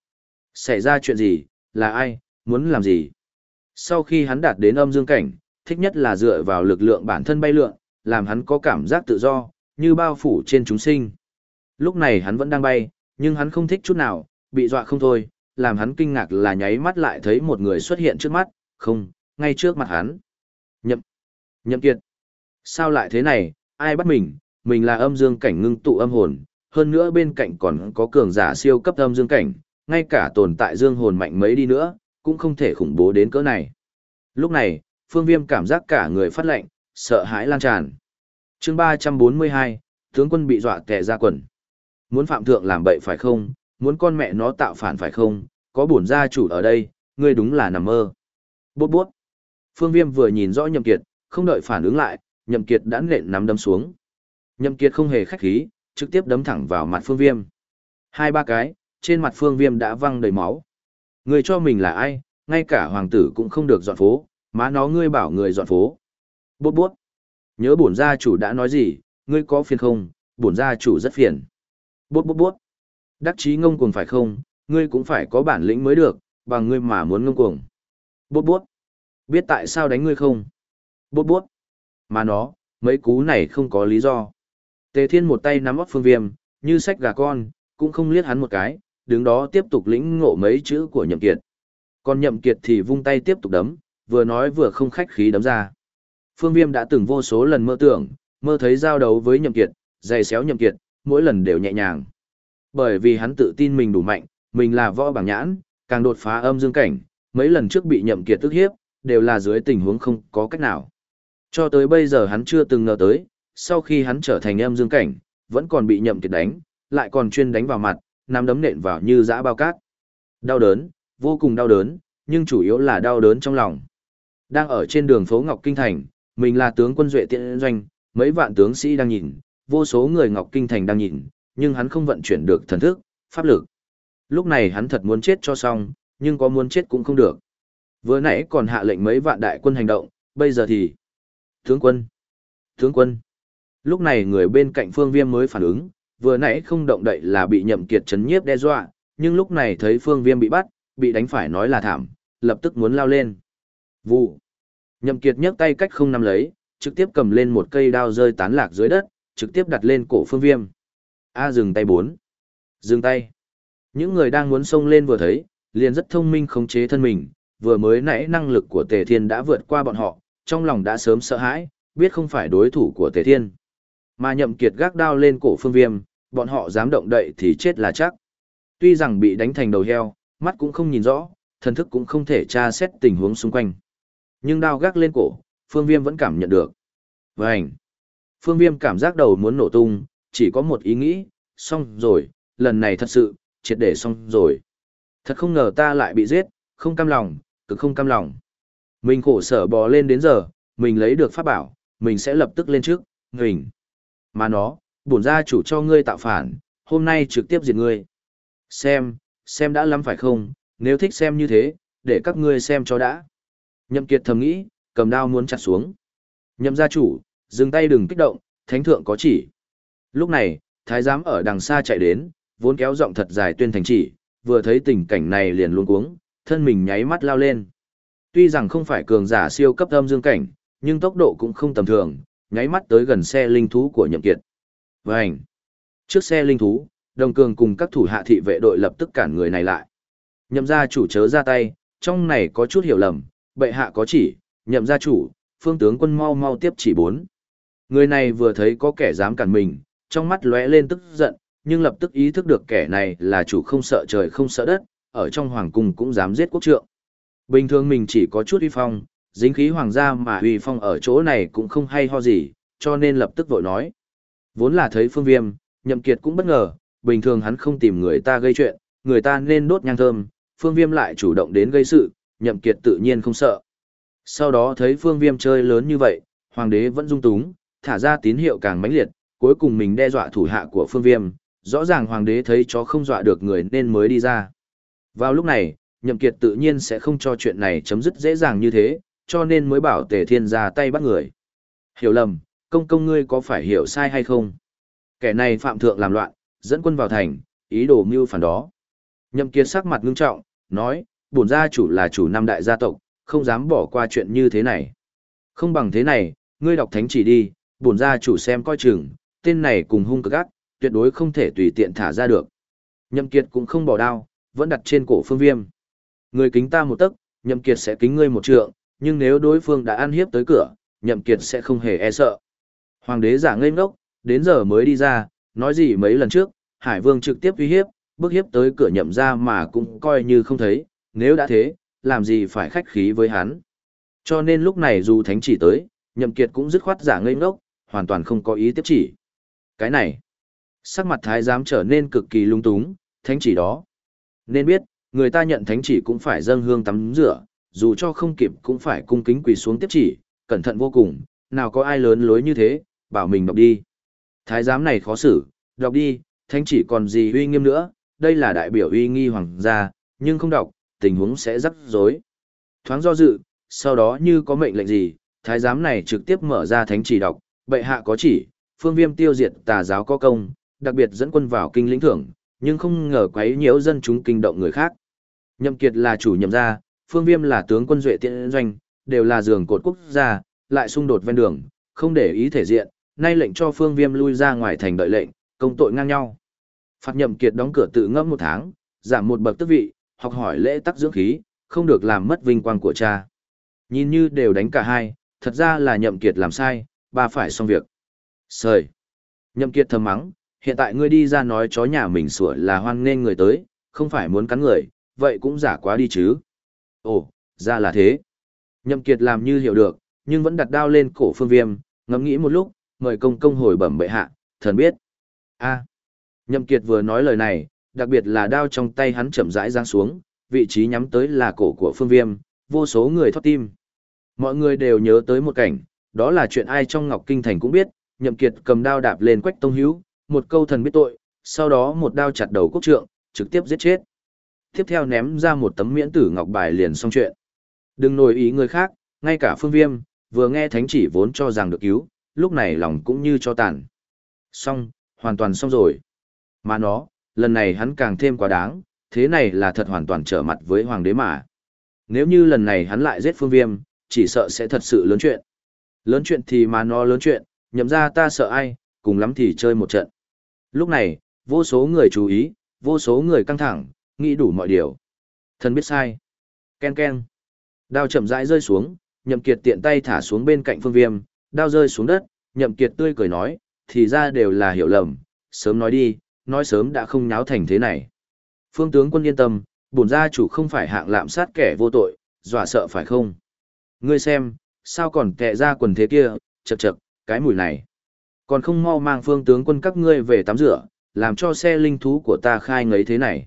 Xảy ra chuyện gì? Là ai? Muốn làm gì? Sau khi hắn đạt đến âm dương cảnh, thích nhất là dựa vào lực lượng bản thân bay lượn, làm hắn có cảm giác tự do, như bao phủ trên chúng sinh. Lúc này hắn vẫn đang bay, nhưng hắn không thích chút nào, bị dọa không thôi, làm hắn kinh ngạc là nháy mắt lại thấy một người xuất hiện trước mắt, không, ngay trước mặt hắn. Nhậm, nhậm kiệt. Sao lại thế này, ai bắt mình, mình là âm dương cảnh ngưng tụ âm hồn, hơn nữa bên cạnh còn có cường giả siêu cấp âm dương cảnh, ngay cả tồn tại dương hồn mạnh mấy đi nữa, cũng không thể khủng bố đến cỡ này. Lúc này, phương viêm cảm giác cả người phát lệnh, sợ hãi lan tràn. chương 342, tướng quân bị dọa tè ra quần. Muốn phạm thượng làm bậy phải không, muốn con mẹ nó tạo phản phải không, có bổn gia chủ ở đây, ngươi đúng là nằm mơ. Bút bút. Phương Viêm vừa nhìn rõ Nhậm Kiệt, không đợi phản ứng lại, Nhậm Kiệt đã nện nắm đấm xuống. Nhậm Kiệt không hề khách khí, trực tiếp đấm thẳng vào mặt Phương Viêm. Hai ba cái, trên mặt Phương Viêm đã văng đầy máu. Người cho mình là ai, ngay cả hoàng tử cũng không được dọn phố, má nó ngươi bảo người dọn phố. Bút bút. Nhớ bổn gia chủ đã nói gì, ngươi có phiền không, bổn gia chủ rất phiền. Bút bút bút. Đắc chí ngông cuồng phải không, ngươi cũng phải có bản lĩnh mới được, bằng ngươi mà muốn ngông cuồng. Bút bút. Biết tại sao đánh ngươi không? Bút bút. Mà nó, mấy cú này không có lý do. Tề Thiên một tay nắm óc phương viêm, như sách gà con, cũng không liếc hắn một cái, đứng đó tiếp tục lĩnh ngộ mấy chữ của nhậm kiệt. Còn nhậm kiệt thì vung tay tiếp tục đấm, vừa nói vừa không khách khí đấm ra. Phương Viêm đã từng vô số lần mơ tưởng, mơ thấy giao đấu với nhậm kiệt, giày xéo nhậm kiệt, mỗi lần đều nhẹ nhàng. Bởi vì hắn tự tin mình đủ mạnh, mình là võ bảng nhãn, càng đột phá âm dương cảnh, mấy lần trước bị nhậm kiệt tức hiếp, đều là dưới tình huống không có cách nào. Cho tới bây giờ hắn chưa từng ngờ tới, sau khi hắn trở thành âm dương cảnh, vẫn còn bị nhậm kiệt đánh, lại còn chuyên đánh vào mặt, nắm đấm nện vào như dã bao cát. Đau đớn, vô cùng đau đớn, nhưng chủ yếu là đau đớn trong lòng. Đang ở trên đường phố Ngọc Kinh Thành, mình là tướng quân duệ tiện doanh, mấy vạn tướng sĩ đang nhìn, vô số người Ngọc Kinh Thành đang nhìn, nhưng hắn không vận chuyển được thần thức, pháp lực. Lúc này hắn thật muốn chết cho xong, nhưng có muốn chết cũng không được. Vừa nãy còn hạ lệnh mấy vạn đại quân hành động, bây giờ thì... Tướng quân! Tướng quân! Lúc này người bên cạnh phương viêm mới phản ứng, vừa nãy không động đậy là bị nhậm kiệt chấn nhiếp đe dọa, nhưng lúc này thấy phương viêm bị bắt, bị đánh phải nói là thảm, lập tức muốn lao lên. Vụ! Nhậm kiệt nhấc tay cách không nắm lấy, trực tiếp cầm lên một cây đao rơi tán lạc dưới đất, trực tiếp đặt lên cổ phương viêm. A dừng tay bốn. Dừng tay. Những người đang muốn xông lên vừa thấy, liền rất thông minh khống chế thân mình, vừa mới nãy năng lực của Tề Thiên đã vượt qua bọn họ, trong lòng đã sớm sợ hãi, biết không phải đối thủ của Tề Thiên. Mà nhậm kiệt gác đao lên cổ phương viêm, bọn họ dám động đậy thì chết là chắc. Tuy rằng bị đánh thành đầu heo, mắt cũng không nhìn rõ, thần thức cũng không thể tra xét tình huống xung quanh. Nhưng đao gác lên cổ, phương viêm vẫn cảm nhận được. Vânh! Phương viêm cảm giác đầu muốn nổ tung, chỉ có một ý nghĩ, xong rồi, lần này thật sự, triệt để xong rồi. Thật không ngờ ta lại bị giết, không cam lòng, cực không cam lòng. Mình khổ sở bò lên đến giờ, mình lấy được pháp bảo, mình sẽ lập tức lên trước, mình. Mà nó, bổn gia chủ cho ngươi tạo phản, hôm nay trực tiếp diệt ngươi. Xem, xem đã lắm phải không, nếu thích xem như thế, để các ngươi xem cho đã. Nhậm Kiệt thầm nghĩ, cầm đao muốn chặt xuống. Nhậm gia chủ, dừng tay đừng kích động, thánh thượng có chỉ. Lúc này, thái giám ở đằng xa chạy đến, vốn kéo giọng thật dài tuyên thành chỉ, vừa thấy tình cảnh này liền luống cuống, thân mình nháy mắt lao lên. Tuy rằng không phải cường giả siêu cấp âm dương cảnh, nhưng tốc độ cũng không tầm thường, nháy mắt tới gần xe linh thú của Nhậm Kiệt. Vành! Trước xe linh thú, Đồng Cường cùng các thủ hạ thị vệ đội lập tức cản người này lại. Nhậm gia chủ chớ ra tay, trong này có chút hiểu lầm, bệ hạ có chỉ, nhậm gia chủ, phương tướng quân mau mau tiếp chỉ bốn. Người này vừa thấy có kẻ dám cản mình, trong mắt lóe lên tức giận, nhưng lập tức ý thức được kẻ này là chủ không sợ trời không sợ đất, ở trong hoàng cung cũng dám giết quốc trượng. Bình thường mình chỉ có chút uy phong, dính khí hoàng gia mà uy phong ở chỗ này cũng không hay ho gì, cho nên lập tức vội nói. Vốn là thấy phương viêm, nhậm kiệt cũng bất ngờ, bình thường hắn không tìm người ta gây chuyện, người ta nên đốt nhang thơm, phương viêm lại chủ động đến gây sự, nhậm kiệt tự nhiên không sợ. Sau đó thấy phương viêm chơi lớn như vậy, hoàng đế vẫn dung túng, thả ra tín hiệu càng mãnh liệt, cuối cùng mình đe dọa thủ hạ của phương viêm, rõ ràng hoàng đế thấy chó không dọa được người nên mới đi ra. Vào lúc này, nhậm kiệt tự nhiên sẽ không cho chuyện này chấm dứt dễ dàng như thế, cho nên mới bảo tề thiên ra tay bắt người. Hiểu lầm, công công ngươi có phải hiểu sai hay không? Kẻ này phạm thượng làm loạn, dẫn quân vào thành, ý đồ mưu phản đó. Nhậm kiệt sắc mặt ngưng trọng, nói, bổn gia chủ là chủ năm đại gia tộc, không dám bỏ qua chuyện như thế này. Không bằng thế này, ngươi đọc thánh chỉ đi, bổn gia chủ xem coi chừng, tên này cùng hung cực ác, tuyệt đối không thể tùy tiện thả ra được. Nhậm kiệt cũng không bỏ đao, vẫn đặt trên cổ phương viêm. Ngươi kính ta một tấc, nhậm kiệt sẽ kính ngươi một trượng, nhưng nếu đối phương đã ăn hiếp tới cửa, nhậm kiệt sẽ không hề e sợ. Hoàng đế giả ngây ngốc, đến giờ mới đi ra, nói gì mấy lần trước, Hải Vương trực tiếp uy hiếp, bước hiếp tới cửa nhậm ra mà cũng coi như không thấy, nếu đã thế, làm gì phải khách khí với hắn. Cho nên lúc này dù thánh chỉ tới, nhậm kiệt cũng dứt khoát giả ngây ngốc, hoàn toàn không có ý tiếp chỉ. Cái này, sắc mặt thái giám trở nên cực kỳ lung túng, thánh chỉ đó. Nên biết, người ta nhận thánh chỉ cũng phải dâng hương tắm rửa, dù cho không kịp cũng phải cung kính quỳ xuống tiếp chỉ, cẩn thận vô cùng, nào có ai lớn lối như thế, bảo mình đọc đi. Thái giám này khó xử, đọc đi, thánh chỉ còn gì uy nghiêm nữa, đây là đại biểu uy nghi hoàng gia, nhưng không đọc, tình huống sẽ rắc rối. Thoáng do dự, sau đó như có mệnh lệnh gì, thái giám này trực tiếp mở ra thánh chỉ đọc, bệ hạ có chỉ, phương viêm tiêu diệt tà giáo có công, đặc biệt dẫn quân vào kinh lĩnh thưởng, nhưng không ngờ quấy nhiễu dân chúng kinh động người khác. Nhậm Kiệt là chủ nhậm gia, phương viêm là tướng quân duệ tiện doanh, đều là giường cột quốc gia, lại xung đột ven đường, không để ý thể diện, nay lệnh cho phương viêm lui ra ngoài thành đợi lệnh, công tội ngang nhau. Phạt nhậm kiệt đóng cửa tự ngâm một tháng, giảm một bậc tước vị, học hỏi lễ tắc dưỡng khí, không được làm mất vinh quang của cha. Nhìn như đều đánh cả hai, thật ra là nhậm kiệt làm sai, bà phải xong việc. Sời. Nhậm kiệt thầm mắng, hiện tại ngươi đi ra nói chó nhà mình sủa là hoan nghênh người tới, không phải muốn cắn người, vậy cũng giả quá đi chứ. Ồ, ra là thế. Nhậm kiệt làm như hiểu được, nhưng vẫn đặt đao lên cổ phương viêm, ngẫm nghĩ một lúc, mời công công hồi bẩm bệ hạ, thần biết. A. Nhậm kiệt vừa nói lời này, đặc biệt là đao trong tay hắn chậm rãi giáng xuống, vị trí nhắm tới là cổ của phương viêm, vô số người thoát tim. Mọi người đều nhớ tới một cảnh, đó là chuyện ai trong Ngọc Kinh Thành cũng biết, nhậm kiệt cầm đao đạp lên quách tông hữu, một câu thần biết tội, sau đó một đao chặt đầu quốc trượng, trực tiếp giết chết. Tiếp theo ném ra một tấm miễn tử ngọc bài liền xong chuyện. Đừng nổi ý người khác, ngay cả phương viêm, vừa nghe thánh chỉ vốn cho rằng được cứu, lúc này lòng cũng như cho tàn. Xong, hoàn toàn xong rồi. Mà nó, lần này hắn càng thêm quá đáng, thế này là thật hoàn toàn trở mặt với hoàng đế mà. Nếu như lần này hắn lại giết phương viêm, chỉ sợ sẽ thật sự lớn chuyện. Lớn chuyện thì mà nó lớn chuyện, nhậm ra ta sợ ai, cùng lắm thì chơi một trận. Lúc này, vô số người chú ý, vô số người căng thẳng, nghĩ đủ mọi điều. Thần biết sai. Ken ken. Đao chậm rãi rơi xuống, nhậm kiệt tiện tay thả xuống bên cạnh phương viêm, đao rơi xuống đất, nhậm kiệt tươi cười nói, thì ra đều là hiểu lầm, sớm nói đi, nói sớm đã không nháo thành thế này. Phương tướng quân yên tâm, bổn gia chủ không phải hạng lạm sát kẻ vô tội, dọa sợ phải không? Ngươi xem, sao còn kẹ ra quần thế kia, chật chật, cái mùi này. Còn không mau mang phương tướng quân các ngươi về tắm rửa, làm cho xe linh thú của ta khai ngấy thế này.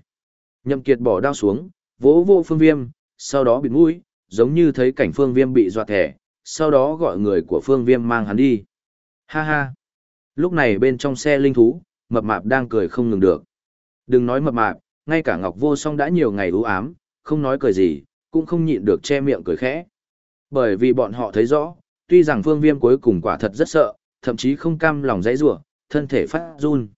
Nhậm kiệt bỏ đao xuống, vỗ vô phương viêm, sau đó bịt mũi, giống như thấy cảnh phương viêm bị dọa thẻ, sau đó gọi người của phương viêm mang hắn đi. Ha ha! Lúc này bên trong xe linh thú, mập mạp đang cười không ngừng được. Đừng nói mập mạp, ngay cả Ngọc Vô Song đã nhiều ngày u ám, không nói cười gì, cũng không nhịn được che miệng cười khẽ. Bởi vì bọn họ thấy rõ, tuy rằng phương viêm cuối cùng quả thật rất sợ, thậm chí không cam lòng dãy rủa, thân thể phát run.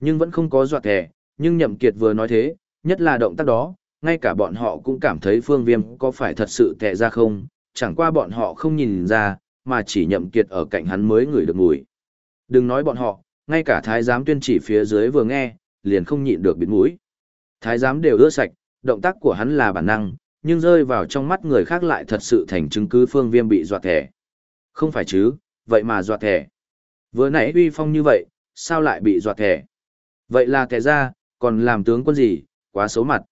Nhưng vẫn không có dọa kẻ, nhưng Nhậm Kiệt vừa nói thế, nhất là động tác đó, ngay cả bọn họ cũng cảm thấy phương viêm có phải thật sự tệ ra không, chẳng qua bọn họ không nhìn ra, mà chỉ Nhậm Kiệt ở cạnh hắn mới ngửi được mùi. Đừng nói bọn họ, ngay cả thái giám tuyên chỉ phía dưới vừa nghe, liền không nhịn được bịt mũi. Thái giám đều ưa sạch, động tác của hắn là bản năng, nhưng rơi vào trong mắt người khác lại thật sự thành chứng cứ phương viêm bị dọa thẻ. Không phải chứ, vậy mà dọa thẻ. Vừa nãy uy phong như vậy, sao lại bị dọa thẻ? Vậy là kẻ ra, còn làm tướng quân gì, quá xấu mặt.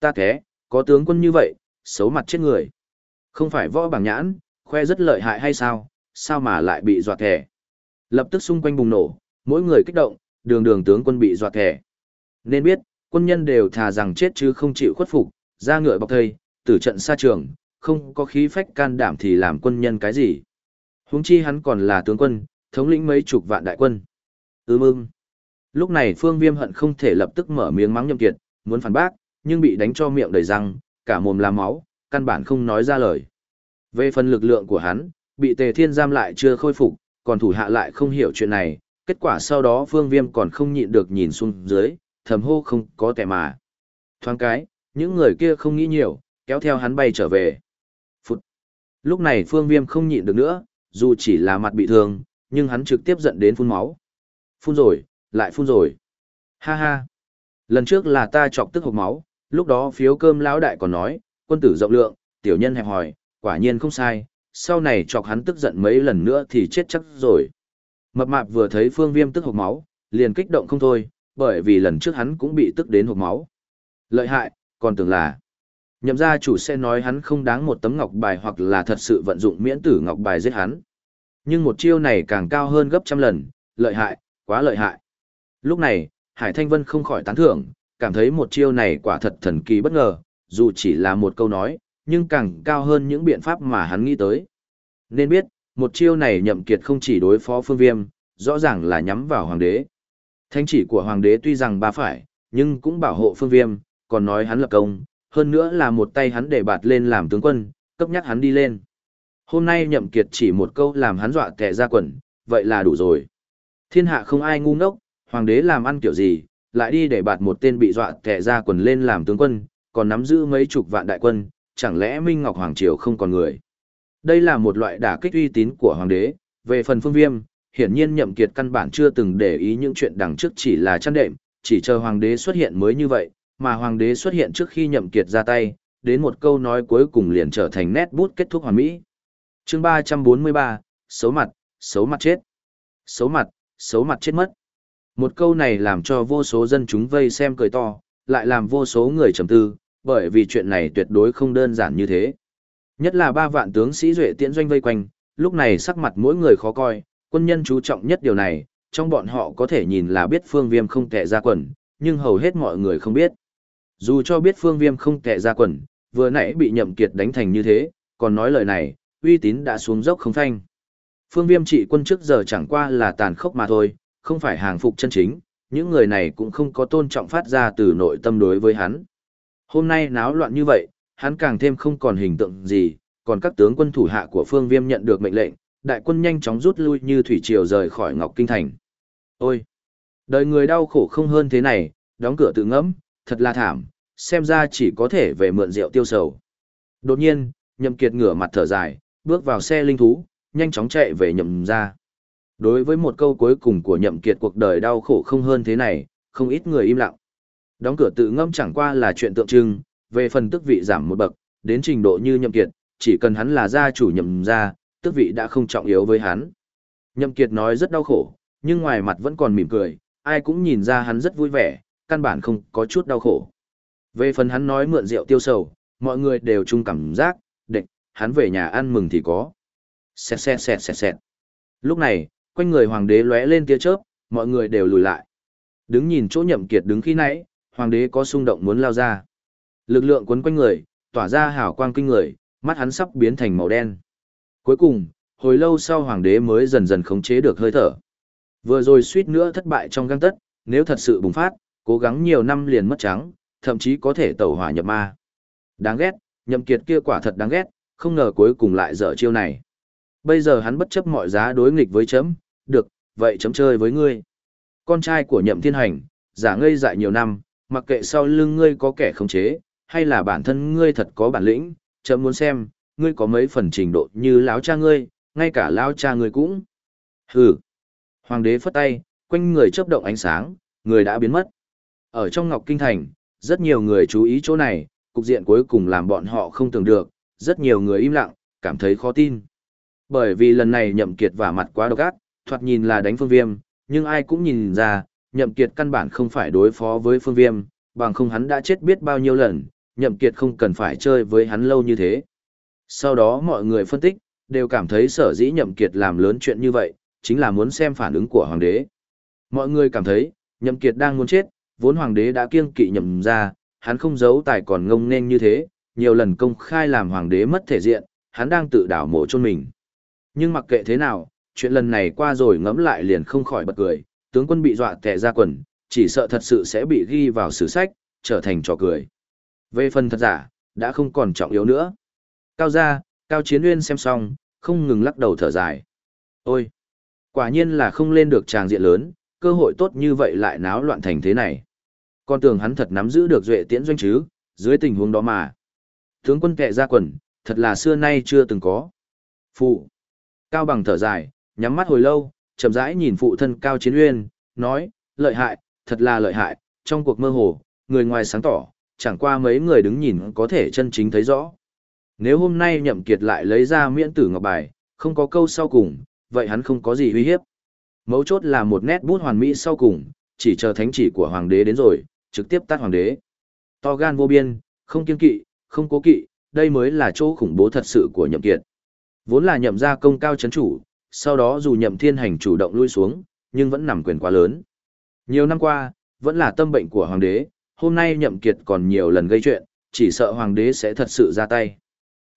Ta thế, có tướng quân như vậy, xấu mặt chết người. Không phải võ bảng nhãn, khoe rất lợi hại hay sao, sao mà lại bị dọa thẻ. Lập tức xung quanh bùng nổ, mỗi người kích động, đường đường tướng quân bị dọa thẻ. Nên biết, quân nhân đều thà rằng chết chứ không chịu khuất phục, ra ngựa bọc thây, tử trận xa trường, không có khí phách can đảm thì làm quân nhân cái gì. Huống chi hắn còn là tướng quân, thống lĩnh mấy chục vạn đại quân. Ưm ưm. Lúc này Phương Viêm hận không thể lập tức mở miếng mắng Nhậm Kiệt, muốn phản bác, nhưng bị đánh cho miệng đầy răng, cả mồm là máu, căn bản không nói ra lời. Về phần lực lượng của hắn, bị Tề Thiên giam lại chưa khôi phục, còn thủ hạ lại không hiểu chuyện này, kết quả sau đó Phương Viêm còn không nhịn được nhìn xuống dưới, thầm hô không có tẻ mà. Thoáng cái, những người kia không nghĩ nhiều, kéo theo hắn bay trở về. Phút. Lúc này Phương Viêm không nhịn được nữa, dù chỉ là mặt bị thương, nhưng hắn trực tiếp giận đến phun máu. Phun rồi, lại phun rồi. Ha ha. Lần trước là ta chọc tức hộp máu, lúc đó phiếu cơm lão đại còn nói, quân tử rộng lượng, tiểu nhân hẹp hỏi, quả nhiên không sai, sau này chọc hắn tức giận mấy lần nữa thì chết chắc rồi. Mập mạp vừa thấy phương viêm tức hộc máu, liền kích động không thôi, bởi vì lần trước hắn cũng bị tức đến hộc máu. Lợi hại, còn tưởng là, nhậm gia chủ sẽ nói hắn không đáng một tấm ngọc bài hoặc là thật sự vận dụng miễn tử ngọc bài giết hắn. Nhưng một chiêu này càng cao hơn gấp trăm lần, lợi hại, quá lợi hại. Lúc này, Hải Thanh Vân không khỏi tán thưởng, cảm thấy một chiêu này quả thật thần kỳ bất ngờ, dù chỉ là một câu nói, nhưng càng cao hơn những biện pháp mà hắn nghĩ tới. Nên biết, một chiêu này nhậm kiệt không chỉ đối phó phương viêm, rõ ràng là nhắm vào hoàng đế. Thánh chỉ của hoàng đế tuy rằng ba phải, nhưng cũng bảo hộ phương viêm, còn nói hắn lập công, hơn nữa là một tay hắn để bạt lên làm tướng quân, cấp nhắc hắn đi lên. Hôm nay nhậm kiệt chỉ một câu làm hắn dọa kẻ ra quần, vậy là đủ rồi. Thiên hạ không ai ngu ngốc, hoàng đế làm ăn kiểu gì, lại đi để bạt một tên bị dọa kẻ ra quần lên làm tướng quân, còn nắm giữ mấy chục vạn đại quân, chẳng lẽ Minh Ngọc Hoàng Triều không còn người. Đây là một loại đả kích uy tín của hoàng đế, về phần phương viêm, hiển nhiên nhậm kiệt căn bản chưa từng để ý những chuyện đằng trước chỉ là chăn đệm, chỉ chờ hoàng đế xuất hiện mới như vậy, mà hoàng đế xuất hiện trước khi nhậm kiệt ra tay, đến một câu nói cuối cùng liền trở thành nét bút kết thúc hoàn mỹ. Chương 343, xấu mặt, xấu mặt chết. Xấu mặt, xấu mặt chết mất. Một câu này làm cho vô số dân chúng vây xem cười to, lại làm vô số người trầm tư, bởi vì chuyện này tuyệt đối không đơn giản như thế. Nhất là ba vạn tướng sĩ duệ tiễn doanh vây quanh, lúc này sắc mặt mỗi người khó coi, quân nhân chú trọng nhất điều này, trong bọn họ có thể nhìn là biết phương viêm không tệ ra quần, nhưng hầu hết mọi người không biết. Dù cho biết phương viêm không tệ ra quần, vừa nãy bị nhậm kiệt đánh thành như thế, còn nói lời này, uy tín đã xuống dốc không thanh. Phương viêm trị quân trước giờ chẳng qua là tàn khốc mà thôi, không phải hàng phục chân chính, những người này cũng không có tôn trọng phát ra từ nội tâm đối với hắn. Hôm nay náo loạn như vậy, hắn càng thêm không còn hình tượng gì, còn các tướng quân thủ hạ của phương viêm nhận được mệnh lệnh, đại quân nhanh chóng rút lui như thủy triều rời khỏi Ngọc Kinh Thành. Ôi! Đời người đau khổ không hơn thế này, đóng cửa tự ngẫm, thật là thảm, xem ra chỉ có thể về mượn rượu tiêu sầu. Đột nhiên, nhậm kiệt ngửa mặt thở dài, bước vào xe linh thú, nhanh chóng chạy về nhậm gia. Đối với một câu cuối cùng của nhậm kiệt cuộc đời đau khổ không hơn thế này, không ít người im lặng. Đóng cửa tự ngâm chẳng qua là chuyện tượng trưng, về phần tức vị giảm một bậc, đến trình độ như nhậm kiệt, chỉ cần hắn là gia chủ nhậm gia, tức vị đã không trọng yếu với hắn. Nhậm kiệt nói rất đau khổ, nhưng ngoài mặt vẫn còn mỉm cười, ai cũng nhìn ra hắn rất vui vẻ, căn bản không có chút đau khổ. Về phần hắn nói mượn rượu tiêu sầu, mọi người đều chung cảm giác, định, hắn về nhà ăn mừng thì có. Xẹt xẹt xẹt xẹt xẹt. Lúc này, quanh người hoàng đế lóe lên tia chớp, mọi người đều lùi lại. Đứng nhìn chỗ nhậm kiệt đứng khi nãy, hoàng đế có xung động muốn lao ra. Lực lượng quấn quanh người, tỏa ra hào quang kinh người, mắt hắn sắp biến thành màu đen. Cuối cùng, hồi lâu sau hoàng đế mới dần dần khống chế được hơi thở. Vừa rồi suýt nữa thất bại trong găng tất, nếu thật sự bùng phát, cố gắng nhiều năm liền mất trắng, thậm chí có thể tẩu hỏa nhập ma. Đáng ghét, nhậm kiệt kia quả thật đáng ghét, không ngờ cuối cùng lại dở chiêu này. Bây giờ hắn bất chấp mọi giá đối nghịch với chấm, được, vậy chấm chơi với ngươi. Con trai của nhậm thiên hành, giả ngây dại nhiều năm, mặc kệ sau lưng ngươi có kẻ khống chế, hay là bản thân ngươi thật có bản lĩnh, chậm muốn xem, ngươi có mấy phần trình độ như lão cha ngươi, ngay cả lão cha ngươi cũng. Hừ. Hoàng đế phất tay, quanh người chớp động ánh sáng, người đã biến mất. Ở trong Ngọc Kinh Thành, rất nhiều người chú ý chỗ này, cục diện cuối cùng làm bọn họ không tưởng được, rất nhiều người im lặng, cảm thấy khó tin. Bởi vì lần này nhậm kiệt và mặt quá độc ác, thoạt nhìn là đánh phương viêm, nhưng ai cũng nhìn ra, nhậm kiệt căn bản không phải đối phó với phương viêm, bằng không hắn đã chết biết bao nhiêu lần, nhậm kiệt không cần phải chơi với hắn lâu như thế. Sau đó mọi người phân tích, đều cảm thấy sở dĩ nhậm kiệt làm lớn chuyện như vậy, chính là muốn xem phản ứng của hoàng đế. Mọi người cảm thấy, nhậm kiệt đang muốn chết, vốn hoàng đế đã kiêng kỵ nhậm ra, hắn không giấu tài còn ngông nên như thế, nhiều lần công khai làm hoàng đế mất thể diện, hắn đang tự đảo mộ chôn mình. Nhưng mặc kệ thế nào, chuyện lần này qua rồi ngẫm lại liền không khỏi bật cười, tướng quân bị dọa tè ra quần, chỉ sợ thật sự sẽ bị ghi vào sử sách, trở thành trò cười. Về phần thật giả, đã không còn trọng yếu nữa. Cao gia, Cao Chiến uyên xem xong, không ngừng lắc đầu thở dài. Ôi! Quả nhiên là không lên được tràng diện lớn, cơ hội tốt như vậy lại náo loạn thành thế này. Con tưởng hắn thật nắm giữ được duệ tiễn doanh chứ, dưới tình huống đó mà. Tướng quân kệ ra quần, thật là xưa nay chưa từng có. Phụ! Cao bằng thở dài, nhắm mắt hồi lâu, chậm rãi nhìn phụ thân Cao Chiến Uyên, nói, lợi hại, thật là lợi hại, trong cuộc mơ hồ, người ngoài sáng tỏ, chẳng qua mấy người đứng nhìn có thể chân chính thấy rõ. Nếu hôm nay nhậm kiệt lại lấy ra miễn tử ngọc bài, không có câu sau cùng, vậy hắn không có gì uy hiếp. Mấu chốt là một nét bút hoàn mỹ sau cùng, chỉ chờ thánh chỉ của hoàng đế đến rồi, trực tiếp tắt hoàng đế. To gan vô biên, không kiên kỵ, không cố kỵ, đây mới là chỗ khủng bố thật sự của nhậm kiệt. Vốn là nhậm gia công cao chấn chủ, sau đó dù nhậm thiên hành chủ động lui xuống, nhưng vẫn nằm quyền quá lớn. Nhiều năm qua, vẫn là tâm bệnh của hoàng đế, hôm nay nhậm kiệt còn nhiều lần gây chuyện, chỉ sợ hoàng đế sẽ thật sự ra tay.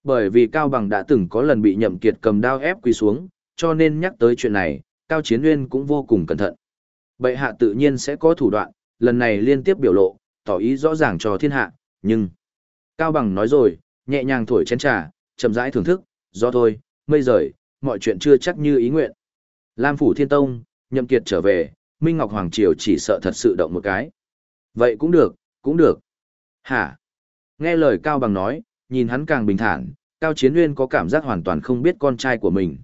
Bởi vì Cao Bằng đã từng có lần bị nhậm kiệt cầm đao ép quỳ xuống, cho nên nhắc tới chuyện này, Cao Chiến Nguyên cũng vô cùng cẩn thận. Bệ hạ tự nhiên sẽ có thủ đoạn, lần này liên tiếp biểu lộ, tỏ ý rõ ràng cho thiên hạ, nhưng... Cao Bằng nói rồi, nhẹ nhàng thổi chén trà, chậm rãi thưởng thức, do thôi, mây rời, mọi chuyện chưa chắc như ý nguyện. Lam Phủ Thiên Tông, nhậm kiệt trở về, Minh Ngọc Hoàng Triều chỉ sợ thật sự động một cái. Vậy cũng được, cũng được. Hả? Nghe lời Cao Bằng nói, nhìn hắn càng bình thản, Cao Chiến Nguyên có cảm giác hoàn toàn không biết con trai của mình.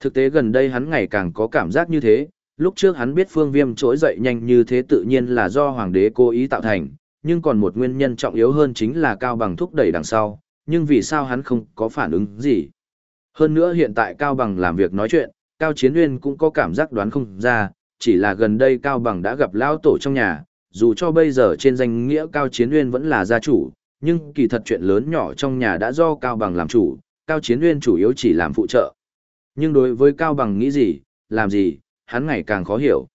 Thực tế gần đây hắn ngày càng có cảm giác như thế, lúc trước hắn biết phương viêm trỗi dậy nhanh như thế tự nhiên là do hoàng đế cố ý tạo thành, nhưng còn một nguyên nhân trọng yếu hơn chính là Cao Bằng thúc đẩy đằng sau, nhưng vì sao hắn không có phản ứng gì. Hơn nữa hiện tại Cao Bằng làm việc nói chuyện, Cao Chiến Nguyên cũng có cảm giác đoán không ra, chỉ là gần đây Cao Bằng đã gặp Lao Tổ trong nhà, dù cho bây giờ trên danh nghĩa Cao Chiến Nguyên vẫn là gia chủ, nhưng kỳ thật chuyện lớn nhỏ trong nhà đã do Cao Bằng làm chủ, Cao Chiến Nguyên chủ yếu chỉ làm phụ trợ. Nhưng đối với Cao Bằng nghĩ gì, làm gì, hắn ngày càng khó hiểu.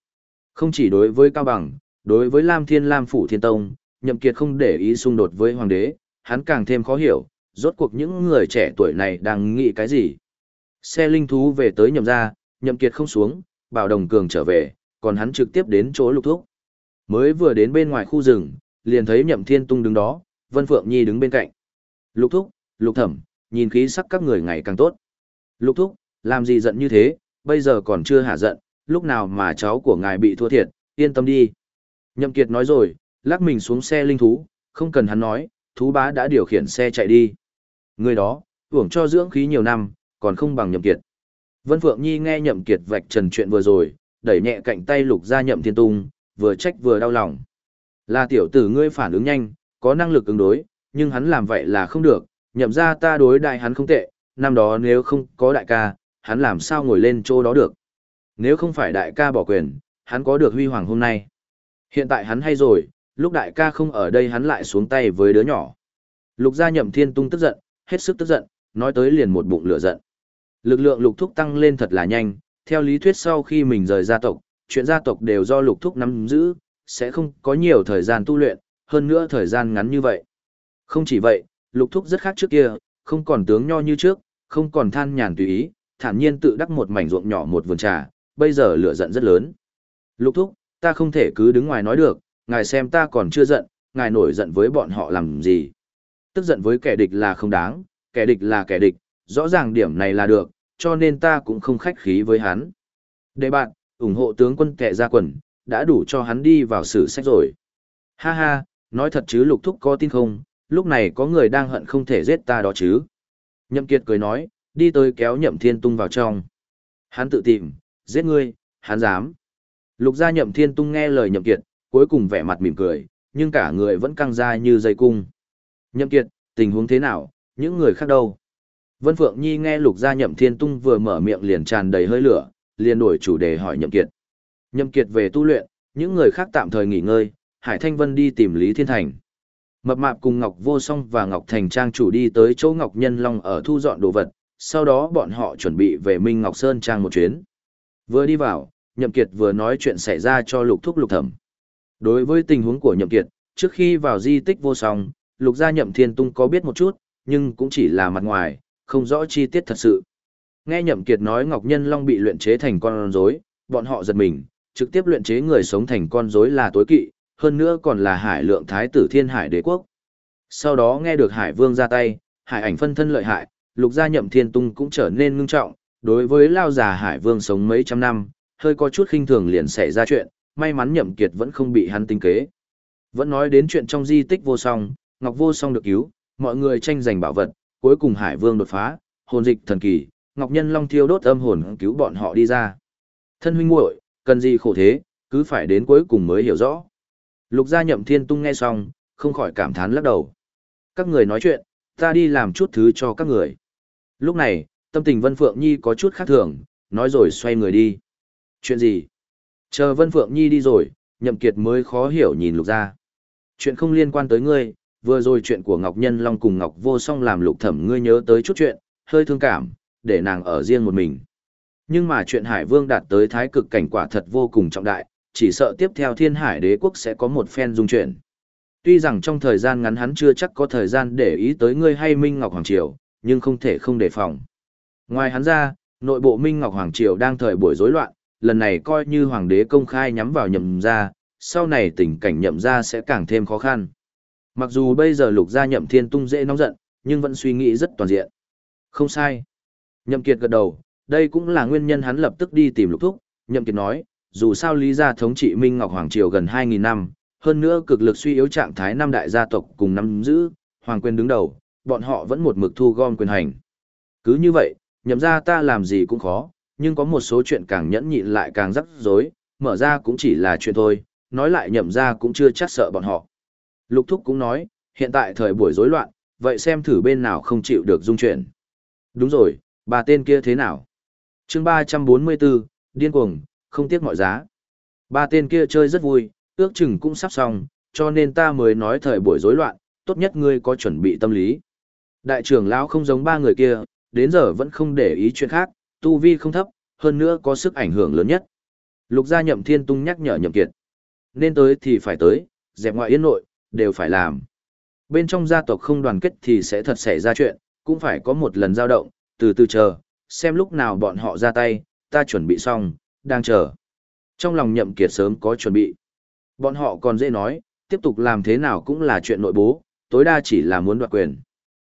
Không chỉ đối với Cao Bằng, đối với Lam Thiên Lam Phủ Thiên Tông, Nhậm Kiệt không để ý xung đột với Hoàng đế, hắn càng thêm khó hiểu, rốt cuộc những người trẻ tuổi này đang nghĩ cái gì. Xe linh thú về tới Nhậm gia, Nhậm Kiệt không xuống, bảo Đồng Cường trở về, còn hắn trực tiếp đến chỗ lục thúc. Mới vừa đến bên ngoài khu rừng, liền thấy Nhậm Thiên Tung đứng đó, Vân Phượng Nhi đứng bên cạnh. Lục thúc, lục thẩm, nhìn khí sắc các người ngày càng tốt. Lục thúc, làm gì giận như thế, bây giờ còn chưa hạ giận, lúc nào mà cháu của ngài bị thua thiệt, yên tâm đi. Nhậm Kiệt nói rồi, lắc mình xuống xe linh thú, không cần hắn nói, thú bá đã điều khiển xe chạy đi. Người đó, uổng cho dưỡng khí nhiều năm, còn không bằng Nhậm Kiệt. Vân Phượng Nhi nghe Nhậm Kiệt vạch trần chuyện vừa rồi, đẩy nhẹ cạnh tay lục ra Nhậm Thiên Tung, vừa trách vừa đau lòng. Là tiểu tử ngươi phản ứng nhanh, có năng lực ứng đối, nhưng hắn làm vậy là không được, nhậm ra ta đối đại hắn không tệ, năm đó nếu không có đại ca, hắn làm sao ngồi lên chỗ đó được. Nếu không phải đại ca bỏ quyền, hắn có được huy hoàng hôm nay. Hiện tại hắn hay rồi, lúc đại ca không ở đây hắn lại xuống tay với đứa nhỏ. Lục gia nhậm thiên tung tức giận, hết sức tức giận, nói tới liền một bụng lửa giận. Lực lượng lục thúc tăng lên thật là nhanh, theo lý thuyết sau khi mình rời gia tộc, chuyện gia tộc đều do lục thúc nắm giữ, sẽ không có nhiều thời gian tu luyện, hơn nữa thời gian ngắn như vậy. Không chỉ vậy, lục thúc rất khác trước kia, không còn tướng nho như trước, không còn than nhàn tùy ý, thản nhiên tự đắc một mảnh ruộng nhỏ một vườn trà, bây giờ lửa giận rất lớn. Lục thúc, ta không thể cứ đứng ngoài nói được, ngài xem ta còn chưa giận, ngài nổi giận với bọn họ làm gì. Tức giận với kẻ địch là không đáng, kẻ địch là kẻ địch, rõ ràng điểm này là được, cho nên ta cũng không khách khí với hắn. Để bạn, ủng hộ tướng quân kệ ra quần, đã đủ cho hắn đi vào sử sách rồi. Ha ha, nói thật chứ lục thúc có tin không, lúc này có người đang hận không thể giết ta đó chứ. Nhậm Kiệt cười nói, đi tới kéo Nhậm Thiên Tung vào trong. Hắn tự tìm, giết ngươi, hắn dám. Lục gia Nhậm Thiên Tung nghe lời Nhậm Kiệt, cuối cùng vẻ mặt mỉm cười, nhưng cả người vẫn căng ra như dây cung. Nhậm Kiệt, tình huống thế nào, những người khác đâu? Vân Phượng Nhi nghe Lục Gia Nhậm Thiên Tung vừa mở miệng liền tràn đầy hơi lửa, liền đổi chủ đề hỏi Nhậm Kiệt. Nhậm Kiệt về tu luyện, những người khác tạm thời nghỉ ngơi, Hải Thanh Vân đi tìm Lý Thiên Thành. Mập mạp cùng Ngọc Vô Song và Ngọc Thành Trang chủ đi tới chỗ Ngọc Nhân Long ở thu dọn đồ vật, sau đó bọn họ chuẩn bị về Minh Ngọc Sơn Trang một chuyến. Vừa đi vào, Nhậm Kiệt vừa nói chuyện xảy ra cho Lục Thúc Lục Thẩm. Đối với tình huống của Nhậm Kiệt, trước khi vào di tích vô song, Lục gia Nhậm Thiên Tung có biết một chút, nhưng cũng chỉ là mặt ngoài, không rõ chi tiết thật sự. Nghe Nhậm Kiệt nói Ngọc Nhân Long bị luyện chế thành con rối, bọn họ giật mình, trực tiếp luyện chế người sống thành con rối là tối kỵ, hơn nữa còn là Hải Lượng Thái tử Thiên Hải Đế quốc. Sau đó nghe được Hải Vương ra tay, Hải ảnh phân thân lợi hại, Lục gia Nhậm Thiên Tung cũng trở nên ngưng trọng, đối với lao già Hải Vương sống mấy trăm năm, hơi có chút khinh thường liền xảy ra chuyện, may mắn Nhậm Kiệt vẫn không bị hắn tính kế. Vẫn nói đến chuyện trong di tích vô song, Ngọc vô song được cứu, mọi người tranh giành bảo vật, cuối cùng Hải Vương đột phá, hồn dịch thần kỳ, Ngọc Nhân Long thiêu đốt âm hồn cứu bọn họ đi ra. Thân huynh muội, cần gì khổ thế, cứ phải đến cuối cùng mới hiểu rõ. Lục gia nhậm thiên tung nghe xong, không khỏi cảm thán lắc đầu. Các người nói chuyện, ta đi làm chút thứ cho các người. Lúc này, tâm tình Vân Phượng Nhi có chút khác thường, nói rồi xoay người đi. Chuyện gì? Chờ Vân Phượng Nhi đi rồi, nhậm kiệt mới khó hiểu nhìn lục gia. Chuyện không liên quan tới ngươi, vừa rồi chuyện của Ngọc Nhân Long cùng Ngọc Vô Song làm lục thẩm ngươi nhớ tới chút chuyện, hơi thương cảm, để nàng ở riêng một mình. Nhưng mà chuyện Hải Vương đạt tới thái cực cảnh quả thật vô cùng trọng đại, chỉ sợ tiếp theo thiên hải đế quốc sẽ có một phen dung chuyển. Tuy rằng trong thời gian ngắn hắn chưa chắc có thời gian để ý tới ngươi hay Minh Ngọc Hoàng Triều, nhưng không thể không đề phòng. Ngoài hắn ra, nội bộ Minh Ngọc Hoàng Triều đang thời buổi rối loạn, lần này coi như Hoàng đế công khai nhắm vào nhậm ra, sau này tình cảnh nhậm ra sẽ càng thêm khó khăn. Mặc dù bây giờ lục gia nhậm thiên tung dễ nóng giận, nhưng vẫn suy nghĩ rất toàn diện. Không sai. Nhậm Kiệt gật đầu, đây cũng là nguyên nhân hắn lập tức đi tìm lục thúc. Nhậm Kiệt nói, dù sao lý gia thống trị Minh Ngọc Hoàng Triều gần 2.000 năm, hơn nữa cực lực suy yếu trạng thái năm đại gia tộc cùng nắm giữ, hoàng quyền đứng đầu, bọn họ vẫn một mực thu gom quyền hành. Cứ như vậy, nhậm ra ta làm gì cũng khó, nhưng có một số chuyện càng nhẫn nhịn lại càng rắc rối, mở ra cũng chỉ là chuyện thôi, nói lại nhậm ra cũng chưa chắc sợ bọn họ. Lục Thúc cũng nói, hiện tại thời buổi rối loạn, vậy xem thử bên nào không chịu được dung chuyển. Đúng rồi, bà tên kia thế nào? chương 344, điên cuồng, không tiếc mọi giá. Ba tên kia chơi rất vui, ước chừng cũng sắp xong, cho nên ta mới nói thời buổi rối loạn, tốt nhất ngươi có chuẩn bị tâm lý. Đại trưởng lão không giống ba người kia, đến giờ vẫn không để ý chuyện khác, tu vi không thấp, hơn nữa có sức ảnh hưởng lớn nhất. Lục gia nhậm thiên tung nhắc nhở nhậm kiệt. Nên tới thì phải tới, dẹp ngoại yên nội, đều phải làm. Bên trong gia tộc không đoàn kết thì sẽ thật xảy ra chuyện, cũng phải có một lần giao động, từ từ chờ, xem lúc nào bọn họ ra tay, ta chuẩn bị xong, đang chờ. Trong lòng nhậm kiệt sớm có chuẩn bị. Bọn họ còn dễ nói, tiếp tục làm thế nào cũng là chuyện nội bố, tối đa chỉ là muốn đoạt quyền.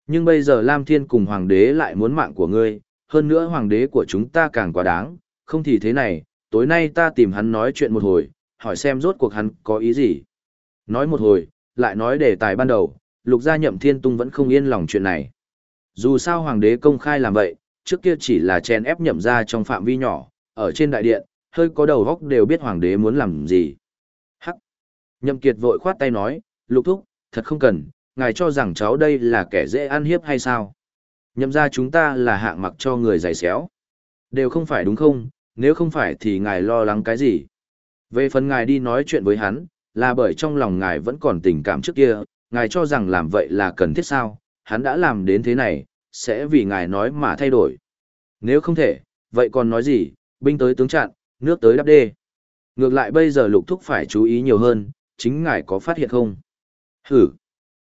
Nhưng bây giờ Lam Thiên cùng Hoàng đế lại muốn mạng của ngươi, hơn nữa Hoàng đế của chúng ta càng quá đáng, không thì thế này, tối nay ta tìm hắn nói chuyện một hồi, hỏi xem rốt cuộc hắn có ý gì. Nói một hồi, lại nói đề tài ban đầu, lục gia nhậm thiên tung vẫn không yên lòng chuyện này. Dù sao Hoàng đế công khai làm vậy, trước kia chỉ là chen ép nhậm ra trong phạm vi nhỏ, ở trên đại điện, hơi có đầu góc đều biết hoàng đế muốn làm gì. Hắc. Nhậm Kiệt vội khoát tay nói, lục thúc, thật không cần, ngài cho rằng cháu đây là kẻ dễ ăn hiếp hay sao? Nhậm ra chúng ta là hạng mặc cho người giày xéo. Đều không phải đúng không, nếu không phải thì ngài lo lắng cái gì? Về phần ngài đi nói chuyện với hắn, là bởi trong lòng ngài vẫn còn tình cảm trước kia, ngài cho rằng làm vậy là cần thiết sao, hắn đã làm đến thế này, sẽ vì ngài nói mà thay đổi. Nếu không thể, vậy còn nói gì, binh tới tướng chặn, nước tới đắp đê. Ngược lại bây giờ lục thúc phải chú ý nhiều hơn, chính ngài có phát hiện không? Hử!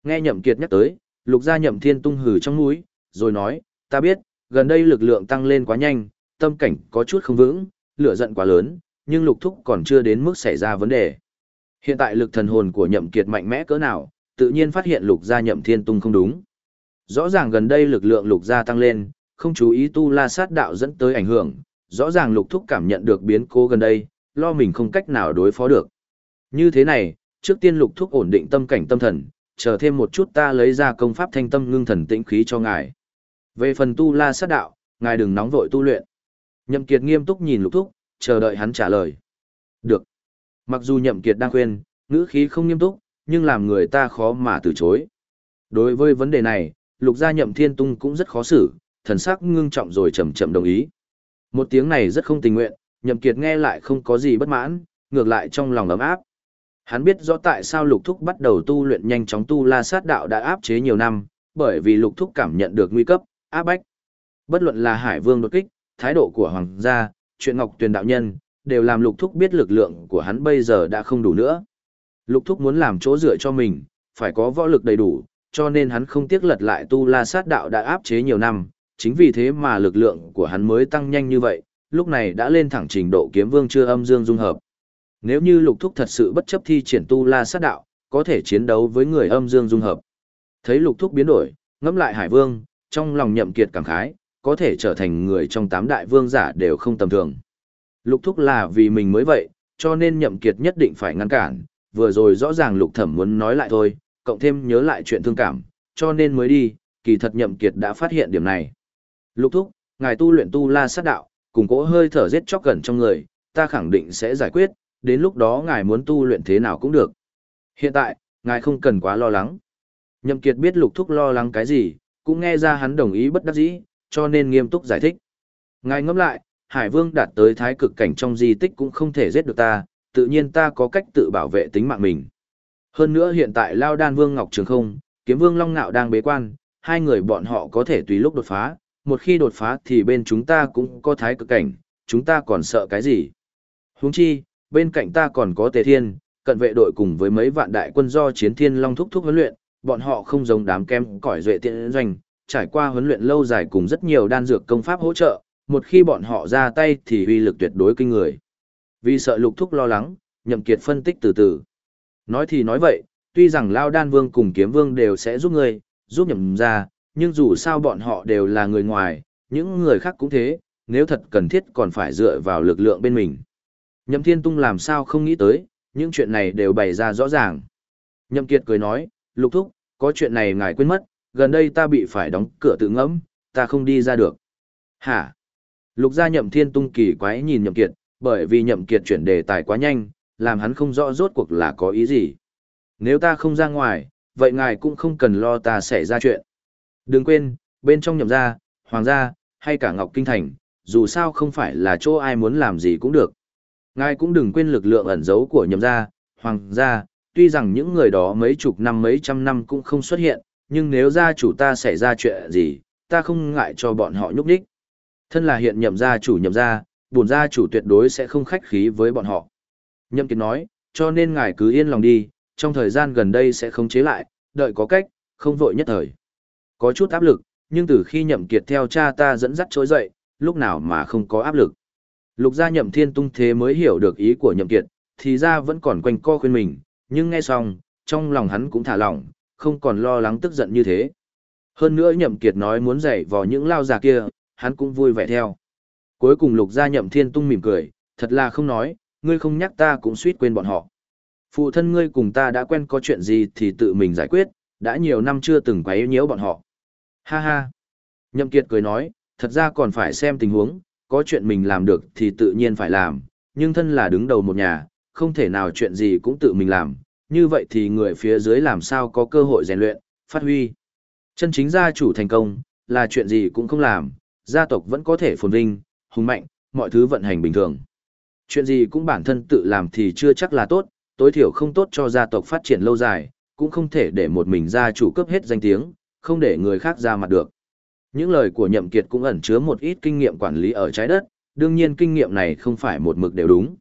Nghe nhậm kiệt nhắc tới, lục gia nhậm thiên tung hử trong mũi, rồi nói, ta biết, gần đây lực lượng tăng lên quá nhanh, tâm cảnh có chút không vững, lửa giận quá lớn, nhưng lục thúc còn chưa đến mức xảy ra vấn đề. Hiện tại lực thần hồn của nhậm kiệt mạnh mẽ cỡ nào, tự nhiên phát hiện lục gia nhậm thiên tung không đúng. Rõ ràng gần đây lực lượng lục gia tăng lên, không chú ý tu la sát đạo dẫn tới ảnh hưởng, rõ ràng lục thúc cảm nhận được biến cố gần đây, lo mình không cách nào đối phó được. Như thế này, trước tiên lục thúc ổn định tâm cảnh tâm thần, chờ thêm một chút ta lấy ra công pháp thanh tâm ngưng thần tĩnh khí cho ngài. Về phần tu la sát đạo, ngài đừng nóng vội tu luyện. Nhậm Kiệt nghiêm túc nhìn lục thúc, chờ đợi hắn trả lời. Được. Mặc dù Nhậm Kiệt đang khuyên, ngữ khí không nghiêm túc, nhưng làm người ta khó mà từ chối. Đối với vấn đề này, lục gia nhậm thiên tung cũng rất khó xử, thần sắc ngưng trọng rồi chậm chậm đồng ý. Một tiếng này rất không tình nguyện, nhậm kiệt nghe lại không có gì bất mãn, ngược lại trong lòng ấm áp. Hắn biết rõ tại sao lục thúc bắt đầu tu luyện nhanh chóng tu la sát đạo đã áp chế nhiều năm, bởi vì lục thúc cảm nhận được nguy cấp, áp bách. Bất luận là hải vương đột kích, thái độ của hoàng gia, chuyện ngọc tuyền đạo nhân, đều làm lục thúc biết lực lượng của hắn bây giờ đã không đủ nữa. Lục thúc muốn làm chỗ dựa cho mình, phải có võ lực đầy đủ, cho nên hắn không tiếc lật lại tu la sát đạo đã áp chế nhiều năm, chính vì thế mà lực lượng của hắn mới tăng nhanh như vậy, lúc này đã lên thẳng trình độ kiếm vương chưa âm dương dung hợp. Nếu như lục thúc thật sự bất chấp thi triển tu la sát đạo, có thể chiến đấu với người âm dương dung hợp. Thấy lục thúc biến đổi, ngẫm lại hải vương, trong lòng nhậm kiệt cảm khái, có thể trở thành người trong tám đại vương giả đều không tầm thường. Lục thúc là vì mình mới vậy, cho nên nhậm kiệt nhất định phải ngăn cản, vừa rồi rõ ràng lục thẩm muốn nói lại thôi, cộng thêm nhớ lại chuyện thương cảm, cho nên mới đi, kỳ thật nhậm kiệt đã phát hiện điểm này. Lục thúc, ngài tu luyện tu la sát đạo, cùng cố hơi thở giết chóc gần trong người, ta khẳng định sẽ giải quyết, đến lúc đó ngài muốn tu luyện thế nào cũng được. Hiện tại, ngài không cần quá lo lắng. Nhậm kiệt biết lục thúc lo lắng cái gì, cũng nghe ra hắn đồng ý bất đắc dĩ, cho nên nghiêm túc giải thích. Ngài ngẫm lại, Hải Vương đạt tới thái cực cảnh trong di tích cũng không thể giết được ta, tự nhiên ta có cách tự bảo vệ tính mạng mình. Hơn nữa hiện tại Lao Đan Vương Ngọc Trường không, Kiếm Vương Long Nạo đang bế quan, hai người bọn họ có thể tùy lúc đột phá, một khi đột phá thì bên chúng ta cũng có thái cực cảnh, chúng ta còn sợ cái gì. Huống chi, bên cạnh ta còn có Tề Thiên, cận vệ đội cùng với mấy vạn đại quân do Chiến Thiên Long thúc thúc huấn luyện, bọn họ không giống đám kem cỏi duệ tiện doanh, trải qua huấn luyện lâu dài cùng rất nhiều đan dược công pháp hỗ trợ, một khi bọn họ ra tay thì uy lực tuyệt đối kinh người. Vì sợ lục thúc lo lắng, nhậm kiệt phân tích từ từ. Nói thì nói vậy, tuy rằng Lao Đan Vương cùng Kiếm Vương đều sẽ giúp ngươi, giúp nhậm ra, nhưng dù sao bọn họ đều là người ngoài, những người khác cũng thế, nếu thật cần thiết còn phải dựa vào lực lượng bên mình. Nhậm Thiên Tung làm sao không nghĩ tới, những chuyện này đều bày ra rõ ràng. Nhậm Kiệt cười nói, Lục Thúc, có chuyện này ngài quên mất, gần đây ta bị phải đóng cửa tự ngẫm, ta không đi ra được. Hả? Lục gia Nhậm Thiên Tung kỳ quái nhìn Nhậm Kiệt, bởi vì Nhậm Kiệt chuyển đề tài quá nhanh, làm hắn không rõ rốt cuộc là có ý gì. Nếu ta không ra ngoài, vậy ngài cũng không cần lo ta xảy ra chuyện. Đừng quên, bên trong nhậm gia, hoàng gia, hay cả Ngọc Kinh Thành, dù sao không phải là chỗ ai muốn làm gì cũng được. Ngài cũng đừng quên lực lượng ẩn giấu của nhậm gia, hoàng gia, tuy rằng những người đó mấy chục năm mấy trăm năm cũng không xuất hiện, nhưng nếu gia chủ ta xảy ra chuyện gì, ta không ngại cho bọn họ nhúc đích. Thân là hiện nhậm gia chủ nhậm gia, bổn gia chủ tuyệt đối sẽ không khách khí với bọn họ. Nhậm Kiệt nói, cho nên ngài cứ yên lòng đi, trong thời gian gần đây sẽ không chế lại, đợi có cách, không vội nhất thời. Có chút áp lực, nhưng từ khi nhậm kiệt theo cha ta dẫn dắt trỗi dậy, lúc nào mà không có áp lực. Lục gia nhậm thiên tung thế mới hiểu được ý của nhậm kiệt, thì ra vẫn còn quanh co khuyên mình, nhưng nghe xong, trong lòng hắn cũng thả lỏng, không còn lo lắng tức giận như thế. Hơn nữa nhậm kiệt nói muốn dạy vào những lao già kia, hắn cũng vui vẻ theo. Cuối cùng lục gia nhậm thiên tung mỉm cười, thật là không nói, ngươi không nhắc ta cũng suýt quên bọn họ. Phụ thân ngươi cùng ta đã quen có chuyện gì thì tự mình giải quyết, đã nhiều năm chưa từng quấy nhiễu bọn họ. Ha ha. Nhậm Kiệt cười nói, thật ra còn phải xem tình huống, có chuyện mình làm được thì tự nhiên phải làm, nhưng thân là đứng đầu một nhà, không thể nào chuyện gì cũng tự mình làm, như vậy thì người phía dưới làm sao có cơ hội rèn luyện, phát huy. Chân chính gia chủ thành công, là chuyện gì cũng không làm, gia tộc vẫn có thể phồn vinh, hùng mạnh, mọi thứ vận hành bình thường. Chuyện gì cũng bản thân tự làm thì chưa chắc là tốt, tối thiểu không tốt cho gia tộc phát triển lâu dài, cũng không thể để một mình gia chủ cấp hết danh tiếng, không để người khác ra mặt được. Những lời của Nhậm Kiệt cũng ẩn chứa một ít kinh nghiệm quản lý ở trái đất, đương nhiên kinh nghiệm này không phải một mực đều đúng.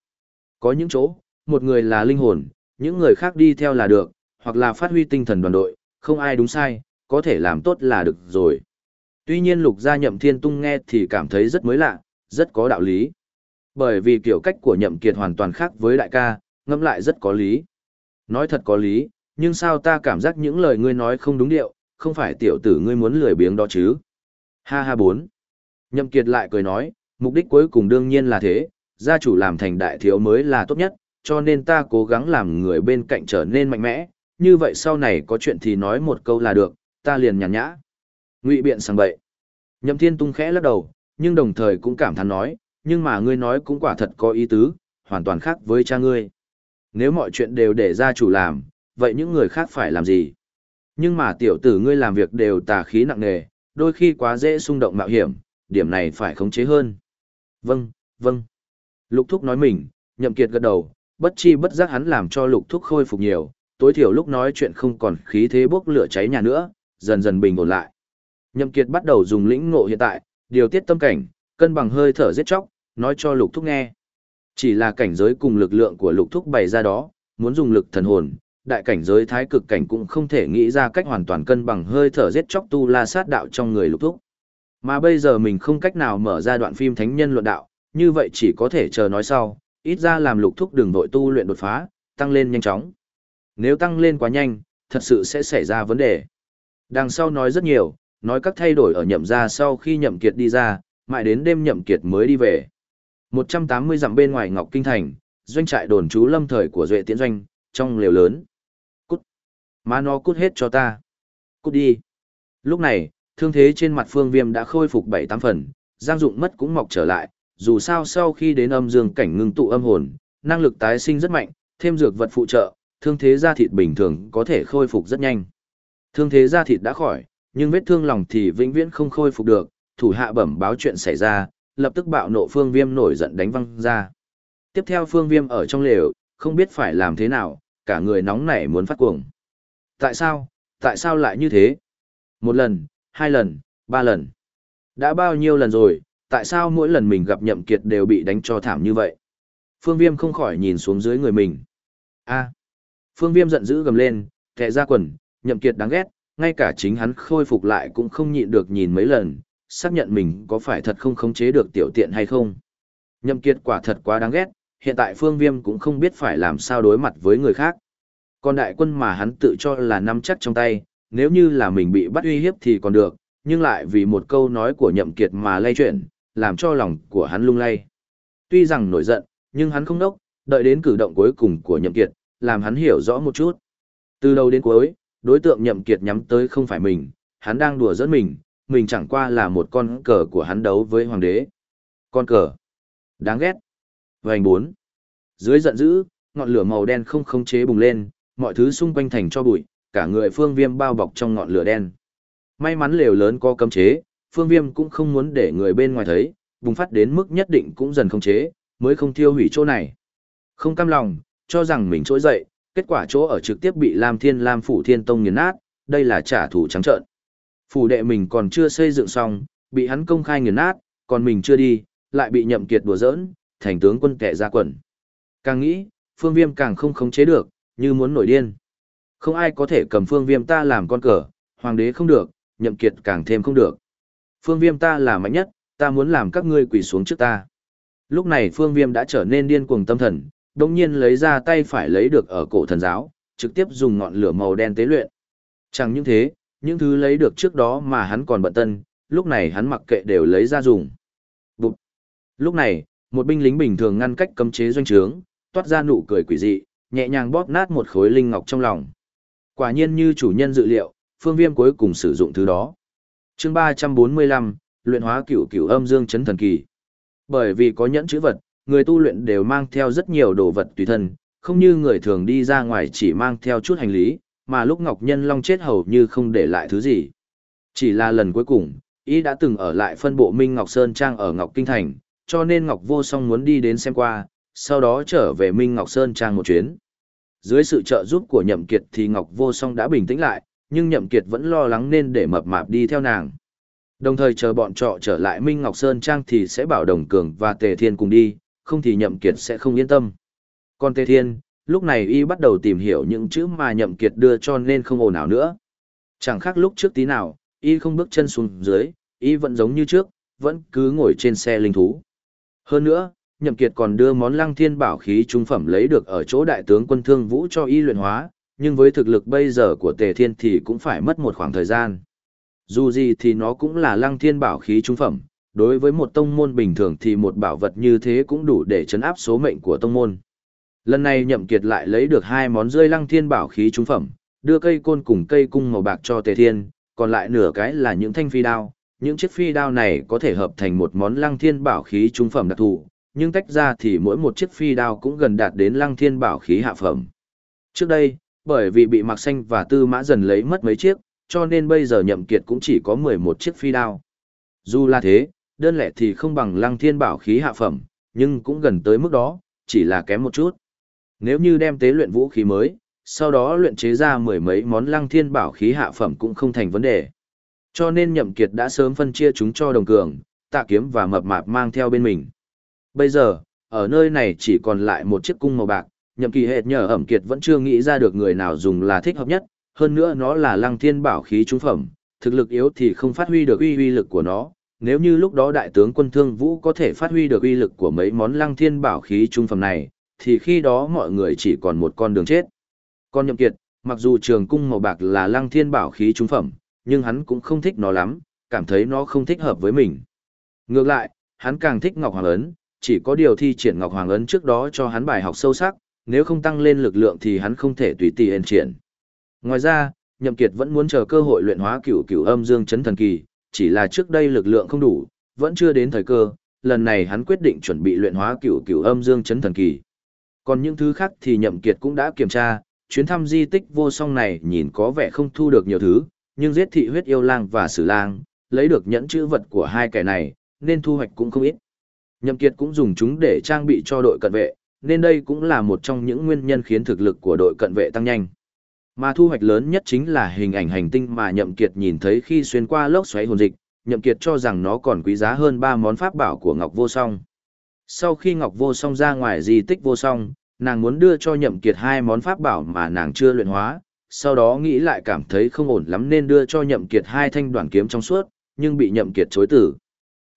Có những chỗ, một người là linh hồn, những người khác đi theo là được, hoặc là phát huy tinh thần đoàn đội, không ai đúng sai, có thể làm tốt là được rồi. Tuy nhiên lục gia nhậm thiên tung nghe thì cảm thấy rất mới lạ, rất có đạo lý. Bởi vì kiểu cách của nhậm kiệt hoàn toàn khác với đại ca, ngâm lại rất có lý. Nói thật có lý, nhưng sao ta cảm giác những lời ngươi nói không đúng điệu, không phải tiểu tử ngươi muốn lười biếng đó chứ. Ha ha bốn. Nhậm Kiệt lại cười nói, mục đích cuối cùng đương nhiên là thế, gia chủ làm thành đại thiếu mới là tốt nhất, cho nên ta cố gắng làm người bên cạnh trở nên mạnh mẽ, như vậy sau này có chuyện thì nói một câu là được, ta liền nhàn nhã. Ngụy biện sang bậy. Nhậm Thiên tung khẽ lắc đầu, nhưng đồng thời cũng cảm thán nói, nhưng mà ngươi nói cũng quả thật có ý tứ, hoàn toàn khác với cha ngươi. Nếu mọi chuyện đều để gia chủ làm, vậy những người khác phải làm gì? Nhưng mà tiểu tử ngươi làm việc đều tà khí nặng nề, đôi khi quá dễ xung động mạo hiểm, điểm này phải khống chế hơn. Vâng, vâng. Lục thúc nói mình, nhậm kiệt gật đầu, bất chi bất giác hắn làm cho lục thúc khôi phục nhiều, tối thiểu lúc nói chuyện không còn khí thế bốc lửa cháy nhà nữa, dần dần bình ổn lại. Nhậm kiệt bắt đầu dùng lĩnh ngộ hiện tại, điều tiết tâm cảnh, cân bằng hơi thở giết chóc, nói cho lục thúc nghe. Chỉ là cảnh giới cùng lực lượng của lục thúc bày ra đó, muốn dùng lực thần hồn, đại cảnh giới thái cực cảnh cũng không thể nghĩ ra cách hoàn toàn cân bằng hơi thở giết chóc tu la sát đạo trong người lục thúc. Mà bây giờ mình không cách nào mở ra đoạn phim thánh nhân luận đạo, như vậy chỉ có thể chờ nói sau, ít ra làm lục thúc đường vội tu luyện đột phá, tăng lên nhanh chóng. Nếu tăng lên quá nhanh, thật sự sẽ xảy ra vấn đề. Đằng sau nói rất nhiều, nói các thay đổi ở nhậm gia sau khi nhậm kiệt đi ra, mãi đến đêm nhậm kiệt mới đi về. 180 dặm bên ngoài Ngọc Kinh Thành, doanh trại đồn trú lâm thời của Duệ Tiễn Doanh, trong lều lớn. Cút! Má nó cút hết cho ta! Cút đi! Lúc này, thương thế trên mặt phương viêm đã khôi phục 7-8 phần, giang dụng mất cũng mọc trở lại, dù sao sau khi đến âm dương cảnh ngưng tụ âm hồn, năng lực tái sinh rất mạnh, thêm dược vật phụ trợ, thương thế da thịt bình thường có thể khôi phục rất nhanh. Thương thế da thịt đã khỏi, nhưng vết thương lòng thì vĩnh viễn không khôi phục được, thủ hạ bẩm báo chuyện xảy ra, lập tức bạo nộ phương viêm nổi giận đánh văng ra. Tiếp theo phương viêm ở trong lều, không biết phải làm thế nào, cả người nóng nảy muốn phát cuồng. Tại sao, tại sao lại như thế? Một lần, hai lần, ba lần. Đã bao nhiêu lần rồi, tại sao mỗi lần mình gặp nhậm kiệt đều bị đánh cho thảm như vậy? Phương Viêm không khỏi nhìn xuống dưới người mình. A. Phương Viêm giận dữ gầm lên, kẹ ra quần, nhậm kiệt đáng ghét, ngay cả chính hắn khôi phục lại cũng không nhịn được nhìn mấy lần, xác nhận mình có phải thật không khống chế được tiểu tiện hay không. Nhậm kiệt quả thật quá đáng ghét, hiện tại Phương Viêm cũng không biết phải làm sao đối mặt với người khác. Còn đại quân mà hắn tự cho là nắm chắc trong tay, nếu như là mình bị bắt uy hiếp thì còn được, nhưng lại vì một câu nói của nhậm kiệt mà lay chuyển, làm cho lòng của hắn lung lay. Tuy rằng nổi giận, nhưng hắn không đốc, đợi đến cử động cuối cùng của nhậm kiệt, làm hắn hiểu rõ một chút. Từ đầu đến cuối, đối tượng nhậm kiệt nhắm tới không phải mình, hắn đang đùa giỡn mình, mình chẳng qua là một con cờ của hắn đấu với hoàng đế. Con cờ. Đáng ghét. Vành bốn. Dưới giận dữ, ngọn lửa màu đen không khống chế bùng lên, mọi thứ xung quanh thành cho bụi, cả người phương viêm bao bọc trong ngọn lửa đen. May mắn lều lớn có cấm chế, phương viêm cũng không muốn để người bên ngoài thấy, bùng phát đến mức nhất định cũng dần khống chế, mới không thiêu hủy chỗ này. Không cam lòng, cho rằng mình trỗi dậy, kết quả chỗ ở trực tiếp bị Lam Thiên Lam Phủ Thiên Tông nghiền nát, đây là trả thù trắng trợn. Phủ đệ mình còn chưa xây dựng xong, bị hắn công khai nghiền nát, còn mình chưa đi, lại bị nhậm kiệt đùa giỡn, thành tướng quân kẻ ra quần. Càng nghĩ, phương viêm càng không khống chế được, như muốn nổi điên. Không ai có thể cầm phương viêm ta làm con cờ, hoàng đế không được, nhậm kiệt càng thêm không được. Phương viêm ta là mạnh nhất, ta muốn làm các ngươi quỳ xuống trước ta. Lúc này phương viêm đã trở nên điên cuồng tâm thần, đồng nhiên lấy ra tay phải lấy được ở cổ thần giáo, trực tiếp dùng ngọn lửa màu đen tế luyện. Chẳng những thế, những thứ lấy được trước đó mà hắn còn bận tân, lúc này hắn mặc kệ đều lấy ra dùng. Bụt! Lúc này, một binh lính bình thường ngăn cách cấm chế doanh trướng, toát ra nụ cười quỷ dị, nhẹ nhàng bóp nát một khối linh ngọc trong lòng. Quả nhiên như chủ nhân dự liệu, phương viêm cuối cùng sử dụng thứ đó. chương 345, luyện hóa cửu cửu âm dương chấn thần kỳ. Bởi vì có nhẫn chữ vật, người tu luyện đều mang theo rất nhiều đồ vật tùy thân, không như người thường đi ra ngoài chỉ mang theo chút hành lý, mà lúc Ngọc Nhân Long chết hầu như không để lại thứ gì. Chỉ là lần cuối cùng, ý đã từng ở lại phân bộ Minh Ngọc Sơn Trang ở Ngọc Kinh Thành, cho nên Ngọc Vô Song muốn đi đến xem qua, sau đó trở về Minh Ngọc Sơn Trang một chuyến. Dưới sự trợ giúp của Nhậm Kiệt thì Ngọc Vô Song đã bình tĩnh lại, nhưng Nhậm Kiệt vẫn lo lắng nên để mập mạp đi theo nàng. Đồng thời chờ bọn trọ trở lại Minh Ngọc Sơn Trang thì sẽ bảo Đồng Cường và Tề Thiên cùng đi, không thì Nhậm Kiệt sẽ không yên tâm. Còn Tề Thiên, lúc này y bắt đầu tìm hiểu những chữ mà Nhậm Kiệt đưa cho nên không ồn ào nữa. Chẳng khác lúc trước tí nào, y không bước chân xuống dưới, y vẫn giống như trước, vẫn cứ ngồi trên xe linh thú. Hơn nữa, Nhậm Kiệt còn đưa món lăng thiên bảo khí trung phẩm lấy được ở chỗ đại tướng quân thương vũ cho y luyện hóa, nhưng với thực lực bây giờ của Tề Thiên thì cũng phải mất một khoảng thời gian. Dù gì thì nó cũng là lăng thiên bảo khí trung phẩm, đối với một tông môn bình thường thì một bảo vật như thế cũng đủ để chấn áp số mệnh của tông môn. Lần này Nhậm Kiệt lại lấy được hai món rơi lăng thiên bảo khí trung phẩm, đưa cây côn cùng cây cung màu bạc cho Tề Thiên, còn lại nửa cái là những thanh phi đao. Những chiếc phi đao này có thể hợp thành một món lăng thiên bảo khí trung phẩm đặc thù, nhưng tách ra thì mỗi một chiếc phi đao cũng gần đạt đến lăng thiên bảo khí hạ phẩm. Trước đây, bởi vì bị Mạc Xanh và Tư Mã dần lấy mất mấy chiếc, cho nên bây giờ Nhậm Kiệt cũng chỉ có 11 chiếc phi đao. Dù là thế, đơn lẻ thì không bằng Lăng Thiên Bảo khí hạ phẩm, nhưng cũng gần tới mức đó, chỉ là kém một chút. Nếu như đem tế luyện vũ khí mới, sau đó luyện chế ra mười mấy món Lăng Thiên Bảo khí hạ phẩm cũng không thành vấn đề. Cho nên Nhậm Kiệt đã sớm phân chia chúng cho đồng cường, tạ kiếm và mập mạp mang theo bên mình. Bây giờ, ở nơi này chỉ còn lại một chiếc cung màu bạc, Nhậm Kỳ hệt nhờ ẩm kiệt vẫn chưa nghĩ ra được người nào dùng là thích hợp nhất, hơn nữa nó là Lăng Thiên Bảo khí trung phẩm, thực lực yếu thì không phát huy được uy uy lực của nó. Nếu như lúc đó đại tướng quân Thương Vũ có thể phát huy được uy lực của mấy món Lăng Thiên Bảo khí trung phẩm này, thì khi đó mọi người chỉ còn một con đường chết. Con Nhậm Kiệt, mặc dù trường cung màu bạc là Lăng Thiên Bảo khí trung phẩm, nhưng hắn cũng không thích nó lắm, cảm thấy nó không thích hợp với mình. Ngược lại, hắn càng thích Ngọc Hoàng Ấn, chỉ có điều thi triển Ngọc Hoàng Ấn trước đó cho hắn bài học sâu sắc, nếu không tăng lên lực lượng thì hắn không thể tùy tì ên triển. Ngoài ra, Nhậm Kiệt vẫn muốn chờ cơ hội luyện hóa cửu cửu âm dương chấn thần kỳ, chỉ là trước đây lực lượng không đủ, vẫn chưa đến thời cơ, lần này hắn quyết định chuẩn bị luyện hóa cửu cửu âm dương chấn thần kỳ. Còn những thứ khác thì Nhậm Kiệt cũng đã kiểm tra, chuyến thăm di tích vô song này nhìn có vẻ không thu được nhiều thứ, nhưng giết thị huyết yêu lang và sử lang, lấy được nhẫn chữ vật của hai kẻ này, nên thu hoạch cũng không ít. Nhậm Kiệt cũng dùng chúng để trang bị cho đội cận vệ, nên đây cũng là một trong những nguyên nhân khiến thực lực của đội cận vệ tăng nhanh. Mà thu hoạch lớn nhất chính là hình ảnh hành tinh mà Nhậm Kiệt nhìn thấy khi xuyên qua lốc xoáy hồn dịch, Nhậm Kiệt cho rằng nó còn quý giá hơn ba món pháp bảo của Ngọc Vô Song. Sau khi Ngọc Vô Song ra ngoài di tích Vô Song, nàng muốn đưa cho Nhậm Kiệt hai món pháp bảo mà nàng chưa luyện hóa, sau đó nghĩ lại cảm thấy không ổn lắm nên đưa cho Nhậm Kiệt hai thanh đoạn kiếm trong suốt, nhưng bị Nhậm Kiệt chối từ.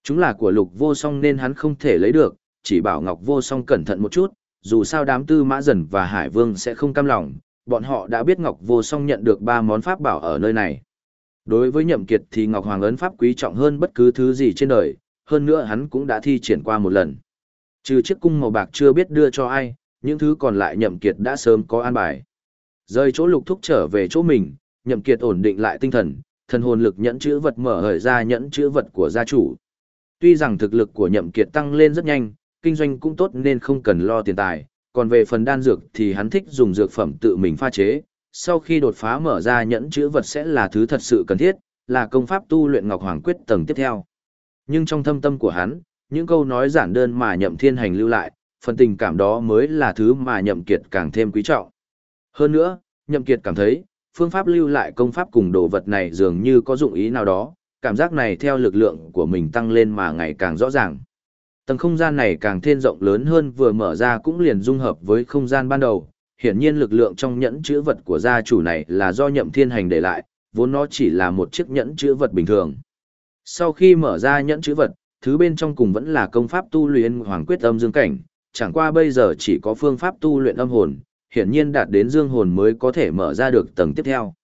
Chúng là của Lục Vô Song nên hắn không thể lấy được, chỉ bảo Ngọc Vô Song cẩn thận một chút, dù sao đám tư mã dần và Hải Vương sẽ không cam lòng, bọn họ đã biết Ngọc Vô Song nhận được ba món pháp bảo ở nơi này. Đối với Nhậm Kiệt thì Ngọc Hoàng ấn pháp quý trọng hơn bất cứ thứ gì trên đời, hơn nữa hắn cũng đã thi triển qua một lần. Trừ chiếc cung màu bạc chưa biết đưa cho ai, những thứ còn lại Nhậm Kiệt đã sớm có an bài. Rời chỗ lục thúc trở về chỗ mình, Nhậm Kiệt ổn định lại tinh thần, thần hồn lực nhẫn chữ vật mở hởi ra nhẫn chữ vật của gia chủ. Tuy rằng thực lực của Nhậm Kiệt tăng lên rất nhanh, kinh doanh cũng tốt nên không cần lo tiền tài, còn về phần đan dược thì hắn thích dùng dược phẩm tự mình pha chế, sau khi đột phá mở ra nhẫn chữ vật sẽ là thứ thật sự cần thiết, là công pháp tu luyện Ngọc Hoàng Quyết tầng tiếp theo. Nhưng trong thâm tâm của hắn, những câu nói giản đơn mà Nhậm Thiên Hành lưu lại, phần tình cảm đó mới là thứ mà Nhậm Kiệt càng thêm quý trọng. Hơn nữa, Nhậm Kiệt cảm thấy, phương pháp lưu lại công pháp cùng đồ vật này dường như có dụng ý nào đó, cảm giác này theo lực lượng của mình tăng lên mà ngày càng rõ ràng. Tầng không gian này càng thêm rộng lớn hơn vừa mở ra cũng liền dung hợp với không gian ban đầu. Hiển nhiên lực lượng trong nhẫn chữ vật của gia chủ này là do nhậm thiên hành để lại, vốn nó chỉ là một chiếc nhẫn chữ vật bình thường. Sau khi mở ra nhẫn chữ vật, thứ bên trong cùng vẫn là công pháp tu luyện hoàng quyết âm dương cảnh, chẳng qua bây giờ chỉ có phương pháp tu luyện âm hồn, hiển nhiên đạt đến dương hồn mới có thể mở ra được tầng tiếp theo.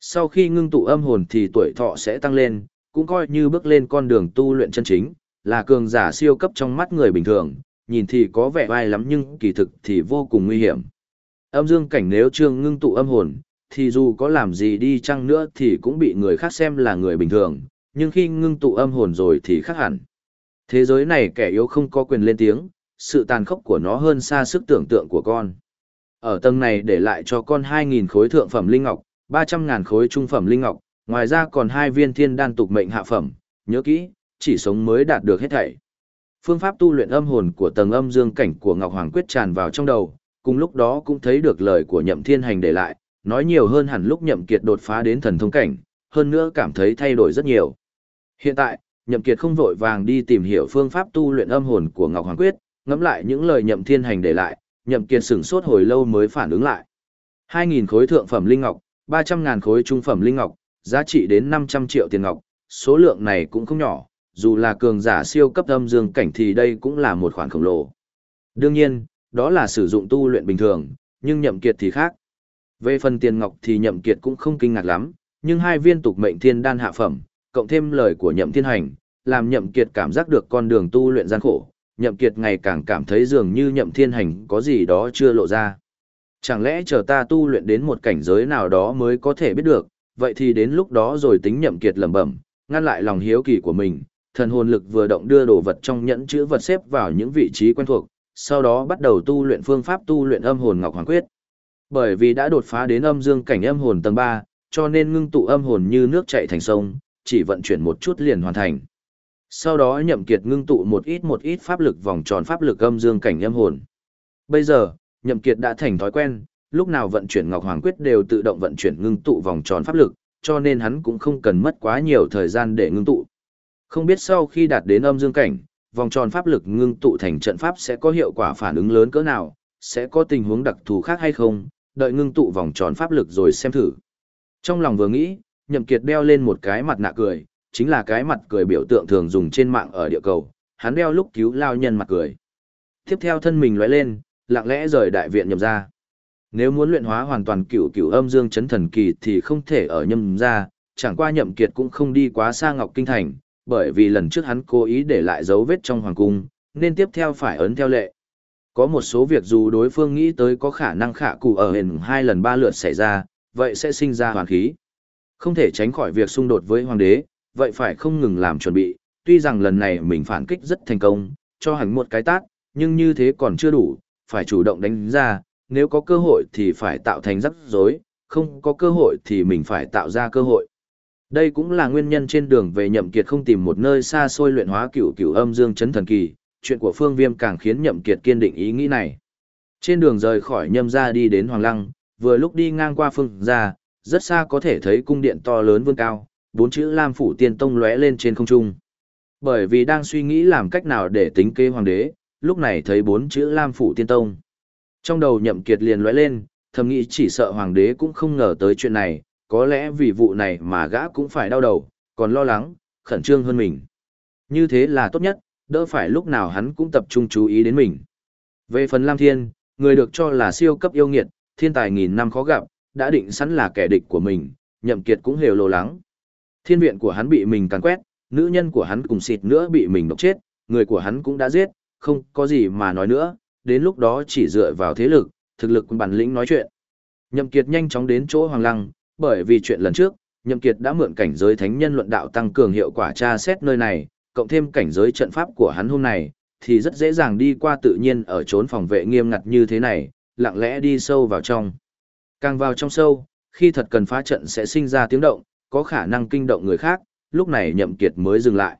Sau khi ngưng tụ âm hồn thì tuổi thọ sẽ tăng lên, cũng coi như bước lên con đường tu luyện chân chính, là cường giả siêu cấp trong mắt người bình thường, nhìn thì có vẻ vai lắm nhưng kỳ thực thì vô cùng nguy hiểm. Âm dương cảnh nếu trương ngưng tụ âm hồn, thì dù có làm gì đi chăng nữa thì cũng bị người khác xem là người bình thường, nhưng khi ngưng tụ âm hồn rồi thì khác hẳn. Thế giới này kẻ yếu không có quyền lên tiếng, sự tàn khốc của nó hơn xa sức tưởng tượng của con. Ở tầng này để lại cho con 2.000 khối thượng phẩm linh ngọc, 300.000 khối trung phẩm linh ngọc, ngoài ra còn hai viên thiên đan tục mệnh hạ phẩm, nhớ kỹ, chỉ sống mới đạt được hết thảy. Phương pháp tu luyện âm hồn của tầng âm dương cảnh của Ngọc Hoàng Quyết tràn vào trong đầu, cùng lúc đó cũng thấy được lời của Nhậm Thiên Hành để lại, nói nhiều hơn hẳn lúc Nhậm Kiệt đột phá đến thần thông cảnh, hơn nữa cảm thấy thay đổi rất nhiều. Hiện tại, Nhậm Kiệt không vội vàng đi tìm hiểu phương pháp tu luyện âm hồn của Ngọc Hoàng Quyết, ngẫm lại những lời Nhậm Thiên Hành để lại, Nhậm Kiệt sửng sốt hồi lâu mới phản ứng lại. 2.000 khối thượng phẩm linh ngọc, 300 ngàn khối trung phẩm linh ngọc, giá trị đến 500 triệu tiền ngọc, số lượng này cũng không nhỏ, dù là cường giả siêu cấp âm dương cảnh thì đây cũng là một khoản khổng lồ. Đương nhiên, đó là sử dụng tu luyện bình thường, nhưng nhậm kiệt thì khác. Về phần tiền ngọc thì nhậm kiệt cũng không kinh ngạc lắm, nhưng hai viên tục mệnh thiên đan hạ phẩm, cộng thêm lời của nhậm thiên hành, làm nhậm kiệt cảm giác được con đường tu luyện gian khổ, nhậm kiệt ngày càng cảm thấy dường như nhậm thiên hành có gì đó chưa lộ ra. Chẳng lẽ chờ ta tu luyện đến một cảnh giới nào đó mới có thể biết được, vậy thì đến lúc đó rồi tính nhậm kiệt lẩm bẩm, ngăn lại lòng hiếu kỳ của mình, thần hồn lực vừa động đưa đồ vật trong nhẫn chữ vật xếp vào những vị trí quen thuộc, sau đó bắt đầu tu luyện phương pháp tu luyện âm hồn ngọc hoàng quyết. Bởi vì đã đột phá đến âm dương cảnh âm hồn tầng 3, cho nên ngưng tụ âm hồn như nước chảy thành sông, chỉ vận chuyển một chút liền hoàn thành. Sau đó nhậm kiệt ngưng tụ một ít một ít pháp lực vòng tròn pháp lực âm dương cảnh âm hồn. Bây giờ, nhậm kiệt đã thành thói quen, lúc nào vận chuyển Ngọc Hoàng Quyết đều tự động vận chuyển ngưng tụ vòng tròn pháp lực, cho nên hắn cũng không cần mất quá nhiều thời gian để ngưng tụ. Không biết sau khi đạt đến âm dương cảnh, vòng tròn pháp lực ngưng tụ thành trận pháp sẽ có hiệu quả phản ứng lớn cỡ nào, sẽ có tình huống đặc thù khác hay không, đợi ngưng tụ vòng tròn pháp lực rồi xem thử. Trong lòng vừa nghĩ, Nhậm Kiệt đeo lên một cái mặt nạ cười, chính là cái mặt cười biểu tượng thường dùng trên mạng ở địa cầu, hắn đeo lúc cứu lao nhân mặt cười. Tiếp theo thân mình lóe lên, lặng lẽ rời đại viện nhậm ra. Nếu muốn luyện hóa hoàn toàn cửu cửu âm dương chấn thần kỳ thì không thể ở nhậm ra, chẳng qua nhậm kiệt cũng không đi quá xa Ngọc Kinh Thành, bởi vì lần trước hắn cố ý để lại dấu vết trong hoàng cung, nên tiếp theo phải ấn theo lệ. Có một số việc dù đối phương nghĩ tới có khả năng khả cụ ở hình hai lần ba lượt xảy ra, vậy sẽ sinh ra hoàn khí. Không thể tránh khỏi việc xung đột với hoàng đế, vậy phải không ngừng làm chuẩn bị, tuy rằng lần này mình phản kích rất thành công, cho hắn một cái tát, nhưng như thế còn chưa đủ, phải chủ động đánh ra, nếu có cơ hội thì phải tạo thành rắc rối, không có cơ hội thì mình phải tạo ra cơ hội. Đây cũng là nguyên nhân trên đường về nhậm kiệt không tìm một nơi xa xôi luyện hóa cửu cửu âm dương chấn thần kỳ, chuyện của Phương Viêm càng khiến nhậm kiệt kiên định ý nghĩ này. Trên đường rời khỏi nhâm gia đi đến Hoàng Lăng, vừa lúc đi ngang qua phương gia, rất xa có thể thấy cung điện to lớn vươn cao, bốn chữ Lam phủ tiên tông lóe lên trên không trung. Bởi vì đang suy nghĩ làm cách nào để tính kế hoàng đế, lúc này thấy bốn chữ Lam phủ tiên tông. Trong đầu nhậm kiệt liền lóe lên, thầm nghĩ chỉ sợ hoàng đế cũng không ngờ tới chuyện này, có lẽ vì vụ này mà gã cũng phải đau đầu, còn lo lắng, khẩn trương hơn mình. Như thế là tốt nhất, đỡ phải lúc nào hắn cũng tập trung chú ý đến mình. Về phần Lam Thiên, người được cho là siêu cấp yêu nghiệt, thiên tài nghìn năm khó gặp, đã định sẵn là kẻ địch của mình, nhậm kiệt cũng hiểu lo lắng. Thiên viện của hắn bị mình càn quét, nữ nhân của hắn cùng xịt nữa bị mình độc chết, người của hắn cũng đã giết, không có gì mà nói nữa, đến lúc đó chỉ dựa vào thế lực, thực lực bản lĩnh nói chuyện. Nhậm Kiệt nhanh chóng đến chỗ Hoàng Lăng, bởi vì chuyện lần trước, Nhậm Kiệt đã mượn cảnh giới thánh nhân luận đạo tăng cường hiệu quả tra xét nơi này, cộng thêm cảnh giới trận pháp của hắn hôm này, thì rất dễ dàng đi qua tự nhiên ở trốn phòng vệ nghiêm ngặt như thế này, lặng lẽ đi sâu vào trong. Càng vào trong sâu, khi thật cần phá trận sẽ sinh ra tiếng động, có khả năng kinh động người khác, lúc này Nhậm Kiệt mới dừng lại.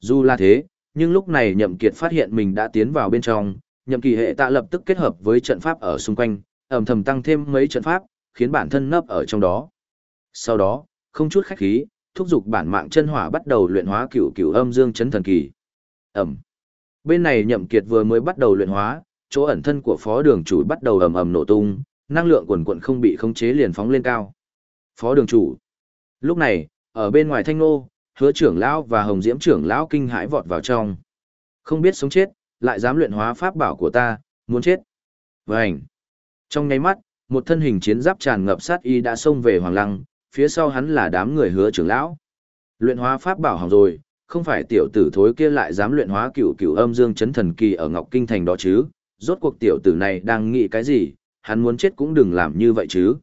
Dù là thế, nhưng lúc này Nhậm Kiệt phát hiện mình đã tiến vào bên trong, Nhậm Kỳ hệ tạ lập tức kết hợp với trận pháp ở xung quanh, ầm thầm tăng thêm mấy trận pháp, khiến bản thân nấp ở trong đó. Sau đó, không chút khách khí, thúc giục bản mạng chân hỏa bắt đầu luyện hóa cửu cửu âm dương chấn thần kỳ. Ẩm. Bên này Nhậm Kiệt vừa mới bắt đầu luyện hóa, chỗ ẩn thân của phó đường chủ bắt đầu ầm ầm nổ tung, năng lượng quần quận không bị khống chế liền phóng lên cao. Phó đường chủ. Lúc này, ở bên ngoài thanh nô, hứa trưởng lão và hồng diễm trưởng lão kinh hãi vọt vào trong. Không biết sống chết, lại dám luyện hóa pháp bảo của ta, muốn chết. Vành. Trong nháy mắt, một thân hình chiến giáp tràn ngập sát y đã xông về Hoàng Lăng, phía sau hắn là đám người hứa trưởng lão. Luyện hóa pháp bảo hỏng rồi, không phải tiểu tử thối kia lại dám luyện hóa cửu cửu âm dương chấn thần kỳ ở Ngọc Kinh thành đó chứ? Rốt cuộc tiểu tử này đang nghĩ cái gì, hắn muốn chết cũng đừng làm như vậy chứ.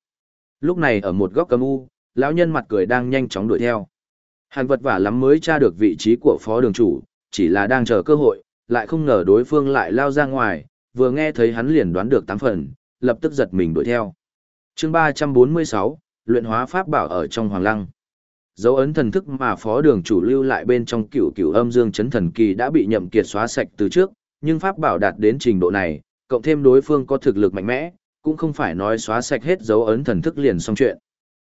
Lúc này ở một góc cầm u, lão nhân mặt cười đang nhanh chóng đuổi theo. Hắn vật vả lắm mới tra được vị trí của phó đường chủ, chỉ là đang chờ cơ hội, lại không ngờ đối phương lại lao ra ngoài, vừa nghe thấy hắn liền đoán được tám phần, lập tức giật mình đuổi theo. chương 346, luyện hóa pháp bảo ở trong hoàng lăng. Dấu ấn thần thức mà phó đường chủ lưu lại bên trong cửu cửu âm dương chấn thần kỳ đã bị nhậm kiệt xóa sạch từ trước, nhưng pháp bảo đạt đến trình độ này, cộng thêm đối phương có thực lực mạnh mẽ, cũng không phải nói xóa sạch hết dấu ấn thần thức liền xong chuyện.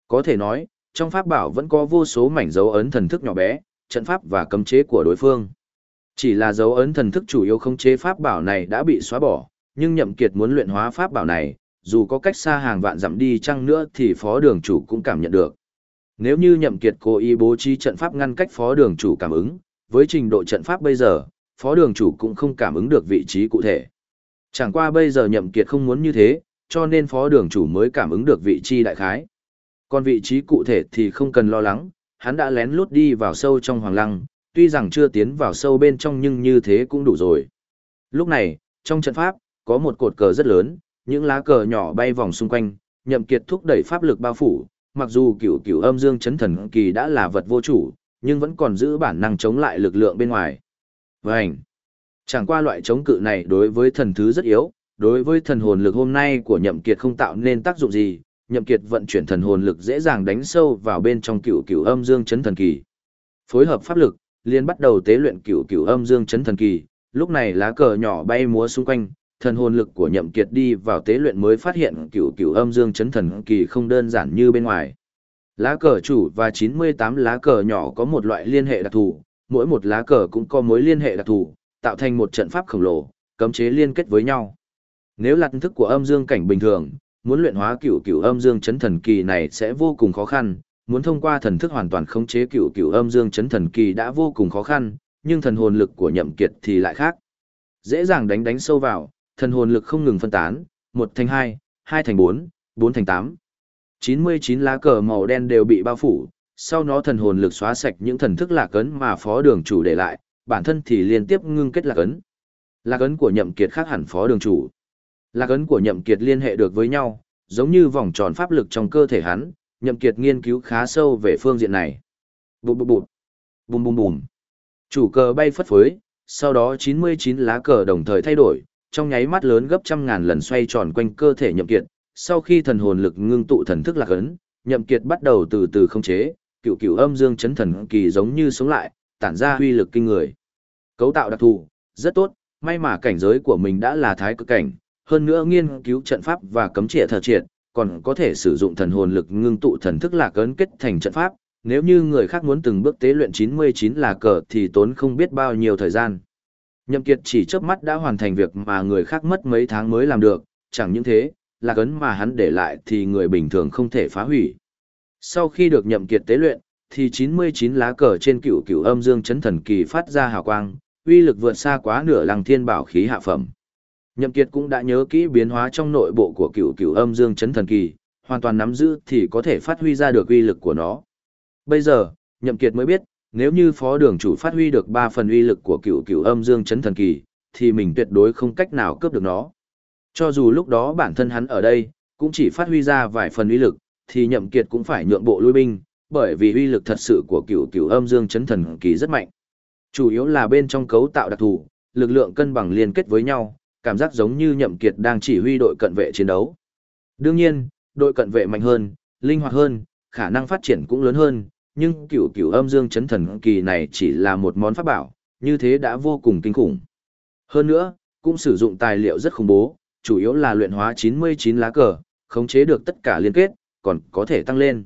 Có thể nói, trong pháp bảo vẫn có vô số mảnh dấu ấn thần thức nhỏ bé, trận pháp và cấm chế của đối phương. Chỉ là dấu ấn thần thức chủ yếu không chế pháp bảo này đã bị xóa bỏ, nhưng Nhậm Kiệt muốn luyện hóa pháp bảo này, dù có cách xa hàng vạn dặm đi chăng nữa thì phó đường chủ cũng cảm nhận được. Nếu như Nhậm Kiệt cố ý bố trí trận pháp ngăn cách phó đường chủ cảm ứng, với trình độ trận pháp bây giờ, phó đường chủ cũng không cảm ứng được vị trí cụ thể. Chẳng qua bây giờ Nhậm Kiệt không muốn như thế, cho nên phó đường chủ mới cảm ứng được vị trí đại khái. Còn vị trí cụ thể thì không cần lo lắng, hắn đã lén lút đi vào sâu trong hoàng lăng, tuy rằng chưa tiến vào sâu bên trong nhưng như thế cũng đủ rồi. Lúc này, trong trận pháp, có một cột cờ rất lớn, những lá cờ nhỏ bay vòng xung quanh, nhậm kiệt thúc đẩy pháp lực bao phủ, mặc dù cửu cửu âm dương chấn thần kỳ đã là vật vô chủ, nhưng vẫn còn giữ bản năng chống lại lực lượng bên ngoài. Vành! Chẳng qua loại chống cự này đối với thần thứ rất yếu, đối với thần hồn lực hôm nay của nhậm kiệt không tạo nên tác dụng gì, nhậm kiệt vận chuyển thần hồn lực dễ dàng đánh sâu vào bên trong cựu cựu âm dương chấn thần kỳ. Phối hợp pháp lực, liền bắt đầu tế luyện cựu cựu âm dương chấn thần kỳ, lúc này lá cờ nhỏ bay múa xung quanh, thần hồn lực của nhậm kiệt đi vào tế luyện mới phát hiện cựu cựu âm dương chấn thần kỳ không đơn giản như bên ngoài. Lá cờ chủ và 98 lá cờ nhỏ có một loại liên hệ đặc thù, mỗi một lá cờ cũng có mối liên hệ đặc thù, tạo thành một trận pháp khổng lồ, cấm chế liên kết với nhau. Nếu là thức của âm dương cảnh bình thường, muốn luyện hóa cựu cựu âm dương chấn thần kỳ này sẽ vô cùng khó khăn, muốn thông qua thần thức hoàn toàn khống chế cựu cựu âm dương chấn thần kỳ đã vô cùng khó khăn, nhưng thần hồn lực của nhậm kiệt thì lại khác. Dễ dàng đánh đánh sâu vào, thần hồn lực không ngừng phân tán, một thành hai, hai thành bốn, bốn thành tám. 99 lá cờ màu đen đều bị bao phủ, sau nó thần hồn lực xóa sạch những thần thức lạc ấn mà phó đường chủ để lại, bản thân thì liên tiếp ngưng kết lạc ấn. Lạc ấn của nhậm kiệt khác hẳn phó đường chủ. Lạc ấn của nhậm kiệt liên hệ được với nhau, giống như vòng tròn pháp lực trong cơ thể hắn, nhậm kiệt nghiên cứu khá sâu về phương diện này. Bụt bụt bụt, bùm bùm bùm. Chủ cờ bay phất phới, sau đó 99 lá cờ đồng thời thay đổi, trong nháy mắt lớn gấp trăm ngàn lần xoay tròn quanh cơ thể nhậm kiệt. Sau khi thần hồn lực ngưng tụ thần thức lạc ấn, nhậm kiệt bắt đầu từ từ không chế, cựu cựu âm dương chấn thần kỳ giống như sống lại, tản ra huy lực kinh người. Cấu tạo đặc thù, rất tốt, may mà cảnh giới của mình đã là thái cực cảnh, hơn nữa nghiên cứu trận pháp và cấm trịa thờ triệt, còn có thể sử dụng thần hồn lực ngưng tụ thần thức lạc ấn kết thành trận pháp, nếu như người khác muốn từng bước tế luyện 99 là cờ thì tốn không biết bao nhiêu thời gian. Nhậm Kiệt chỉ chớp mắt đã hoàn thành việc mà người khác mất mấy tháng mới làm được, chẳng những thế, lạc ấn mà hắn để lại thì người bình thường không thể phá hủy. Sau khi được Nhậm Kiệt tế luyện, thì 99 lá cờ trên cựu cựu âm dương chấn thần kỳ phát ra hào quang, uy lực vượt xa quá nửa lăng thiên bảo khí hạ phẩm. Nhậm Kiệt cũng đã nhớ kỹ biến hóa trong nội bộ của cựu cựu âm dương chấn thần kỳ, hoàn toàn nắm giữ thì có thể phát huy ra được uy lực của nó. Bây giờ, Nhậm Kiệt mới biết, nếu như phó đường chủ phát huy được 3 phần uy lực của cựu cựu âm dương chấn thần kỳ, thì mình tuyệt đối không cách nào cướp được nó. Cho dù lúc đó bản thân hắn ở đây, cũng chỉ phát huy ra vài phần uy lực, thì Nhậm Kiệt cũng phải nhượng bộ lui binh, bởi vì uy lực thật sự của cựu cựu âm dương chấn thần kỳ rất mạnh. Chủ yếu là bên trong cấu tạo đặc thù, lực lượng cân bằng liên kết với nhau, cảm giác giống như nhậm kiệt đang chỉ huy đội cận vệ chiến đấu. Đương nhiên, đội cận vệ mạnh hơn, linh hoạt hơn, khả năng phát triển cũng lớn hơn, nhưng cửu cửu âm dương chấn thần kỳ này chỉ là một món pháp bảo, như thế đã vô cùng kinh khủng. Hơn nữa, cũng sử dụng tài liệu rất khủng bố, chủ yếu là luyện hóa 99 lá cờ, khống chế được tất cả liên kết, còn có thể tăng lên.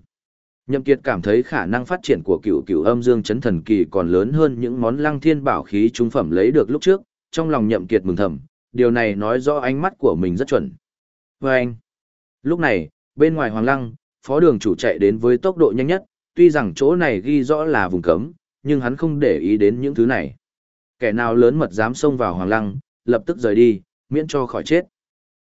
Nhậm Kiệt cảm thấy khả năng phát triển của cửu cửu âm dương chấn thần kỳ còn lớn hơn những món lăng thiên bảo khí trung phẩm lấy được lúc trước, trong lòng Nhậm Kiệt mừng thầm, điều này nói rõ ánh mắt của mình rất chuẩn. Và anh, lúc này, bên ngoài Hoàng Lăng, phó đường chủ chạy đến với tốc độ nhanh nhất, tuy rằng chỗ này ghi rõ là vùng cấm, nhưng hắn không để ý đến những thứ này. Kẻ nào lớn mật dám xông vào Hoàng Lăng, lập tức rời đi, miễn cho khỏi chết.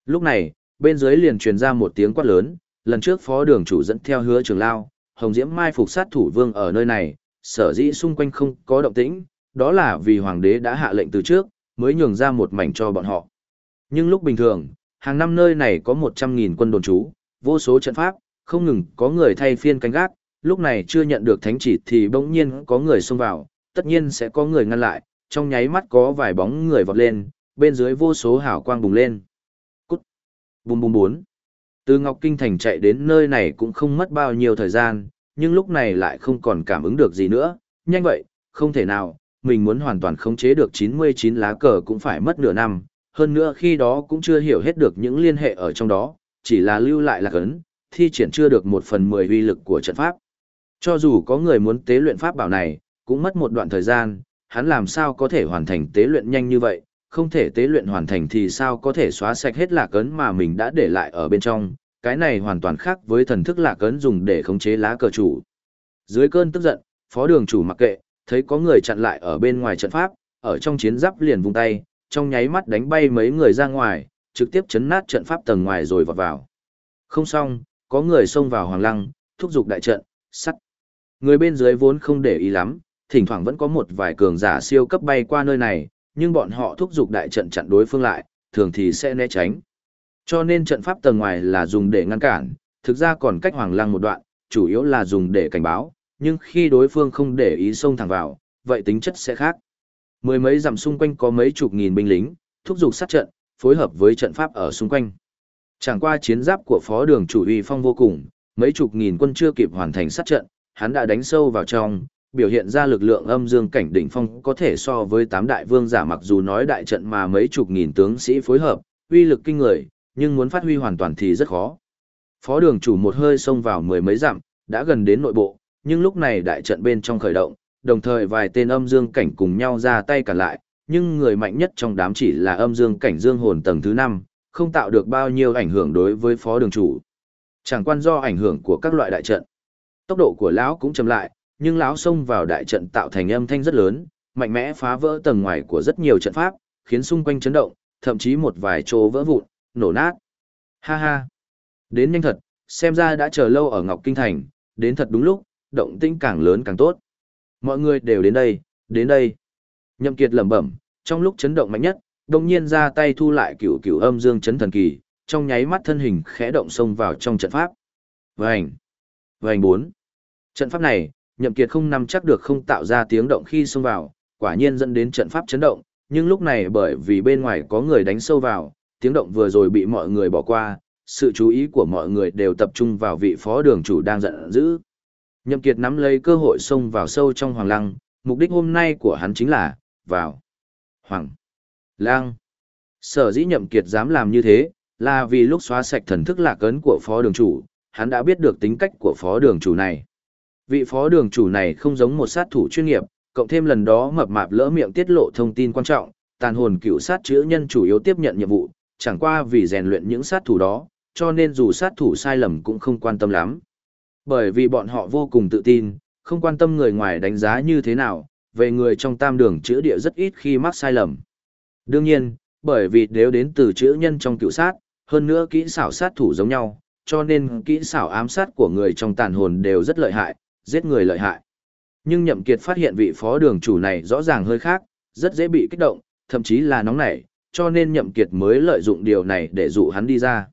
Lúc này, bên dưới liền truyền ra một tiếng quát lớn, lần trước phó đường chủ dẫn theo hứa trường lao, Hồng Diễm Mai phục sát thủ vương ở nơi này, sở dĩ xung quanh không có động tĩnh, đó là vì hoàng đế đã hạ lệnh từ trước, mới nhường ra một mảnh cho bọn họ. Nhưng lúc bình thường, hàng năm nơi này có 100.000 quân đồn trú, vô số trận pháp, không ngừng có người thay phiên canh gác, lúc này chưa nhận được thánh chỉ thì bỗng nhiên có người xông vào, tất nhiên sẽ có người ngăn lại, trong nháy mắt có vài bóng người vọt lên, bên dưới vô số hào quang bùng lên. Cút! Bùm bùm bốn. Từ Ngọc Kinh Thành chạy đến nơi này cũng không mất bao nhiêu thời gian, nhưng lúc này lại không còn cảm ứng được gì nữa, nhanh vậy, không thể nào, mình muốn hoàn toàn khống chế được 99 lá cờ cũng phải mất nửa năm, hơn nữa khi đó cũng chưa hiểu hết được những liên hệ ở trong đó, chỉ là lưu lại là cấn, thi triển chưa được một phần mười uy lực của trận pháp. Cho dù có người muốn tế luyện pháp bảo này, cũng mất một đoạn thời gian, hắn làm sao có thể hoàn thành tế luyện nhanh như vậy, không thể tế luyện hoàn thành thì sao có thể xóa sạch hết lạc cấn mà mình đã để lại ở bên trong, cái này hoàn toàn khác với thần thức lạc cấn dùng để khống chế lá cờ chủ. Dưới cơn tức giận, phó đường chủ mặc kệ, thấy có người chặn lại ở bên ngoài trận pháp, ở trong chiến giáp liền vung tay, trong nháy mắt đánh bay mấy người ra ngoài, trực tiếp chấn nát trận pháp tầng ngoài rồi vọt vào. Không xong, có người xông vào hoàng lăng, thúc giục đại trận, sắt. Người bên dưới vốn không để ý lắm, thỉnh thoảng vẫn có một vài cường giả siêu cấp bay qua nơi này, nhưng bọn họ thúc giục đại trận chặn đối phương lại, thường thì sẽ né tránh. Cho nên trận pháp tầng ngoài là dùng để ngăn cản, thực ra còn cách hoàng lăng một đoạn, chủ yếu là dùng để cảnh báo, nhưng khi đối phương không để ý xông thẳng vào, vậy tính chất sẽ khác. Mười mấy dặm xung quanh có mấy chục nghìn binh lính, thúc giục sát trận, phối hợp với trận pháp ở xung quanh. Chẳng qua chiến giáp của phó đường chủ uy phong vô cùng, mấy chục nghìn quân chưa kịp hoàn thành sát trận, hắn đã đánh sâu vào trong, biểu hiện ra lực lượng âm dương cảnh đỉnh phong có thể so với tám đại vương giả mặc dù nói đại trận mà mấy chục nghìn tướng sĩ phối hợp, uy lực kinh người, nhưng muốn phát huy hoàn toàn thì rất khó. Phó đường chủ một hơi xông vào mười mấy dặm, đã gần đến nội bộ, nhưng lúc này đại trận bên trong khởi động, đồng thời vài tên âm dương cảnh cùng nhau ra tay cả lại, nhưng người mạnh nhất trong đám chỉ là âm dương cảnh dương hồn tầng thứ 5, không tạo được bao nhiêu ảnh hưởng đối với phó đường chủ. Chẳng quan do ảnh hưởng của các loại đại trận. Tốc độ của lão cũng chậm lại, nhưng lão xông vào đại trận tạo thành âm thanh rất lớn, mạnh mẽ phá vỡ tầng ngoài của rất nhiều trận pháp, khiến xung quanh chấn động, thậm chí một vài chỗ vỡ vụn, nổ nát. Ha ha. Đến nhanh thật, xem ra đã chờ lâu ở Ngọc Kinh Thành, đến thật đúng lúc, động tĩnh càng lớn càng tốt. Mọi người đều đến đây, đến đây. Nhậm Kiệt lẩm bẩm, trong lúc chấn động mạnh nhất, đột nhiên ra tay thu lại cửu cửu âm dương chấn thần kỳ, trong nháy mắt thân hình khẽ động xông vào trong trận pháp. Vành! Vành 4. Trận pháp này, Nhậm Kiệt không nắm chắc được không tạo ra tiếng động khi xông vào, quả nhiên dẫn đến trận pháp chấn động, nhưng lúc này bởi vì bên ngoài có người đánh sâu vào, tiếng động vừa rồi bị mọi người bỏ qua, sự chú ý của mọi người đều tập trung vào vị phó đường chủ đang giận dữ. Nhậm Kiệt nắm lấy cơ hội xông vào sâu trong Hoàng Lăng, mục đích hôm nay của hắn chính là, vào. Hoàng. Lăng. Sở dĩ Nhậm Kiệt dám làm như thế, là vì lúc xóa sạch thần thức lạc ấn của phó đường chủ, hắn đã biết được tính cách của phó đường chủ này. Vị phó đường chủ này không giống một sát thủ chuyên nghiệp, cộng thêm lần đó mập mạp lỡ miệng tiết lộ thông tin quan trọng, tàn hồn cựu sát chữ nhân chủ yếu tiếp nhận nhiệm vụ, chẳng qua vì rèn luyện những sát thủ đó, cho nên dù sát thủ sai lầm cũng không quan tâm lắm. Bởi vì bọn họ vô cùng tự tin, không quan tâm người ngoài đánh giá như thế nào, về người trong tam đường chữ địa rất ít khi mắc sai lầm. Đương nhiên, bởi vì nếu đến từ chữ nhân trong cựu sát, hơn nữa kỹ xảo sát thủ giống nhau, cho nên kỹ xảo ám sát của người trong tàn hồn đều rất lợi hại, giết người lợi hại. Nhưng Nhậm Kiệt phát hiện vị phó đường chủ này rõ ràng hơi khác, rất dễ bị kích động, thậm chí là nóng nảy, cho nên Nhậm Kiệt mới lợi dụng điều này để dụ hắn đi ra.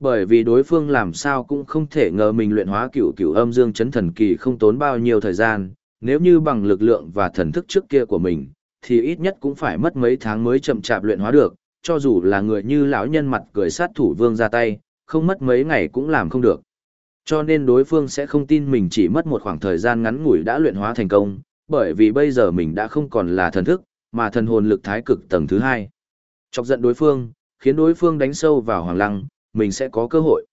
Bởi vì đối phương làm sao cũng không thể ngờ mình luyện hóa cửu cửu âm dương chấn thần kỳ không tốn bao nhiêu thời gian, nếu như bằng lực lượng và thần thức trước kia của mình, thì ít nhất cũng phải mất mấy tháng mới chậm chạp luyện hóa được, cho dù là người như lão nhân mặt cười sát thủ vương ra tay, không mất mấy ngày cũng làm không được. Cho nên đối phương sẽ không tin mình chỉ mất một khoảng thời gian ngắn ngủi đã luyện hóa thành công, bởi vì bây giờ mình đã không còn là thần thức, mà thần hồn lực thái cực tầng thứ hai. Chọc giận đối phương, khiến đối phương đánh sâu vào hoàng lăng, mình sẽ có cơ hội.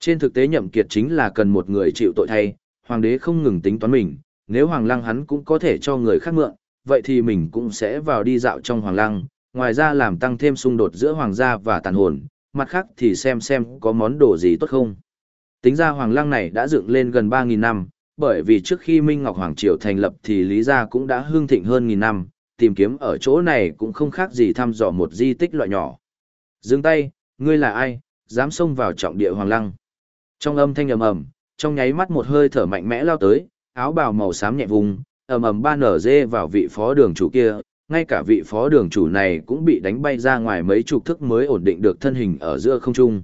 Trên thực tế nhậm kiệt chính là cần một người chịu tội thay, hoàng đế không ngừng tính toán mình, nếu hoàng lăng hắn cũng có thể cho người khác mượn, vậy thì mình cũng sẽ vào đi dạo trong hoàng lăng, ngoài ra làm tăng thêm xung đột giữa hoàng gia và tàn hồn, mặt khác thì xem xem có món đồ gì tốt không. Tính ra hoàng lăng này đã dựng lên gần 3.000 năm, bởi vì trước khi Minh Ngọc Hoàng Triều thành lập thì Lý Gia cũng đã hương thịnh hơn nghìn năm, tìm kiếm ở chỗ này cũng không khác gì thăm dò một di tích loại nhỏ. Dừng tay, ngươi là ai, dám xông vào trọng địa hoàng lăng. Trong âm thanh ầm ầm, trong nháy mắt một hơi thở mạnh mẽ lao tới, áo bào màu xám nhẹ vùng, ầm ầm ba nở dê vào vị phó đường chủ kia, ngay cả vị phó đường chủ này cũng bị đánh bay ra ngoài mấy chục thức mới ổn định được thân hình ở giữa không trung.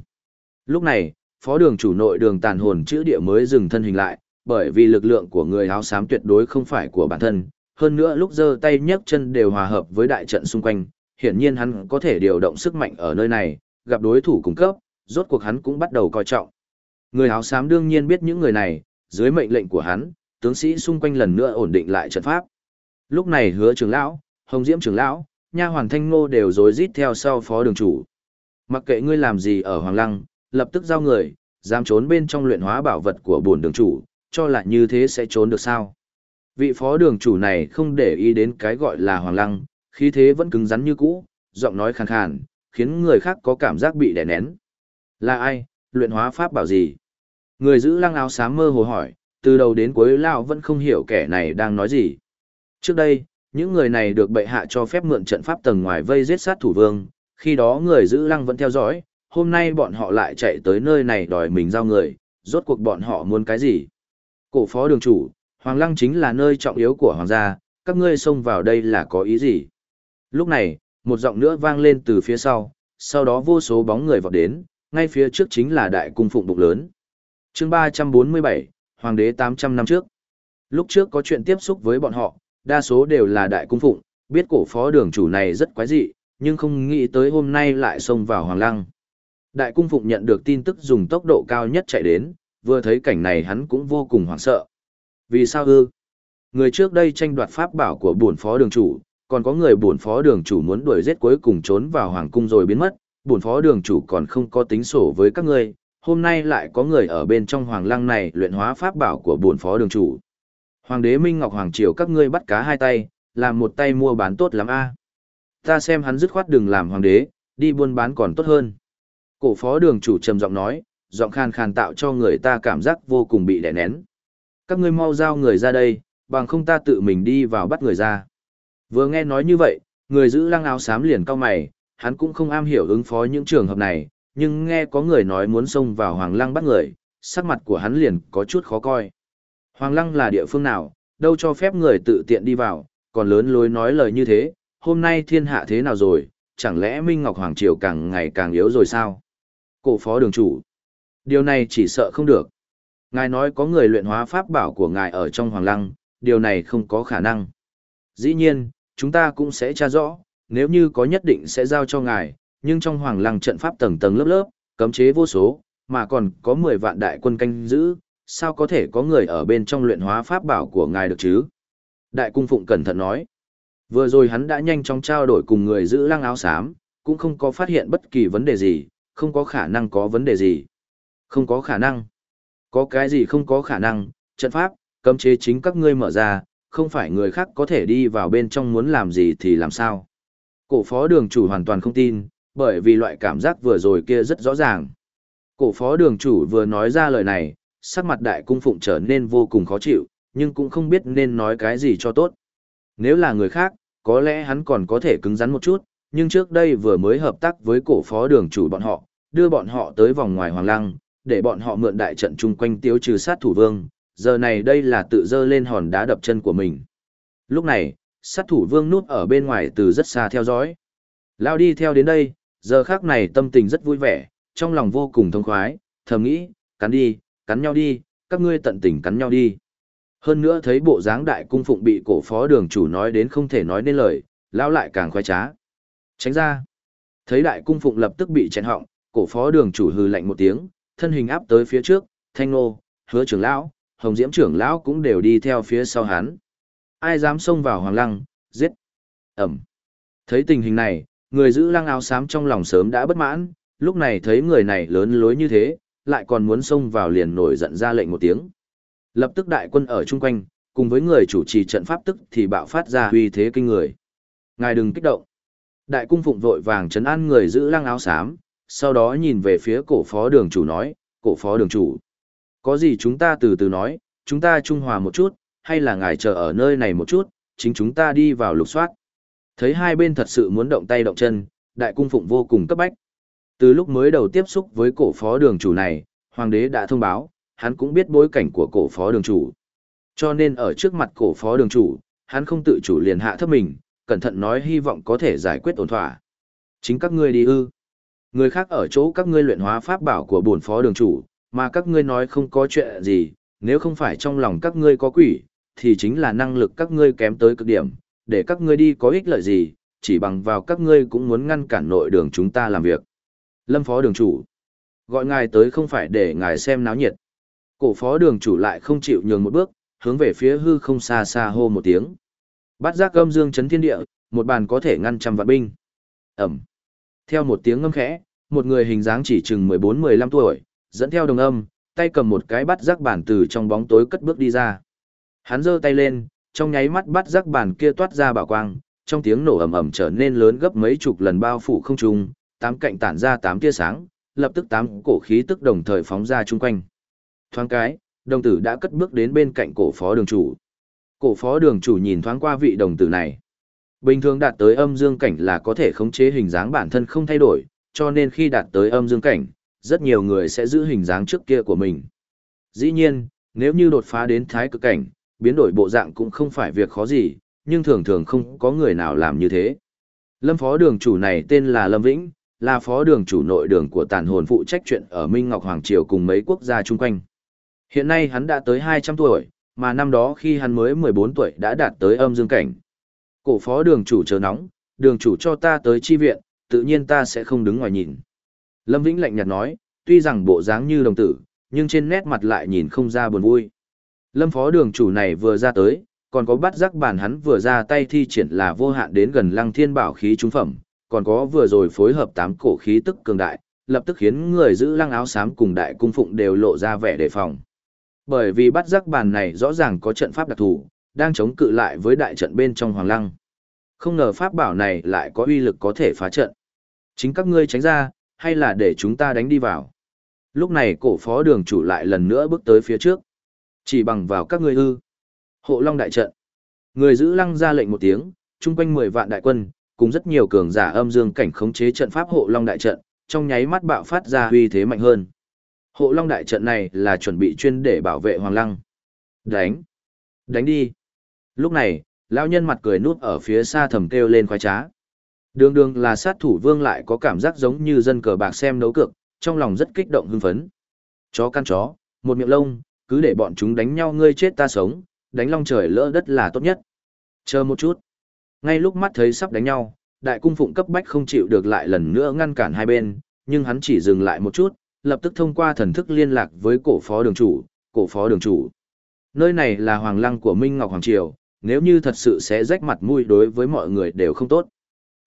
Lúc này, phó đường chủ nội đường tàn hồn chữ địa mới dừng thân hình lại, bởi vì lực lượng của người áo xám tuyệt đối không phải của bản thân, hơn nữa lúc giơ tay nhấc chân đều hòa hợp với đại trận xung quanh, hiển nhiên hắn có thể điều động sức mạnh ở nơi này, gặp đối thủ cung cấp, rốt cuộc hắn cũng bắt đầu coi trọng. Người áo xám đương nhiên biết những người này, dưới mệnh lệnh của hắn, tướng sĩ xung quanh lần nữa ổn định lại trận pháp. Lúc này hứa trưởng lão, hồng diễm trưởng lão, nha hoàn thanh ngô đều rối rít theo sau phó đường chủ. Mặc kệ ngươi làm gì ở Hoàng Lăng, lập tức giao người, dám trốn bên trong luyện hóa bảo vật của bổn đường chủ, cho là như thế sẽ trốn được sao. Vị phó đường chủ này không để ý đến cái gọi là Hoàng Lăng, khí thế vẫn cứng rắn như cũ, giọng nói khàn khàn, khiến người khác có cảm giác bị đè nén. Là ai, luyện hóa pháp bảo gì? Người giữ lăng áo xám mơ hồ hỏi, từ đầu đến cuối lão vẫn không hiểu kẻ này đang nói gì. Trước đây, những người này được bệ hạ cho phép mượn trận pháp tầng ngoài vây giết sát thủ vương, khi đó người giữ lăng vẫn theo dõi, hôm nay bọn họ lại chạy tới nơi này đòi mình giao người, rốt cuộc bọn họ muốn cái gì? Cổ phó đường chủ, Hoàng lăng chính là nơi trọng yếu của hoàng gia, các ngươi xông vào đây là có ý gì? Lúc này, một giọng nữa vang lên từ phía sau, sau đó vô số bóng người vọt đến, ngay phía trước chính là đại cung phụng bụng lớn. chương 347, Hoàng đế 800 năm trước. Lúc trước có chuyện tiếp xúc với bọn họ, đa số đều là đại cung phụng, biết cổ phó đường chủ này rất quái dị, nhưng không nghĩ tới hôm nay lại xông vào Hoàng Lăng. Đại cung phụng nhận được tin tức dùng tốc độ cao nhất chạy đến, vừa thấy cảnh này hắn cũng vô cùng hoảng sợ. Vì sao ư? Người trước đây tranh đoạt pháp bảo của bổn phó đường chủ, còn có người bổn phó đường chủ muốn đuổi giết cuối cùng trốn vào hoàng cung rồi biến mất, bổn phó đường chủ còn không có tính sổ với các ngươi, hôm nay lại có người ở bên trong hoàng lăng này luyện hóa pháp bảo của bổn phó đường chủ. Hoàng đế Minh Ngọc Hoàng Triều các ngươi bắt cá hai tay, làm một tay mua bán tốt lắm a. Ta xem hắn dứt khoát đừng làm hoàng đế, đi buôn bán còn tốt hơn. Cổ phó đường chủ trầm giọng nói, giọng khan khan tạo cho người ta cảm giác vô cùng bị đè nén. Các ngươi mau giao người ra đây, bằng không ta tự mình đi vào bắt người ra. Vừa nghe nói như vậy, người giữ lăng áo xám liền cau mày, hắn cũng không am hiểu ứng phó những trường hợp này, nhưng nghe có người nói muốn xông vào hoàng lăng bắt người, sắc mặt của hắn liền có chút khó coi. Hoàng lăng là địa phương nào, đâu cho phép người tự tiện đi vào, còn lớn lối nói lời như thế, hôm nay thiên hạ thế nào rồi, chẳng lẽ Minh Ngọc Hoàng Triều càng ngày càng yếu rồi sao? Cổ phó đường chủ. Điều này chỉ sợ không được. Ngài nói có người luyện hóa pháp bảo của ngài ở trong Hoàng Lăng, điều này không có khả năng. Dĩ nhiên, chúng ta cũng sẽ tra rõ, nếu như có nhất định sẽ giao cho ngài, nhưng trong Hoàng Lăng trận pháp tầng tầng lớp lớp, cấm chế vô số, mà còn có 10 vạn đại quân canh giữ, sao có thể có người ở bên trong luyện hóa pháp bảo của ngài được chứ? Đại cung phụng cẩn thận nói. Vừa rồi hắn đã nhanh chóng trao đổi cùng người giữ lăng áo xám, cũng không có phát hiện bất kỳ vấn đề gì, không có khả năng có vấn đề gì. Không có khả năng. Có cái gì không có khả năng, trận pháp, cấm chế chính các ngươi mở ra, không phải người khác có thể đi vào bên trong muốn làm gì thì làm sao. Cổ phó đường chủ hoàn toàn không tin, bởi vì loại cảm giác vừa rồi kia rất rõ ràng. Cổ phó đường chủ vừa nói ra lời này, sắc mặt đại cung phụng trở nên vô cùng khó chịu, nhưng cũng không biết nên nói cái gì cho tốt. Nếu là người khác, có lẽ hắn còn có thể cứng rắn một chút, nhưng trước đây vừa mới hợp tác với cổ phó đường chủ bọn họ, đưa bọn họ tới vòng ngoài hoàng lăng, để bọn họ mượn đại trận chung quanh tiêu trừ sát thủ vương, giờ này đây là tự dơ lên hòn đá đập chân của mình. Lúc này, sát thủ vương núp ở bên ngoài từ rất xa theo dõi. Lao đi theo đến đây, giờ khác này tâm tình rất vui vẻ, trong lòng vô cùng thông khoái, thầm nghĩ, cắn đi, cắn nhau đi, các ngươi tận tình cắn nhau đi. Hơn nữa thấy bộ dáng đại cung phụng bị cổ phó đường chủ nói đến không thể nói nên lời, lao lại càng khoái trá. Tránh ra. Thấy đại cung phụng lập tức bị chèn họng, cổ phó đường chủ hừ lạnh một tiếng, thân hình áp tới phía trước, thanh nô, hứa trưởng lão, hồng diễm trưởng lão cũng đều đi theo phía sau hắn. Ai dám xông vào hoàng lăng, giết. Ẩm. Thấy tình hình này, người giữ lăng áo xám trong lòng sớm đã bất mãn, lúc này thấy người này lớn lối như thế, lại còn muốn xông vào liền nổi giận ra lệnh một tiếng. Lập tức đại quân ở chung quanh, cùng với người chủ trì trận pháp tức thì bạo phát ra uy thế kinh người. Ngài đừng kích động. Đại cung phụng vội vàng trấn an người giữ lăng áo xám, sau đó nhìn về phía cổ phó đường chủ nói, cổ phó đường chủ. Có gì chúng ta từ từ nói, chúng ta trung hòa một chút, hay là ngài chờ ở nơi này một chút, chính chúng ta đi vào lục soát. Thấy hai bên thật sự muốn động tay động chân, đại cung phụng vô cùng cấp bách. Từ lúc mới đầu tiếp xúc với cổ phó đường chủ này, hoàng đế đã thông báo, hắn cũng biết bối cảnh của cổ phó đường chủ. Cho nên ở trước mặt cổ phó đường chủ, hắn không tự chủ liền hạ thấp mình, cẩn thận nói hy vọng có thể giải quyết ổn thỏa. Chính các ngươi đi ư. Người khác ở chỗ các ngươi luyện hóa pháp bảo của bổn phó đường chủ, mà các ngươi nói không có chuyện gì, nếu không phải trong lòng các ngươi có quỷ, thì chính là năng lực các ngươi kém tới cực điểm, để các ngươi đi có ích lợi gì, chỉ bằng vào các ngươi cũng muốn ngăn cản nội đường chúng ta làm việc. Lâm phó đường chủ, gọi ngài tới không phải để ngài xem náo nhiệt. Cổ phó đường chủ lại không chịu nhường một bước, hướng về phía hư không xa xa hô một tiếng. Bắt giác âm dương chấn thiên địa, một bàn có thể ngăn trăm vạn binh. Ẩm. Theo một tiếng ngâm khẽ, một người hình dáng chỉ chừng 14-15 tuổi, dẫn theo đồng âm, tay cầm một cái bắt giác bản từ trong bóng tối cất bước đi ra. Hắn giơ tay lên, trong nháy mắt bắt rắc bản kia toát ra bảo quang, trong tiếng nổ ầm ầm trở nên lớn gấp mấy chục lần bao phủ không trung, tám cạnh tản ra tám tia sáng, lập tức tám cổ khí tức đồng thời phóng ra chung quanh. Thoáng cái, đồng tử đã cất bước đến bên cạnh cổ phó đường chủ. Cổ phó đường chủ nhìn thoáng qua vị đồng tử này. Bình thường đạt tới âm dương cảnh là có thể khống chế hình dáng bản thân không thay đổi, cho nên khi đạt tới âm dương cảnh, rất nhiều người sẽ giữ hình dáng trước kia của mình. Dĩ nhiên, nếu như đột phá đến thái cực cảnh, biến đổi bộ dạng cũng không phải việc khó gì, nhưng thường thường không có người nào làm như thế. Lâm phó đường chủ này tên là Lâm Vĩnh, là phó đường chủ nội đường của tàn hồn phụ trách chuyện ở Minh Ngọc Hoàng Triều cùng mấy quốc gia chung quanh. Hiện nay hắn đã tới 200 tuổi, mà năm đó khi hắn mới 14 tuổi đã đạt tới âm dương cảnh. Cổ phó đường chủ chờ nóng, đường chủ cho ta tới chi viện, tự nhiên ta sẽ không đứng ngoài nhìn. Lâm Vĩnh lạnh nhạt nói, tuy rằng bộ dáng như đồng tử, nhưng trên nét mặt lại nhìn không ra buồn vui. Lâm phó đường chủ này vừa ra tới, còn có bắt giác bản hắn vừa ra tay thi triển là vô hạn đến gần lăng thiên bảo khí trung phẩm, còn có vừa rồi phối hợp tám cổ khí tức cường đại, lập tức khiến người giữ lăng áo xám cùng đại cung phụng đều lộ ra vẻ đề phòng. Bởi vì bắt giác bàn này rõ ràng có trận pháp đặc thù, đang chống cự lại với đại trận bên trong hoàng lăng. Không ngờ pháp bảo này lại có uy lực có thể phá trận. Chính các ngươi tránh ra, hay là để chúng ta đánh đi vào. Lúc này cổ phó đường chủ lại lần nữa bước tới phía trước. Chỉ bằng vào các ngươi ư. Hộ long đại trận. Người giữ lăng ra lệnh một tiếng, chung quanh 10 vạn đại quân, cùng rất nhiều cường giả âm dương cảnh khống chế trận pháp hộ long đại trận, trong nháy mắt bạo phát ra uy thế mạnh hơn. Hộ long đại trận này là chuẩn bị chuyên để bảo vệ hoàng lăng. Đánh! Đánh đi! Lúc này, lão nhân mặt cười nuốt ở phía xa thầm kêu lên khoái trá. Đường đường là sát thủ vương lại có cảm giác giống như dân cờ bạc xem đấu cược, trong lòng rất kích động hưng phấn. Chó căn chó, một miệng lông, cứ để bọn chúng đánh nhau ngươi chết ta sống, đánh long trời lỡ đất là tốt nhất. Chờ một chút. Ngay lúc mắt thấy sắp đánh nhau, đại cung phụng cấp bách không chịu được lại lần nữa ngăn cản hai bên, nhưng hắn chỉ dừng lại một chút, lập tức thông qua thần thức liên lạc với cổ phó đường chủ, cổ phó đường chủ. Nơi này là hoàng lăng của Minh Ngọc Hoàng Triều, nếu như thật sự sẽ rách mặt mũi đối với mọi người đều không tốt.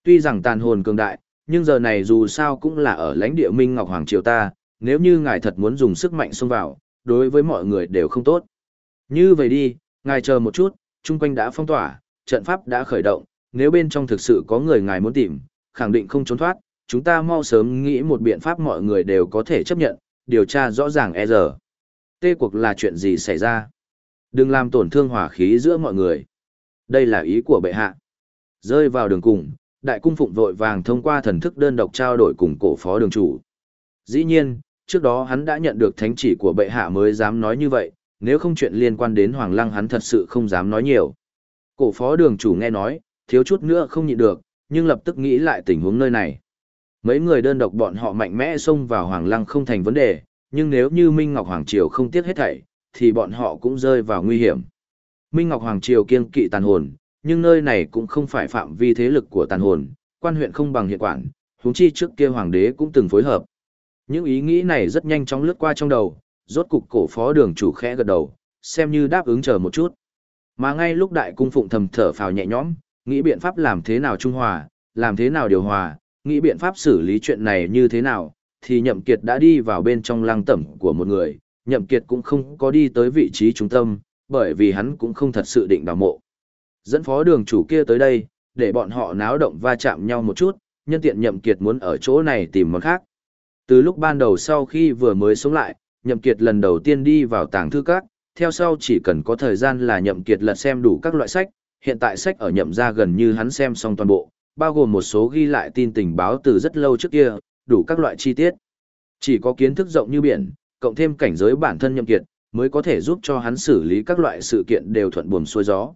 Tuy rằng tàn hồn cường đại, nhưng giờ này dù sao cũng là ở lãnh địa Minh Ngọc Hoàng Triều ta, nếu như ngài thật muốn dùng sức mạnh xông vào, đối với mọi người đều không tốt. Như vậy đi, ngài chờ một chút, chung quanh đã phong tỏa, trận pháp đã khởi động, nếu bên trong thực sự có người ngài muốn tìm, khẳng định không trốn thoát, chúng ta mau sớm nghĩ một biện pháp mọi người đều có thể chấp nhận, điều tra rõ ràng e giờ. Tê cuộc là chuyện gì xảy ra? Đừng làm tổn thương hỏa khí giữa mọi người. Đây là ý của bệ hạ. Rơi vào đường cùng, đại cung phụng vội vàng thông qua thần thức đơn độc trao đổi cùng cổ phó đường chủ. Dĩ nhiên, trước đó hắn đã nhận được thánh chỉ của bệ hạ mới dám nói như vậy, nếu không chuyện liên quan đến Hoàng Lăng hắn thật sự không dám nói nhiều. Cổ phó đường chủ nghe nói, thiếu chút nữa không nhịn được, nhưng lập tức nghĩ lại tình huống nơi này. Mấy người đơn độc bọn họ mạnh mẽ xông vào Hoàng Lăng không thành vấn đề, nhưng nếu như Minh Ngọc Hoàng Triều không tiếc hết thảy, thì bọn họ cũng rơi vào nguy hiểm. Minh Ngọc Hoàng Triều kiêng kỵ tàn hồn, nhưng nơi này cũng không phải phạm vi thế lực của tàn hồn, quan huyện không bằng hiện quản, huống chi trước kia hoàng đế cũng từng phối hợp. Những ý nghĩ này rất nhanh chóng lướt qua trong đầu, rốt cục cổ phó đường chủ khẽ gật đầu, xem như đáp ứng chờ một chút. Mà ngay lúc đại cung phụng thầm thở phào nhẹ nhõm, nghĩ biện pháp làm thế nào trung hòa, làm thế nào điều hòa, nghĩ biện pháp xử lý chuyện này như thế nào, thì nhậm kiệt đã đi vào bên trong lăng tẩm của một người, nhậm kiệt cũng không có đi tới vị trí trung tâm, bởi vì hắn cũng không thật sự định đào mộ. Dẫn phó đường chủ kia tới đây, để bọn họ náo động va chạm nhau một chút, nhân tiện nhậm kiệt muốn ở chỗ này tìm món khác. Từ lúc ban đầu sau khi vừa mới sống lại, nhậm kiệt lần đầu tiên đi vào tàng thư các, theo sau chỉ cần có thời gian là nhậm kiệt lật xem đủ các loại sách, hiện tại sách ở nhậm gia gần như hắn xem xong toàn bộ, bao gồm một số ghi lại tin tình báo từ rất lâu trước kia, đủ các loại chi tiết. Chỉ có kiến thức rộng như biển, cộng thêm cảnh giới bản thân nhậm kiệt, mới có thể giúp cho hắn xử lý các loại sự kiện đều thuận buồm xuôi gió.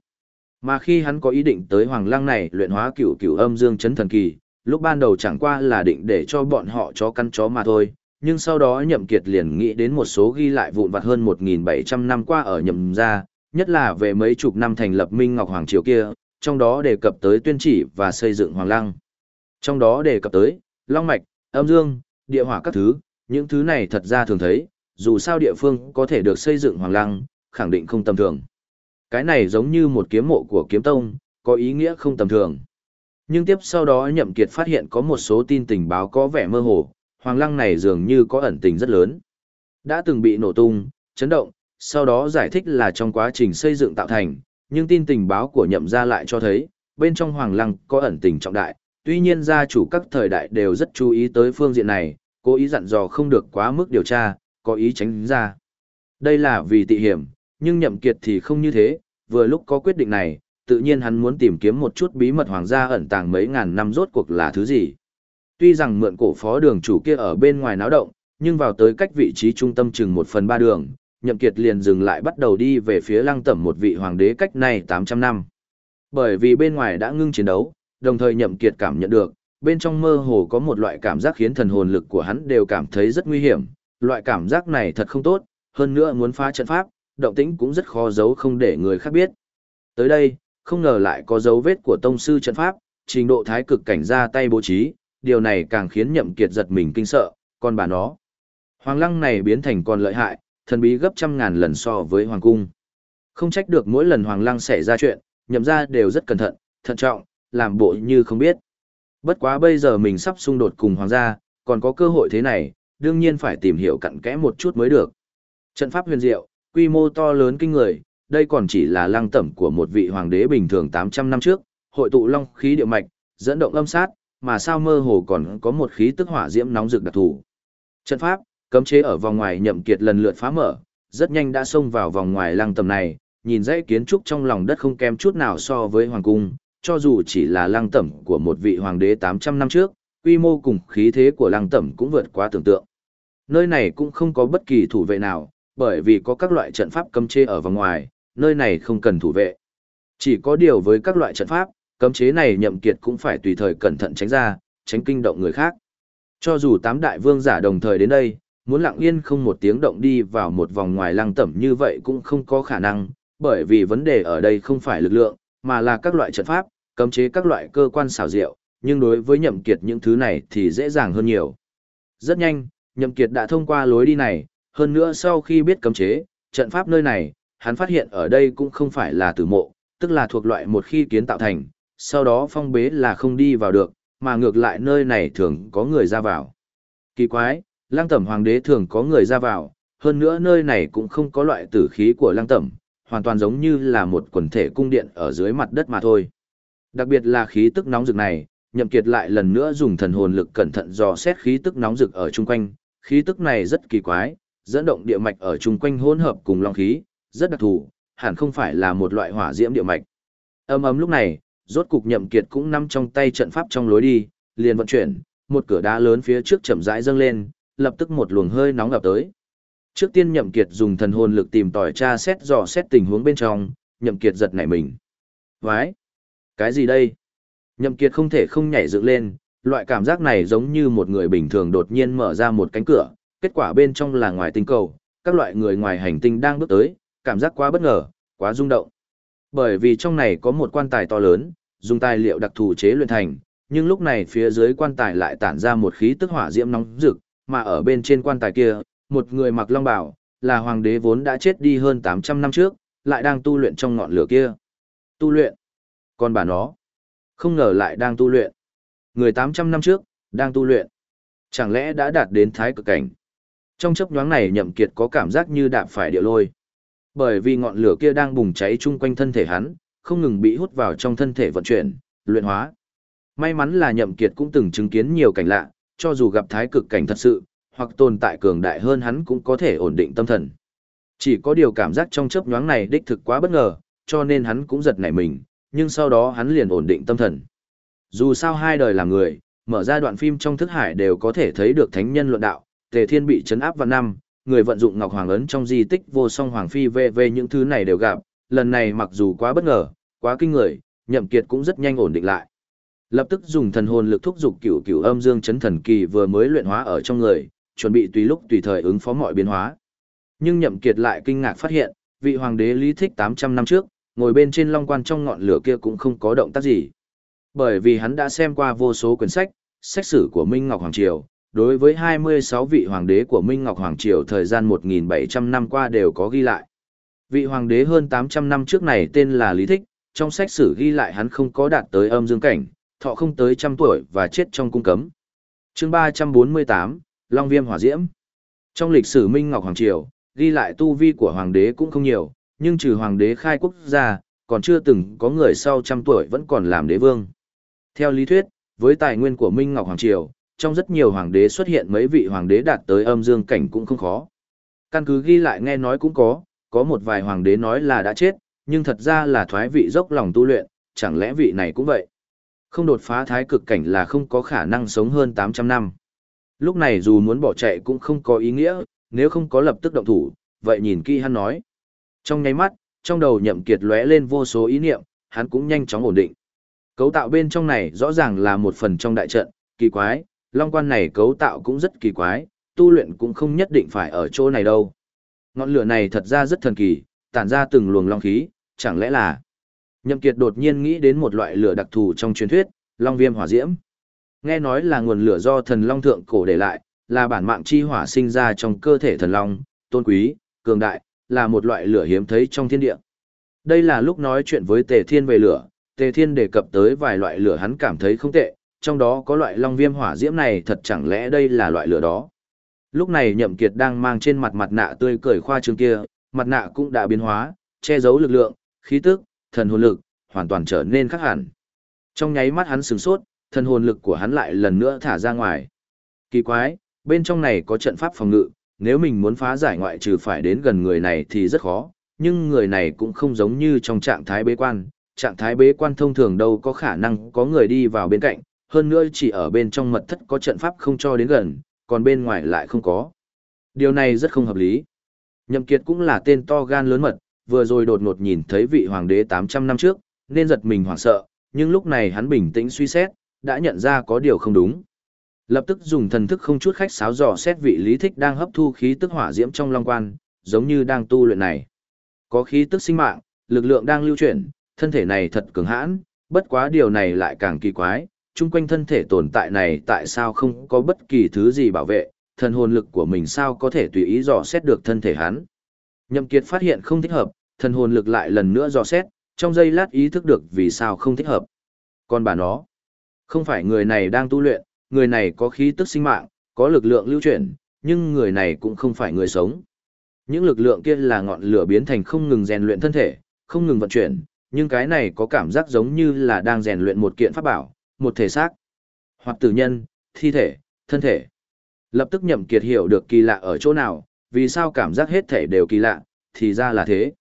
Mà khi hắn có ý định tới Hoàng Lăng này luyện hóa cửu cửu âm dương chấn thần kỳ, lúc ban đầu chẳng qua là định để cho bọn họ chó căn chó mà thôi, nhưng sau đó nhậm kiệt liền nghĩ đến một số ghi lại vụn vặt hơn 1.700 năm qua ở nhậm gia, nhất là về mấy chục năm thành lập Minh Ngọc Hoàng Triều kia, trong đó đề cập tới tuyên chỉ và xây dựng Hoàng Lăng. Trong đó đề cập tới, Long Mạch, âm dương, địa hỏa các thứ, những thứ này thật ra thường thấy, dù sao địa phương có thể được xây dựng Hoàng Lăng, khẳng định không tầm thường. Cái này giống như một kiếm mộ của kiếm tông, có ý nghĩa không tầm thường. Nhưng tiếp sau đó Nhậm Kiệt phát hiện có một số tin tình báo có vẻ mơ hồ, Hoàng Lăng này dường như có ẩn tình rất lớn. Đã từng bị nổ tung, chấn động, sau đó giải thích là trong quá trình xây dựng tạo thành, nhưng tin tình báo của Nhậm gia lại cho thấy, bên trong Hoàng Lăng có ẩn tình trọng đại, tuy nhiên gia chủ các thời đại đều rất chú ý tới phương diện này, cố ý dặn dò không được quá mức điều tra, có ý tránh ra. Đây là vì tị hiểm, nhưng Nhậm Kiệt thì không như thế, vừa lúc có quyết định này, tự nhiên hắn muốn tìm kiếm một chút bí mật hoàng gia ẩn tàng mấy ngàn năm rốt cuộc là thứ gì. Tuy rằng mượn cổ phó đường chủ kia ở bên ngoài náo động, nhưng vào tới cách vị trí trung tâm chừng một phần ba đường, Nhậm Kiệt liền dừng lại bắt đầu đi về phía lăng tẩm một vị hoàng đế cách này 800 năm. Bởi vì bên ngoài đã ngưng chiến đấu, đồng thời Nhậm Kiệt cảm nhận được, bên trong mơ hồ có một loại cảm giác khiến thần hồn lực của hắn đều cảm thấy rất nguy hiểm, loại cảm giác này thật không tốt, hơn nữa muốn phá trận pháp, động tĩnh cũng rất khó giấu không để người khác biết. Tới đây, không ngờ lại có dấu vết của tông sư trận pháp, trình độ thái cực cảnh ra tay bố trí, điều này càng khiến nhậm kiệt giật mình kinh sợ, còn bà nó. Hoàng lăng này biến thành còn lợi hại, thần bí gấp trăm ngàn lần so với hoàng cung. Không trách được mỗi lần hoàng lăng xảy ra chuyện, nhậm ra đều rất cẩn thận, thận trọng, làm bộ như không biết. Bất quá bây giờ mình sắp xung đột cùng hoàng gia, còn có cơ hội thế này, đương nhiên phải tìm hiểu cặn kẽ một chút mới được. Trận pháp huyền diệu, quy mô to lớn kinh người, đây còn chỉ là lăng tẩm của một vị hoàng đế bình thường 800 năm trước, hội tụ long khí địa mạch, dẫn động âm sát, mà sao mơ hồ còn có một khí tức hỏa diễm nóng rực đặc thù. Trận pháp, cấm chế ở vòng ngoài nhậm kiệt lần lượt phá mở, rất nhanh đã xông vào vòng ngoài lăng tẩm này, nhìn dãy kiến trúc trong lòng đất không kém chút nào so với hoàng cung, cho dù chỉ là lăng tẩm của một vị hoàng đế 800 năm trước, quy mô cùng khí thế của lăng tẩm cũng vượt quá tưởng tượng. Nơi này cũng không có bất kỳ thủ vệ nào, bởi vì có các loại trận pháp cấm chế ở vòng ngoài, nơi này không cần thủ vệ. Chỉ có điều với các loại trận pháp, cấm chế này nhậm kiệt cũng phải tùy thời cẩn thận tránh ra, tránh kinh động người khác. Cho dù tám đại vương giả đồng thời đến đây, muốn lặng yên không một tiếng động đi vào một vòng ngoài lăng tẩm như vậy cũng không có khả năng, bởi vì vấn đề ở đây không phải lực lượng, mà là các loại trận pháp, cấm chế các loại cơ quan xảo diệu, nhưng đối với nhậm kiệt những thứ này thì dễ dàng hơn nhiều. Rất nhanh, nhậm kiệt đã thông qua lối đi này, hơn nữa sau khi biết cấm chế, trận pháp nơi này, hắn phát hiện ở đây cũng không phải là tử mộ, tức là thuộc loại một khi kiến tạo thành, sau đó phong bế là không đi vào được, mà ngược lại nơi này thường có người ra vào. Kỳ quái, lang tẩm hoàng đế thường có người ra vào, hơn nữa nơi này cũng không có loại tử khí của lang tẩm, hoàn toàn giống như là một quần thể cung điện ở dưới mặt đất mà thôi. Đặc biệt là khí tức nóng rực này, nhậm kiệt lại lần nữa dùng thần hồn lực cẩn thận dò xét khí tức nóng rực ở chung quanh, khí tức này rất kỳ quái, dẫn động địa mạch ở chung quanh hỗn hợp cùng long khí, rất đặc thù, hẳn không phải là một loại hỏa diễm địa mạch. Âm ầm lúc này, rốt cục nhậm kiệt cũng nắm trong tay trận pháp trong lối đi, liền vận chuyển, một cửa đá lớn phía trước chậm rãi dâng lên, lập tức một luồng hơi nóng ập tới. Trước tiên nhậm kiệt dùng thần hồn lực tìm tòi tra xét dò xét tình huống bên trong, nhậm kiệt giật nảy mình. Vãi! Cái gì đây? Nhậm kiệt không thể không nhảy dựng lên, loại cảm giác này giống như một người bình thường đột nhiên mở ra một cánh cửa, kết quả bên trong là ngoài tinh cầu, các loại người ngoài hành tinh đang bước tới, cảm giác quá bất ngờ, quá rung động. Bởi vì trong này có một quan tài to lớn, dùng tài liệu đặc thù chế luyện thành, nhưng lúc này phía dưới quan tài lại tản ra một khí tức hỏa diễm nóng rực, mà ở bên trên quan tài kia, một người mặc long bào, là hoàng đế vốn đã chết đi hơn 800 năm trước, lại đang tu luyện trong ngọn lửa kia. Tu luyện? Còn bà nó, không ngờ lại đang tu luyện. Người 800 năm trước, đang tu luyện. Chẳng lẽ đã đạt đến thái cực cảnh? Trong chấp nhoáng này nhậm kiệt có cảm giác như đạp phải địa lôi. Bởi vì ngọn lửa kia đang bùng cháy chung quanh thân thể hắn, không ngừng bị hút vào trong thân thể vận chuyển, luyện hóa. May mắn là nhậm kiệt cũng từng chứng kiến nhiều cảnh lạ, cho dù gặp thái cực cảnh thật sự, hoặc tồn tại cường đại hơn hắn cũng có thể ổn định tâm thần. Chỉ có điều cảm giác trong chớp nhoáng này đích thực quá bất ngờ, cho nên hắn cũng giật nảy mình, nhưng sau đó hắn liền ổn định tâm thần. Dù sao hai đời làm người, mở ra đoạn phim trong thức hải đều có thể thấy được thánh nhân luận đạo, Tề Thiên bị chấn áp vào năm, người vận dụng Ngọc Hoàng ấn trong di tích vô song Hoàng Phi về về những thứ này đều gặp, lần này mặc dù quá bất ngờ, quá kinh người, Nhậm Kiệt cũng rất nhanh ổn định lại. Lập tức dùng thần hồn lực thúc dục cửu cửu âm dương chấn thần kỳ vừa mới luyện hóa ở trong người, chuẩn bị tùy lúc tùy thời ứng phó mọi biến hóa. Nhưng Nhậm Kiệt lại kinh ngạc phát hiện, vị hoàng đế Lý Thích 800 năm trước, ngồi bên trên long quan trong ngọn lửa kia cũng không có động tác gì. Bởi vì hắn đã xem qua vô số quyển sách, sách sử của Minh Ngọc Hoàng Triều, đối với 26 vị hoàng đế của Minh Ngọc Hoàng Triều thời gian 1.700 năm qua đều có ghi lại. Vị hoàng đế hơn 800 năm trước này tên là Lý Thích, trong sách sử ghi lại hắn không có đạt tới âm dương cảnh, thọ không tới trăm tuổi và chết trong cung cấm. chương 348, Long Viêm Hỏa Diễm Trong lịch sử Minh Ngọc Hoàng Triều, ghi lại tu vi của hoàng đế cũng không nhiều, nhưng trừ hoàng đế khai quốc gia, còn chưa từng có người sau trăm tuổi vẫn còn làm đế vương. Theo lý thuyết, với tài nguyên của Minh Ngọc Hoàng Triều, trong rất nhiều hoàng đế xuất hiện mấy vị hoàng đế đạt tới âm dương cảnh cũng không khó. Căn cứ ghi lại nghe nói cũng có, có một vài hoàng đế nói là đã chết, nhưng thật ra là thoái vị dốc lòng tu luyện, chẳng lẽ vị này cũng vậy. Không đột phá thái cực cảnh là không có khả năng sống hơn 800 năm. Lúc này dù muốn bỏ chạy cũng không có ý nghĩa, nếu không có lập tức động thủ, vậy nhìn kỹ hắn nói. Trong nháy mắt, trong đầu nhậm kiệt lóe lên vô số ý niệm, hắn cũng nhanh chóng ổn định. Cấu tạo bên trong này rõ ràng là một phần trong đại trận, kỳ quái, long quan này cấu tạo cũng rất kỳ quái, tu luyện cũng không nhất định phải ở chỗ này đâu. Ngọn lửa này thật ra rất thần kỳ, tản ra từng luồng long khí, chẳng lẽ là... Nhậm Kiệt đột nhiên nghĩ đến một loại lửa đặc thù trong truyền thuyết, Long viêm hỏa diễm. Nghe nói là nguồn lửa do thần long thượng cổ để lại, là bản mạng chi hỏa sinh ra trong cơ thể thần long, tôn quý, cường đại, là một loại lửa hiếm thấy trong thiên địa. Đây là lúc nói chuyện với Tề Thiên về lửa, Tề Thiên đề cập tới vài loại lửa hắn cảm thấy không tệ, trong đó có loại long viêm hỏa diễm này thật chẳng lẽ đây là loại lửa đó. Lúc này Nhậm Kiệt đang mang trên mặt mặt nạ tươi cười khoa trương kia, mặt nạ cũng đã biến hóa, che giấu lực lượng, khí tức, thần hồn lực, hoàn toàn trở nên khác hẳn. Trong nháy mắt hắn sửng sốt, thần hồn lực của hắn lại lần nữa thả ra ngoài. Kỳ quái, bên trong này có trận pháp phòng ngự, nếu mình muốn phá giải ngoại trừ phải đến gần người này thì rất khó, nhưng người này cũng không giống như trong trạng thái bế quan, trạng thái bế quan thông thường đâu có khả năng có người đi vào bên cạnh, hơn nữa chỉ ở bên trong mật thất có trận pháp không cho đến gần, còn bên ngoài lại không có. Điều này rất không hợp lý. Nhậm Kiệt cũng là tên to gan lớn mật, vừa rồi đột ngột nhìn thấy vị hoàng đế 800 năm trước, nên giật mình hoảng sợ, nhưng lúc này hắn bình tĩnh suy xét, đã nhận ra có điều không đúng. Lập tức dùng thần thức không chút khách sáo dò xét vị lý thích đang hấp thu khí tức hỏa diễm trong long quan, giống như đang tu luyện này. Có khí tức sinh mạng, lực lượng đang lưu chuyển, thân thể này thật cường hãn, bất quá điều này lại càng kỳ quái, chung quanh thân thể tồn tại này tại sao không có bất kỳ thứ gì bảo vệ, thần hồn lực của mình sao có thể tùy ý dò xét được thân thể hắn. Nhậm Kiệt phát hiện không thích hợp, thần hồn lực lại lần nữa dò xét, trong giây lát ý thức được vì sao không thích hợp. Còn bà nó, không phải người này đang tu luyện, người này có khí tức sinh mạng, có lực lượng lưu chuyển, nhưng người này cũng không phải người sống. Những lực lượng kia là ngọn lửa biến thành không ngừng rèn luyện thân thể, không ngừng vận chuyển, nhưng cái này có cảm giác giống như là đang rèn luyện một kiện pháp bảo, một thể xác, hoặc tử nhân, thi thể, thân thể. Lập tức nhậm kiệt hiểu được kỳ lạ ở chỗ nào, vì sao cảm giác hết thể đều kỳ lạ, thì ra là thế.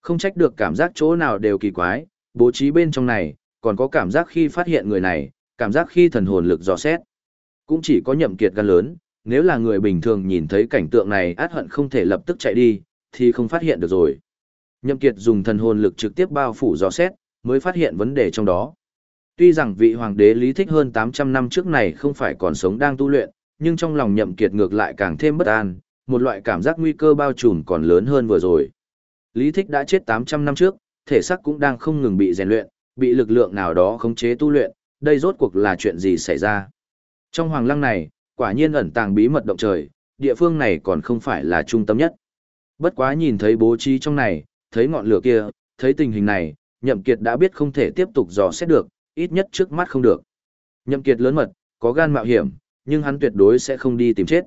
Không trách được cảm giác chỗ nào đều kỳ quái, bố trí bên trong này, còn có cảm giác khi phát hiện người này, cảm giác khi thần hồn lực dò xét. Cũng chỉ có nhậm kiệt gan lớn, nếu là người bình thường nhìn thấy cảnh tượng này át hận không thể lập tức chạy đi, thì không phát hiện được rồi. Nhậm kiệt dùng thần hồn lực trực tiếp bao phủ dò xét, mới phát hiện vấn đề trong đó. Tuy rằng vị hoàng đế lý thích hơn 800 năm trước này không phải còn sống đang tu luyện, nhưng trong lòng nhậm kiệt ngược lại càng thêm bất an, một loại cảm giác nguy cơ bao trùm còn lớn hơn vừa rồi. Lý thích đã chết 800 năm trước, thể xác cũng đang không ngừng bị rèn luyện, bị lực lượng nào đó khống chế tu luyện, đây rốt cuộc là chuyện gì xảy ra. Trong hoàng lăng này, quả nhiên ẩn tàng bí mật động trời, địa phương này còn không phải là trung tâm nhất. Bất quá nhìn thấy bố trí trong này, thấy ngọn lửa kia, thấy tình hình này, nhậm kiệt đã biết không thể tiếp tục dò xét được, ít nhất trước mắt không được. Nhậm kiệt lớn mật, có gan mạo hiểm, nhưng hắn tuyệt đối sẽ không đi tìm chết.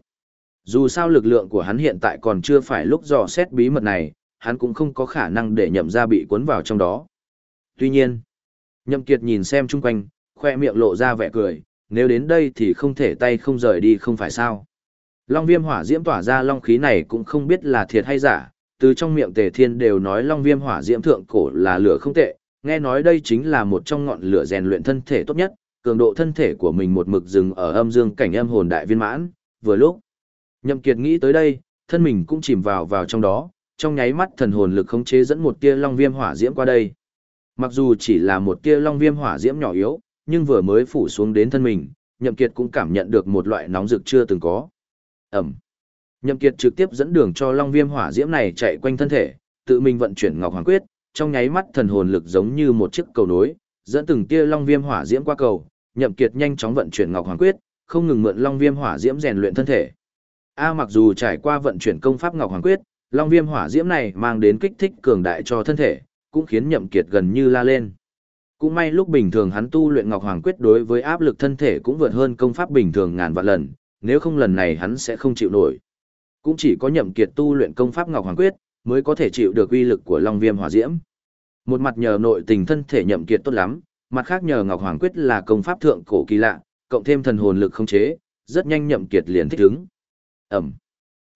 Dù sao lực lượng của hắn hiện tại còn chưa phải lúc dò xét bí mật này, hắn cũng không có khả năng để nhậm ra bị cuốn vào trong đó. Tuy nhiên, nhậm kiệt nhìn xem chung quanh, khoe miệng lộ ra vẻ cười, nếu đến đây thì không thể tay không rời đi không phải sao. Long viêm hỏa diễm tỏa ra long khí này cũng không biết là thiệt hay giả, từ trong miệng tề thiên đều nói long viêm hỏa diễm thượng cổ là lửa không tệ, nghe nói đây chính là một trong ngọn lửa rèn luyện thân thể tốt nhất, cường độ thân thể của mình một mực dừng ở âm dương cảnh âm hồn đại viên mãn, vừa lúc. Nhậm Kiệt nghĩ tới đây, thân mình cũng chìm vào vào trong đó, trong nháy mắt thần hồn lực khống chế dẫn một tia long viêm hỏa diễm qua đây. Mặc dù chỉ là một tia long viêm hỏa diễm nhỏ yếu, nhưng vừa mới phủ xuống đến thân mình, Nhậm Kiệt cũng cảm nhận được một loại nóng rực chưa từng có. Ẩm. Nhậm Kiệt trực tiếp dẫn đường cho long viêm hỏa diễm này chạy quanh thân thể, tự mình vận chuyển Ngọc Hoàng Quyết, trong nháy mắt thần hồn lực giống như một chiếc cầu nối, dẫn từng tia long viêm hỏa diễm qua cầu, Nhậm Kiệt nhanh chóng vận chuyển Ngọc Hoàng Quyết, không ngừng mượn long viêm hỏa diễm rèn luyện thân thể. A mặc dù trải qua vận chuyển công pháp Ngọc Hoàng Quyết, long viêm hỏa diễm này mang đến kích thích cường đại cho thân thể, cũng khiến Nhậm Kiệt gần như la lên. Cũng may lúc bình thường hắn tu luyện Ngọc Hoàng Quyết đối với áp lực thân thể cũng vượt hơn công pháp bình thường ngàn vạn lần, nếu không lần này hắn sẽ không chịu nổi. Cũng chỉ có Nhậm Kiệt tu luyện công pháp Ngọc Hoàng Quyết mới có thể chịu được uy lực của Long Viêm Hỏa Diễm. Một mặt nhờ nội tình thân thể Nhậm Kiệt tốt lắm, mặt khác nhờ Ngọc Hoàng Quyết là công pháp thượng cổ kỳ lạ, cộng thêm thần hồn lực không chế, rất nhanh Nhậm Kiệt liền thích ứng. Ẩm.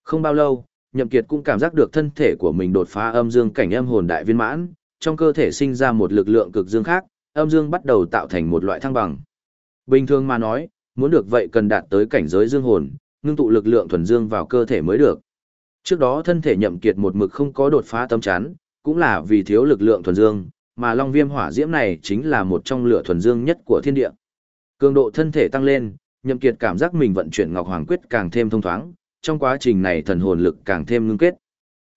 Không bao lâu, Nhậm Kiệt cũng cảm giác được thân thể của mình đột phá âm dương cảnh âm hồn đại viên mãn, trong cơ thể sinh ra một lực lượng cực dương khác, âm dương bắt đầu tạo thành một loại thăng bằng. Bình thường mà nói, muốn được vậy cần đạt tới cảnh giới dương hồn, ngưng tụ lực lượng thuần dương vào cơ thể mới được. Trước đó thân thể Nhậm Kiệt một mực không có đột phá tâm chán, cũng là vì thiếu lực lượng thuần dương, mà Long Viêm Hỏa Diễm này chính là một trong lửa thuần dương nhất của thiên địa. Cường độ thân thể tăng lên, Nhậm Kiệt cảm giác mình vận chuyển Ngọc Hoàng Quyết càng thêm thông thoáng, trong quá trình này thần hồn lực càng thêm ngưng kết.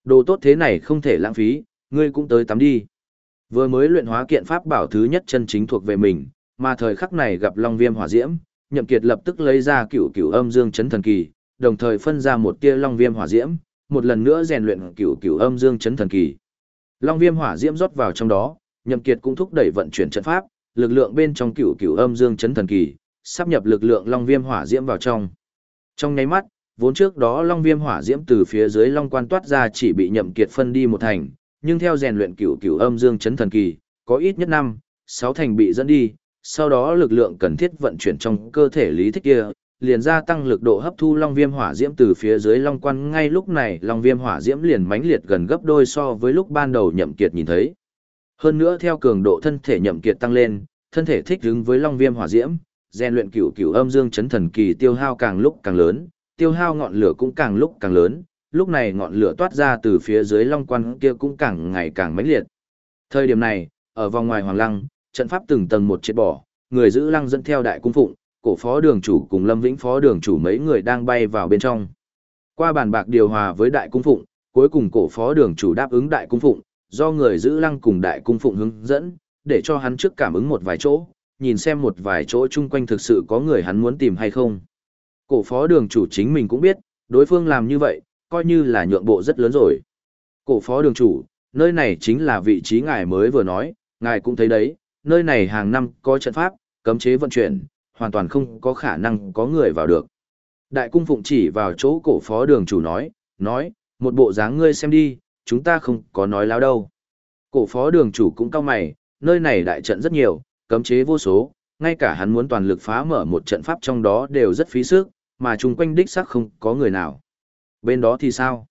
Đồ tốt thế này không thể lãng phí, ngươi cũng tới tắm đi. Vừa mới luyện hóa kiện pháp bảo thứ nhất chân chính thuộc về mình, mà thời khắc này gặp Long Viêm hỏa diễm, Nhậm Kiệt lập tức lấy ra cửu cửu âm dương chấn thần kỳ, đồng thời phân ra một tia Long Viêm hỏa diễm, một lần nữa rèn luyện cửu cửu âm dương chấn thần kỳ. Long Viêm hỏa diễm rót vào trong đó, Nhậm Kiệt cũng thúc đẩy vận chuyển trận pháp, lực lượng bên trong cửu cửu âm dương chấn thần kỳ, sắp nhập lực lượng Long Viêm hỏa diễm vào trong. Trong nháy mắt, vốn trước đó Long Viêm hỏa diễm từ phía dưới Long Quan toát ra chỉ bị Nhậm Kiệt phân đi một thành, nhưng theo rèn luyện cửu cửu âm dương chấn thần kỳ, có ít nhất năm, sáu thành bị dẫn đi, sau đó lực lượng cần thiết vận chuyển trong cơ thể lý thích kia, liền gia tăng lực độ hấp thu long viêm hỏa diễm từ phía dưới long quan ngay lúc này long viêm hỏa diễm liền mãnh liệt gần gấp đôi so với lúc ban đầu nhậm kiệt nhìn thấy. Hơn nữa theo cường độ thân thể nhậm kiệt tăng lên, thân thể thích ứng với long viêm hỏa diễm, rèn luyện cửu cửu âm dương chấn thần kỳ tiêu hao càng lúc càng lớn, tiêu hao ngọn lửa cũng càng lúc càng lớn, lúc này ngọn lửa toát ra từ phía dưới long quan kia cũng càng ngày càng mãnh liệt. Thời điểm này, ở vòng ngoài hoàng lăng, trận pháp từng tầng một triệt bỏ, người giữ lăng dẫn theo đại cung phụng, cổ phó đường chủ cùng Lâm Vĩnh phó đường chủ mấy người đang bay vào bên trong. Qua bàn bạc điều hòa với đại cung phụng, cuối cùng cổ phó đường chủ đáp ứng đại cung phụng, do người giữ lăng cùng đại cung phụng hướng dẫn, để cho hắn trước cảm ứng một vài chỗ, nhìn xem một vài chỗ chung quanh thực sự có người hắn muốn tìm hay không. Cổ phó đường chủ chính mình cũng biết, đối phương làm như vậy, coi như là nhượng bộ rất lớn rồi. Cổ phó đường chủ, nơi này chính là vị trí ngài mới vừa nói, ngài cũng thấy đấy, nơi này hàng năm có trận pháp, cấm chế vận chuyển, hoàn toàn không có khả năng có người vào được. Đại cung phụng chỉ vào chỗ cổ phó đường chủ nói, nói, một bộ dáng ngươi xem đi, chúng ta không có nói láo đâu. Cổ phó đường chủ cũng cao mày, nơi này đại trận rất nhiều, cấm chế vô số, ngay cả hắn muốn toàn lực phá mở một trận pháp trong đó đều rất phí sức, mà chung quanh đích xác không có người nào. Bên đó thì sao?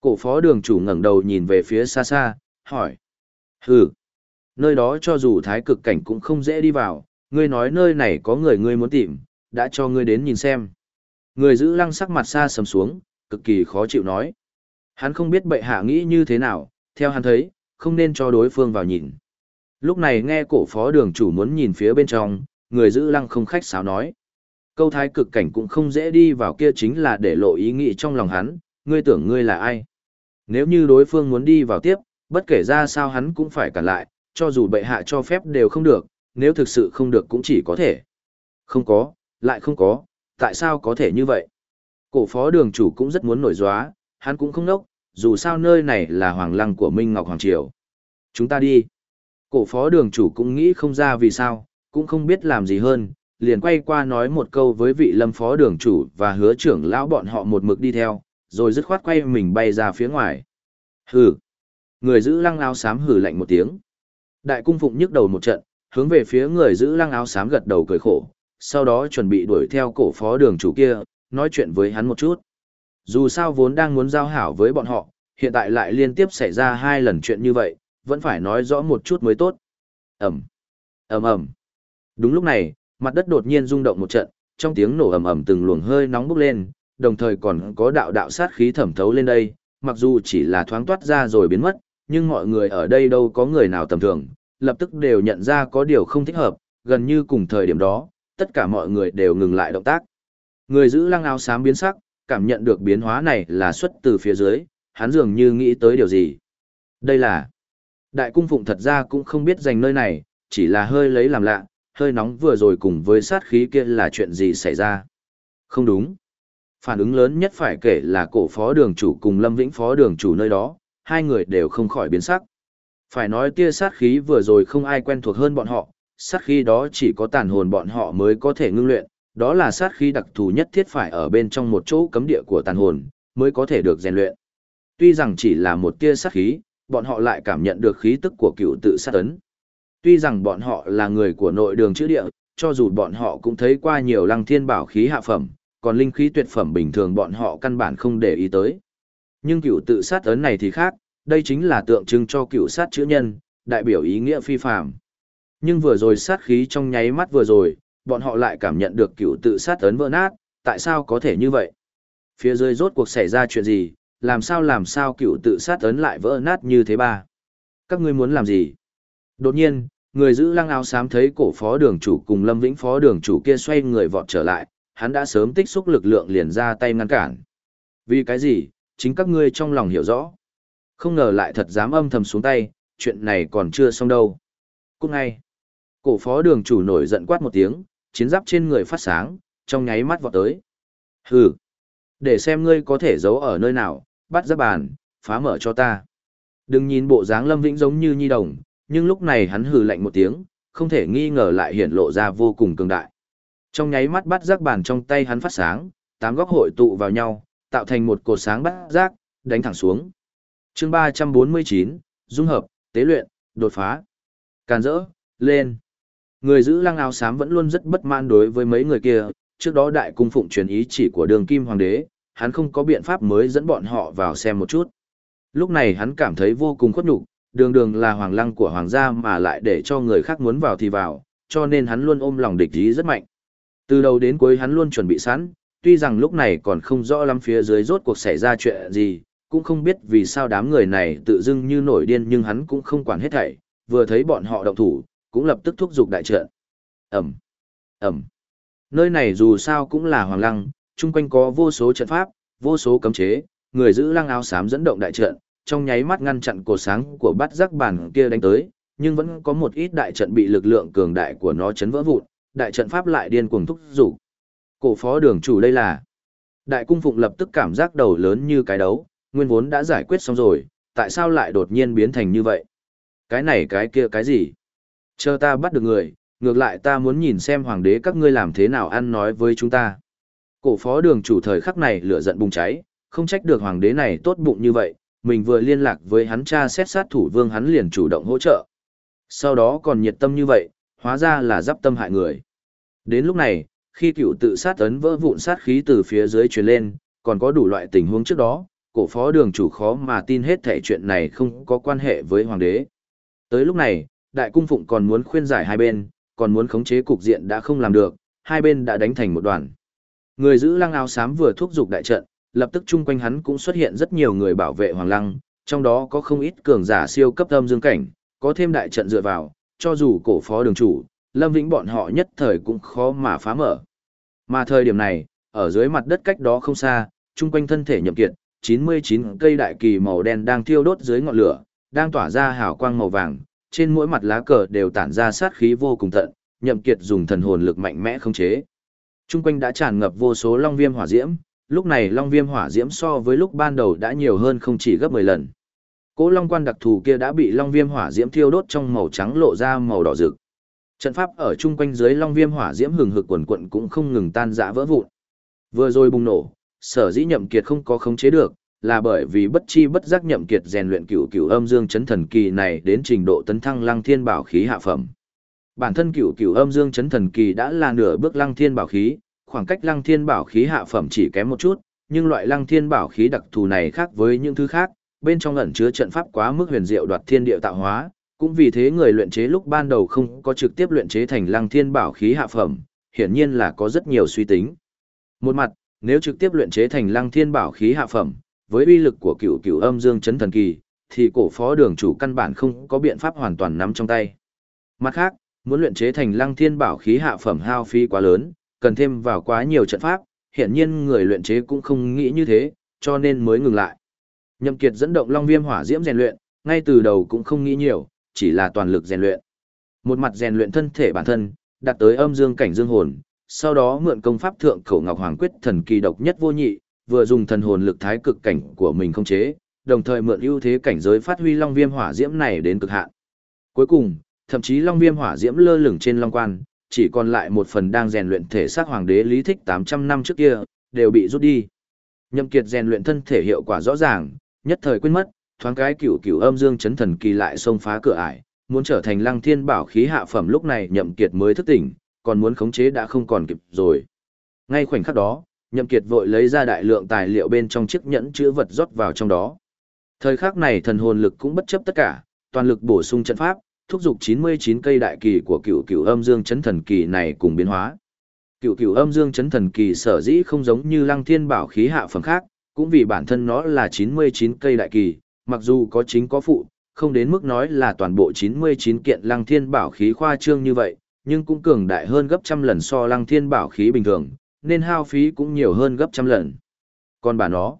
Cổ phó đường chủ ngẩng đầu nhìn về phía xa xa, hỏi. Hừ, nơi đó cho dù thái cực cảnh cũng không dễ đi vào, ngươi nói nơi này có người ngươi muốn tìm, đã cho ngươi đến nhìn xem. Người giữ lăng sắc mặt xa sầm xuống, cực kỳ khó chịu nói. Hắn không biết bệ hạ nghĩ như thế nào, theo hắn thấy, không nên cho đối phương vào nhìn. Lúc này nghe cổ phó đường chủ muốn nhìn phía bên trong, người giữ lăng không khách sáo nói. Câu thái cực cảnh cũng không dễ đi vào kia chính là để lộ ý nghĩ trong lòng hắn, ngươi tưởng ngươi là ai. Nếu như đối phương muốn đi vào tiếp, bất kể ra sao hắn cũng phải cản lại, cho dù bệ hạ cho phép đều không được, nếu thực sự không được cũng chỉ có thể. Không có, lại không có, tại sao có thể như vậy? Cổ phó đường chủ cũng rất muốn nổi gióa, hắn cũng không nốc, dù sao nơi này là hoàng lăng của Minh Ngọc Hoàng Triều. Chúng ta đi. Cổ phó đường chủ cũng nghĩ không ra vì sao, cũng không biết làm gì hơn, liền quay qua nói một câu với vị lâm phó đường chủ và hứa trưởng lão bọn họ một mực đi theo, rồi dứt khoát quay mình bay ra phía ngoài. Hừ. Người giữ lăng lao sám hừ lạnh một tiếng. Đại cung phụng nhức đầu một trận, hướng về phía người giữ lăng áo xám gật đầu cười khổ, sau đó chuẩn bị đuổi theo cổ phó đường chủ kia, nói chuyện với hắn một chút. Dù sao vốn đang muốn giao hảo với bọn họ, hiện tại lại liên tiếp xảy ra hai lần chuyện như vậy, vẫn phải nói rõ một chút mới tốt. Ẩm, ầm ầm. Đúng lúc này, mặt đất đột nhiên rung động một trận, trong tiếng nổ ầm ầm từng luồng hơi nóng bốc lên, đồng thời còn có đạo đạo sát khí thẩm thấu lên đây, mặc dù chỉ là thoáng toát ra rồi biến mất, nhưng mọi người ở đây đâu có người nào tầm thường, lập tức đều nhận ra có điều không thích hợp, gần như cùng thời điểm đó, tất cả mọi người đều ngừng lại động tác. Người giữ lăng áo xám biến sắc, cảm nhận được biến hóa này là xuất từ phía dưới, hắn dường như nghĩ tới điều gì. Đây là... Đại cung phụng thật ra cũng không biết dành nơi này, chỉ là hơi lấy làm lạ, hơi nóng vừa rồi cùng với sát khí kia là chuyện gì xảy ra. Không đúng. Phản ứng lớn nhất phải kể là cổ phó đường chủ cùng Lâm Vĩnh phó đường chủ nơi đó, hai người đều không khỏi biến sắc. Phải nói tia sát khí vừa rồi không ai quen thuộc hơn bọn họ, sát khí đó chỉ có tàn hồn bọn họ mới có thể ngưng luyện, đó là sát khí đặc thù nhất thiết phải ở bên trong một chỗ cấm địa của tàn hồn, mới có thể được rèn luyện. Tuy rằng chỉ là một tia sát khí, bọn họ lại cảm nhận được khí tức của cựu tự sát ấn. Tuy rằng bọn họ là người của nội đường chữ địa, cho dù bọn họ cũng thấy qua nhiều lăng thiên bảo khí hạ phẩm, còn linh khí tuyệt phẩm bình thường bọn họ căn bản không để ý tới. Nhưng cựu tự sát ấn này thì khác, đây chính là tượng trưng cho cựu sát chữ nhân, đại biểu ý nghĩa phi phàm. Nhưng vừa rồi sát khí trong nháy mắt vừa rồi, bọn họ lại cảm nhận được cựu tự sát ấn vỡ nát, tại sao có thể như vậy? Phía dưới rốt cuộc xảy ra chuyện gì, làm sao làm sao cựu tự sát ấn lại vỡ nát như thế ba? Các ngươi muốn làm gì? Đột nhiên, người giữ lăng áo xám thấy cổ phó đường chủ cùng lâm vĩnh phó đường chủ kia xoay người vọt trở lại, hắn đã sớm tích xúc lực lượng liền ra tay ngăn cản. Vì cái gì, chính các ngươi trong lòng hiểu rõ. Không ngờ lại thật dám âm thầm xuống tay, chuyện này còn chưa xong đâu. Cút ngay. Cổ phó đường chủ nổi giận quát một tiếng, chiến giáp trên người phát sáng, trong nháy mắt vọt tới. Hừ, để xem ngươi có thể giấu ở nơi nào, bắt giáp bàn, phá mở cho ta. Đừng nhìn bộ dáng Lâm Vĩnh giống như nhi đồng, nhưng lúc này hắn hừ lạnh một tiếng, không thể nghi ngờ lại hiện lộ ra vô cùng cường đại. Trong nháy mắt bắt giác bàn trong tay hắn phát sáng, tám góc hội tụ vào nhau, tạo thành một cột sáng bắt giác, đánh thẳng xuống chương 349, dung hợp, tế luyện, đột phá. Càn rỡ, lên. Người giữ lăng áo xám vẫn luôn rất bất mãn đối với mấy người kia, trước đó đại cung phụng truyền ý chỉ của đường kim hoàng đế, hắn không có biện pháp mới dẫn bọn họ vào xem một chút. Lúc này hắn cảm thấy vô cùng khuất nhục, đường đường là hoàng lăng của hoàng gia mà lại để cho người khác muốn vào thì vào, cho nên hắn luôn ôm lòng địch ý rất mạnh. Từ đầu đến cuối hắn luôn chuẩn bị sẵn, tuy rằng lúc này còn không rõ lắm phía dưới rốt cuộc xảy ra chuyện gì, cũng không biết vì sao đám người này tự dưng như nổi điên nhưng hắn cũng không quản hết thảy, vừa thấy bọn họ động thủ, cũng lập tức thúc giục đại trận. ầm ầm Nơi này dù sao cũng là hoàng lăng, chung quanh có vô số trận pháp, vô số cấm chế, người giữ lăng áo xám dẫn động đại trận, trong nháy mắt ngăn chặn cổ sáng của bát giác bản kia đánh tới, nhưng vẫn có một ít đại trận bị lực lượng cường đại của nó chấn vỡ vụn, đại trận pháp lại điên cuồng thúc giục. Cổ phó đường chủ đây là Đại cung phụng lập tức cảm giác đầu lớn như cái đấu, nguyên vốn đã giải quyết xong rồi, tại sao lại đột nhiên biến thành như vậy? Cái này cái kia cái gì? Chờ ta bắt được người, ngược lại ta muốn nhìn xem hoàng đế các ngươi làm thế nào ăn nói với chúng ta. Cổ phó đường chủ thời khắc này lửa giận bùng cháy, không trách được hoàng đế này tốt bụng như vậy, mình vừa liên lạc với hắn cha xét sát thủ vương hắn liền chủ động hỗ trợ. Sau đó còn nhiệt tâm như vậy, hóa ra là giáp tâm hại người. Đến lúc này, khi cựu tự sát ấn vỡ vụn sát khí từ phía dưới truyền lên, còn có đủ loại tình huống trước đó, cổ phó đường chủ khó mà tin hết thể chuyện này không có quan hệ với hoàng đế. Tới lúc này, đại cung phụng còn muốn khuyên giải hai bên, còn muốn khống chế cục diện đã không làm được, hai bên đã đánh thành một đoàn. Người giữ lăng áo xám vừa thúc giục đại trận, lập tức chung quanh hắn cũng xuất hiện rất nhiều người bảo vệ hoàng lăng, trong đó có không ít cường giả siêu cấp âm dương cảnh, có thêm đại trận dựa vào, cho dù cổ phó đường chủ, Lâm Vĩnh bọn họ nhất thời cũng khó mà phá mở. Mà thời điểm này, ở dưới mặt đất cách đó không xa, chung quanh thân thể nhậm kiệt, 99 cây đại kỳ màu đen đang thiêu đốt dưới ngọn lửa, đang tỏa ra hào quang màu vàng, trên mỗi mặt lá cờ đều tản ra sát khí vô cùng tận, nhậm kiệt dùng thần hồn lực mạnh mẽ khống chế. Trung quanh đã tràn ngập vô số long viêm hỏa diễm, lúc này long viêm hỏa diễm so với lúc ban đầu đã nhiều hơn không chỉ gấp 10 lần. Cố long quan đặc thù kia đã bị long viêm hỏa diễm thiêu đốt trong màu trắng lộ ra màu đỏ rực. Trận pháp ở chung quanh dưới long viêm hỏa diễm hừng hực quần quận cũng không ngừng tan rã vỡ vụn. Vừa rồi bùng nổ, sở dĩ nhậm kiệt không có khống chế được, là bởi vì bất chi bất giác nhậm kiệt rèn luyện cửu cửu âm dương chấn thần kỳ này đến trình độ tấn thăng lăng thiên bảo khí hạ phẩm. Bản thân cửu cửu âm dương chấn thần kỳ đã là nửa bước lăng thiên bảo khí, khoảng cách lăng thiên bảo khí hạ phẩm chỉ kém một chút, nhưng loại lăng thiên bảo khí đặc thù này khác với những thứ khác, bên trong ẩn chứa trận pháp quá mức huyền diệu đoạt thiên địa tạo hóa, cũng vì thế người luyện chế lúc ban đầu không có trực tiếp luyện chế thành lăng thiên bảo khí hạ phẩm, hiển nhiên là có rất nhiều suy tính. Một mặt, nếu trực tiếp luyện chế thành lăng thiên bảo khí hạ phẩm, với uy lực của cựu cựu âm dương chấn thần kỳ, thì cổ phó đường chủ căn bản không có biện pháp hoàn toàn nắm trong tay. Mặt khác, muốn luyện chế thành lăng thiên bảo khí hạ phẩm hao phí quá lớn, cần thêm vào quá nhiều trận pháp, hiện nhiên người luyện chế cũng không nghĩ như thế, cho nên mới ngừng lại. Nhậm Kiệt dẫn động Long Viêm Hỏa Diễm rèn luyện, ngay từ đầu cũng không nghĩ nhiều, chỉ là toàn lực rèn luyện. Một mặt rèn luyện thân thể bản thân, đạt tới âm dương cảnh dương hồn, sau đó mượn công pháp thượng khẩu ngọc hoàng quyết thần kỳ độc nhất vô nhị, vừa dùng thần hồn lực thái cực cảnh của mình không chế, đồng thời mượn ưu thế cảnh giới phát huy long viêm hỏa diễm này đến cực hạn. Cuối cùng, thậm chí long viêm hỏa diễm lơ lửng trên long quan, chỉ còn lại một phần đang rèn luyện thể xác hoàng đế lý thích 800 năm trước kia, đều bị rút đi. Nhậm Kiệt rèn luyện thân thể hiệu quả rõ ràng, nhất thời quên mất, thoáng cái cửu cửu âm dương chấn thần kỳ lại xông phá cửa ải, muốn trở thành lăng thiên bảo khí hạ phẩm lúc này Nhậm Kiệt mới thức tỉnh, còn muốn khống chế đã không còn kịp rồi. Ngay khoảnh khắc đó, Nhậm Kiệt vội lấy ra đại lượng tài liệu bên trong chiếc nhẫn chứa vật rót vào trong đó. Thời khắc này thần hồn lực cũng bất chấp tất cả, toàn lực bổ sung trận pháp, thúc giục 99 cây đại kỳ của cựu cựu âm dương chấn thần kỳ này cùng biến hóa. Cựu cựu âm dương chấn thần kỳ sở dĩ không giống như lăng thiên bảo khí hạ phẩm khác, cũng vì bản thân nó là 99 cây đại kỳ, mặc dù có chính có phụ, không đến mức nói là toàn bộ 99 kiện lăng thiên bảo khí khoa trương như vậy, nhưng cũng cường đại hơn gấp trăm lần so lăng thiên bảo khí bình thường, nên hao phí cũng nhiều hơn gấp trăm lần. Còn bà nó,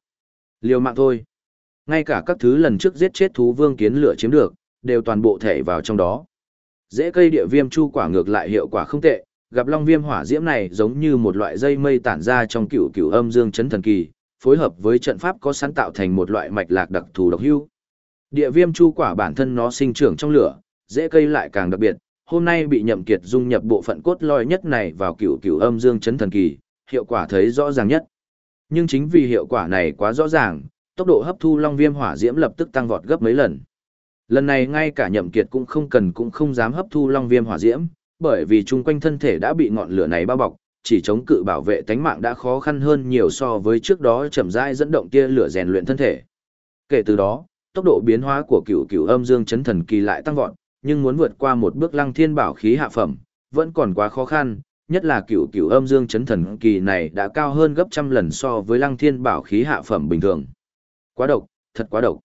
liều mạng thôi. Ngay cả các thứ lần trước giết chết thú vương kiến lửa chiếm được, đều toàn bộ thể vào trong đó. Dễ cây địa viêm chu quả ngược lại hiệu quả không tệ, gặp long viêm hỏa diễm này giống như một loại dây mây tản ra trong cựu cựu âm dương chấn thần kỳ, phối hợp với trận pháp có sáng tạo thành một loại mạch lạc đặc thù độc hưu. Địa viêm chu quả bản thân nó sinh trưởng trong lửa, dễ cây lại càng đặc biệt, hôm nay bị nhậm kiệt dung nhập bộ phận cốt lõi nhất này vào cựu cựu âm dương chấn thần kỳ, hiệu quả thấy rõ ràng nhất. Nhưng chính vì hiệu quả này quá rõ ràng, tốc độ hấp thu long viêm hỏa diễm lập tức tăng vọt gấp mấy lần. Lần này ngay cả nhậm kiệt cũng không cần cũng không dám hấp thu long viêm hỏa diễm, bởi vì chung quanh thân thể đã bị ngọn lửa này bao bọc, chỉ chống cự bảo vệ tánh mạng đã khó khăn hơn nhiều so với trước đó chậm rãi dẫn động tia lửa rèn luyện thân thể. Kể từ đó, tốc độ biến hóa của cửu cửu âm dương chấn thần kỳ lại tăng vọt, nhưng muốn vượt qua một bước lăng thiên bảo khí hạ phẩm, vẫn còn quá khó khăn, nhất là cửu cửu âm dương chấn thần kỳ này đã cao hơn gấp trăm lần so với lăng thiên bảo khí hạ phẩm bình thường. Quá độc, thật quá độc.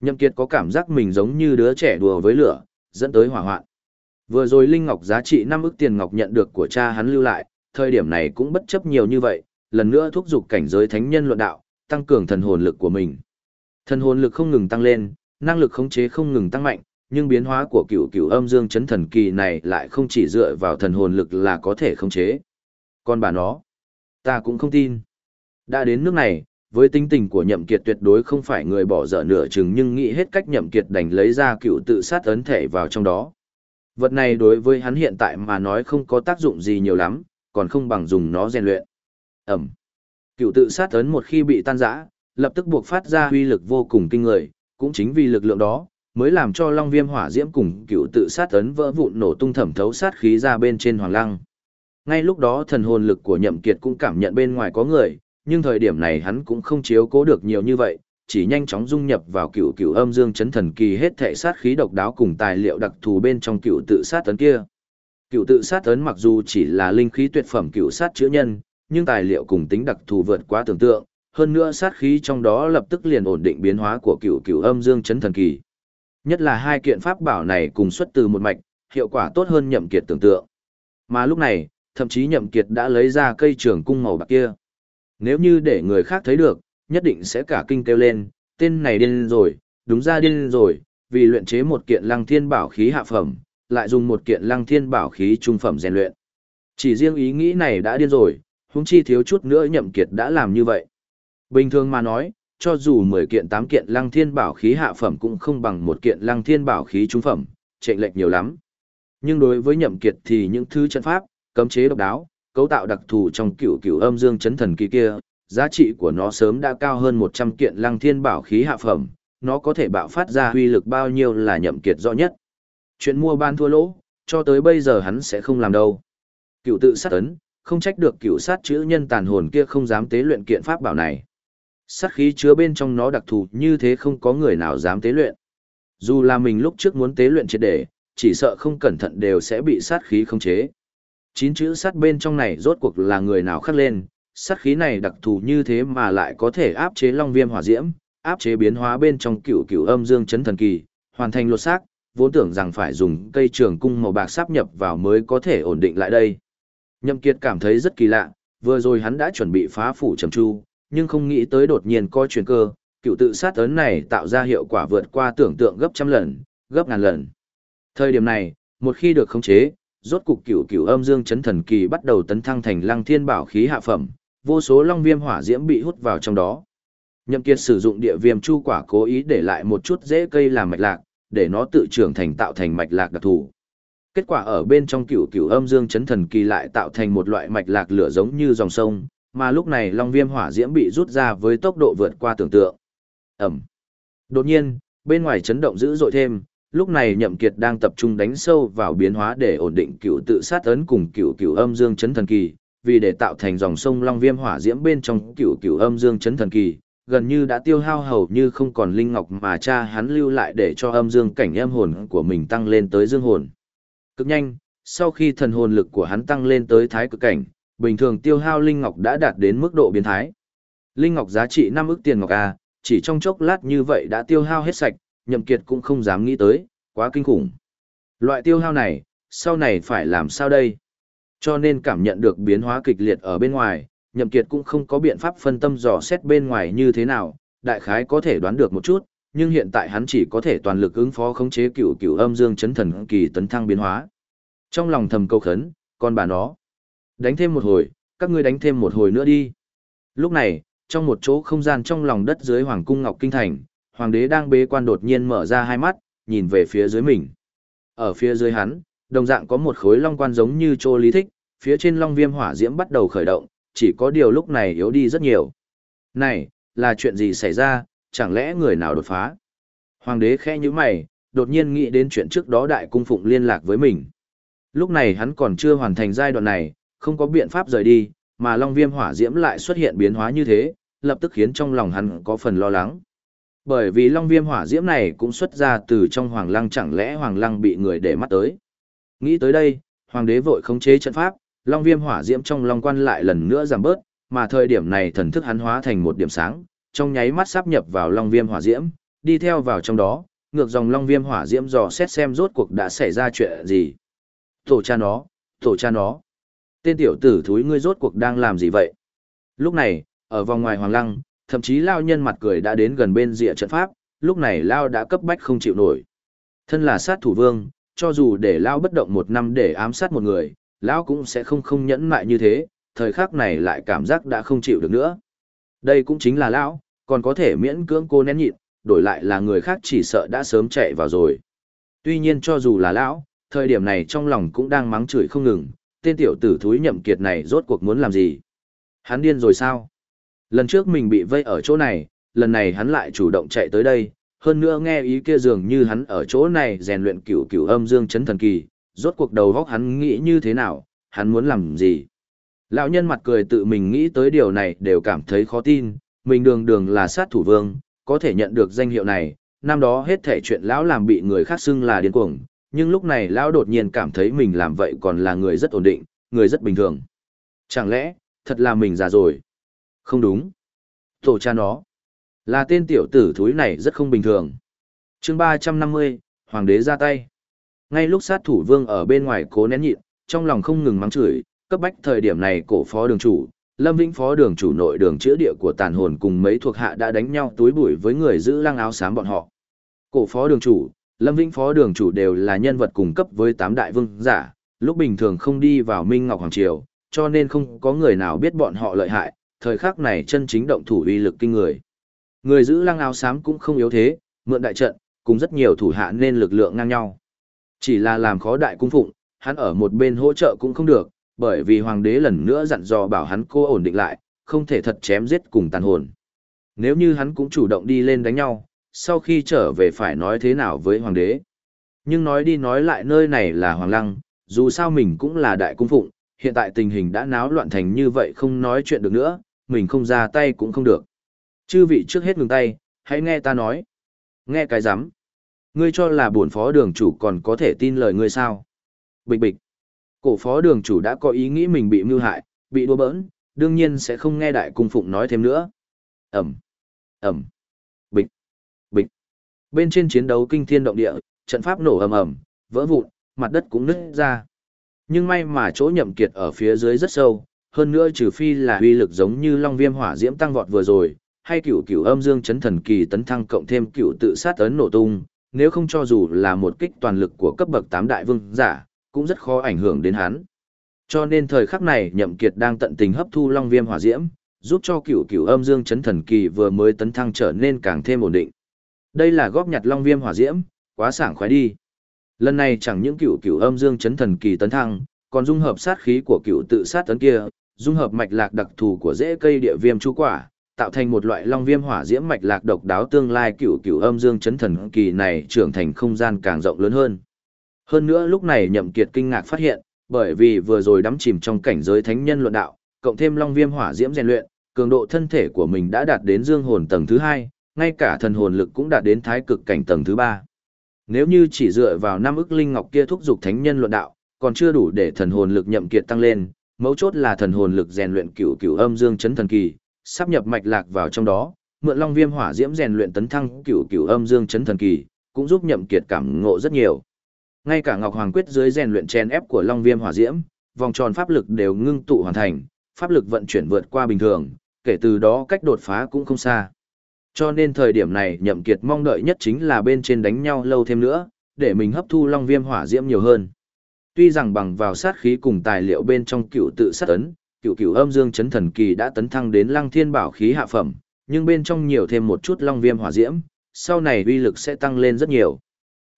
Nhậm Kiệt có cảm giác mình giống như đứa trẻ đùa với lửa, dẫn tới hỏa hoạn. Vừa rồi Linh Ngọc giá trị 5 ức tiền ngọc nhận được của cha hắn lưu lại, thời điểm này cũng bất chấp nhiều như vậy, lần nữa thúc giục cảnh giới thánh nhân luận đạo, tăng cường thần hồn lực của mình. Thần hồn lực không ngừng tăng lên, năng lực khống chế không ngừng tăng mạnh, nhưng biến hóa của cựu cựu âm dương chấn thần kỳ này lại không chỉ dựa vào thần hồn lực là có thể khống chế. Còn bà nó, ta cũng không tin. Đã đến nước này, với tính tình của nhậm kiệt tuyệt đối không phải người bỏ dở nửa chừng nhưng nghĩ hết cách nhậm kiệt đành lấy ra cựu tự sát ấn thể vào trong đó. Vật này đối với hắn hiện tại mà nói không có tác dụng gì nhiều lắm, còn không bằng dùng nó rèn luyện. Ẩm. Cựu tự sát ấn một khi bị tan rã, lập tức buộc phát ra huy lực vô cùng kinh người, cũng chính vì lực lượng đó, mới làm cho long viêm hỏa diễm cùng cựu tự sát ấn vỡ vụn nổ tung thẩm thấu sát khí ra bên trên hoàng lăng. Ngay lúc đó thần hồn lực của nhậm kiệt cũng cảm nhận bên ngoài có người, nhưng thời điểm này hắn cũng không chiếu cố được nhiều như vậy, chỉ nhanh chóng dung nhập vào cựu cựu âm dương chấn thần kỳ hết thể sát khí độc đáo cùng tài liệu đặc thù bên trong cựu tự sát ấn kia. Cựu tự sát ấn mặc dù chỉ là linh khí tuyệt phẩm cựu sát chữa nhân, nhưng tài liệu cùng tính đặc thù vượt quá tưởng tượng, hơn nữa sát khí trong đó lập tức liền ổn định biến hóa của cựu cựu âm dương chấn thần kỳ. Nhất là hai kiện pháp bảo này cùng xuất từ một mạch, hiệu quả tốt hơn nhậm kiệt tưởng tượng. Mà lúc này, thậm chí nhậm kiệt đã lấy ra cây trường cung màu bạc kia. Nếu như để người khác thấy được, nhất định sẽ cả kinh kêu lên, tên này điên rồi, đúng ra điên rồi, vì luyện chế một kiện lăng thiên bảo khí hạ phẩm, lại dùng một kiện lăng thiên bảo khí trung phẩm rèn luyện. Chỉ riêng ý nghĩ này đã điên rồi, huống chi thiếu chút nữa nhậm kiệt đã làm như vậy. Bình thường mà nói, cho dù 10 kiện 8 kiện lăng thiên bảo khí hạ phẩm cũng không bằng một kiện lăng thiên bảo khí trung phẩm, chênh lệch nhiều lắm. Nhưng đối với nhậm kiệt thì những thứ trận pháp, cấm chế độc đáo, cấu tạo đặc thù trong cửu cửu âm dương chấn thần kỳ kia, giá trị của nó sớm đã cao hơn 100 kiện lăng thiên bảo khí hạ phẩm, nó có thể bạo phát ra huy lực bao nhiêu là nhậm kiệt rõ nhất. Chuyện mua ban thua lỗ, cho tới bây giờ hắn sẽ không làm đâu. Cửu tự sát ấn, không trách được cửu sát chữ nhân tàn hồn kia không dám tế luyện kiện pháp bảo này. Sát khí chứa bên trong nó đặc thù như thế không có người nào dám tế luyện. Dù là mình lúc trước muốn tế luyện triệt để, chỉ sợ không cẩn thận đều sẽ bị sát khí khống chế. Chín chữ sát bên trong này rốt cuộc là người nào khắc lên, sát khí này đặc thù như thế mà lại có thể áp chế long viêm hỏa diễm, áp chế biến hóa bên trong cửu cửu âm dương chấn thần kỳ, hoàn thành lột xác, vốn tưởng rằng phải dùng cây trường cung màu bạc sáp nhập vào mới có thể ổn định lại đây. Nhậm Kiệt cảm thấy rất kỳ lạ, vừa rồi hắn đã chuẩn bị phá phủ trầm chu, nhưng không nghĩ tới đột nhiên coi chuyển cơ, cựu tự sát ấn này tạo ra hiệu quả vượt qua tưởng tượng gấp trăm lần, gấp ngàn lần. Thời điểm này, một khi được khống chế, rốt cục cựu cựu âm dương chấn thần kỳ bắt đầu tấn thăng thành lăng thiên bảo khí hạ phẩm, vô số long viêm hỏa diễm bị hút vào trong đó. Nhậm Kiệt sử dụng địa viêm chu quả cố ý để lại một chút rễ cây làm mạch lạc, để nó tự trưởng thành tạo thành mạch lạc đặc thù. Kết quả ở bên trong cựu cựu âm dương chấn thần kỳ lại tạo thành một loại mạch lạc lửa giống như dòng sông, mà lúc này long viêm hỏa diễm bị rút ra với tốc độ vượt qua tưởng tượng. Ẩm. Đột nhiên, bên ngoài chấn động dữ dội thêm, lúc này Nhậm Kiệt đang tập trung đánh sâu vào biến hóa để ổn định cựu tự sát ấn cùng cựu cựu âm dương chấn thần kỳ, vì để tạo thành dòng sông long viêm hỏa diễm bên trong cựu cựu âm dương chấn thần kỳ, gần như đã tiêu hao hầu như không còn linh ngọc mà cha hắn lưu lại để cho âm dương cảnh âm hồn của mình tăng lên tới dương hồn. Cực nhanh, sau khi thần hồn lực của hắn tăng lên tới thái cực cảnh, bình thường tiêu hao linh ngọc đã đạt đến mức độ biến thái. Linh ngọc giá trị 5 ức tiền ngọc A, chỉ trong chốc lát như vậy đã tiêu hao hết sạch, nhậm kiệt cũng không dám nghĩ tới, quá kinh khủng. Loại tiêu hao này, sau này phải làm sao đây? Cho nên cảm nhận được biến hóa kịch liệt ở bên ngoài, nhậm kiệt cũng không có biện pháp phân tâm dò xét bên ngoài như thế nào, đại khái có thể đoán được một chút, nhưng hiện tại hắn chỉ có thể toàn lực ứng phó khống chế cựu cựu âm dương chấn thần kỳ tấn thăng biến hóa. Trong lòng thầm câu khấn, con bà nó. Đánh thêm một hồi, các ngươi đánh thêm một hồi nữa đi. Lúc này, trong một chỗ không gian trong lòng đất dưới Hoàng cung Ngọc Kinh Thành, Hoàng đế đang bế quan đột nhiên mở ra hai mắt, nhìn về phía dưới mình. Ở phía dưới hắn, đồng dạng có một khối long quan giống như chô lý thích, phía trên long viêm hỏa diễm bắt đầu khởi động, chỉ có điều lúc này yếu đi rất nhiều. Này, là chuyện gì xảy ra, chẳng lẽ người nào đột phá? Hoàng đế khẽ như mày, đột nhiên nghĩ đến chuyện trước đó đại cung phụng liên lạc với mình. Lúc này hắn còn chưa hoàn thành giai đoạn này, không có biện pháp rời đi, mà long viêm hỏa diễm lại xuất hiện biến hóa như thế, lập tức khiến trong lòng hắn có phần lo lắng. Bởi vì long viêm hỏa diễm này cũng xuất ra từ trong hoàng lăng chẳng lẽ hoàng lăng bị người để mắt tới. Nghĩ tới đây, hoàng đế vội khống chế trận pháp, long viêm hỏa diễm trong long quan lại lần nữa giảm bớt, mà thời điểm này thần thức hắn hóa thành một điểm sáng, trong nháy mắt sắp nhập vào long viêm hỏa diễm, đi theo vào trong đó, ngược dòng long viêm hỏa diễm dò xét xem rốt cuộc đã xảy ra chuyện gì. Tổ cha nó, tổ cha nó. Tên tiểu tử thúi ngươi rốt cuộc đang làm gì vậy? Lúc này, ở vòng ngoài hoàng lăng, thậm chí lao nhân mặt cười đã đến gần bên rìa trận pháp, lúc này lao đã cấp bách không chịu nổi. Thân là sát thủ vương, cho dù để lao bất động một năm để ám sát một người, lão cũng sẽ không không nhẫn mại như thế, thời khắc này lại cảm giác đã không chịu được nữa. Đây cũng chính là lão, còn có thể miễn cưỡng cô nén nhịn, đổi lại là người khác chỉ sợ đã sớm chạy vào rồi. Tuy nhiên cho dù là lão, thời điểm này trong lòng cũng đang mắng chửi không ngừng, tên tiểu tử thúi nhậm kiệt này rốt cuộc muốn làm gì? Hắn điên rồi sao? Lần trước mình bị vây ở chỗ này, lần này hắn lại chủ động chạy tới đây, hơn nữa nghe ý kia dường như hắn ở chỗ này rèn luyện cửu cửu âm dương chấn thần kỳ, rốt cuộc đầu góc hắn nghĩ như thế nào, hắn muốn làm gì? Lão nhân mặt cười tự mình nghĩ tới điều này đều cảm thấy khó tin, mình đường đường là sát thủ vương, có thể nhận được danh hiệu này, năm đó hết thể chuyện lão làm bị người khác xưng là điên cuồng, nhưng lúc này lão đột nhiên cảm thấy mình làm vậy còn là người rất ổn định, người rất bình thường. Chẳng lẽ, thật là mình già rồi? Không đúng. Tổ cha nó. Là tên tiểu tử thúi này rất không bình thường. chương 350, Hoàng đế ra tay. Ngay lúc sát thủ vương ở bên ngoài cố nén nhịn, trong lòng không ngừng mắng chửi, cấp bách thời điểm này cổ phó đường chủ, Lâm Vĩnh phó đường chủ nội đường chữa địa của tàn hồn cùng mấy thuộc hạ đã đánh nhau túi bụi với người giữ lăng áo xám bọn họ. Cổ phó đường chủ, Lâm Vĩnh phó đường chủ đều là nhân vật cùng cấp với tám đại vương giả, lúc bình thường không đi vào Minh Ngọc Hoàng Triều, cho nên không có người nào biết bọn họ lợi hại, thời khắc này chân chính động thủ uy lực kinh người. Người giữ lăng áo xám cũng không yếu thế, mượn đại trận, cùng rất nhiều thủ hạ nên lực lượng ngang nhau. Chỉ là làm khó đại cung phụng, hắn ở một bên hỗ trợ cũng không được, bởi vì hoàng đế lần nữa dặn dò bảo hắn cô ổn định lại, không thể thật chém giết cùng tàn hồn. Nếu như hắn cũng chủ động đi lên đánh nhau, sau khi trở về phải nói thế nào với hoàng đế. Nhưng nói đi nói lại nơi này là hoàng lăng, dù sao mình cũng là đại cung phụng, hiện tại tình hình đã náo loạn thành như vậy không nói chuyện được nữa, mình không ra tay cũng không được. Chư vị trước hết ngừng tay, hãy nghe ta nói. Nghe cái rắm Ngươi cho là bổn phó đường chủ còn có thể tin lời ngươi sao? Bịch bịch. Cổ phó đường chủ đã có ý nghĩ mình bị mưu hại, bị đua bỡn, đương nhiên sẽ không nghe đại cung phụng nói thêm nữa. Ẩm, Ẩm, Bên trên chiến đấu kinh thiên động địa, trận pháp nổ ầm ầm, vỡ vụn, mặt đất cũng nứt ra. Nhưng may mà chỗ nhậm kiệt ở phía dưới rất sâu, hơn nữa trừ phi là uy lực giống như long viêm hỏa diễm tăng vọt vừa rồi, hay cửu cửu âm dương chấn thần kỳ tấn thăng cộng thêm cửu tự sát tấn nổ tung, nếu không cho dù là một kích toàn lực của cấp bậc tám đại vương giả, cũng rất khó ảnh hưởng đến hắn. Cho nên thời khắc này Nhậm Kiệt đang tận tình hấp thu Long Viêm Hỏa Diễm, giúp cho cửu cửu âm dương chấn thần kỳ vừa mới tấn thăng trở nên càng thêm ổn định. Đây là góp nhặt Long Viêm Hỏa Diễm, quá sảng khoái đi. Lần này chẳng những cửu cửu âm dương chấn thần kỳ tấn thăng, còn dung hợp sát khí của cửu tự sát tấn kia, dung hợp mạch lạc đặc thù của rễ cây địa viêm chu quả, tạo thành một loại long viêm hỏa diễm mạch lạc độc đáo tương lai cửu cửu âm dương chấn thần kỳ này trưởng thành không gian càng rộng lớn hơn. Hơn nữa lúc này Nhậm Kiệt kinh ngạc phát hiện, bởi vì vừa rồi đắm chìm trong cảnh giới thánh nhân luận đạo, cộng thêm long viêm hỏa diễm rèn luyện, cường độ thân thể của mình đã đạt đến dương hồn tầng thứ hai, ngay cả thần hồn lực cũng đạt đến thái cực cảnh tầng thứ ba. Nếu như chỉ dựa vào năm ức linh ngọc kia thúc giục thánh nhân luận đạo, còn chưa đủ để thần hồn lực Nhậm Kiệt tăng lên, mấu chốt là thần hồn lực rèn luyện cửu cửu âm dương chấn thần kỳ, sắp nhập mạch lạc vào trong đó, mượn long viêm hỏa diễm rèn luyện tấn thăng cửu cửu âm dương chấn thần kỳ, cũng giúp Nhậm Kiệt cảm ngộ rất nhiều. Ngay cả Ngọc Hoàng quyết dưới rèn luyện chen ép của Long Viêm Hỏa Diễm, vòng tròn pháp lực đều ngưng tụ hoàn thành, pháp lực vận chuyển vượt qua bình thường, kể từ đó cách đột phá cũng không xa. Cho nên thời điểm này nhậm kiệt mong đợi nhất chính là bên trên đánh nhau lâu thêm nữa, để mình hấp thu long viêm hỏa diễm nhiều hơn. Tuy rằng bằng vào sát khí cùng tài liệu bên trong cựu tự sát ấn, cựu cựu âm dương chấn thần kỳ đã tấn thăng đến lăng thiên bảo khí hạ phẩm, nhưng bên trong nhiều thêm một chút long viêm hỏa diễm, sau này uy lực sẽ tăng lên rất nhiều.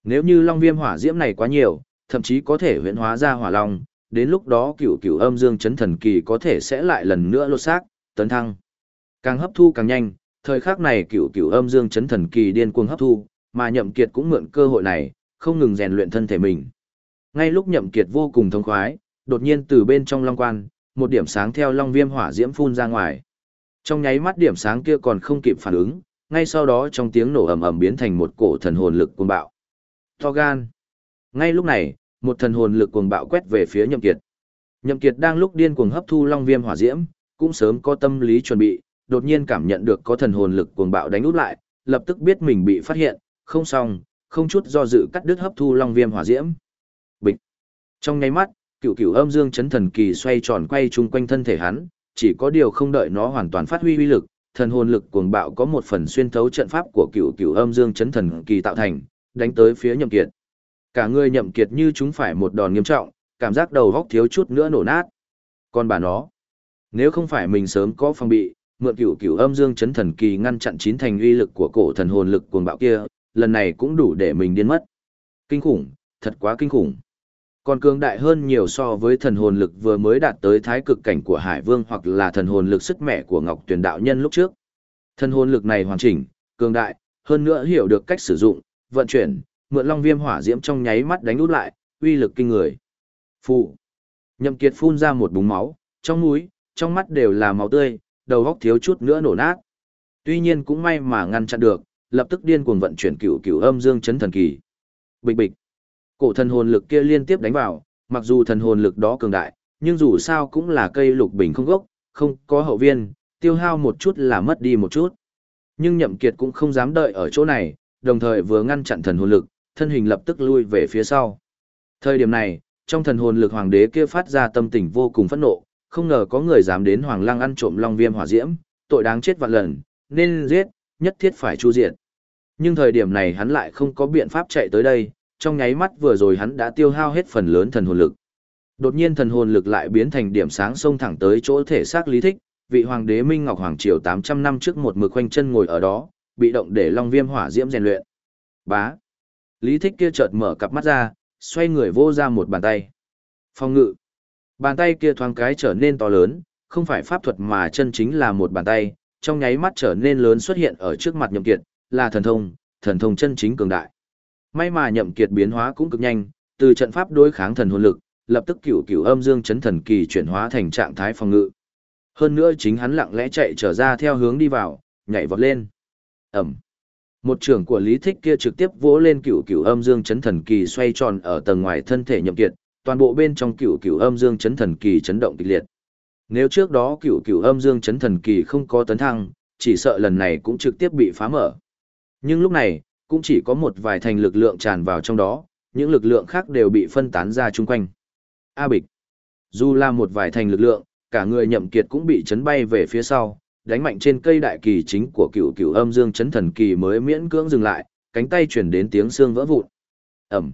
Nếu như long viêm hỏa diễm này quá nhiều, thậm chí có thể huyễn hóa ra hỏa long, đến lúc đó cựu cựu âm dương chấn thần kỳ có thể sẽ lại lần nữa lột xác, tấn thăng. Càng hấp thu càng nhanh, thời khắc này cựu cựu âm dương chấn thần kỳ điên cuồng hấp thu, mà nhậm kiệt cũng mượn cơ hội này, không ngừng rèn luyện thân thể mình. Ngay lúc nhậm kiệt vô cùng thông khoái, đột nhiên từ bên trong long quan, một điểm sáng theo long viêm hỏa diễm phun ra ngoài. Trong nháy mắt điểm sáng kia còn không kịp phản ứng, ngay sau đó trong tiếng nổ ầm ầm biến thành một cổ thần hồn lực cuồng bạo. To gan. Ngay lúc này, một thần hồn lực cuồng bạo quét về phía Nhậm Kiệt. Nhậm Kiệt đang lúc điên cuồng hấp thu long viêm hỏa diễm, cũng sớm có tâm lý chuẩn bị, đột nhiên cảm nhận được có thần hồn lực cuồng bạo đánh út lại, lập tức biết mình bị phát hiện, không xong, không chút do dự cắt đứt hấp thu long viêm hỏa diễm. Bịch. Trong nháy mắt, cựu cựu âm dương chấn thần kỳ xoay tròn quay chung quanh thân thể hắn, chỉ có điều không đợi nó hoàn toàn phát huy uy lực, thần hồn lực cuồng bạo có một phần xuyên thấu trận pháp của cựu cựu âm dương chấn thần kỳ tạo thành, đánh tới phía nhậm kiệt. Cả người nhậm kiệt như chúng phải một đòn nghiêm trọng, cảm giác đầu góc thiếu chút nữa nổ nát. Còn bà nó, nếu không phải mình sớm có phòng bị, mượn cửu cửu âm dương chấn thần kỳ ngăn chặn chín thành uy lực của cổ thần hồn lực cuồng bạo kia, lần này cũng đủ để mình điên mất. Kinh khủng, thật quá kinh khủng. Còn cường đại hơn nhiều so với thần hồn lực vừa mới đạt tới thái cực cảnh của Hải Vương hoặc là thần hồn lực sức mẹ của Ngọc Tuyền đạo nhân lúc trước. Thần hồn lực này hoàn chỉnh, cường đại, hơn nữa hiểu được cách sử dụng, vận chuyển, mượn long viêm hỏa diễm trong nháy mắt đánh út lại, uy lực kinh người. Phụ. Nhậm Kiệt phun ra một búng máu, trong mũi, trong mắt đều là máu tươi, đầu góc thiếu chút nữa nổ nát. Tuy nhiên cũng may mà ngăn chặn được, lập tức điên cuồng vận chuyển cửu cửu âm dương chấn thần kỳ. Bịch bịch. Cổ thần hồn lực kia liên tiếp đánh vào, mặc dù thần hồn lực đó cường đại, nhưng dù sao cũng là cây lục bình không gốc, không có hậu viên, tiêu hao một chút là mất đi một chút. Nhưng Nhậm Kiệt cũng không dám đợi ở chỗ này, đồng thời vừa ngăn chặn thần hồn lực, thân hình lập tức lui về phía sau. Thời điểm này, trong thần hồn lực hoàng đế kia phát ra tâm tình vô cùng phẫn nộ, không ngờ có người dám đến hoàng lăng ăn trộm long viêm hỏa diễm, tội đáng chết vạn lần, nên giết, nhất thiết phải chu diệt. Nhưng thời điểm này hắn lại không có biện pháp chạy tới đây, trong nháy mắt vừa rồi hắn đã tiêu hao hết phần lớn thần hồn lực. Đột nhiên thần hồn lực lại biến thành điểm sáng xông thẳng tới chỗ thể xác lý thích, vị hoàng đế Minh Ngọc Hoàng Triều 800 năm trước một mực quanh chân ngồi ở đó, bị động để long viêm hỏa diễm rèn luyện. Bá. Lý thích kia chợt mở cặp mắt ra, xoay người vô ra một bàn tay. Phong ngự. Bàn tay kia thoáng cái trở nên to lớn, không phải pháp thuật mà chân chính là một bàn tay, trong nháy mắt trở nên lớn xuất hiện ở trước mặt nhậm kiệt, là thần thông, thần thông chân chính cường đại. May mà nhậm kiệt biến hóa cũng cực nhanh, từ trận pháp đối kháng thần hồn lực, lập tức cửu cửu âm dương chấn thần kỳ chuyển hóa thành trạng thái phòng ngự. Hơn nữa chính hắn lặng lẽ chạy trở ra theo hướng đi vào, nhảy vọt lên. ầm, Một trưởng của Lý Thích kia trực tiếp vỗ lên cửu cửu âm dương chấn thần kỳ xoay tròn ở tầng ngoài thân thể nhậm kiệt, toàn bộ bên trong cửu cửu âm dương chấn thần kỳ chấn động kịch liệt. Nếu trước đó cửu cửu âm dương chấn thần kỳ không có tấn thăng, chỉ sợ lần này cũng trực tiếp bị phá mở. Nhưng lúc này, cũng chỉ có một vài thành lực lượng tràn vào trong đó, những lực lượng khác đều bị phân tán ra chung quanh. A bịch. Dù là một vài thành lực lượng, cả người nhậm kiệt cũng bị chấn bay về phía sau, đánh mạnh trên cây đại kỳ chính của cựu cựu âm dương chấn thần kỳ mới miễn cưỡng dừng lại, cánh tay chuyển đến tiếng xương vỡ vụn. Ẩm.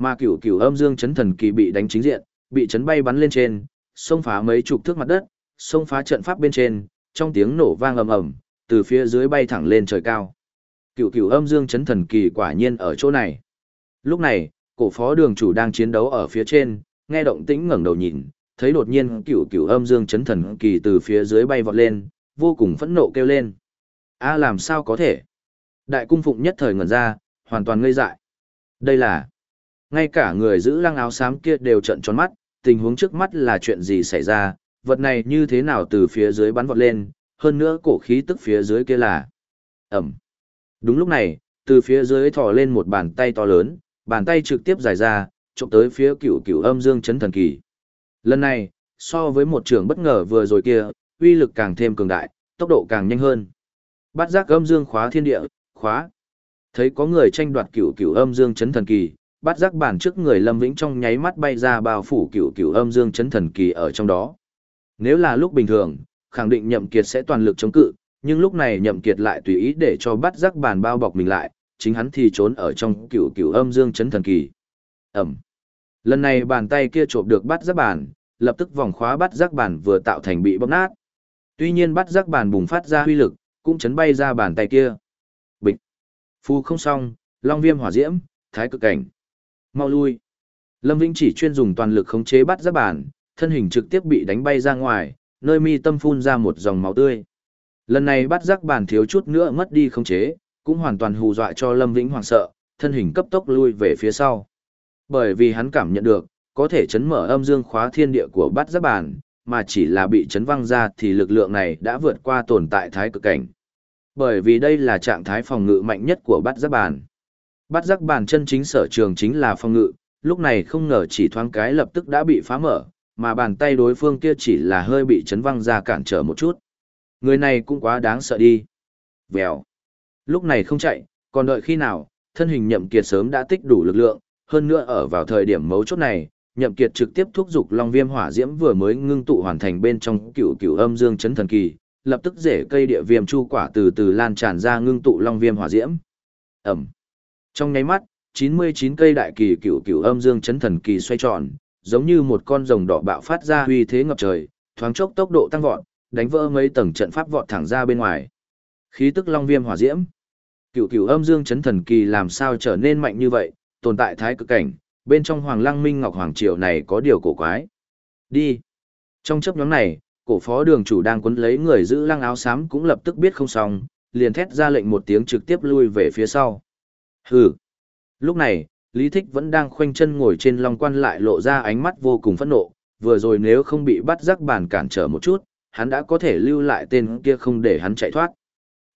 Mà cựu cựu âm dương chấn thần kỳ bị đánh chính diện, bị chấn bay bắn lên trên, xông phá mấy chục thước mặt đất, xông phá trận pháp bên trên, trong tiếng nổ vang ầm ầm, từ phía dưới bay thẳng lên trời cao. Cựu cựu âm dương chấn thần kỳ quả nhiên ở chỗ này. Lúc này, cổ phó đường chủ đang chiến đấu ở phía trên, nghe động tĩnh ngẩng đầu nhìn, thấy đột nhiên cựu cựu âm dương chấn thần kỳ từ phía dưới bay vọt lên, vô cùng phẫn nộ kêu lên. a làm sao có thể? Đại cung phụng nhất thời ngẩn ra, hoàn toàn ngây dại. Đây là... Ngay cả người giữ lăng áo xám kia đều trận tròn mắt, tình huống trước mắt là chuyện gì xảy ra, vật này như thế nào từ phía dưới bắn vọt lên, hơn nữa cổ khí tức phía dưới kia là... Ẩm. Đúng lúc này, từ phía dưới thò lên một bàn tay to lớn, bàn tay trực tiếp dài ra, trộm tới phía cựu cựu âm dương chấn thần kỳ. Lần này, so với một trường bất ngờ vừa rồi kia, uy lực càng thêm cường đại, tốc độ càng nhanh hơn. Bát giác âm dương khóa thiên địa, khóa. Thấy có người tranh đoạt cửu cửu âm dương chấn thần kỳ, bát giác bản trước người Lâm Vĩnh trong nháy mắt bay ra bao phủ cửu cửu âm dương chấn thần kỳ ở trong đó. Nếu là lúc bình thường, khẳng định nhậm kiệt sẽ toàn lực chống cự, nhưng lúc này nhậm kiệt lại tùy ý để cho bắt giác bản bao bọc mình lại, chính hắn thì trốn ở trong cửu cửu âm dương chấn thần kỳ. Ẩm. Lần này bàn tay kia trộm được bắt giác bản, lập tức vòng khóa bắt giác bản vừa tạo thành bị bóp nát. Tuy nhiên bắt giác bản bùng phát ra huy lực, cũng chấn bay ra bàn tay kia. Bịch. Phu không xong, long viêm hỏa diễm, thái cực cảnh. Mau lui. Lâm Vĩnh chỉ chuyên dùng toàn lực khống chế bắt giáp bản, thân hình trực tiếp bị đánh bay ra ngoài, nơi mi tâm phun ra một dòng máu tươi. Lần này bắt giác bản thiếu chút nữa mất đi khống chế, cũng hoàn toàn hù dọa cho Lâm Vĩnh hoảng sợ, thân hình cấp tốc lui về phía sau. Bởi vì hắn cảm nhận được, có thể chấn mở âm dương khóa thiên địa của bắt giác bản, mà chỉ là bị chấn văng ra thì lực lượng này đã vượt qua tồn tại thái cực cảnh. Bởi vì đây là trạng thái phòng ngự mạnh nhất của bắt giác bản. Bắt giác bàn chân chính sở trường chính là phòng ngự, lúc này không ngờ chỉ thoáng cái lập tức đã bị phá mở, mà bàn tay đối phương kia chỉ là hơi bị chấn văng ra cản trở một chút. Người này cũng quá đáng sợ đi. Vèo. Lúc này không chạy, còn đợi khi nào, thân hình nhậm kiệt sớm đã tích đủ lực lượng, hơn nữa ở vào thời điểm mấu chốt này, nhậm kiệt trực tiếp thúc giục long viêm hỏa diễm vừa mới ngưng tụ hoàn thành bên trong cựu cựu âm dương chấn thần kỳ, lập tức rễ cây địa viêm chu quả từ từ lan tràn ra ngưng tụ long viêm hỏa diễm. Ẩm. Trong nháy mắt, 99 cây đại kỳ cựu cựu âm dương chấn thần kỳ xoay tròn, giống như một con rồng đỏ bạo phát ra uy thế ngập trời, thoáng chốc tốc độ tăng vọt, đánh vỡ mấy tầng trận pháp vọt thẳng ra bên ngoài. Khí tức long viêm hỏa diễm. Cựu cựu âm dương chấn thần kỳ làm sao trở nên mạnh như vậy, tồn tại thái cực cảnh, bên trong Hoàng Lăng Minh Ngọc Hoàng Triều này có điều cổ quái. Đi. Trong chấp nhóm này, cổ phó đường chủ đang quấn lấy người giữ lăng áo xám cũng lập tức biết không xong, liền thét ra lệnh một tiếng trực tiếp lui về phía sau. Hừ. Lúc này, Lý Thích vẫn đang khoanh chân ngồi trên long quan lại lộ ra ánh mắt vô cùng phẫn nộ, vừa rồi nếu không bị bắt rắc bàn cản trở một chút, hắn đã có thể lưu lại tên kia không để hắn chạy thoát.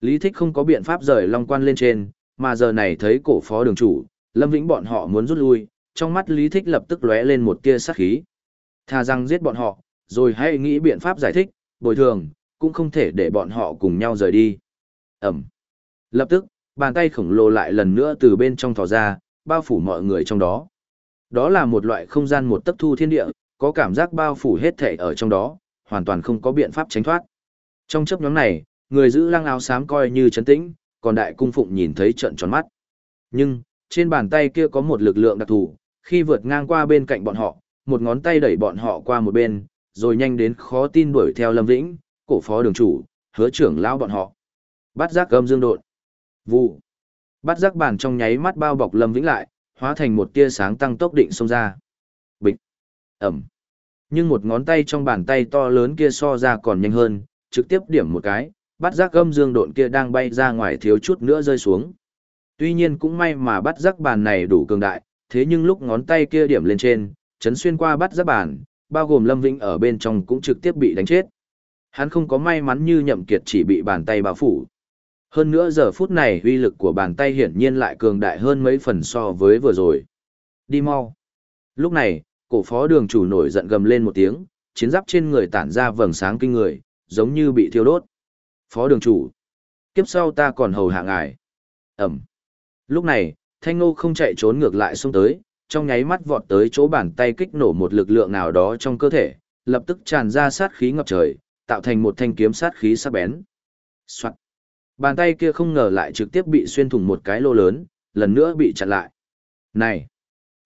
Lý Thích không có biện pháp rời long quan lên trên, mà giờ này thấy cổ phó đường chủ, Lâm Vĩnh bọn họ muốn rút lui, trong mắt Lý Thích lập tức lóe lên một tia sát khí. tha rằng giết bọn họ, rồi hãy nghĩ biện pháp giải thích, bồi thường, cũng không thể để bọn họ cùng nhau rời đi. Ẩm. Lập tức, bàn tay khổng lồ lại lần nữa từ bên trong thò ra, bao phủ mọi người trong đó. Đó là một loại không gian một tấc thu thiên địa, có cảm giác bao phủ hết thể ở trong đó, hoàn toàn không có biện pháp tránh thoát. Trong chấp nhóm này, người giữ lăng áo xám coi như chấn tĩnh, còn đại cung phụng nhìn thấy trận tròn mắt. Nhưng, trên bàn tay kia có một lực lượng đặc thù, khi vượt ngang qua bên cạnh bọn họ, một ngón tay đẩy bọn họ qua một bên, rồi nhanh đến khó tin đuổi theo Lâm Vĩnh, cổ phó đường chủ, hứa trưởng lão bọn họ. Bắt giác gầm dương đột. Vụ. Bắt giác bàn trong nháy mắt bao bọc Lâm Vĩnh lại, hóa thành một tia sáng tăng tốc định xông ra. Bịch. Ẩm. Nhưng một ngón tay trong bàn tay to lớn kia so ra còn nhanh hơn, trực tiếp điểm một cái, bắt giác gâm dương độn kia đang bay ra ngoài thiếu chút nữa rơi xuống. Tuy nhiên cũng may mà bắt giác bàn này đủ cường đại, thế nhưng lúc ngón tay kia điểm lên trên, chấn xuyên qua bắt giác bàn, bao gồm Lâm Vĩnh ở bên trong cũng trực tiếp bị đánh chết. Hắn không có may mắn như nhậm kiệt chỉ bị bàn tay bao phủ. Hơn nữa giờ phút này uy lực của bàn tay hiển nhiên lại cường đại hơn mấy phần so với vừa rồi. Đi mau. Lúc này, cổ phó đường chủ nổi giận gầm lên một tiếng, chiến giáp trên người tản ra vầng sáng kinh người, giống như bị thiêu đốt. Phó đường chủ. Kiếp sau ta còn hầu hạ ngài. Ẩm. Lúc này, thanh ngô không chạy trốn ngược lại xông tới, trong nháy mắt vọt tới chỗ bàn tay kích nổ một lực lượng nào đó trong cơ thể, lập tức tràn ra sát khí ngập trời, tạo thành một thanh kiếm sát khí sắc bén. Soạn. Bàn tay kia không ngờ lại trực tiếp bị xuyên thủng một cái lô lớn, lần nữa bị chặn lại. Này!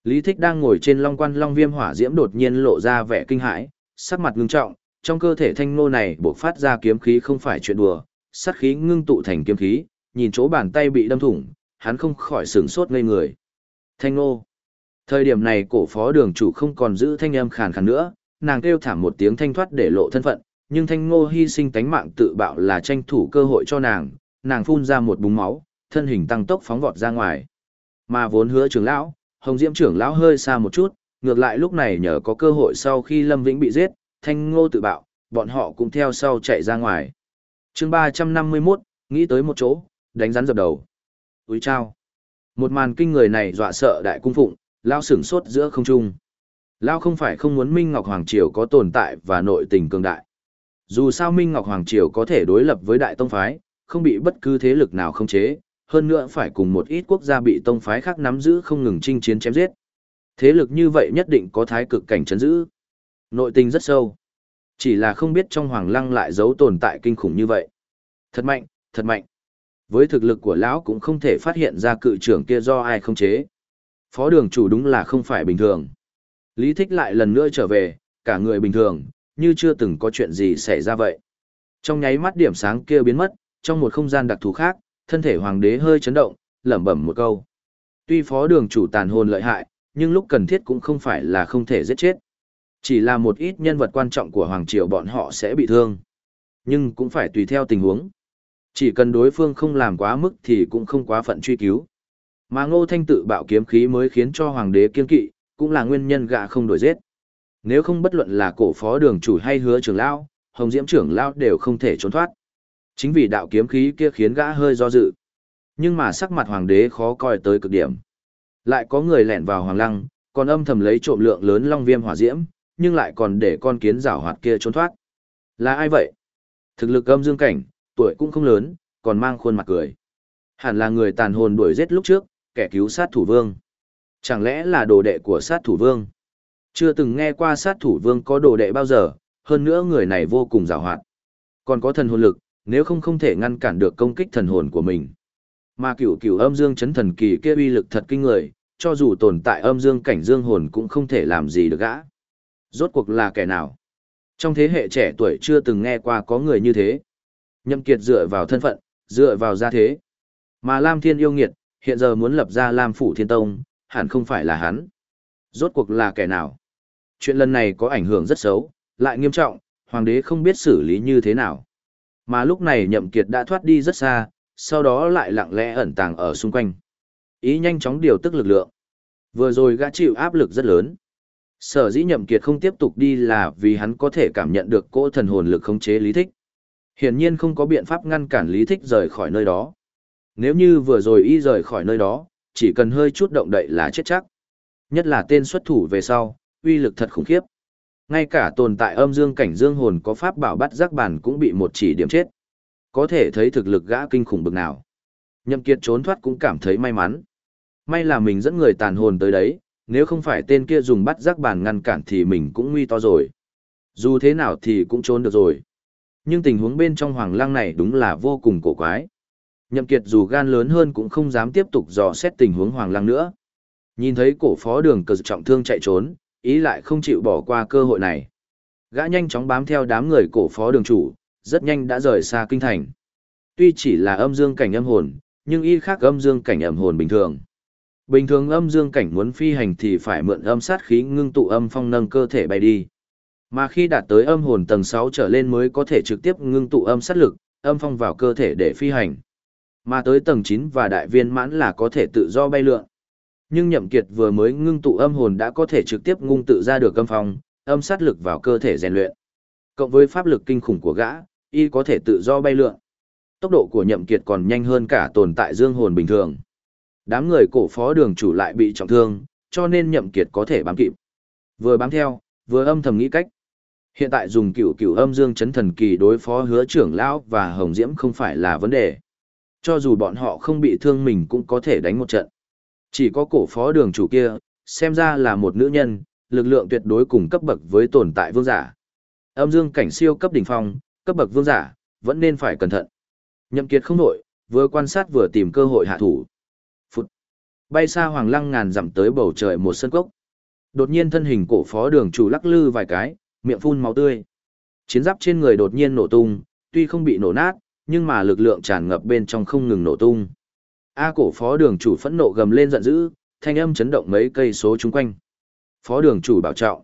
Lý Thích đang ngồi trên long quan long viêm hỏa diễm đột nhiên lộ ra vẻ kinh hãi, sắc mặt ngưng trọng, trong cơ thể thanh nô này bộc phát ra kiếm khí không phải chuyện đùa, sát khí ngưng tụ thành kiếm khí, nhìn chỗ bàn tay bị đâm thủng, hắn không khỏi sửng sốt ngây người. Thanh nô! Thời điểm này cổ phó đường chủ không còn giữ thanh âm khàn khàn nữa, nàng kêu thảm một tiếng thanh thoát để lộ thân phận, nhưng thanh ngô hy sinh tánh mạng tự bạo là tranh thủ cơ hội cho nàng, nàng phun ra một búng máu, thân hình tăng tốc phóng vọt ra ngoài. Mà vốn hứa trưởng lão, hồng diễm trưởng lão hơi xa một chút, ngược lại lúc này nhờ có cơ hội sau khi Lâm Vĩnh bị giết, thanh ngô tự bạo, bọn họ cũng theo sau chạy ra ngoài. chương 351, nghĩ tới một chỗ, đánh rắn dập đầu. Úi trao Một màn kinh người này dọa sợ đại cung phụng, lao sửng sốt giữa không trung. Lao không phải không muốn Minh Ngọc Hoàng Triều có tồn tại và nội tình cường đại. Dù sao Minh Ngọc Hoàng Triều có thể đối lập với Đại Tông Phái, không bị bất cứ thế lực nào khống chế, hơn nữa phải cùng một ít quốc gia bị Tông Phái khác nắm giữ không ngừng chinh chiến chém giết. Thế lực như vậy nhất định có thái cực cảnh chấn giữ. Nội tình rất sâu. Chỉ là không biết trong Hoàng Lăng lại giấu tồn tại kinh khủng như vậy. Thật mạnh, thật mạnh. Với thực lực của lão cũng không thể phát hiện ra cự trưởng kia do ai không chế. Phó đường chủ đúng là không phải bình thường. Lý thích lại lần nữa trở về, cả người bình thường, như chưa từng có chuyện gì xảy ra vậy. Trong nháy mắt điểm sáng kia biến mất, trong một không gian đặc thù khác, thân thể hoàng đế hơi chấn động, lẩm bẩm một câu. Tuy phó đường chủ tàn hồn lợi hại, nhưng lúc cần thiết cũng không phải là không thể giết chết. Chỉ là một ít nhân vật quan trọng của hoàng triều bọn họ sẽ bị thương. Nhưng cũng phải tùy theo tình huống. Chỉ cần đối phương không làm quá mức thì cũng không quá phận truy cứu. Mà ngô thanh tự bạo kiếm khí mới khiến cho hoàng đế kiên kỵ, cũng là nguyên nhân gạ không đổi giết. Nếu không bất luận là cổ phó đường chủ hay hứa trưởng lão, hồng diễm trưởng lão đều không thể trốn thoát. Chính vì đạo kiếm khí kia khiến gã hơi do dự. Nhưng mà sắc mặt hoàng đế khó coi tới cực điểm. Lại có người lẻn vào hoàng lăng, còn âm thầm lấy trộm lượng lớn long viêm hỏa diễm, nhưng lại còn để con kiến rảo hoạt kia trốn thoát. Là ai vậy? Thực lực âm dương cảnh, tuổi cũng không lớn, còn mang khuôn mặt cười. Hẳn là người tàn hồn đuổi giết lúc trước, kẻ cứu sát thủ vương. Chẳng lẽ là đồ đệ của sát thủ vương? Chưa từng nghe qua sát thủ vương có đồ đệ bao giờ, hơn nữa người này vô cùng rào hoạt. Còn có thần hồn lực, nếu không không thể ngăn cản được công kích thần hồn của mình. Mà cửu cửu âm dương chấn thần kỳ kia uy lực thật kinh người, cho dù tồn tại âm dương cảnh dương hồn cũng không thể làm gì được gã. Rốt cuộc là kẻ nào? Trong thế hệ trẻ tuổi chưa từng nghe qua có người như thế. Nhậm Kiệt dựa vào thân phận, dựa vào gia thế. Mà Lam Thiên yêu nghiệt, hiện giờ muốn lập ra Lam Phủ Thiên Tông, hẳn không phải là hắn. Rốt cuộc là kẻ nào? Chuyện lần này có ảnh hưởng rất xấu, lại nghiêm trọng, hoàng đế không biết xử lý như thế nào. Mà lúc này Nhậm Kiệt đã thoát đi rất xa, sau đó lại lặng lẽ ẩn tàng ở xung quanh. Ý nhanh chóng điều tức lực lượng. Vừa rồi gã chịu áp lực rất lớn. Sở dĩ Nhậm Kiệt không tiếp tục đi là vì hắn có thể cảm nhận được cỗ thần hồn lực khống chế lý thích. Hiển nhiên không có biện pháp ngăn cản lý thích rời khỏi nơi đó. Nếu như vừa rồi y rời khỏi nơi đó, chỉ cần hơi chút động đậy là chết chắc. Nhất là tên xuất thủ về sau, uy lực thật khủng khiếp. Ngay cả tồn tại âm dương cảnh dương hồn có pháp bảo bắt giác bản cũng bị một chỉ điểm chết. Có thể thấy thực lực gã kinh khủng bực nào. Nhậm Kiệt trốn thoát cũng cảm thấy may mắn. May là mình dẫn người tàn hồn tới đấy, nếu không phải tên kia dùng bắt giác bản ngăn cản thì mình cũng nguy to rồi. Dù thế nào thì cũng trốn được rồi. Nhưng tình huống bên trong hoàng lang này đúng là vô cùng cổ quái. Nhậm Kiệt dù gan lớn hơn cũng không dám tiếp tục dò xét tình huống hoàng lăng nữa. Nhìn thấy cổ phó đường cờ trọng thương chạy trốn, ý lại không chịu bỏ qua cơ hội này. Gã nhanh chóng bám theo đám người cổ phó đường chủ, rất nhanh đã rời xa kinh thành. Tuy chỉ là âm dương cảnh âm hồn, nhưng y khác âm dương cảnh âm hồn bình thường. Bình thường âm dương cảnh muốn phi hành thì phải mượn âm sát khí ngưng tụ âm phong nâng cơ thể bay đi. Mà khi đạt tới âm hồn tầng 6 trở lên mới có thể trực tiếp ngưng tụ âm sát lực, âm phong vào cơ thể để phi hành. Mà tới tầng 9 và đại viên mãn là có thể tự do bay lượn. Nhưng Nhậm Kiệt vừa mới ngưng tụ âm hồn đã có thể trực tiếp ngung tự ra được âm phong, âm sát lực vào cơ thể rèn luyện. Cộng với pháp lực kinh khủng của gã, y có thể tự do bay lượn. Tốc độ của Nhậm Kiệt còn nhanh hơn cả tồn tại dương hồn bình thường. Đám người cổ phó đường chủ lại bị trọng thương, cho nên Nhậm Kiệt có thể bám kịp. Vừa bám theo, vừa âm thầm nghĩ cách. Hiện tại dùng cửu cửu âm dương chấn thần kỳ đối phó hứa trưởng lão và hồng diễm không phải là vấn đề. Cho dù bọn họ không bị thương mình cũng có thể đánh một trận. Chỉ có cổ phó đường chủ kia, xem ra là một nữ nhân, lực lượng tuyệt đối cùng cấp bậc với tồn tại vương giả. Âm dương cảnh siêu cấp đỉnh phong, cấp bậc vương giả, vẫn nên phải cẩn thận. Nhậm kiệt không nổi, vừa quan sát vừa tìm cơ hội hạ thủ. Phụt. Bay xa hoàng lăng ngàn dặm tới bầu trời một sân cốc. Đột nhiên thân hình cổ phó đường chủ lắc lư vài cái, miệng phun máu tươi. Chiến giáp trên người đột nhiên nổ tung, tuy không bị nổ nát, nhưng mà lực lượng tràn ngập bên trong không ngừng nổ tung. A cổ phó đường chủ phẫn nộ gầm lên giận dữ, thanh âm chấn động mấy cây số chung quanh. Phó đường chủ bảo trọng.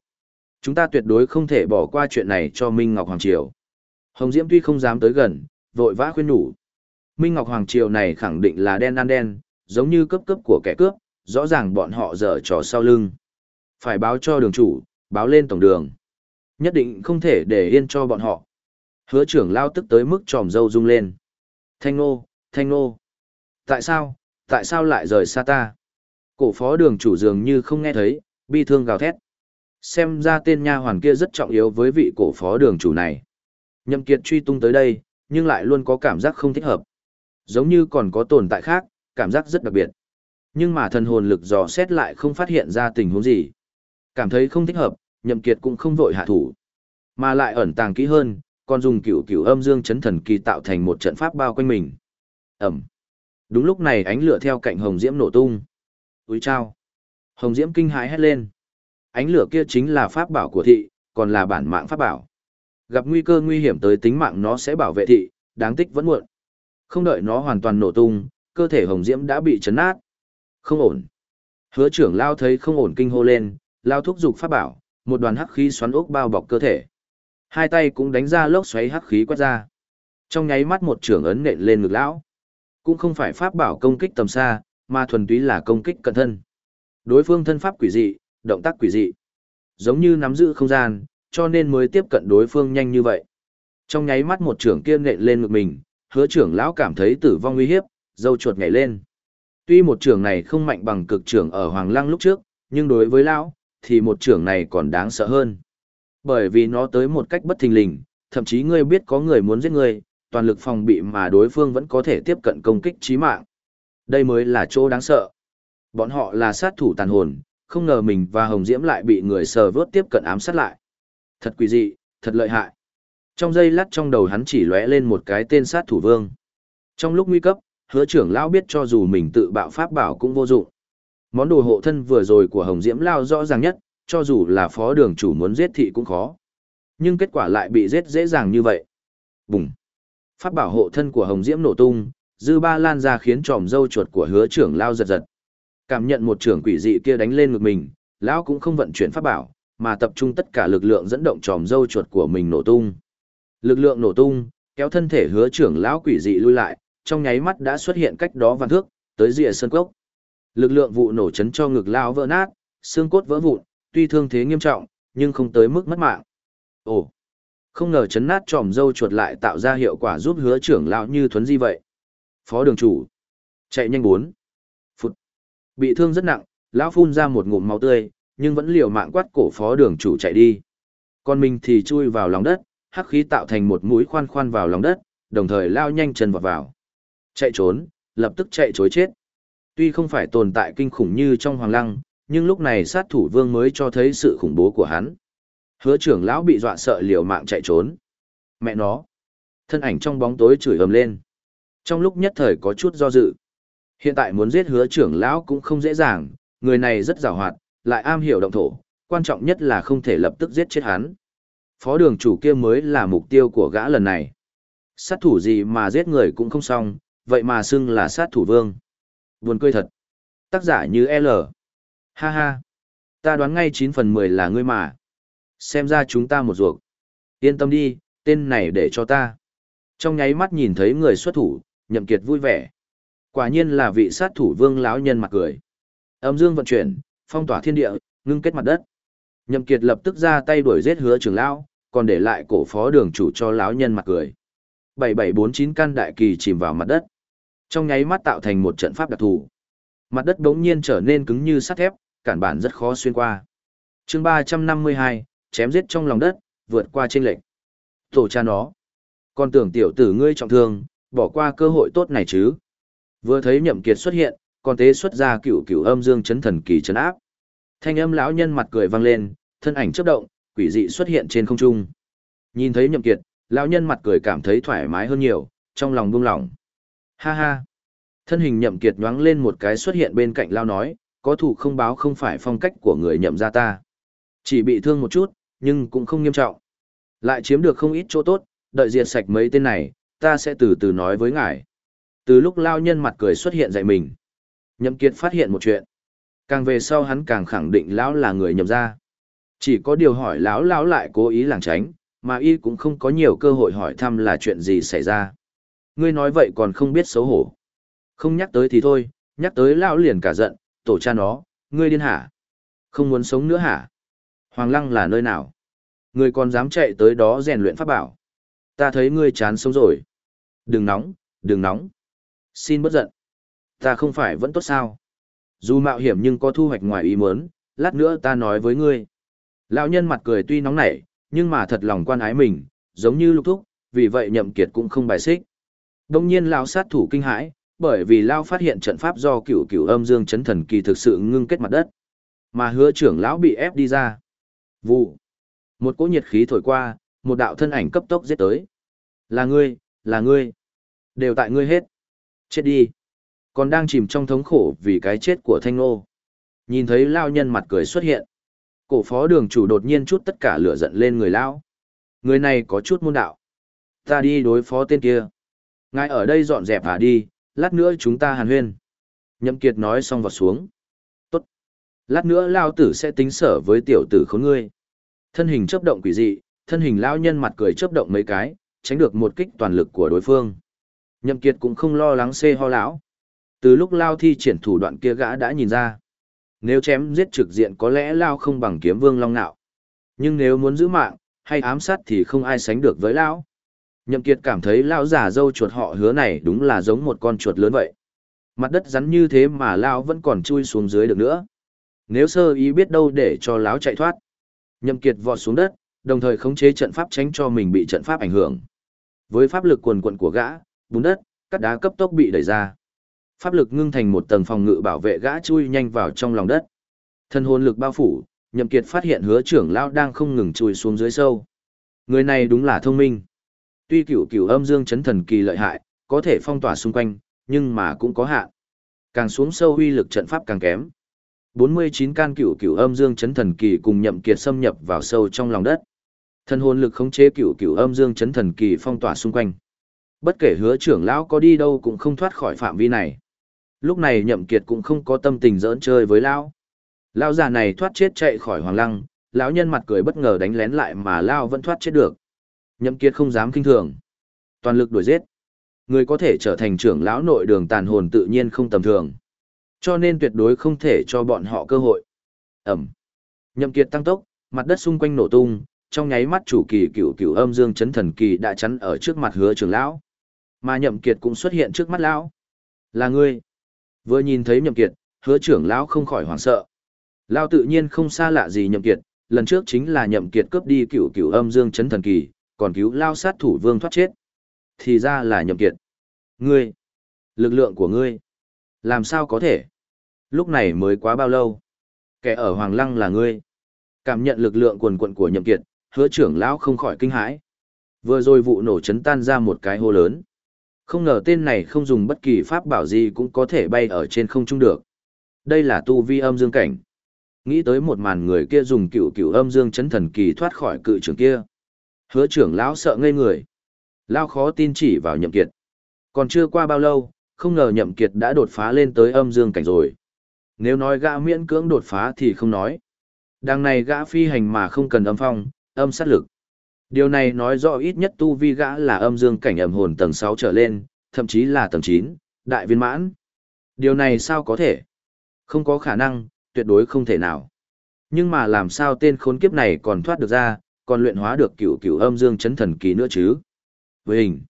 Chúng ta tuyệt đối không thể bỏ qua chuyện này cho Minh Ngọc Hoàng Triều. Hồng Diễm tuy không dám tới gần, vội vã khuyên nhủ. Minh Ngọc Hoàng Triều này khẳng định là đen ăn đen, giống như cấp cấp của kẻ cướp, rõ ràng bọn họ dở trò sau lưng. Phải báo cho đường chủ, báo lên tổng đường. Nhất định không thể để yên cho bọn họ. Hứa trưởng lao tức tới mức tròm dâu rung lên. Thanh nô, thanh nô. Tại sao, tại sao lại rời xa ta? Cổ phó đường chủ dường như không nghe thấy, bi thương gào thét. Xem ra tên nha hoàn kia rất trọng yếu với vị cổ phó đường chủ này. Nhậm kiệt truy tung tới đây, nhưng lại luôn có cảm giác không thích hợp. Giống như còn có tồn tại khác, cảm giác rất đặc biệt. Nhưng mà thần hồn lực dò xét lại không phát hiện ra tình huống gì. Cảm thấy không thích hợp, nhậm kiệt cũng không vội hạ thủ. Mà lại ẩn tàng kỹ hơn, còn dùng cửu cửu âm dương chấn thần kỳ tạo thành một trận pháp bao quanh mình. Ẩm. Đúng lúc này ánh lửa theo cạnh hồng diễm nổ tung. Úi trao. Hồng diễm kinh hãi hét lên. Ánh lửa kia chính là pháp bảo của thị, còn là bản mạng pháp bảo. Gặp nguy cơ nguy hiểm tới tính mạng nó sẽ bảo vệ thị, đáng tích vẫn muộn. Không đợi nó hoàn toàn nổ tung, cơ thể hồng diễm đã bị chấn nát. Không ổn. Hứa trưởng lao thấy không ổn kinh hô lên, lao thúc dục pháp bảo, một đoàn hắc khí xoắn ốc bao bọc cơ thể. Hai tay cũng đánh ra lốc xoáy hắc khí quét ra. Trong nháy mắt một trưởng ấn nện lên ngực lão. Cũng không phải pháp bảo công kích tầm xa, mà thuần túy là công kích cận thân. Đối phương thân pháp quỷ dị, động tác quỷ dị. Giống như nắm giữ không gian, cho nên mới tiếp cận đối phương nhanh như vậy. Trong nháy mắt một trưởng kia nện lên ngực mình, hứa trưởng lão cảm thấy tử vong nguy hiếp, dâu chuột nhảy lên. Tuy một trưởng này không mạnh bằng cực trưởng ở Hoàng Lăng lúc trước, nhưng đối với lão, thì một trưởng này còn đáng sợ hơn. Bởi vì nó tới một cách bất thình lình, thậm chí ngươi biết có người muốn giết ngươi, toàn lực phòng bị mà đối phương vẫn có thể tiếp cận công kích chí mạng. Đây mới là chỗ đáng sợ. Bọn họ là sát thủ tàn hồn, không ngờ mình và Hồng Diễm lại bị người sờ vớt tiếp cận ám sát lại. Thật quỷ dị, thật lợi hại. Trong giây lát trong đầu hắn chỉ lóe lên một cái tên sát thủ vương. Trong lúc nguy cấp, hứa trưởng lão biết cho dù mình tự bạo pháp bảo cũng vô dụng. Món đồ hộ thân vừa rồi của Hồng Diễm lao rõ ràng nhất, cho dù là phó đường chủ muốn giết thị cũng khó. Nhưng kết quả lại bị giết dễ dàng như vậy. Bùng! Pháp bảo hộ thân của Hồng Diễm nổ tung, dư ba lan ra khiến tròm dâu chuột của hứa trưởng lao giật giật. Cảm nhận một trưởng quỷ dị kia đánh lên ngực mình, lão cũng không vận chuyển pháp bảo, mà tập trung tất cả lực lượng dẫn động tròm dâu chuột của mình nổ tung. Lực lượng nổ tung, kéo thân thể hứa trưởng lão quỷ dị lui lại, trong nháy mắt đã xuất hiện cách đó vạn thước, tới rìa sân cốc. Lực lượng vụ nổ chấn cho ngực lão vỡ nát, xương cốt vỡ vụn, tuy thương thế nghiêm trọng, nhưng không tới mức mất mạng. Ồ, không ngờ chấn nát tròm dâu chuột lại tạo ra hiệu quả giúp hứa trưởng lão như thuấn di vậy. Phó đường chủ, chạy nhanh bốn. Phụt. Bị thương rất nặng, lão phun ra một ngụm máu tươi, nhưng vẫn liều mạng quát cổ phó đường chủ chạy đi. Còn mình thì chui vào lòng đất, hắc khí tạo thành một mũi khoan khoan vào lòng đất, đồng thời lao nhanh chân vào vào. Chạy trốn, lập tức chạy chối chết. Tuy không phải tồn tại kinh khủng như trong hoàng lăng, nhưng lúc này sát thủ vương mới cho thấy sự khủng bố của hắn. Hứa trưởng lão bị dọa sợ liều mạng chạy trốn. Mẹ nó. Thân ảnh trong bóng tối chửi ầm lên. Trong lúc nhất thời có chút do dự. Hiện tại muốn giết hứa trưởng lão cũng không dễ dàng, người này rất giàu hoạt, lại am hiểu động thổ, quan trọng nhất là không thể lập tức giết chết hắn. Phó đường chủ kia mới là mục tiêu của gã lần này. Sát thủ gì mà giết người cũng không xong, vậy mà xưng là sát thủ vương. Buồn cười thật. Tác giả như L. Ha ha. Ta đoán ngay 9 phần 10 là ngươi mà. Xem ra chúng ta một ruột. Yên tâm đi, tên này để cho ta. Trong nháy mắt nhìn thấy người xuất thủ, nhậm kiệt vui vẻ. Quả nhiên là vị sát thủ vương lão nhân mặt cười. Âm dương vận chuyển, phong tỏa thiên địa, ngưng kết mặt đất. Nhậm kiệt lập tức ra tay đuổi giết hứa trưởng lão, còn để lại cổ phó đường chủ cho lão nhân mặt cười. 7749 căn đại kỳ chìm vào mặt đất. Trong nháy mắt tạo thành một trận pháp đặc thù. Mặt đất đống nhiên trở nên cứng như sắt thép, cản bản rất khó xuyên qua. chương 352, chém giết trong lòng đất, vượt qua trên lệch. Tổ cha nó. Còn tưởng tiểu tử ngươi trọng thương, bỏ qua cơ hội tốt này chứ. Vừa thấy nhậm kiệt xuất hiện, còn tế xuất ra cửu cửu âm dương chấn thần kỳ chấn áp. Thanh âm lão nhân mặt cười vang lên, thân ảnh chớp động, quỷ dị xuất hiện trên không trung. Nhìn thấy nhậm kiệt, lão nhân mặt cười cảm thấy thoải mái hơn nhiều, trong lòng buông lỏng. Ha ha. Thân hình nhậm kiệt nhoáng lên một cái xuất hiện bên cạnh lao nói, có thủ không báo không phải phong cách của người nhậm gia ta. Chỉ bị thương một chút, nhưng cũng không nghiêm trọng. Lại chiếm được không ít chỗ tốt, đợi diệt sạch mấy tên này, ta sẽ từ từ nói với ngài. Từ lúc lao nhân mặt cười xuất hiện dạy mình. Nhậm kiệt phát hiện một chuyện. Càng về sau hắn càng khẳng định lão là người nhậm gia. Chỉ có điều hỏi lão lão lại cố ý lảng tránh, mà y cũng không có nhiều cơ hội hỏi thăm là chuyện gì xảy ra. Ngươi nói vậy còn không biết xấu hổ. Không nhắc tới thì thôi, nhắc tới lão liền cả giận, tổ cha nó, ngươi điên hả? Không muốn sống nữa hả? Hoàng lăng là nơi nào? Ngươi còn dám chạy tới đó rèn luyện pháp bảo. Ta thấy ngươi chán sống rồi. Đừng nóng, đừng nóng. Xin bất giận. Ta không phải vẫn tốt sao? Dù mạo hiểm nhưng có thu hoạch ngoài ý muốn, lát nữa ta nói với ngươi. Lão nhân mặt cười tuy nóng nảy, nhưng mà thật lòng quan ái mình, giống như lục thúc, vì vậy nhậm kiệt cũng không bài xích. Đông nhiên lão sát thủ kinh hãi, bởi vì lão phát hiện trận pháp do cửu cửu âm dương chấn thần kỳ thực sự ngưng kết mặt đất. Mà hứa trưởng lão bị ép đi ra. Vụ. Một cỗ nhiệt khí thổi qua, một đạo thân ảnh cấp tốc giết tới. Là ngươi, là ngươi. Đều tại ngươi hết. Chết đi. Còn đang chìm trong thống khổ vì cái chết của thanh nô. Nhìn thấy lao nhân mặt cười xuất hiện. Cổ phó đường chủ đột nhiên chút tất cả lửa giận lên người lao. Người này có chút môn đạo. Ta đi đối phó tên kia. Ngài ở đây dọn dẹp hả đi, lát nữa chúng ta hàn huyên. Nhậm Kiệt nói xong vào xuống. Lát nữa lao tử sẽ tính sở với tiểu tử khốn ngươi. Thân hình chớp động quỷ dị, thân hình lao nhân mặt cười chớp động mấy cái, tránh được một kích toàn lực của đối phương. Nhậm Kiệt cũng không lo lắng xê ho lão. Từ lúc lao thi triển thủ đoạn kia gã đã nhìn ra. Nếu chém giết trực diện có lẽ lao không bằng kiếm vương long nạo. Nhưng nếu muốn giữ mạng, hay ám sát thì không ai sánh được với lão. Nhậm Kiệt cảm thấy lão giả dâu chuột họ hứa này đúng là giống một con chuột lớn vậy. Mặt đất rắn như thế mà lão vẫn còn chui xuống dưới được nữa. Nếu sơ ý biết đâu để cho lão chạy thoát. Nhậm Kiệt vọt xuống đất, đồng thời khống chế trận pháp tránh cho mình bị trận pháp ảnh hưởng. Với pháp lực cuồn cuộn của gã, bùn đất, cát đá cấp tốc bị đẩy ra. Pháp lực ngưng thành một tầng phòng ngự bảo vệ gã chui nhanh vào trong lòng đất. Thân hồn lực bao phủ, Nhậm Kiệt phát hiện hứa trưởng lão đang không ngừng chui xuống dưới sâu. Người này đúng là thông minh. Tuy cửu cửu âm dương chấn thần kỳ lợi hại, có thể phong tỏa xung quanh, nhưng mà cũng có hạn. Càng xuống sâu huy lực trận pháp càng kém. 49 can cửu cửu âm dương chấn thần kỳ cùng nhậm kiệt xâm nhập vào sâu trong lòng đất. Thân hồn lực khống chế cửu cửu âm dương chấn thần kỳ phong tỏa xung quanh. Bất kể hứa trưởng lão có đi đâu cũng không thoát khỏi phạm vi này. Lúc này nhậm kiệt cũng không có tâm tình giỡn chơi với lão. Lão già này thoát chết chạy khỏi hoàng lăng, lão nhân mặt cười bất ngờ đánh lén lại mà lão vẫn thoát chết được. Nhậm kiệt không dám kinh thường. Toàn lực đuổi giết. Người có thể trở thành trưởng lão nội đường tàn hồn tự nhiên không tầm thường. Cho nên tuyệt đối không thể cho bọn họ cơ hội. Ẩm. Nhậm kiệt tăng tốc, mặt đất xung quanh nổ tung, trong nháy mắt chủ kỳ cửu cửu âm dương chấn thần kỳ đã chắn ở trước mặt hứa trưởng lão. Mà nhậm kiệt cũng xuất hiện trước mắt lão. Là ngươi. Vừa nhìn thấy nhậm kiệt, hứa trưởng lão không khỏi hoảng sợ. Lão tự nhiên không xa lạ gì nhậm kiệt, lần trước chính là nhậm kiệt cướp đi cửu cửu âm dương chấn thần kỳ, còn cứu lao sát thủ vương thoát chết. Thì ra là nhậm kiệt. Ngươi, lực lượng của ngươi, làm sao có thể? Lúc này mới quá bao lâu? Kẻ ở Hoàng Lăng là ngươi. Cảm nhận lực lượng quần quận của nhậm kiệt, hứa trưởng lão không khỏi kinh hãi. Vừa rồi vụ nổ chấn tan ra một cái hô lớn. Không ngờ tên này không dùng bất kỳ pháp bảo gì cũng có thể bay ở trên không trung được. Đây là tu vi âm dương cảnh. Nghĩ tới một màn người kia dùng cựu cựu âm dương chấn thần kỳ thoát khỏi cự trưởng kia. Hứa trưởng lão sợ ngây người. Lao khó tin chỉ vào nhậm kiệt. Còn chưa qua bao lâu, không ngờ nhậm kiệt đã đột phá lên tới âm dương cảnh rồi. Nếu nói gã miễn cưỡng đột phá thì không nói. Đằng này gã phi hành mà không cần âm phong, âm sát lực. Điều này nói rõ ít nhất tu vi gã là âm dương cảnh ẩm hồn tầng 6 trở lên, thậm chí là tầng 9, đại viên mãn. Điều này sao có thể? Không có khả năng, tuyệt đối không thể nào. Nhưng mà làm sao tên khốn kiếp này còn thoát được ra, còn luyện hóa được cửu cửu âm dương chấn thần kỳ nữa chứ? Với hình,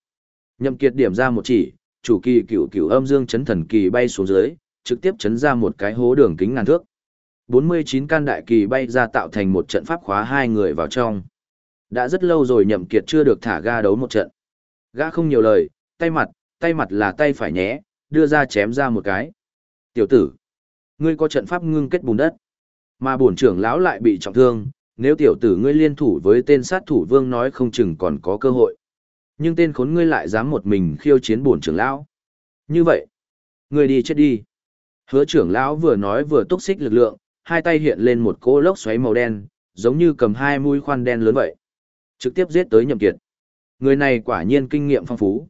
nhậm kiệt điểm ra một chỉ, chủ kỳ cửu cửu âm dương chấn thần kỳ bay xuống dưới, trực tiếp chấn ra một cái hố đường kính ngàn thước. 49 can đại kỳ bay ra tạo thành một trận pháp khóa hai người vào trong. Đã rất lâu rồi nhậm kiệt chưa được thả ga đấu một trận. Gã không nhiều lời, tay mặt, tay mặt là tay phải nhé, đưa ra chém ra một cái. Tiểu tử, ngươi có trận pháp ngưng kết bùn đất. Mà bổn trưởng lão lại bị trọng thương, nếu tiểu tử ngươi liên thủ với tên sát thủ vương nói không chừng còn có cơ hội. Nhưng tên khốn ngươi lại dám một mình khiêu chiến bổn trưởng lão. Như vậy, ngươi đi chết đi. Hứa trưởng lão vừa nói vừa túc xích lực lượng, hai tay hiện lên một cỗ lốc xoáy màu đen, giống như cầm hai mũi khoan đen lớn vậy. Trực tiếp giết tới nhậm kiệt. Người này quả nhiên kinh nghiệm phong phú.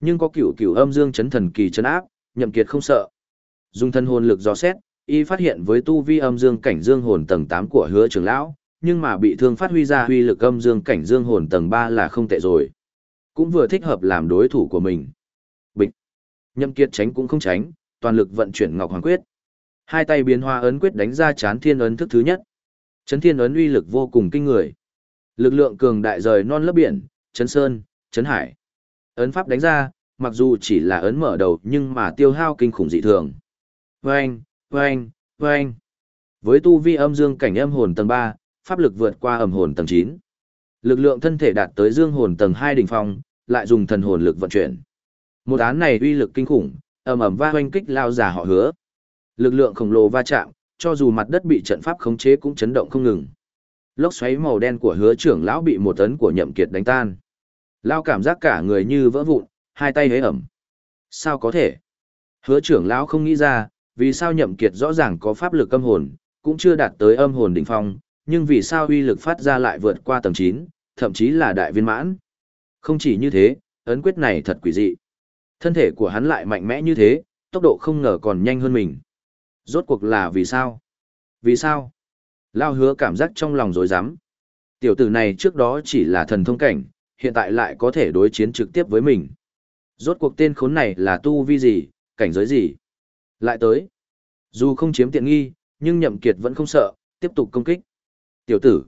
Nhưng có cửu cửu âm dương chấn thần kỳ chấn áp, nhậm kiệt không sợ. Dùng thân hồn lực dò xét, y phát hiện với tu vi âm dương cảnh dương hồn tầng 8 của hứa trưởng lão, nhưng mà bị thương phát huy ra huy lực âm dương cảnh dương hồn tầng 3 là không tệ rồi. Cũng vừa thích hợp làm đối thủ của mình. Bịch. Nhậm Kiệt tránh cũng không tránh, toàn lực vận chuyển Ngọc Hoàng Quyết. Hai tay biến hoa ấn quyết đánh ra chán thiên ấn thức thứ nhất. Chấn thiên ấn uy lực vô cùng kinh người. Lực lượng cường đại rời non lấp biển, chấn sơn, chấn hải. Ấn pháp đánh ra, mặc dù chỉ là ấn mở đầu nhưng mà tiêu hao kinh khủng dị thường. Vâng, vâng, vâng. Với tu vi âm dương cảnh âm hồn tầng 3, pháp lực vượt qua âm hồn tầng 9. Lực lượng thân thể đạt tới dương hồn tầng 2 đỉnh phong, lại dùng thần hồn lực vận chuyển. Một án này uy lực kinh khủng, ầm ầm va hoanh kích lao giả họ hứa. Lực lượng khổng lồ va chạm, cho dù mặt đất bị trận pháp khống chế cũng chấn động không ngừng. lốc xoáy màu đen của hứa trưởng lão bị một tấn của nhậm kiệt đánh tan. Lao cảm giác cả người như vỡ vụn, hai tay hế ẩm. Sao có thể? Hứa trưởng lão không nghĩ ra, vì sao nhậm kiệt rõ ràng có pháp lực âm hồn, cũng chưa đạt tới âm hồn đỉnh phong, nhưng vì sao uy lực phát ra lại vượt qua tầng 9, thậm chí là đại viên mãn. Không chỉ như thế, ấn quyết này thật quỷ dị. Thân thể của hắn lại mạnh mẽ như thế, tốc độ không ngờ còn nhanh hơn mình. Rốt cuộc là vì sao? Vì sao? Lao hứa cảm giác trong lòng rối rắm. Tiểu tử này trước đó chỉ là thần thông cảnh, hiện tại lại có thể đối chiến trực tiếp với mình. Rốt cuộc tên khốn này là tu vi gì, cảnh giới gì? Lại tới. Dù không chiếm tiện nghi, nhưng nhậm kiệt vẫn không sợ, tiếp tục công kích. Tiểu tử.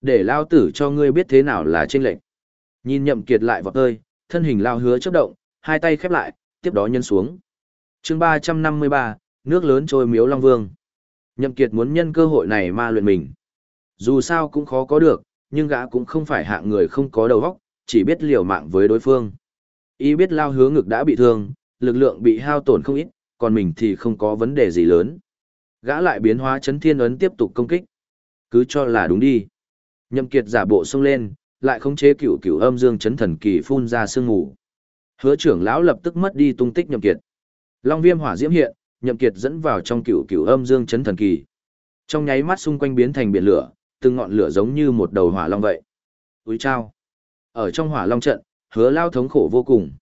Để lao tử cho ngươi biết thế nào là trên lệnh. Nhìn nhậm kiệt lại vọt ơi, thân hình lao hứa chớp động, hai tay khép lại, tiếp đó nhân xuống. Chương 353, nước lớn trôi miếu Long Vương. Nhậm Kiệt muốn nhân cơ hội này ma luyện mình. Dù sao cũng khó có được, nhưng gã cũng không phải hạng người không có đầu óc, chỉ biết liều mạng với đối phương. Y biết lao hứa ngực đã bị thương, lực lượng bị hao tổn không ít, còn mình thì không có vấn đề gì lớn. Gã lại biến hóa chấn thiên ấn tiếp tục công kích. Cứ cho là đúng đi. Nhậm Kiệt giả bộ xông lên, lại khống chế cửu cửu âm dương chấn thần kỳ phun ra sương mù. Hứa trưởng lão lập tức mất đi tung tích Nhậm Kiệt. Long viêm hỏa diễm hiện, Nhậm Kiệt dẫn vào trong cửu cửu âm dương chấn thần kỳ. Trong nháy mắt xung quanh biến thành biển lửa, từng ngọn lửa giống như một đầu hỏa long vậy. Úi trao Ở trong hỏa long trận, hứa lao thống khổ vô cùng.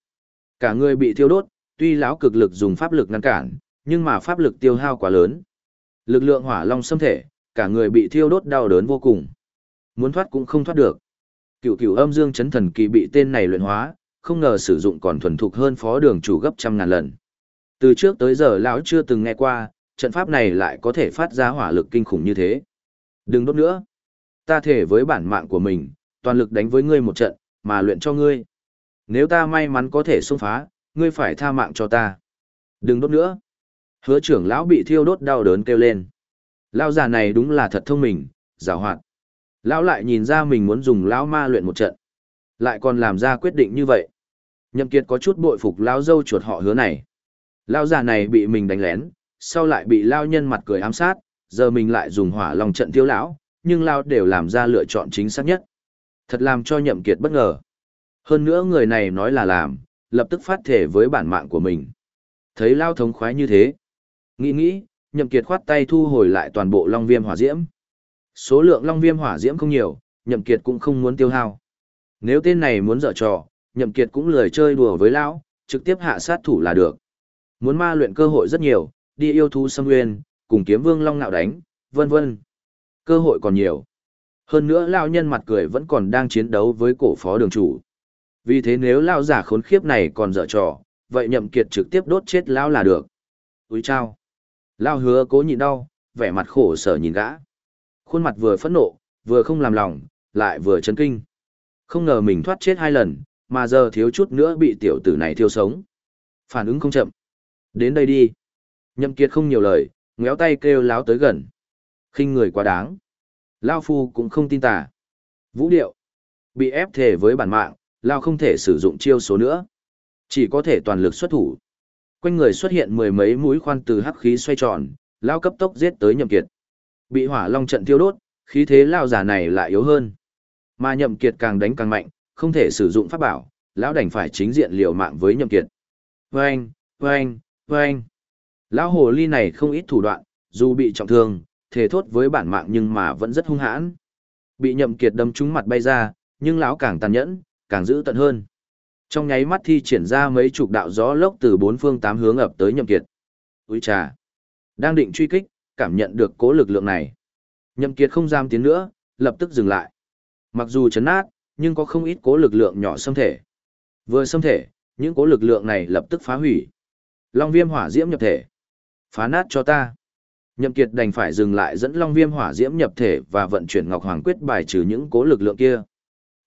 Cả người bị thiêu đốt, tuy lão cực lực dùng pháp lực ngăn cản, nhưng mà pháp lực tiêu hao quá lớn. Lực lượng hỏa long xâm thể, cả người bị thiêu đốt đau đớn vô cùng. Muốn thoát cũng không thoát được. Cửu cửu âm dương chấn thần kỳ bị tên này luyện hóa, không ngờ sử dụng còn thuần thục hơn phó đường chủ gấp trăm ngàn lần. Từ trước tới giờ lão chưa từng nghe qua, trận pháp này lại có thể phát ra hỏa lực kinh khủng như thế. Đừng đốt nữa. Ta thể với bản mạng của mình, toàn lực đánh với ngươi một trận, mà luyện cho ngươi. Nếu ta may mắn có thể xông phá, ngươi phải tha mạng cho ta. Đừng đốt nữa. Hứa trưởng lão bị thiêu đốt đau đớn kêu lên. Lão già này đúng là thật thông minh, giàu hoạt. Lão lại nhìn ra mình muốn dùng lão ma luyện một trận. Lại còn làm ra quyết định như vậy. Nhậm Kiệt có chút bội phục lão dâu chuột họ hứa này. Lão già này bị mình đánh lén, sau lại bị lão nhân mặt cười ám sát, giờ mình lại dùng hỏa long trận tiêu lão, nhưng lão đều làm ra lựa chọn chính xác nhất. Thật làm cho Nhậm Kiệt bất ngờ. Hơn nữa người này nói là làm, lập tức phát thể với bản mạng của mình. Thấy lão thống khoái như thế. Nghĩ nghĩ, Nhậm Kiệt khoát tay thu hồi lại toàn bộ long viêm hỏa diễm. Số lượng long viêm hỏa diễm không nhiều, Nhậm Kiệt cũng không muốn tiêu hao. Nếu tên này muốn dở trò, Nhậm Kiệt cũng lười chơi đùa với lão, trực tiếp hạ sát thủ là được. Muốn ma luyện cơ hội rất nhiều, đi yêu thú xâm nguyên, cùng kiếm vương long nạo đánh, vân vân. Cơ hội còn nhiều. Hơn nữa lão nhân mặt cười vẫn còn đang chiến đấu với cổ phó đường chủ. Vì thế nếu lão giả khốn khiếp này còn dở trò, vậy Nhậm Kiệt trực tiếp đốt chết lão là được. Úi chao. Lão hứa cố nhịn đau, vẻ mặt khổ sở nhìn gã. Khuôn mặt vừa phẫn nộ, vừa không làm lòng, lại vừa chấn kinh. Không ngờ mình thoát chết hai lần, mà giờ thiếu chút nữa bị tiểu tử này thiêu sống. Phản ứng không chậm. Đến đây đi. Nhậm Kiệt không nhiều lời, ngéo tay kêu láo tới gần. khinh người quá đáng. Lao Phu cũng không tin tà. Vũ điệu. Bị ép thể với bản mạng, Lao không thể sử dụng chiêu số nữa. Chỉ có thể toàn lực xuất thủ. Quanh người xuất hiện mười mấy mũi khoan từ hắc khí xoay tròn, Lao cấp tốc giết tới Nhậm Kiệt. Bị hỏa long trận thiêu đốt, khí thế Lao giả này lại yếu hơn. Mà Nhậm Kiệt càng đánh càng mạnh, không thể sử dụng pháp bảo, lão đành phải chính diện liều mạng với Nhậm Kiệt. Vâng, vâng, vâng. Lão hồ ly này không ít thủ đoạn, dù bị trọng thương, thể thốt với bản mạng nhưng mà vẫn rất hung hãn. Bị Nhậm Kiệt đâm trúng mặt bay ra, nhưng lão càng tàn nhẫn, càng giữ tận hơn. Trong nháy mắt thi triển ra mấy chục đạo gió lốc từ bốn phương tám hướng ập tới Nhậm Kiệt. Úi trà! Đang định truy kích, cảm nhận được cố lực lượng này. Nhậm Kiệt không dám tiến nữa, lập tức dừng lại. Mặc dù chấn nát, nhưng có không ít cố lực lượng nhỏ xâm thể. Vừa xâm thể, những cố lực lượng này lập tức phá hủy. Long viêm hỏa diễm nhập thể. Phá nát cho ta. Nhậm Kiệt đành phải dừng lại dẫn Long Viêm hỏa diễm nhập thể và vận chuyển Ngọc Hoàng quyết bài trừ những cố lực lượng kia.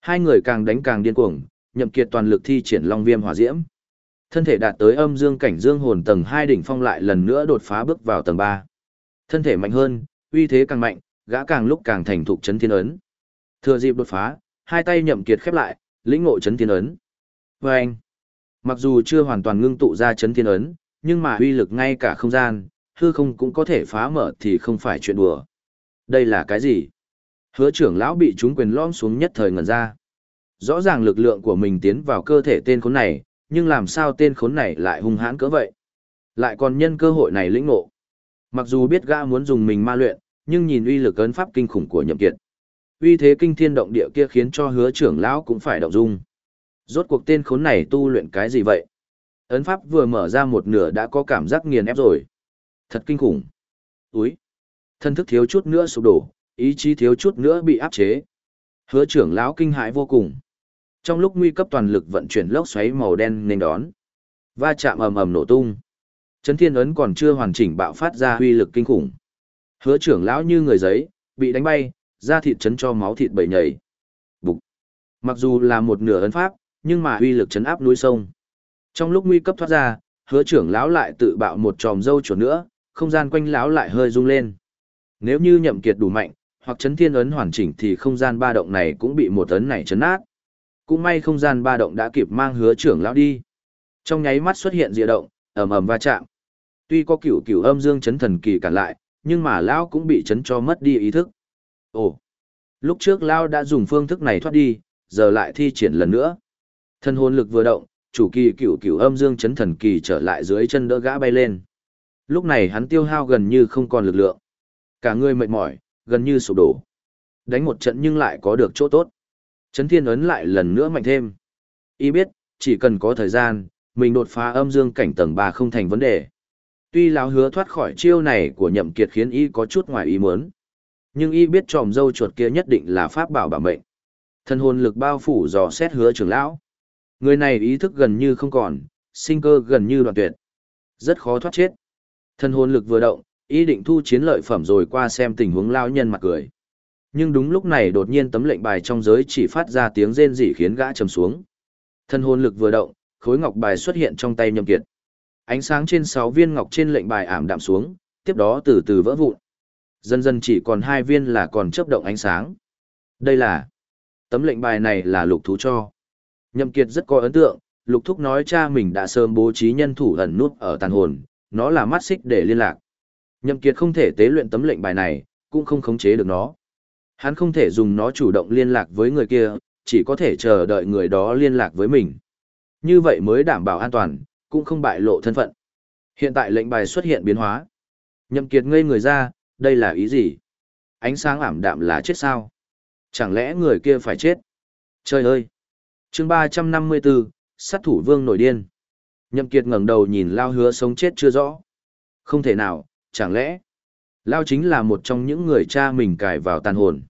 Hai người càng đánh càng điên cuồng, Nhậm Kiệt toàn lực thi triển Long Viêm hỏa diễm. Thân thể đạt tới âm dương cảnh dương hồn tầng 2 đỉnh phong lại lần nữa đột phá bước vào tầng 3. Thân thể mạnh hơn, uy thế càng mạnh, gã càng lúc càng thành thục chấn thiên ấn. Thừa dịp đột phá, hai tay nhậm kiệt khép lại, lĩnh ngộ chấn thiên ấn. Và anh, mặc dù chưa hoàn toàn ngưng tụ ra chấn thiên ấn, nhưng mà uy lực ngay cả không gian, hư không cũng có thể phá mở thì không phải chuyện đùa. Đây là cái gì? Hứa trưởng lão bị chúng quyền lõm xuống nhất thời ngẩn ra. Rõ ràng lực lượng của mình tiến vào cơ thể tên khốn này, nhưng làm sao tên khốn này lại hung hãn cỡ vậy? Lại còn nhân cơ hội này lĩnh ngộ. Mặc dù biết gã muốn dùng mình ma luyện, nhưng nhìn uy lực ấn pháp kinh khủng của nhậm kiệt. Uy thế kinh thiên động địa kia khiến cho hứa trưởng lão cũng phải động dung. Rốt cuộc tên khốn này tu luyện cái gì vậy? Ấn pháp vừa mở ra một nửa đã có cảm giác nghiền ép rồi. Thật kinh khủng. Úi. Thân thức thiếu chút nữa sụp đổ, ý chí thiếu chút nữa bị áp chế. Hứa trưởng lão kinh hãi vô cùng. Trong lúc nguy cấp toàn lực vận chuyển lốc xoáy màu đen nên đón. Va chạm ầm ầm nổ tung. Chấn thiên ấn còn chưa hoàn chỉnh bạo phát ra uy lực kinh khủng. Hứa trưởng lão như người giấy, bị đánh bay, da thịt chấn cho máu thịt bầy nhảy. Bục. Mặc dù là một nửa ấn pháp, nhưng mà uy lực chấn áp núi sông. Trong lúc nguy cấp thoát ra, hứa trưởng lão lại tự bạo một tròm dâu chuột nữa, không gian quanh lão lại hơi rung lên. Nếu như nhậm kiệt đủ mạnh, hoặc chấn thiên ấn hoàn chỉnh thì không gian ba động này cũng bị một ấn này chấn nát. Cũng may không gian ba động đã kịp mang hứa trưởng lão đi. Trong nháy mắt xuất hiện dị động, ầm ầm va chạm. Tuy có cửu cửu âm dương chấn thần kỳ cản lại, nhưng mà lão cũng bị chấn cho mất đi ý thức. Ồ, lúc trước lão đã dùng phương thức này thoát đi, giờ lại thi triển lần nữa. Thân hồn lực vừa động, chủ kỳ cửu cửu âm dương chấn thần kỳ trở lại dưới chân đỡ gã bay lên. Lúc này hắn tiêu hao gần như không còn lực lượng. Cả người mệt mỏi, gần như sụp đổ. Đánh một trận nhưng lại có được chỗ tốt. Chấn thiên ấn lại lần nữa mạnh thêm. Y biết, chỉ cần có thời gian, mình đột phá âm dương cảnh tầng 3 không thành vấn đề. Tuy lão hứa thoát khỏi chiêu này của nhậm kiệt khiến y có chút ngoài ý muốn. Nhưng y biết tròm dâu chuột kia nhất định là pháp bảo bảo mệnh. Thân hồn lực bao phủ dò xét hứa trưởng lão. Người này ý thức gần như không còn, sinh cơ gần như đoạn tuyệt. Rất khó thoát chết. Thân hồn lực vừa động, ý định thu chiến lợi phẩm rồi qua xem tình huống lao nhân mặt cười. Nhưng đúng lúc này đột nhiên tấm lệnh bài trong giới chỉ phát ra tiếng rên rỉ khiến gã trầm xuống. Thân hồn lực vừa động, khối ngọc bài xuất hiện trong tay nhầm Kiệt. Ánh sáng trên sáu viên ngọc trên lệnh bài ảm đạm xuống, tiếp đó từ từ vỡ vụn. Dần dần chỉ còn hai viên là còn chớp động ánh sáng. Đây là tấm lệnh bài này là lục thú cho. Nhậm Kiệt rất có ấn tượng, lục thúc nói cha mình đã sớm bố trí nhân thủ ẩn nút ở tàn hồn, nó là mắt xích để liên lạc. Nhậm Kiệt không thể tế luyện tấm lệnh bài này, cũng không khống chế được nó. Hắn không thể dùng nó chủ động liên lạc với người kia, chỉ có thể chờ đợi người đó liên lạc với mình. Như vậy mới đảm bảo an toàn, cũng không bại lộ thân phận. Hiện tại lệnh bài xuất hiện biến hóa. Nhậm Kiệt ngây người ra, đây là ý gì? Ánh sáng ảm đạm là chết sao? Chẳng lẽ người kia phải chết? Trời ơi! Chương 354, sát thủ vương nổi điên. Nhậm Kiệt ngẩng đầu nhìn Lao hứa sống chết chưa rõ. Không thể nào, chẳng lẽ... Lao chính là một trong những người cha mình cài vào tàn hồn.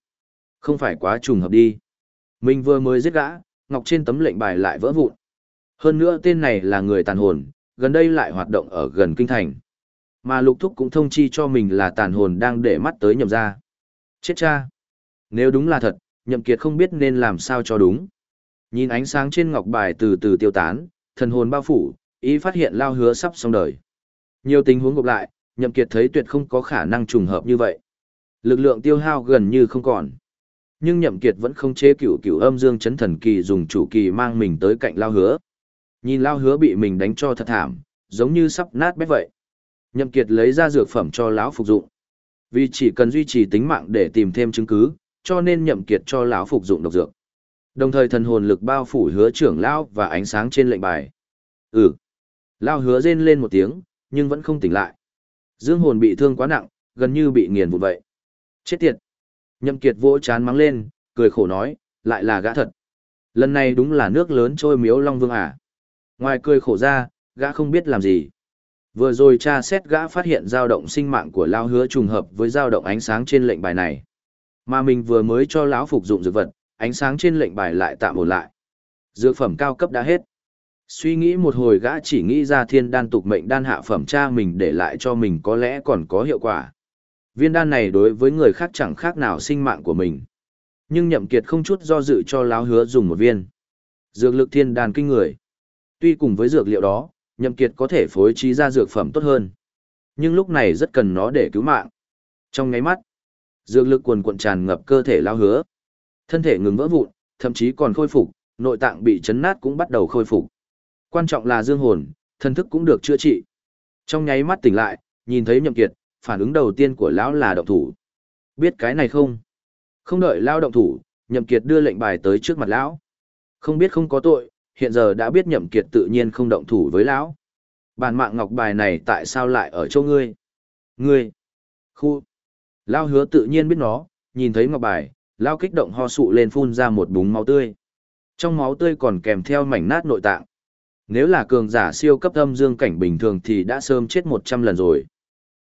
Không phải quá trùng hợp đi. Mình vừa mới giết gã, ngọc trên tấm lệnh bài lại vỡ vụn. Hơn nữa tên này là người tàn hồn, gần đây lại hoạt động ở gần kinh thành. Mà lục thúc cũng thông chi cho mình là tàn hồn đang để mắt tới nhậm ra. Chết cha! Nếu đúng là thật, nhậm kiệt không biết nên làm sao cho đúng. Nhìn ánh sáng trên ngọc bài từ từ tiêu tán, thần hồn bao phủ, ý phát hiện lao hứa sắp xong đời. Nhiều tình huống gộp lại, nhậm kiệt thấy tuyệt không có khả năng trùng hợp như vậy. Lực lượng tiêu hao gần như không còn. Nhưng nhậm kiệt vẫn không chế cửu cửu âm dương chấn thần kỳ dùng chủ kỳ mang mình tới cạnh lao hứa. Nhìn lao hứa bị mình đánh cho thật thảm, giống như sắp nát bét vậy. Nhậm kiệt lấy ra dược phẩm cho lão phục dụng. Vì chỉ cần duy trì tính mạng để tìm thêm chứng cứ, cho nên nhậm kiệt cho lão phục dụng độc dược. Đồng thời thần hồn lực bao phủ hứa trưởng lão và ánh sáng trên lệnh bài. Ừ. Lão hứa rên lên một tiếng, nhưng vẫn không tỉnh lại. Dương hồn bị thương quá nặng, gần như bị nghiền vụn vậy. Chết tiệt. Nhậm kiệt vỗ chán mắng lên, cười khổ nói, lại là gã thật. Lần này đúng là nước lớn trôi miếu Long Vương à. Ngoài cười khổ ra, gã không biết làm gì. Vừa rồi tra xét gã phát hiện dao động sinh mạng của Lão hứa trùng hợp với dao động ánh sáng trên lệnh bài này. Mà mình vừa mới cho lão phục dụng dược vật, ánh sáng trên lệnh bài lại tạm ổn lại. Dược phẩm cao cấp đã hết. Suy nghĩ một hồi gã chỉ nghĩ ra thiên đan tục mệnh đan hạ phẩm cha mình để lại cho mình có lẽ còn có hiệu quả. Viên đan này đối với người khác chẳng khác nào sinh mạng của mình. Nhưng nhậm kiệt không chút do dự cho lão hứa dùng một viên. Dược lực thiên đan kinh người. Tuy cùng với dược liệu đó, nhậm kiệt có thể phối trí ra dược phẩm tốt hơn. Nhưng lúc này rất cần nó để cứu mạng. Trong ngáy mắt, dược lực cuồn cuộn tràn ngập cơ thể lao hứa. Thân thể ngừng vỡ vụn, thậm chí còn khôi phục, nội tạng bị chấn nát cũng bắt đầu khôi phục. Quan trọng là dương hồn, thân thức cũng được chữa trị. Trong nháy mắt tỉnh lại, nhìn thấy nhậm kiệt, phản ứng đầu tiên của lão là động thủ. Biết cái này không? Không đợi Lão động thủ, Nhậm Kiệt đưa lệnh bài tới trước mặt lão. Không biết không có tội, hiện giờ đã biết Nhậm Kiệt tự nhiên không động thủ với lão. Bản mạng ngọc bài này tại sao lại ở chỗ ngươi? Ngươi! Khu! Lao hứa tự nhiên biết nó, nhìn thấy ngọc bài, Lao kích động ho sụ lên phun ra một búng máu tươi. Trong máu tươi còn kèm theo mảnh nát nội tạng. Nếu là cường giả siêu cấp âm dương cảnh bình thường thì đã sớm chết 100 lần rồi.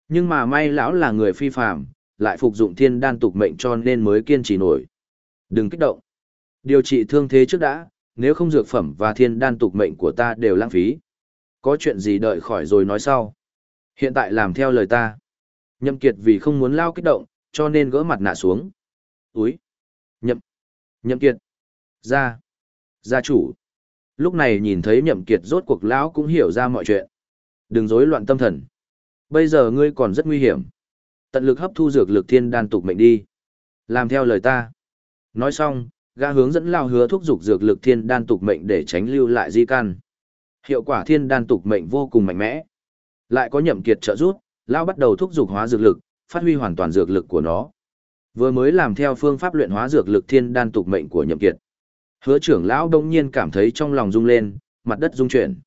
Nhưng mà may lão là người phi phàm, lại phục dụng thiên đan tục mệnh cho nên mới kiên trì nổi. Đừng kích động. Điều trị thương thế trước đã, nếu không dược phẩm và thiên đan tục mệnh của ta đều lãng phí. Có chuyện gì đợi khỏi rồi nói sau. Hiện tại làm theo lời ta. Nhậm kiệt vì không muốn lao kích động, cho nên gỡ mặt nạ xuống. Úi! Nhậm! Nhậm kiệt! Gia! Gia chủ! Lúc này nhìn thấy nhậm kiệt rốt cuộc lão cũng hiểu ra mọi chuyện. Đừng rối loạn tâm thần. Bây giờ ngươi còn rất nguy hiểm. Tận lực hấp thu dược lực thiên đan tục mệnh đi. Làm theo lời ta. Nói xong, gã hướng dẫn lao hứa thúc dục dược lực thiên đan tục mệnh để tránh lưu lại di căn. Hiệu quả thiên đan tục mệnh vô cùng mạnh mẽ. Lại có nhậm kiệt trợ giúp, lao bắt đầu thúc dục hóa dược lực, phát huy hoàn toàn dược lực của nó. Vừa mới làm theo phương pháp luyện hóa dược lực thiên đan tục mệnh của nhậm kiệt. Hứa trưởng lão đông nhiên cảm thấy trong lòng rung lên, mặt đất rung chuyển.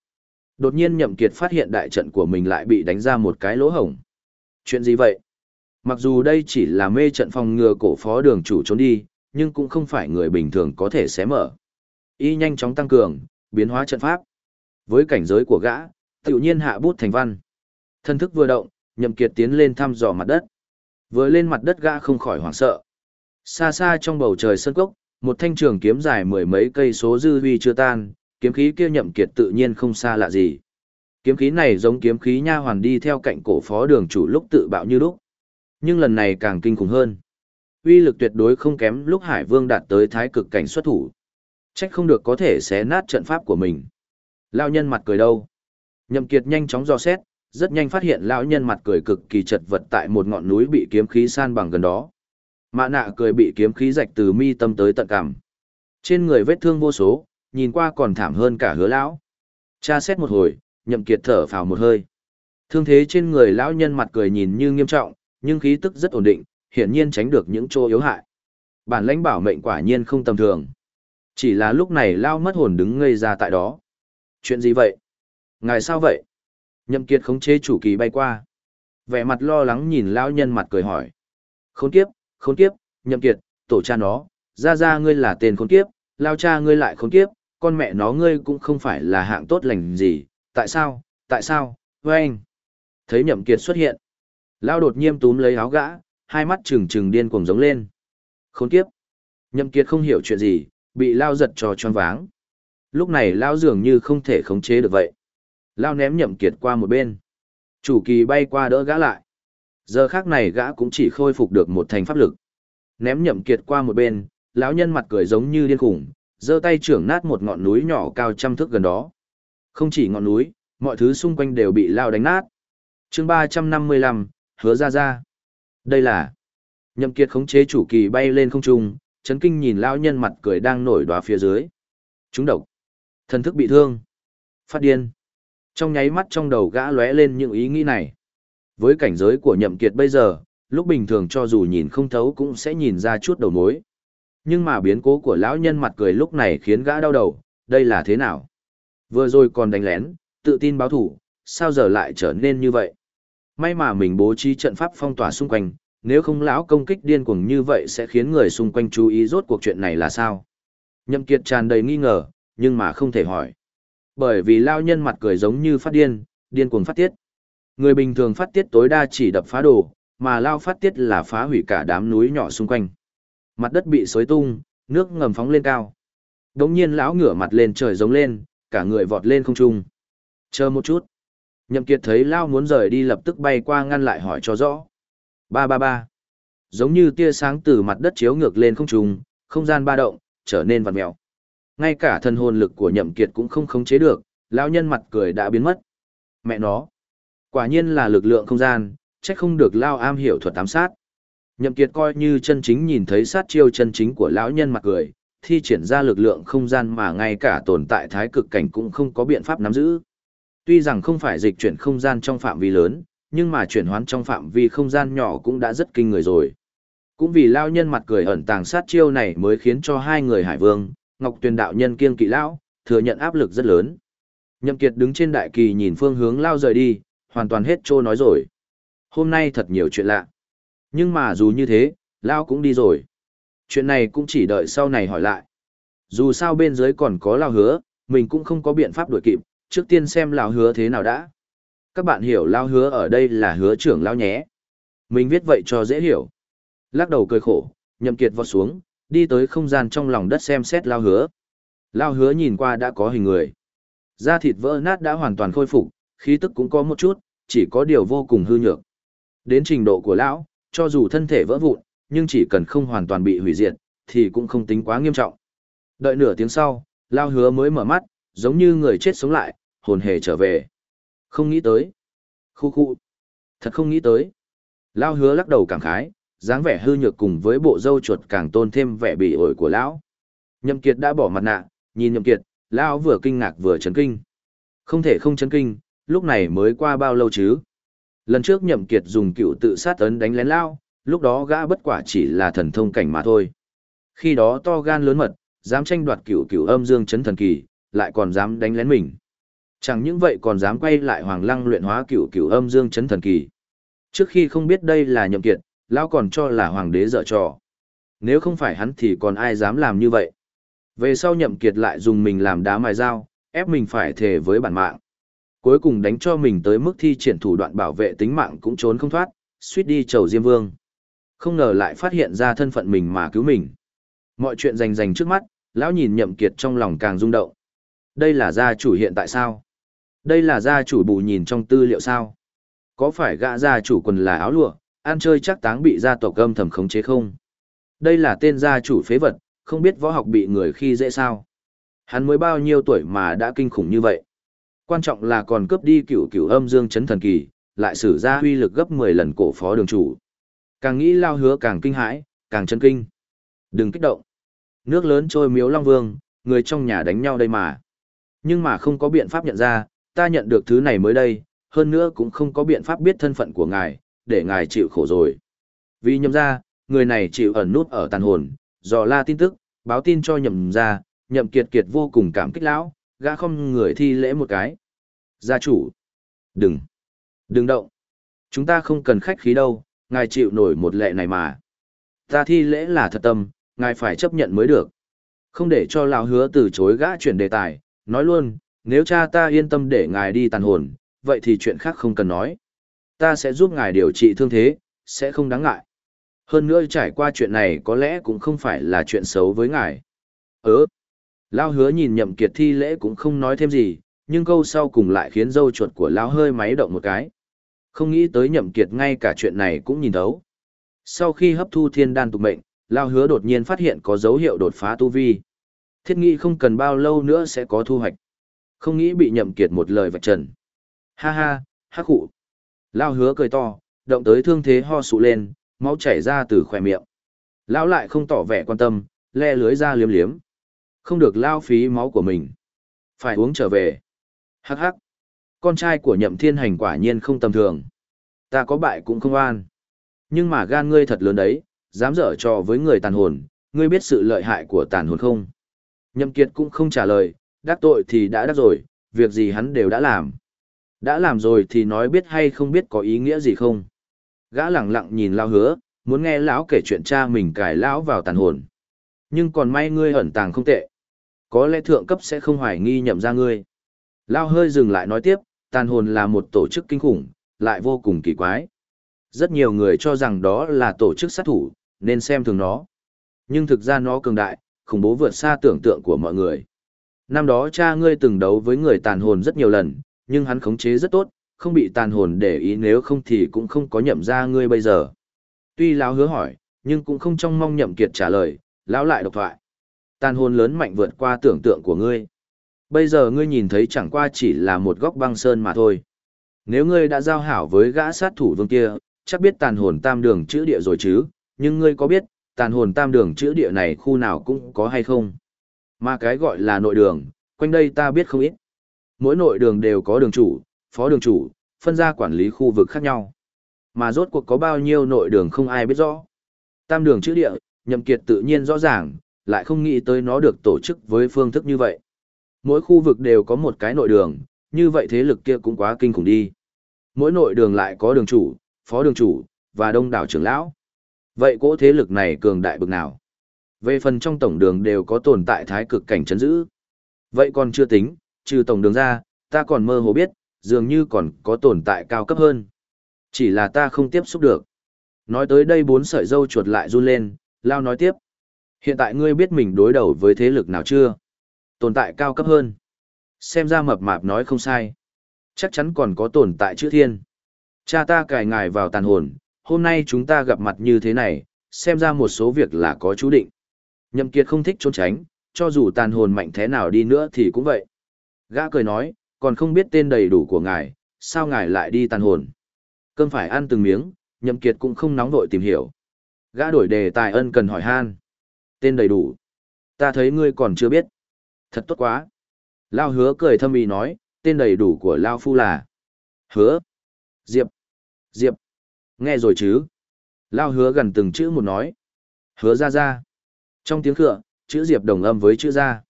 Đột nhiên nhậm kiệt phát hiện đại trận của mình lại bị đánh ra một cái lỗ hổng. Chuyện gì vậy? Mặc dù đây chỉ là mê trận phòng ngừa cổ phó đường chủ trốn đi, nhưng cũng không phải người bình thường có thể xé mở. Y nhanh chóng tăng cường, biến hóa trận pháp. Với cảnh giới của gã, tự nhiên hạ bút thành văn. Thân thức vừa động, nhậm kiệt tiến lên thăm dò mặt đất. Vừa lên mặt đất gã không khỏi hoảng sợ. Xa xa trong bầu trời sơn cốc, một thanh trường kiếm dài mười mấy cây số dư huy chưa tan, kiếm khí kia nhậm kiệt tự nhiên không xa lạ gì. Kiếm khí này giống kiếm khí nha hoàn đi theo cạnh cổ phó đường chủ lúc tự bạo như lúc. Nhưng lần này càng kinh khủng hơn. Uy lực tuyệt đối không kém lúc Hải Vương đạt tới thái cực cảnh xuất thủ. Trách không được có thể xé nát trận pháp của mình. Lão nhân mặt cười đâu? Nhậm Kiệt nhanh chóng dò xét, rất nhanh phát hiện lão nhân mặt cười cực kỳ chật vật tại một ngọn núi bị kiếm khí san bằng gần đó. Mã nạ cười bị kiếm khí rạch từ mi tâm tới tận cằm. Trên người vết thương vô số, nhìn qua còn thảm hơn cả hứa lão. Cha xét một hồi, nhậm kiệt thở phào một hơi. Thương thế trên người lão nhân mặt cười nhìn như nghiêm trọng, nhưng khí tức rất ổn định, hiển nhiên tránh được những chỗ yếu hại. Bản lãnh bảo mệnh quả nhiên không tầm thường. Chỉ là lúc này lao mất hồn đứng ngây ra tại đó. Chuyện gì vậy? Ngài sao vậy? Nhậm kiệt khống chế chủ kỳ bay qua. Vẻ mặt lo lắng nhìn lao nhân mặt cười hỏi. Khốn kiếp, khốn kiếp, nhậm kiệt, tổ cha nó, ra ra ngươi là tên khốn kiếp, lao cha ngươi lại khốn kiếp, con mẹ nó ngươi cũng không phải là hạng tốt lành gì, tại sao, tại sao, với anh. Thấy nhậm kiệt xuất hiện. Lao đột nhiên túm lấy áo gã, hai mắt trừng trừng điên cuồng giống lên. Khốn kiếp. Nhậm kiệt không hiểu chuyện gì, bị Lao giật cho choáng váng. Lúc này Lao dường như không thể khống chế được vậy. Lao ném nhậm kiệt qua một bên. Chủ kỳ bay qua đỡ gã lại. Giờ khác này gã cũng chỉ khôi phục được một thành pháp lực. Ném nhậm kiệt qua một bên, lão nhân mặt cười giống như điên khủng, giơ tay trưởng nát một ngọn núi nhỏ cao trăm thước gần đó. Không chỉ ngọn núi, mọi thứ xung quanh đều bị lao đánh nát. Chương 355, hứa ra ra. Đây là Nhậm Kiệt khống chế chủ kỳ bay lên không trung, chấn kinh nhìn lão nhân mặt cười đang nổi đóa phía dưới. Chúng độc. Thần thức bị thương. Phát điên. Trong nháy mắt trong đầu gã lóe lên những ý nghĩ này. Với cảnh giới của Nhậm Kiệt bây giờ, lúc bình thường cho dù nhìn không thấu cũng sẽ nhìn ra chút đầu mối. Nhưng mà biến cố của lão nhân mặt cười lúc này khiến gã đau đầu, đây là thế nào? Vừa rồi còn đánh lén, tự tin báo thủ, sao giờ lại trở nên như vậy? May mà mình bố trí trận pháp phong tỏa xung quanh, nếu không lão công kích điên cuồng như vậy sẽ khiến người xung quanh chú ý rốt cuộc chuyện này là sao? Nhậm Kiệt tràn đầy nghi ngờ, nhưng mà không thể hỏi. Bởi vì lão nhân mặt cười giống như phát điên, điên cuồng phát tiết. Người bình thường phát tiết tối đa chỉ đập phá đồ, mà lao phát tiết là phá hủy cả đám núi nhỏ xung quanh. Mặt đất bị xối tung, nước ngầm phóng lên cao. Đống nhiên lão ngửa mặt lên trời giống lên, cả người vọt lên không trung. Chờ một chút. Nhậm Kiệt thấy Lao muốn rời đi lập tức bay qua ngăn lại hỏi cho rõ. Ba ba ba. Giống như tia sáng từ mặt đất chiếu ngược lên không trung, không gian ba động, trở nên vặn mèo. Ngay cả thần hồn lực của Nhậm Kiệt cũng không khống chế được, lão nhân mặt cười đã biến mất. Mẹ nó. Quả nhiên là lực lượng không gian, chắc không được Lao am hiểu thuật ám sát. Nhậm Kiệt coi như chân chính nhìn thấy sát chiêu chân chính của lão nhân mặt cười, thi triển ra lực lượng không gian mà ngay cả tồn tại thái cực cảnh cũng không có biện pháp nắm giữ. Tuy rằng không phải dịch chuyển không gian trong phạm vi lớn, nhưng mà chuyển hoán trong phạm vi không gian nhỏ cũng đã rất kinh người rồi. Cũng vì lao nhân mặt cười ẩn tàng sát chiêu này mới khiến cho hai người hải vương, Ngọc Tuyền đạo nhân kiêng kỵ lão, thừa nhận áp lực rất lớn. Nhậm Kiệt đứng trên đại kỳ nhìn phương hướng lao rời đi, hoàn toàn hết trô nói rồi. Hôm nay thật nhiều chuyện lạ. Nhưng mà dù như thế, lao cũng đi rồi. Chuyện này cũng chỉ đợi sau này hỏi lại. Dù sao bên dưới còn có lao hứa, mình cũng không có biện pháp đuổi kịp, trước tiên xem lao hứa thế nào đã. Các bạn hiểu lao hứa ở đây là hứa trưởng lao nhé. Mình viết vậy cho dễ hiểu. Lắc đầu cười khổ, nhậm kiệt vọt xuống, đi tới không gian trong lòng đất xem xét lao hứa. Lao hứa nhìn qua đã có hình người. Da thịt vỡ nát đã hoàn toàn khôi phục, khí tức cũng có một chút, chỉ có điều vô cùng hư nhược. Đến trình độ của lão, cho dù thân thể vỡ vụn, nhưng chỉ cần không hoàn toàn bị hủy diệt, thì cũng không tính quá nghiêm trọng. Đợi nửa tiếng sau, Lao hứa mới mở mắt, giống như người chết sống lại, hồn hề trở về. Không nghĩ tới. Khu khu. Thật không nghĩ tới. Lao hứa lắc đầu cảm khái, dáng vẻ hư nhược cùng với bộ râu chuột càng tôn thêm vẻ bị ổi của lão. Nhậm Kiệt đã bỏ mặt nạ, nhìn Nhậm Kiệt, lão vừa kinh ngạc vừa chấn kinh. Không thể không chấn kinh, lúc này mới qua bao lâu chứ? Lần trước Nhậm Kiệt dùng cựu tự sát ấn đánh lén lão, lúc đó gã bất quả chỉ là thần thông cảnh mà thôi. Khi đó to gan lớn mật, dám tranh đoạt cựu cựu âm dương chấn thần kỳ, lại còn dám đánh lén mình. Chẳng những vậy còn dám quay lại hoàng lăng luyện hóa cửu cửu âm dương chấn thần kỳ. Trước khi không biết đây là nhậm kiệt, lão còn cho là hoàng đế dở trò. Nếu không phải hắn thì còn ai dám làm như vậy. Về sau nhậm kiệt lại dùng mình làm đá mài dao, ép mình phải thề với bản mạng. Cuối cùng đánh cho mình tới mức thi triển thủ đoạn bảo vệ tính mạng cũng trốn không thoát, suýt đi chầu Diêm Vương. Không ngờ lại phát hiện ra thân phận mình mà cứu mình. Mọi chuyện rành rành trước mắt, lão nhìn nhậm kiệt trong lòng càng rung động. Đây là gia chủ hiện tại sao? Đây là gia chủ bù nhìn trong tư liệu sao? Có phải gã gia chủ quần là áo lụa, ăn chơi chắc táng bị gia tộc âm thầm khống chế không? Đây là tên gia chủ phế vật, không biết võ học bị người khi dễ sao? Hắn mới bao nhiêu tuổi mà đã kinh khủng như vậy? Quan trọng là còn cướp đi cửu cửu âm dương chấn thần kỳ, lại sử ra huy lực gấp 10 lần cổ phó đường chủ. Càng nghĩ lao hứa càng kinh hãi, càng chân kinh. Đừng kích động. Nước lớn trôi miếu Long Vương, người trong nhà đánh nhau đây mà. Nhưng mà không có biện pháp nhận ra, ta nhận được thứ này mới đây, hơn nữa cũng không có biện pháp biết thân phận của ngài, để ngài chịu khổ rồi. Vì nhầm ra, người này chịu ẩn nút ở tàn hồn, dò la tin tức, báo tin cho nhầm ra, nhậm kiệt kiệt vô cùng cảm kích lão, gã không người thi lễ một cái. Gia chủ, đừng, đừng động. Chúng ta không cần khách khí đâu, ngài chịu nổi một lệ này mà. Ta thi lễ là thật tâm, ngài phải chấp nhận mới được. Không để cho lão hứa từ chối gã chuyển đề tài, nói luôn, nếu cha ta yên tâm để ngài đi tàn hồn, vậy thì chuyện khác không cần nói. Ta sẽ giúp ngài điều trị thương thế, sẽ không đáng ngại. Hơn nữa trải qua chuyện này có lẽ cũng không phải là chuyện xấu với ngài. Ớ! Lão hứa nhìn nhậm kiệt thi lễ cũng không nói thêm gì, nhưng câu sau cùng lại khiến dâu chuột của lão hơi máy động một cái. Không nghĩ tới nhậm kiệt ngay cả chuyện này cũng nhìn thấu. Sau khi hấp thu thiên đan tục mệnh, Lao hứa đột nhiên phát hiện có dấu hiệu đột phá tu vi. Thiết nghĩ không cần bao lâu nữa sẽ có thu hoạch. Không nghĩ bị nhậm kiệt một lời vạch trần. Ha ha, hắc khụ. Lao hứa cười to, động tới thương thế ho sụ lên, máu chảy ra từ khỏe miệng. Lão lại không tỏ vẻ quan tâm, le lưới ra liếm liếm. Không được lao phí máu của mình. Phải uống trở về. Hắc hắc. Con trai của nhậm thiên hành quả nhiên không tầm thường. Ta có bại cũng không an. Nhưng mà gan ngươi thật lớn đấy, dám dở trò với người tàn hồn, ngươi biết sự lợi hại của tàn hồn không? Nhậm Kiệt cũng không trả lời, đắc tội thì đã đắc rồi, việc gì hắn đều đã làm. Đã làm rồi thì nói biết hay không biết có ý nghĩa gì không? Gã lặng lặng nhìn lão hứa, muốn nghe lão kể chuyện cha mình cải lão vào tàn hồn. Nhưng còn may ngươi ẩn tàng không tệ. Có lẽ thượng cấp sẽ không hoài nghi nhậm ra ngươi. Lão hơi dừng lại nói tiếp, tàn hồn là một tổ chức kinh khủng, lại vô cùng kỳ quái. Rất nhiều người cho rằng đó là tổ chức sát thủ, nên xem thường nó. Nhưng thực ra nó cường đại, khủng bố vượt xa tưởng tượng của mọi người. Năm đó cha ngươi từng đấu với người tàn hồn rất nhiều lần, nhưng hắn khống chế rất tốt, không bị tàn hồn để ý nếu không thì cũng không có nhậm ra ngươi bây giờ. Tuy lão hứa hỏi, nhưng cũng không trông mong nhậm kiệt trả lời, lão lại độc thoại. Tàn hồn lớn mạnh vượt qua tưởng tượng của ngươi. Bây giờ ngươi nhìn thấy chẳng qua chỉ là một góc băng sơn mà thôi. Nếu ngươi đã giao hảo với gã sát thủ vương kia, chắc biết tàn hồn tam đường chữ địa rồi chứ, nhưng ngươi có biết, tàn hồn tam đường chữ địa này khu nào cũng có hay không? Mà cái gọi là nội đường, quanh đây ta biết không ít. Mỗi nội đường đều có đường chủ, phó đường chủ, phân ra quản lý khu vực khác nhau. Mà rốt cuộc có bao nhiêu nội đường không ai biết rõ. Tam đường chữ địa, nhậm kiệt tự nhiên rõ ràng, lại không nghĩ tới nó được tổ chức với phương thức như vậy. Mỗi khu vực đều có một cái nội đường, như vậy thế lực kia cũng quá kinh khủng đi. Mỗi nội đường lại có đường chủ, phó đường chủ, và đông đảo trưởng lão. Vậy cỗ thế lực này cường đại bực nào? Về phần trong tổng đường đều có tồn tại thái cực cảnh chấn giữ. Vậy còn chưa tính, trừ tổng đường ra, ta còn mơ hồ biết, dường như còn có tồn tại cao cấp hơn. Chỉ là ta không tiếp xúc được. Nói tới đây bốn sợi dâu chuột lại run lên, lao nói tiếp. Hiện tại ngươi biết mình đối đầu với thế lực nào chưa? Tồn tại cao cấp hơn. Xem ra mập mạp nói không sai. Chắc chắn còn có tồn tại chữ thiên. Cha ta cài ngài vào tàn hồn, hôm nay chúng ta gặp mặt như thế này, xem ra một số việc là có chú định. Nhậm Kiệt không thích trốn tránh, cho dù tàn hồn mạnh thế nào đi nữa thì cũng vậy. Gã cười nói, còn không biết tên đầy đủ của ngài, sao ngài lại đi tàn hồn. Cơm phải ăn từng miếng, Nhậm Kiệt cũng không nóng vội tìm hiểu. Gã đổi đề tài ân cần hỏi han. Tên đầy đủ. Ta thấy ngươi còn chưa biết. Thật tốt quá. Lao hứa cười thâm ý nói, tên đầy đủ của Lao Phu là. Hứa. Diệp. Diệp. Nghe rồi chứ. Lao hứa gần từng chữ một nói. Hứa ra ra. Trong tiếng khựa, chữ Diệp đồng âm với chữ ra.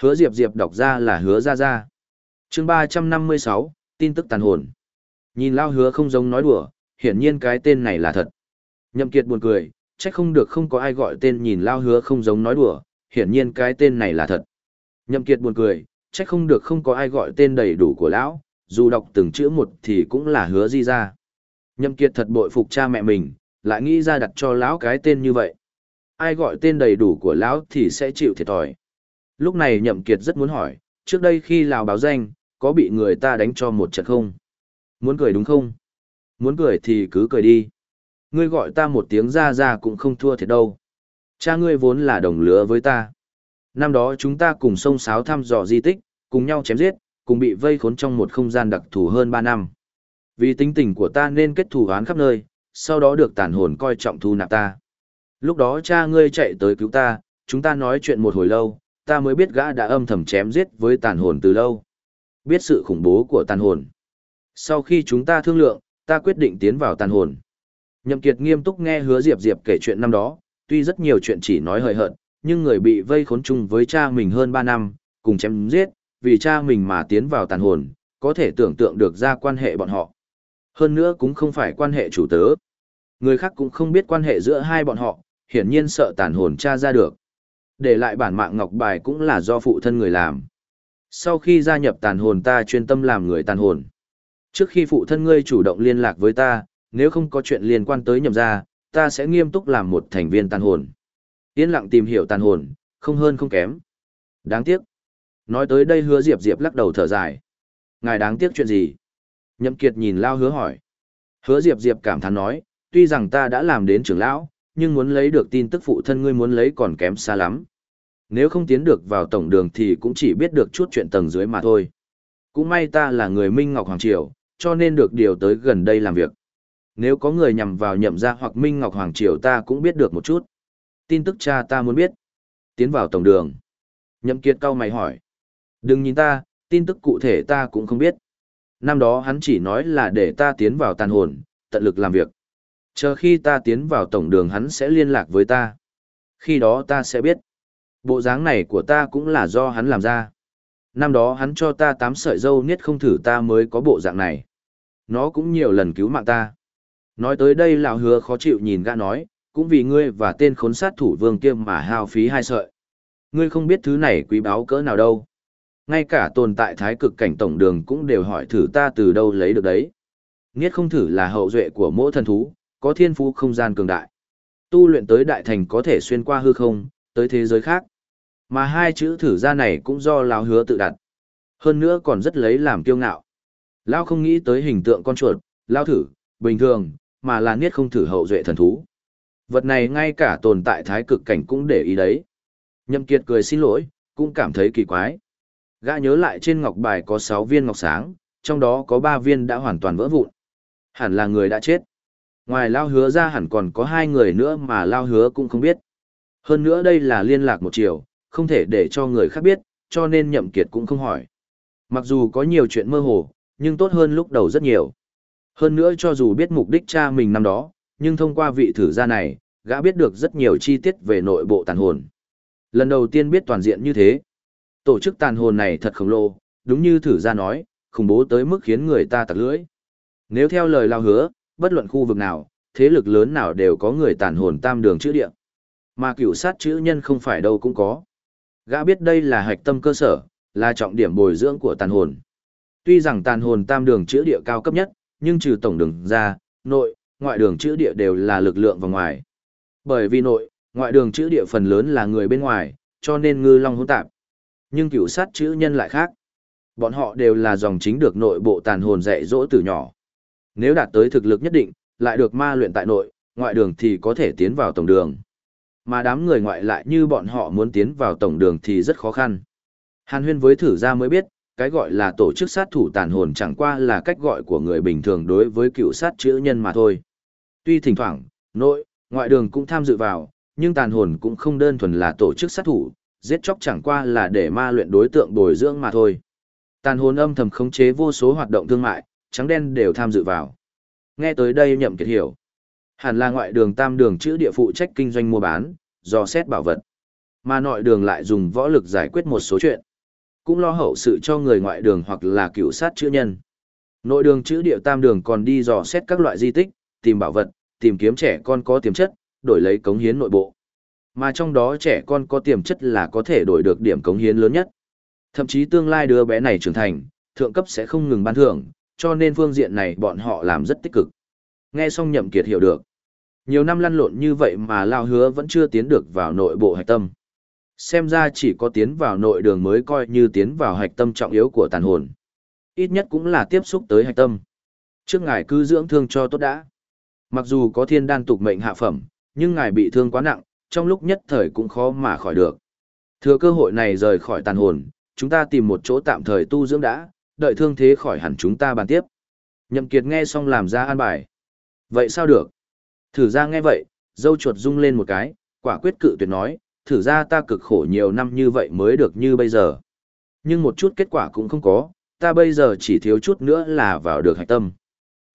Hứa Diệp Diệp đọc ra là hứa ra ra. chương ba trăm năm mươi sáu tin tức tàn hồn. Nhìn Lao hứa không giống nói đùa, hiển nhiên cái tên này là thật. Nhậm Kiệt buồn cười, trách không được không có ai gọi tên nhìn Lao hứa không giống nói đùa, hiển nhiên cái tên này là thật. Nhậm Kiệt buồn cười, trách không được không có ai gọi tên đầy đủ của lão, dù đọc từng chữ một thì cũng là hứa di ra. Nhậm Kiệt thật bội phục cha mẹ mình, lại nghĩ ra đặt cho lão cái tên như vậy. Ai gọi tên đầy đủ của lão thì sẽ chịu thiệt thòi. Lúc này Nhậm Kiệt rất muốn hỏi, trước đây khi lào báo danh, có bị người ta đánh cho một trận không? Muốn cười đúng không? Muốn cười thì cứ cười đi. Ngươi gọi ta một tiếng ra ra cũng không thua thiệt đâu. Cha ngươi vốn là đồng lứa với ta. Năm đó chúng ta cùng sông sáo thăm dò di tích, cùng nhau chém giết, cùng bị vây khốn trong một không gian đặc thù hơn 3 năm. Vì tính tình của ta nên kết thù oán khắp nơi, sau đó được tàn hồn coi trọng thu nạp ta. Lúc đó cha ngươi chạy tới cứu ta, chúng ta nói chuyện một hồi lâu, ta mới biết gã đã âm thầm chém giết với tàn hồn từ lâu. Biết sự khủng bố của tàn hồn. Sau khi chúng ta thương lượng, ta quyết định tiến vào tàn hồn. Nhậm Kiệt nghiêm túc nghe hứa Diệp Diệp kể chuyện năm đó, tuy rất nhiều chuyện chỉ nói hời hợt, nhưng người bị vây khốn chung với cha mình hơn 3 năm, cùng chém giết, vì cha mình mà tiến vào tàn hồn, có thể tưởng tượng được ra quan hệ bọn họ. Hơn nữa cũng không phải quan hệ chủ tớ. Người khác cũng không biết quan hệ giữa hai bọn họ, hiển nhiên sợ tàn hồn cha ra được. Để lại bản mạng ngọc bài cũng là do phụ thân người làm. Sau khi gia nhập tàn hồn ta chuyên tâm làm người tàn hồn. Trước khi phụ thân ngươi chủ động liên lạc với ta, nếu không có chuyện liên quan tới nhậm gia, ta sẽ nghiêm túc làm một thành viên tàn hồn. Yên lặng tìm hiểu tàn hồn, không hơn không kém. Đáng tiếc. Nói tới đây hứa Diệp Diệp lắc đầu thở dài. Ngài đáng tiếc chuyện gì? Nhậm Kiệt nhìn Lao hứa hỏi. Hứa Diệp Diệp cảm thán nói, tuy rằng ta đã làm đến trưởng lão, nhưng muốn lấy được tin tức phụ thân ngươi muốn lấy còn kém xa lắm. Nếu không tiến được vào tổng đường thì cũng chỉ biết được chút chuyện tầng dưới mà thôi. Cũng may ta là người Minh Ngọc Hoàng Triều, cho nên được điều tới gần đây làm việc. Nếu có người nhằm vào nhậm gia hoặc Minh Ngọc Hoàng Triều ta cũng biết được một chút. Tin tức cha ta muốn biết. Tiến vào tổng đường. Nhậm Kiệt cao mày hỏi. Đừng nhìn ta, tin tức cụ thể ta cũng không biết. Năm đó hắn chỉ nói là để ta tiến vào tàn hồn, tận lực làm việc. Chờ khi ta tiến vào tổng đường hắn sẽ liên lạc với ta. Khi đó ta sẽ biết. Bộ dáng này của ta cũng là do hắn làm ra. Năm đó hắn cho ta tám sợi dâu niết không thử ta mới có bộ dạng này. Nó cũng nhiều lần cứu mạng ta. Nói tới đây lão hứa khó chịu nhìn gã nói, cũng vì ngươi và tên khốn sát thủ vương kia mà hao phí hai sợi. Ngươi không biết thứ này quý báu cỡ nào đâu. Ngay cả tồn tại thái cực cảnh tổng đường cũng đều hỏi thử ta từ đâu lấy được đấy. Niết không thử là hậu duệ của mỗi thần thú, có thiên phú không gian cường đại. Tu luyện tới đại thành có thể xuyên qua hư không, tới thế giới khác. Mà hai chữ thử ra này cũng do lão hứa tự đặt. Hơn nữa còn rất lấy làm kiêu ngạo. Lão không nghĩ tới hình tượng con chuột, lão thử, bình thường, mà là niết không thử hậu duệ thần thú. Vật này ngay cả tồn tại thái cực cảnh cũng để ý đấy. Nhậm Kiệt cười xin lỗi, cũng cảm thấy kỳ quái. Gã nhớ lại trên ngọc bài có 6 viên ngọc sáng, trong đó có 3 viên đã hoàn toàn vỡ vụn. Hẳn là người đã chết. Ngoài lao hứa ra hẳn còn có hai người nữa mà lao hứa cũng không biết. Hơn nữa đây là liên lạc một chiều, không thể để cho người khác biết, cho nên nhậm kiệt cũng không hỏi. Mặc dù có nhiều chuyện mơ hồ, nhưng tốt hơn lúc đầu rất nhiều. Hơn nữa cho dù biết mục đích cha mình năm đó, nhưng thông qua vị thử gia này, gã biết được rất nhiều chi tiết về nội bộ tàn hồn. Lần đầu tiên biết toàn diện như thế. Tổ chức tàn hồn này thật khổng lồ, đúng như thử gia nói, khủng bố tới mức khiến người ta tặc lưỡi. Nếu theo lời lao hứa, bất luận khu vực nào, thế lực lớn nào đều có người tàn hồn tam đường chữ địa. Mà cửu sát chữ nhân không phải đâu cũng có. Gã biết đây là hạch tâm cơ sở, là trọng điểm bồi dưỡng của tàn hồn. Tuy rằng tàn hồn tam đường chữ địa cao cấp nhất, nhưng trừ tổng đường ra, nội, ngoại đường chữ địa đều là lực lượng và ngoài. Bởi vì nội, ngoại đường chữ địa phần lớn là người bên ngoài, cho nên ngư long hỗn tạp. Nhưng cửu sát chữ nhân lại khác. Bọn họ đều là dòng chính được nội bộ tàn hồn dạy dỗ từ nhỏ. Nếu đạt tới thực lực nhất định, lại được ma luyện tại nội, ngoại đường thì có thể tiến vào tổng đường. Mà đám người ngoại lại như bọn họ muốn tiến vào tổng đường thì rất khó khăn. Hàn huyên với thử ra mới biết, cái gọi là tổ chức sát thủ tàn hồn chẳng qua là cách gọi của người bình thường đối với cựu sát chữ nhân mà thôi. Tuy thỉnh thoảng, nội, ngoại đường cũng tham dự vào, nhưng tàn hồn cũng không đơn thuần là tổ chức sát thủ, giết chóc chẳng qua là để ma luyện đối tượng bồi dưỡng mà thôi. Tàn hồn âm thầm khống chế vô số hoạt động thương mại, trắng đen đều tham dự vào. Nghe tới đây nhậm kiệt hiểu. Hẳn là ngoại đường tam đường chữ địa phụ trách kinh doanh mua bán, do xét bảo vật. Mà nội đường lại dùng võ lực giải quyết một số chuyện. Cũng lo hậu sự cho người ngoại đường hoặc là cựu sát chữ nhân. Nội đường chữ địa tam đường còn đi dò xét các loại di tích, tìm bảo vật, tìm kiếm trẻ con có tiềm chất, đổi lấy cống hiến nội bộ. Mà trong đó trẻ con có tiềm chất là có thể đổi được điểm cống hiến lớn nhất. Thậm chí tương lai đứa bé này trưởng thành, thượng cấp sẽ không ngừng ban thưởng, cho nên phương diện này bọn họ làm rất tích cực. Nghe xong nhậm kiệt hiểu được. Nhiều năm lăn lộn như vậy mà Lao hứa vẫn chưa tiến được vào nội bộ hạch tâm. Xem ra chỉ có tiến vào nội đường mới coi như tiến vào hạch tâm trọng yếu của tàn hồn. Ít nhất cũng là tiếp xúc tới hạch tâm. Trước ngài cứ dưỡng thương cho tốt đã. Mặc dù có thiên đan tục mệnh hạ phẩm, nhưng ngài bị thương quá nặng, trong lúc nhất thời cũng khó mà khỏi được. Thừa cơ hội này rời khỏi tàn hồn, chúng ta tìm một chỗ tạm thời tu dưỡng đã, đợi thương thế khỏi hẳn chúng ta bàn tiếp. Nhậm Kiệt nghe xong làm ra an bài. Vậy sao được? Thử ra nghe vậy, dâu chuột rung lên một cái, quả quyết cự tuyệt nói, thử ra ta cực khổ nhiều năm như vậy mới được như bây giờ. Nhưng một chút kết quả cũng không có, ta bây giờ chỉ thiếu chút nữa là vào được hạch tâm.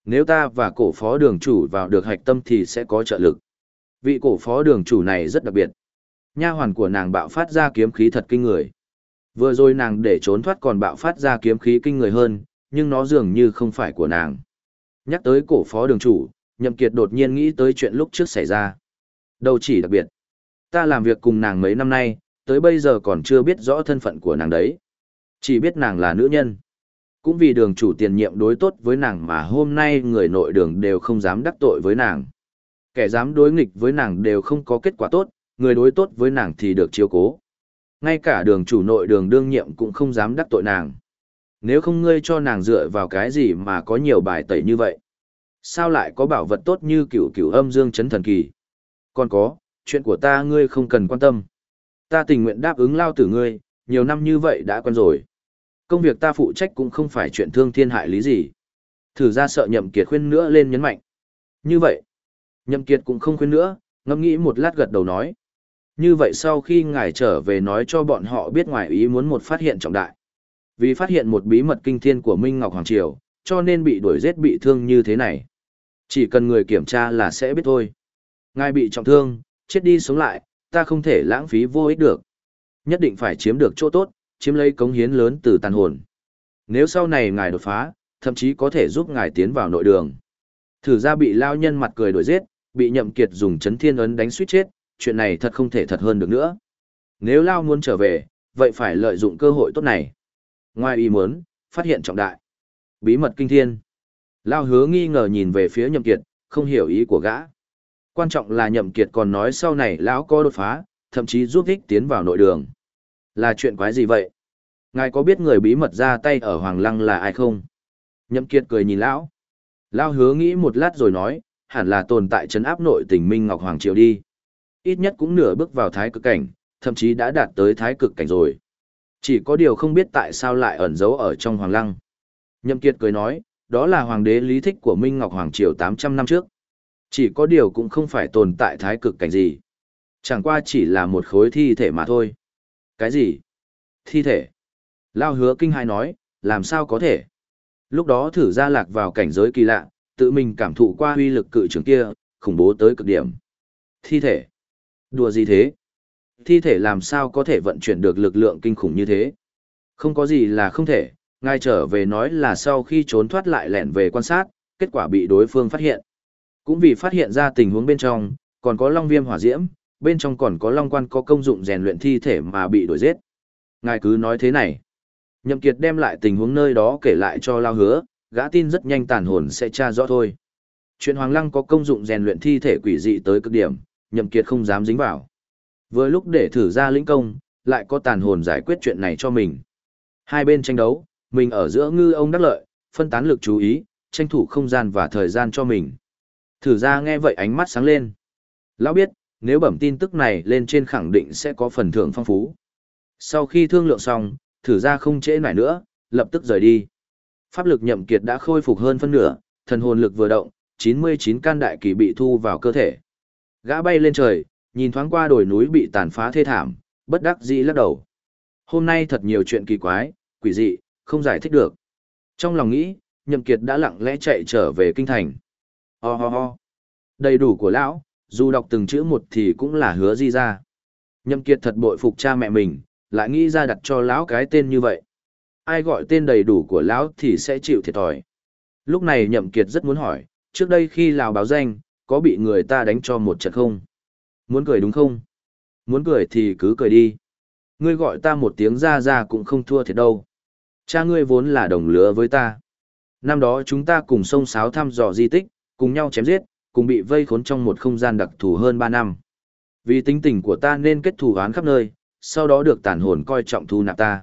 Nếu ta và cổ phó đường chủ vào được hạch tâm thì sẽ có trợ lực. Vị cổ phó đường chủ này rất đặc biệt. Nha hoàn của nàng bạo phát ra kiếm khí thật kinh người. Vừa rồi nàng để trốn thoát còn bạo phát ra kiếm khí kinh người hơn, nhưng nó dường như không phải của nàng. Nhắc tới cổ phó đường chủ, Nhậm Kiệt đột nhiên nghĩ tới chuyện lúc trước xảy ra. Đâu chỉ đặc biệt. Ta làm việc cùng nàng mấy năm nay, tới bây giờ còn chưa biết rõ thân phận của nàng đấy. Chỉ biết nàng là nữ nhân. Cũng vì đường chủ tiền nhiệm đối tốt với nàng mà hôm nay người nội đường đều không dám đắc tội với nàng. Kẻ dám đối nghịch với nàng đều không có kết quả tốt, người đối tốt với nàng thì được chiếu cố. Ngay cả đường chủ nội đường đương nhiệm cũng không dám đắc tội nàng. Nếu không ngươi cho nàng dựa vào cái gì mà có nhiều bài tẩy như vậy? Sao lại có bảo vật tốt như cửu cửu âm dương chấn thần kỳ? Còn có, chuyện của ta ngươi không cần quan tâm. Ta tình nguyện đáp ứng lao tử ngươi, nhiều năm như vậy đã quen rồi. Công việc ta phụ trách cũng không phải chuyện thương thiên hại lý gì. Thử ra sợ nhậm kiệt khuyên nữa lên nhấn mạnh. Như vậy, nhậm kiệt cũng không khuyên nữa, ngẫm nghĩ một lát gật đầu nói. Như vậy sau khi ngài trở về nói cho bọn họ biết ngoài ý muốn một phát hiện trọng đại. Vì phát hiện một bí mật kinh thiên của Minh Ngọc Hoàng Triều, cho nên bị đuổi giết bị thương như thế này. Chỉ cần người kiểm tra là sẽ biết thôi. Ngài bị trọng thương, chết đi sống lại, ta không thể lãng phí vô ích được. Nhất định phải chiếm được chỗ tốt, chiếm lấy cống hiến lớn từ tàn hồn. Nếu sau này ngài đột phá, thậm chí có thể giúp ngài tiến vào nội đường. Thử ra bị lao nhân mặt cười đuổi giết, bị nhậm kiệt dùng chấn thiên ấn đánh suýt chết, chuyện này thật không thể thật hơn được nữa. Nếu lao muốn trở về, vậy phải lợi dụng cơ hội tốt này. Ngoài ý muốn, phát hiện trọng đại. Bí mật kinh thiên. Lao hứa nghi ngờ nhìn về phía nhậm kiệt, không hiểu ý của gã. Quan trọng là nhậm kiệt còn nói sau này lão có đột phá, thậm chí giúp ích tiến vào nội đường. Là chuyện quái gì vậy? Ngài có biết người bí mật ra tay ở Hoàng Lăng là ai không? Nhậm kiệt cười nhìn lão. Lão hứa nghĩ một lát rồi nói, hẳn là tồn tại chấn áp nội tình Minh Ngọc Hoàng Triều đi. Ít nhất cũng nửa bước vào thái cực cảnh, thậm chí đã đạt tới thái cực cảnh rồi. Chỉ có điều không biết tại sao lại ẩn giấu ở trong Hoàng Lăng. Nhậm kiệt cười nói, đó là hoàng đế lý thích của Minh Ngọc Hoàng Triều 800 năm trước. Chỉ có điều cũng không phải tồn tại thái cực cảnh gì. Chẳng qua chỉ là một khối thi thể mà thôi. Cái gì? Thi thể? Lao hứa kinh hai nói, làm sao có thể? Lúc đó thử ra lạc vào cảnh giới kỳ lạ, tự mình cảm thụ qua huy lực cự trường kia, khủng bố tới cực điểm. Thi thể. Đùa gì thế? Thi thể làm sao có thể vận chuyển được lực lượng kinh khủng như thế? Không có gì là không thể, ngài trở về nói là sau khi trốn thoát lại lẻn về quan sát, kết quả bị đối phương phát hiện. Cũng vì phát hiện ra tình huống bên trong, còn có long viêm hỏa diễm, bên trong còn có long quan có công dụng rèn luyện thi thể mà bị đuổi giết. Ngài cứ nói thế này. Nhậm Kiệt đem lại tình huống nơi đó kể lại cho Lao Hứa, gã tin rất nhanh tàn hồn sẽ tra rõ thôi. Chuyện Hoàng Lăng có công dụng rèn luyện thi thể quỷ dị tới cực điểm, Nhậm Kiệt không dám dính vào. Vừa lúc để thử ra lĩnh công, lại có tàn hồn giải quyết chuyện này cho mình. Hai bên tranh đấu, mình ở giữa ngư ông đắc lợi, phân tán lực chú ý, tranh thủ không gian và thời gian cho mình. Thử ra nghe vậy ánh mắt sáng lên. Lão biết, nếu bẩm tin tức này lên trên khẳng định sẽ có phần thưởng phong phú. Sau khi thương lượng xong, thử ra không trễ nải nữa, lập tức rời đi. Pháp lực nhậm kiệt đã khôi phục hơn phân nửa, thần hồn lực vừa động, 99 can đại kỳ bị thu vào cơ thể. Gã bay lên trời, nhìn thoáng qua đồi núi bị tàn phá thê thảm, bất đắc dĩ lắc đầu. Hôm nay thật nhiều chuyện kỳ quái, quỷ dị, không giải thích được. Trong lòng nghĩ, nhậm kiệt đã lặng lẽ chạy trở về kinh thành. Ho ho ho. Đầy đủ của lão, dù đọc từng chữ một thì cũng là hứa di ra. Nhậm kiệt thật bội phục cha mẹ mình, lại nghĩ ra đặt cho lão cái tên như vậy. Ai gọi tên đầy đủ của lão thì sẽ chịu thiệt thòi. Lúc này nhậm kiệt rất muốn hỏi, trước đây khi lào báo danh, có bị người ta đánh cho một trận không? Muốn cười đúng không? Muốn cười thì cứ cười đi. Ngươi gọi ta một tiếng ra ra cũng không thua thiệt đâu. Cha ngươi vốn là đồng lứa với ta. Năm đó chúng ta cùng sông sáo thăm dò di tích, cùng nhau chém giết, cùng bị vây khốn trong một không gian đặc thù hơn 3 năm. Vì tính tình của ta nên kết thù án khắp nơi, sau đó được tàn hồn coi trọng thu nạp ta.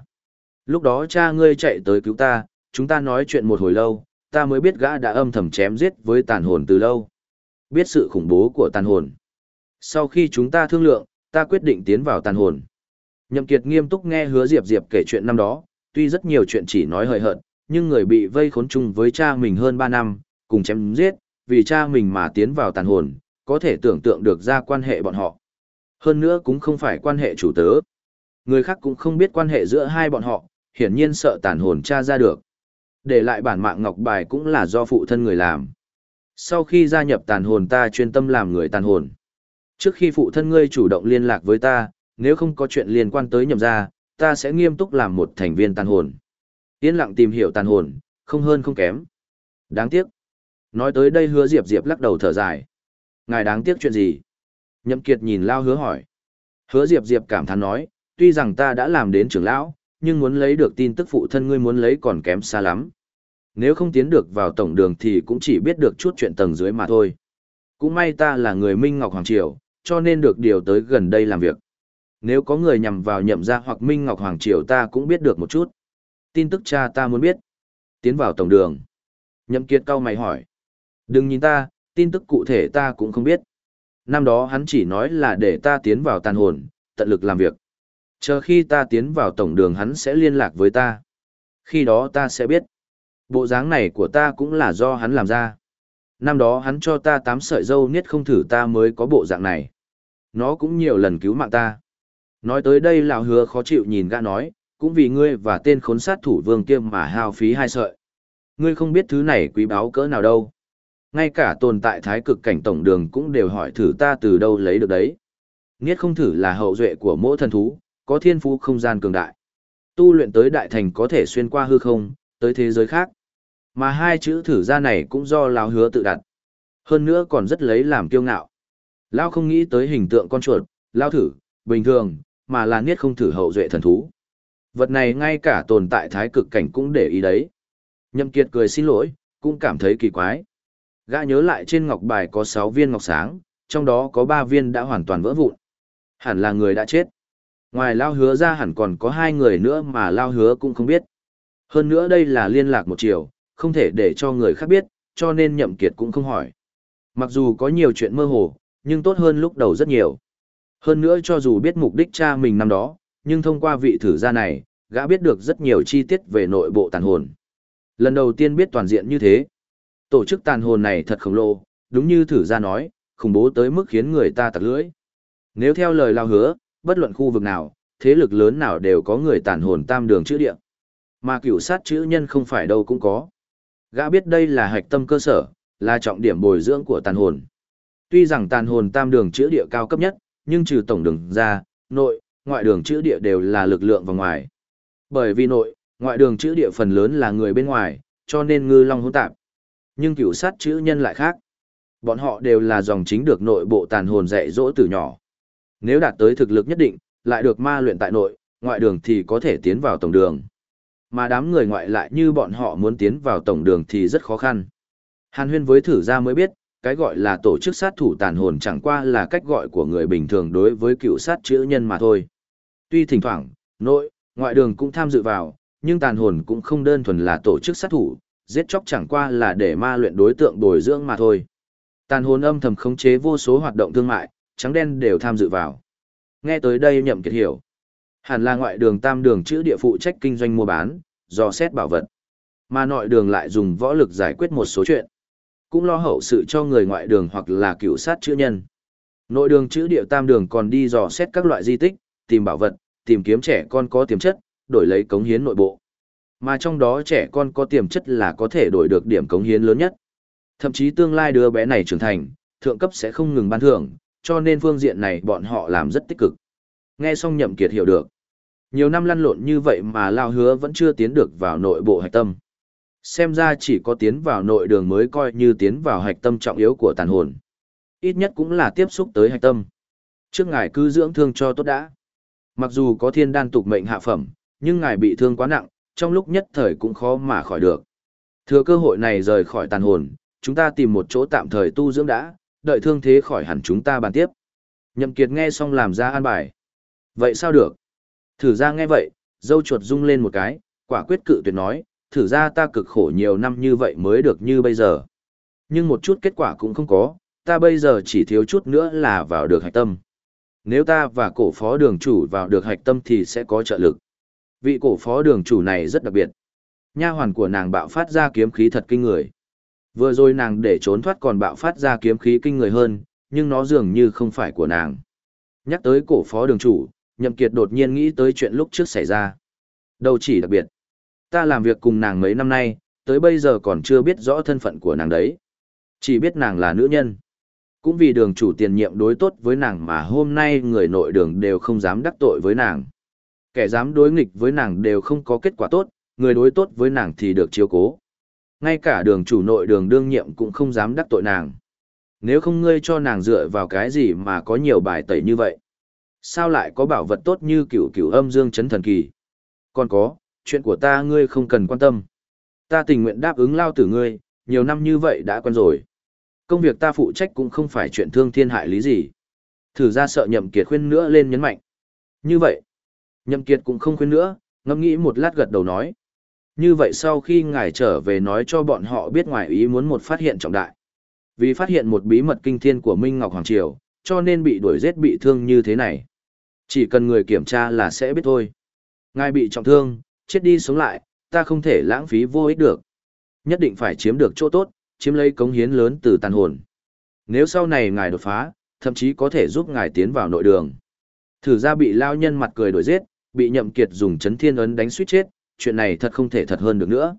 Lúc đó cha ngươi chạy tới cứu ta, chúng ta nói chuyện một hồi lâu, ta mới biết gã đã âm thầm chém giết với tàn hồn từ lâu. Biết sự khủng bố của tàn hồn. Sau khi chúng ta thương lượng, ta quyết định tiến vào tàn hồn. Nhậm Kiệt nghiêm túc nghe hứa Diệp Diệp kể chuyện năm đó, tuy rất nhiều chuyện chỉ nói hời hợt, nhưng người bị vây khốn chung với cha mình hơn 3 năm, cùng chém giết, vì cha mình mà tiến vào tàn hồn, có thể tưởng tượng được ra quan hệ bọn họ. Hơn nữa cũng không phải quan hệ chủ tớ. Người khác cũng không biết quan hệ giữa hai bọn họ, hiển nhiên sợ tàn hồn cha ra được. Để lại bản mạng ngọc bài cũng là do phụ thân người làm. Sau khi gia nhập tàn hồn ta chuyên tâm làm người tàn hồn. Trước khi phụ thân ngươi chủ động liên lạc với ta, nếu không có chuyện liên quan tới nhậm gia, ta sẽ nghiêm túc làm một thành viên tàn hồn. Yên lặng tìm hiểu tàn hồn, không hơn không kém. Đáng tiếc. Nói tới đây hứa Diệp Diệp lắc đầu thở dài. Ngài đáng tiếc chuyện gì? Nhậm Kiệt nhìn Lao hứa hỏi. Hứa Diệp Diệp cảm thán nói, tuy rằng ta đã làm đến trưởng lão, nhưng muốn lấy được tin tức phụ thân ngươi muốn lấy còn kém xa lắm. Nếu không tiến được vào tổng đường thì cũng chỉ biết được chút chuyện tầng dưới mà thôi. Cũng may ta là người Minh Ngọc Hoàng Triều, cho nên được điều tới gần đây làm việc. Nếu có người nhằm vào nhậm gia hoặc Minh Ngọc Hoàng Triều ta cũng biết được một chút. Tin tức cha ta muốn biết. Tiến vào tổng đường. Nhậm Kiệt cao mày hỏi. Đừng nhìn ta, tin tức cụ thể ta cũng không biết. Năm đó hắn chỉ nói là để ta tiến vào tàn hồn, tận lực làm việc. Chờ khi ta tiến vào tổng đường hắn sẽ liên lạc với ta. Khi đó ta sẽ biết. Bộ dáng này của ta cũng là do hắn làm ra. Năm đó hắn cho ta tám sợi dâu niết không thử ta mới có bộ dạng này. Nó cũng nhiều lần cứu mạng ta. Nói tới đây lão hứa khó chịu nhìn gã nói, cũng vì ngươi và tên khốn sát thủ vương kia mà hao phí hai sợi. Ngươi không biết thứ này quý báu cỡ nào đâu. Ngay cả tồn tại thái cực cảnh tổng đường cũng đều hỏi thử ta từ đâu lấy được đấy. Niết không thử là hậu duệ của mỗi thần thú, có thiên phú không gian cường đại. Tu luyện tới đại thành có thể xuyên qua hư không, tới thế giới khác. Mà hai chữ thử ra này cũng do lão hứa tự đặt. Hơn nữa còn rất lấy làm kiêu ngạo. Lão không nghĩ tới hình tượng con chuột, lão thử, bình thường, mà là niết không thử hậu duệ thần thú. Vật này ngay cả tồn tại thái cực cảnh cũng để ý đấy. Nhậm Kiệt cười xin lỗi, cũng cảm thấy kỳ quái. Gã nhớ lại trên ngọc bài có 6 viên ngọc sáng, trong đó có 3 viên đã hoàn toàn vỡ vụn. Hẳn là người đã chết. Ngoài lao hứa ra hẳn còn có hai người nữa mà lao hứa cũng không biết. Hơn nữa đây là liên lạc một chiều, không thể để cho người khác biết, cho nên nhậm kiệt cũng không hỏi. Mặc dù có nhiều chuyện mơ hồ, nhưng tốt hơn lúc đầu rất nhiều. Hơn nữa cho dù biết mục đích cha mình năm đó, nhưng thông qua vị thử gia này, gã biết được rất nhiều chi tiết về nội bộ tàn hồn. Lần đầu tiên biết toàn diện như thế. Tổ chức tàn hồn này thật khổng lồ, đúng như thử gia nói, khủng bố tới mức khiến người ta tặc lưỡi. Nếu theo lời lao hứa, bất luận khu vực nào, thế lực lớn nào đều có người tàn hồn tam đường chữ địa. Mà cửu sát chữ nhân không phải đâu cũng có. Gã biết đây là hạch tâm cơ sở, là trọng điểm bồi dưỡng của tàn hồn. Tuy rằng tàn hồn tam đường chữa địa cao cấp nhất, nhưng trừ tổng đường ra, nội, ngoại đường chữa địa đều là lực lượng và ngoài. Bởi vì nội, ngoại đường chữa địa phần lớn là người bên ngoài, cho nên ngư long hỗn tạp. Nhưng cửu sát chữ nhân lại khác. Bọn họ đều là dòng chính được nội bộ tàn hồn dạy dỗ từ nhỏ. Nếu đạt tới thực lực nhất định, lại được ma luyện tại nội, ngoại đường thì có thể tiến vào tổng đường. Mà đám người ngoại lại như bọn họ muốn tiến vào tổng đường thì rất khó khăn. Hàn huyên với thử ra mới biết, cái gọi là tổ chức sát thủ tàn hồn chẳng qua là cách gọi của người bình thường đối với cựu sát chữ nhân mà thôi. Tuy thỉnh thoảng, nội, ngoại đường cũng tham dự vào, nhưng tàn hồn cũng không đơn thuần là tổ chức sát thủ, giết chóc chẳng qua là để ma luyện đối tượng bồi dưỡng mà thôi. Tàn hồn âm thầm khống chế vô số hoạt động thương mại, trắng đen đều tham dự vào. Nghe tới đây nhậm kiệt hiểu. Hẳn là ngoại đường tam đường chữ địa phụ trách kinh doanh mua bán, do xét bảo vật. Mà nội đường lại dùng võ lực giải quyết một số chuyện. Cũng lo hậu sự cho người ngoại đường hoặc là cựu sát chữ nhân. Nội đường chữ địa tam đường còn đi dò xét các loại di tích, tìm bảo vật, tìm kiếm trẻ con có tiềm chất, đổi lấy cống hiến nội bộ. Mà trong đó trẻ con có tiềm chất là có thể đổi được điểm cống hiến lớn nhất. Thậm chí tương lai đứa bé này trưởng thành, thượng cấp sẽ không ngừng ban thưởng, cho nên phương diện này bọn họ làm rất tích cực. Nghe xong nhậm kiệt hiểu được. Nhiều năm lăn lộn như vậy mà Lao hứa vẫn chưa tiến được vào nội bộ hạch tâm. Xem ra chỉ có tiến vào nội đường mới coi như tiến vào hạch tâm trọng yếu của tàn hồn. Ít nhất cũng là tiếp xúc tới hạch tâm. Trước ngài cứ dưỡng thương cho tốt đã. Mặc dù có thiên đan tục mệnh hạ phẩm, nhưng ngài bị thương quá nặng, trong lúc nhất thời cũng khó mà khỏi được. Thừa cơ hội này rời khỏi tàn hồn, chúng ta tìm một chỗ tạm thời tu dưỡng đã, đợi thương thế khỏi hẳn chúng ta bàn tiếp. Nhậm Kiệt nghe xong làm ra an bài. Vậy sao được? Thử ra nghe vậy, dâu chuột rung lên một cái, quả quyết cự tuyệt nói, thử ra ta cực khổ nhiều năm như vậy mới được như bây giờ. Nhưng một chút kết quả cũng không có, ta bây giờ chỉ thiếu chút nữa là vào được hạch tâm. Nếu ta và cổ phó đường chủ vào được hạch tâm thì sẽ có trợ lực. Vị cổ phó đường chủ này rất đặc biệt. Nha hoàn của nàng bạo phát ra kiếm khí thật kinh người. Vừa rồi nàng để trốn thoát còn bạo phát ra kiếm khí kinh người hơn, nhưng nó dường như không phải của nàng. Nhắc tới cổ phó đường chủ, Nhậm Kiệt đột nhiên nghĩ tới chuyện lúc trước xảy ra. Đâu chỉ đặc biệt. Ta làm việc cùng nàng mấy năm nay, tới bây giờ còn chưa biết rõ thân phận của nàng đấy. Chỉ biết nàng là nữ nhân. Cũng vì đường chủ tiền nhiệm đối tốt với nàng mà hôm nay người nội đường đều không dám đắc tội với nàng. Kẻ dám đối nghịch với nàng đều không có kết quả tốt, người đối tốt với nàng thì được chiếu cố. Ngay cả đường chủ nội đường đương nhiệm cũng không dám đắc tội nàng. Nếu không ngươi cho nàng dựa vào cái gì mà có nhiều bài tẩy như vậy? Sao lại có bảo vật tốt như cửu cửu âm dương chấn thần kỳ? Còn có, chuyện của ta ngươi không cần quan tâm. Ta tình nguyện đáp ứng lao tử ngươi, nhiều năm như vậy đã quen rồi. Công việc ta phụ trách cũng không phải chuyện thương thiên hại lý gì. Thử ra sợ nhậm kiệt khuyên nữa lên nhấn mạnh. Như vậy, nhậm kiệt cũng không khuyên nữa, ngẫm nghĩ một lát gật đầu nói. Như vậy sau khi ngài trở về nói cho bọn họ biết ngoài ý muốn một phát hiện trọng đại. Vì phát hiện một bí mật kinh thiên của Minh Ngọc Hoàng Triều, cho nên bị đuổi giết bị thương như thế này. Chỉ cần người kiểm tra là sẽ biết thôi. Ngài bị trọng thương, chết đi sống lại, ta không thể lãng phí vô ích được. Nhất định phải chiếm được chỗ tốt, chiếm lấy cống hiến lớn từ tàn hồn. Nếu sau này ngài đột phá, thậm chí có thể giúp ngài tiến vào nội đường. Thử ra bị lao nhân mặt cười đuổi giết, bị nhậm kiệt dùng chấn thiên ấn đánh suýt chết, chuyện này thật không thể thật hơn được nữa.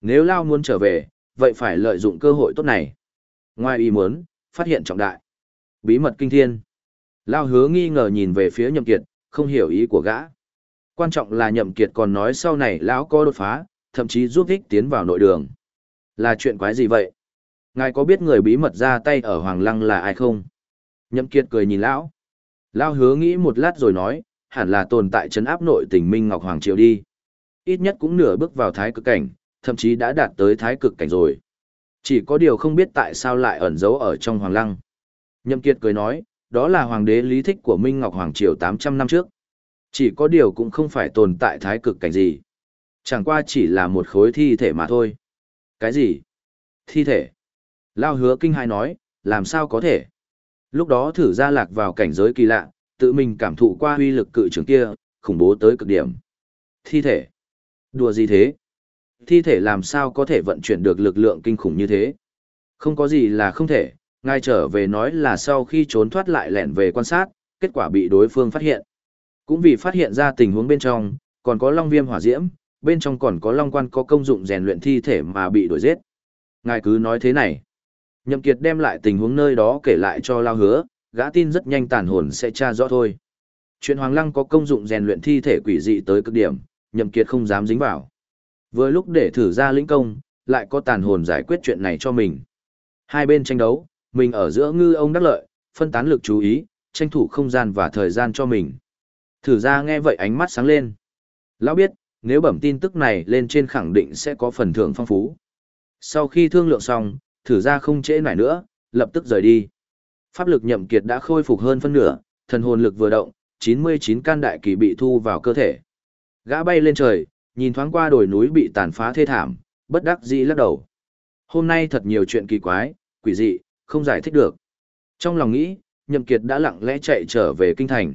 Nếu lao muốn trở về, vậy phải lợi dụng cơ hội tốt này. Ngoài ý muốn, phát hiện trọng đại. Bí mật kinh thiên. Lao hứa nghi ngờ nhìn về phía nhậm kiệt, không hiểu ý của gã. Quan trọng là nhậm kiệt còn nói sau này lão có đột phá, thậm chí giúp thích tiến vào nội đường. Là chuyện quái gì vậy? Ngài có biết người bí mật ra tay ở Hoàng Lăng là ai không? Nhậm kiệt cười nhìn lão. Lão hứa nghĩ một lát rồi nói, hẳn là tồn tại chấn áp nội tình Minh Ngọc Hoàng Triều đi. Ít nhất cũng nửa bước vào thái cực cảnh, thậm chí đã đạt tới thái cực cảnh rồi. Chỉ có điều không biết tại sao lại ẩn giấu ở trong Hoàng Lăng. Nhậm kiệt cười nói, đó là hoàng đế lý thích của Minh Ngọc Hoàng Triều 800 năm trước. Chỉ có điều cũng không phải tồn tại thái cực cảnh gì. Chẳng qua chỉ là một khối thi thể mà thôi. Cái gì? Thi thể? Lao hứa kinh hai nói, làm sao có thể? Lúc đó thử ra lạc vào cảnh giới kỳ lạ, tự mình cảm thụ qua huy lực cự trường kia, khủng bố tới cực điểm. Thi thể? Đùa gì thế? Thi thể làm sao có thể vận chuyển được lực lượng kinh khủng như thế? Không có gì là không thể, ngài trở về nói là sau khi trốn thoát lại lẻn về quan sát, kết quả bị đối phương phát hiện. Cũng vì phát hiện ra tình huống bên trong, còn có long viêm hỏa diễm, bên trong còn có long quan có công dụng rèn luyện thi thể mà bị đuổi giết. Ngài cứ nói thế này. Nhậm Kiệt đem lại tình huống nơi đó kể lại cho Lao Hứa, gã tin rất nhanh tàn hồn sẽ tra rõ thôi. Chuyện Hoàng Lăng có công dụng rèn luyện thi thể quỷ dị tới cực điểm, Nhậm Kiệt không dám dính vào. Vừa lúc để thử ra lĩnh công, lại có tàn hồn giải quyết chuyện này cho mình. Hai bên tranh đấu, mình ở giữa ngư ông đắc lợi, phân tán lực chú ý, tranh thủ không gian và thời gian cho mình. Thử ra nghe vậy ánh mắt sáng lên. Lão biết, nếu bẩm tin tức này lên trên khẳng định sẽ có phần thưởng phong phú. Sau khi thương lượng xong, thử ra không trễ nải nữa, lập tức rời đi. Pháp lực nhậm kiệt đã khôi phục hơn phân nửa, thần hồn lực vừa động, 99 can đại kỳ bị thu vào cơ thể. Gã bay lên trời, nhìn thoáng qua đồi núi bị tàn phá thê thảm, bất đắc dĩ lắc đầu. Hôm nay thật nhiều chuyện kỳ quái, quỷ dị, không giải thích được. Trong lòng nghĩ, nhậm kiệt đã lặng lẽ chạy trở về kinh thành.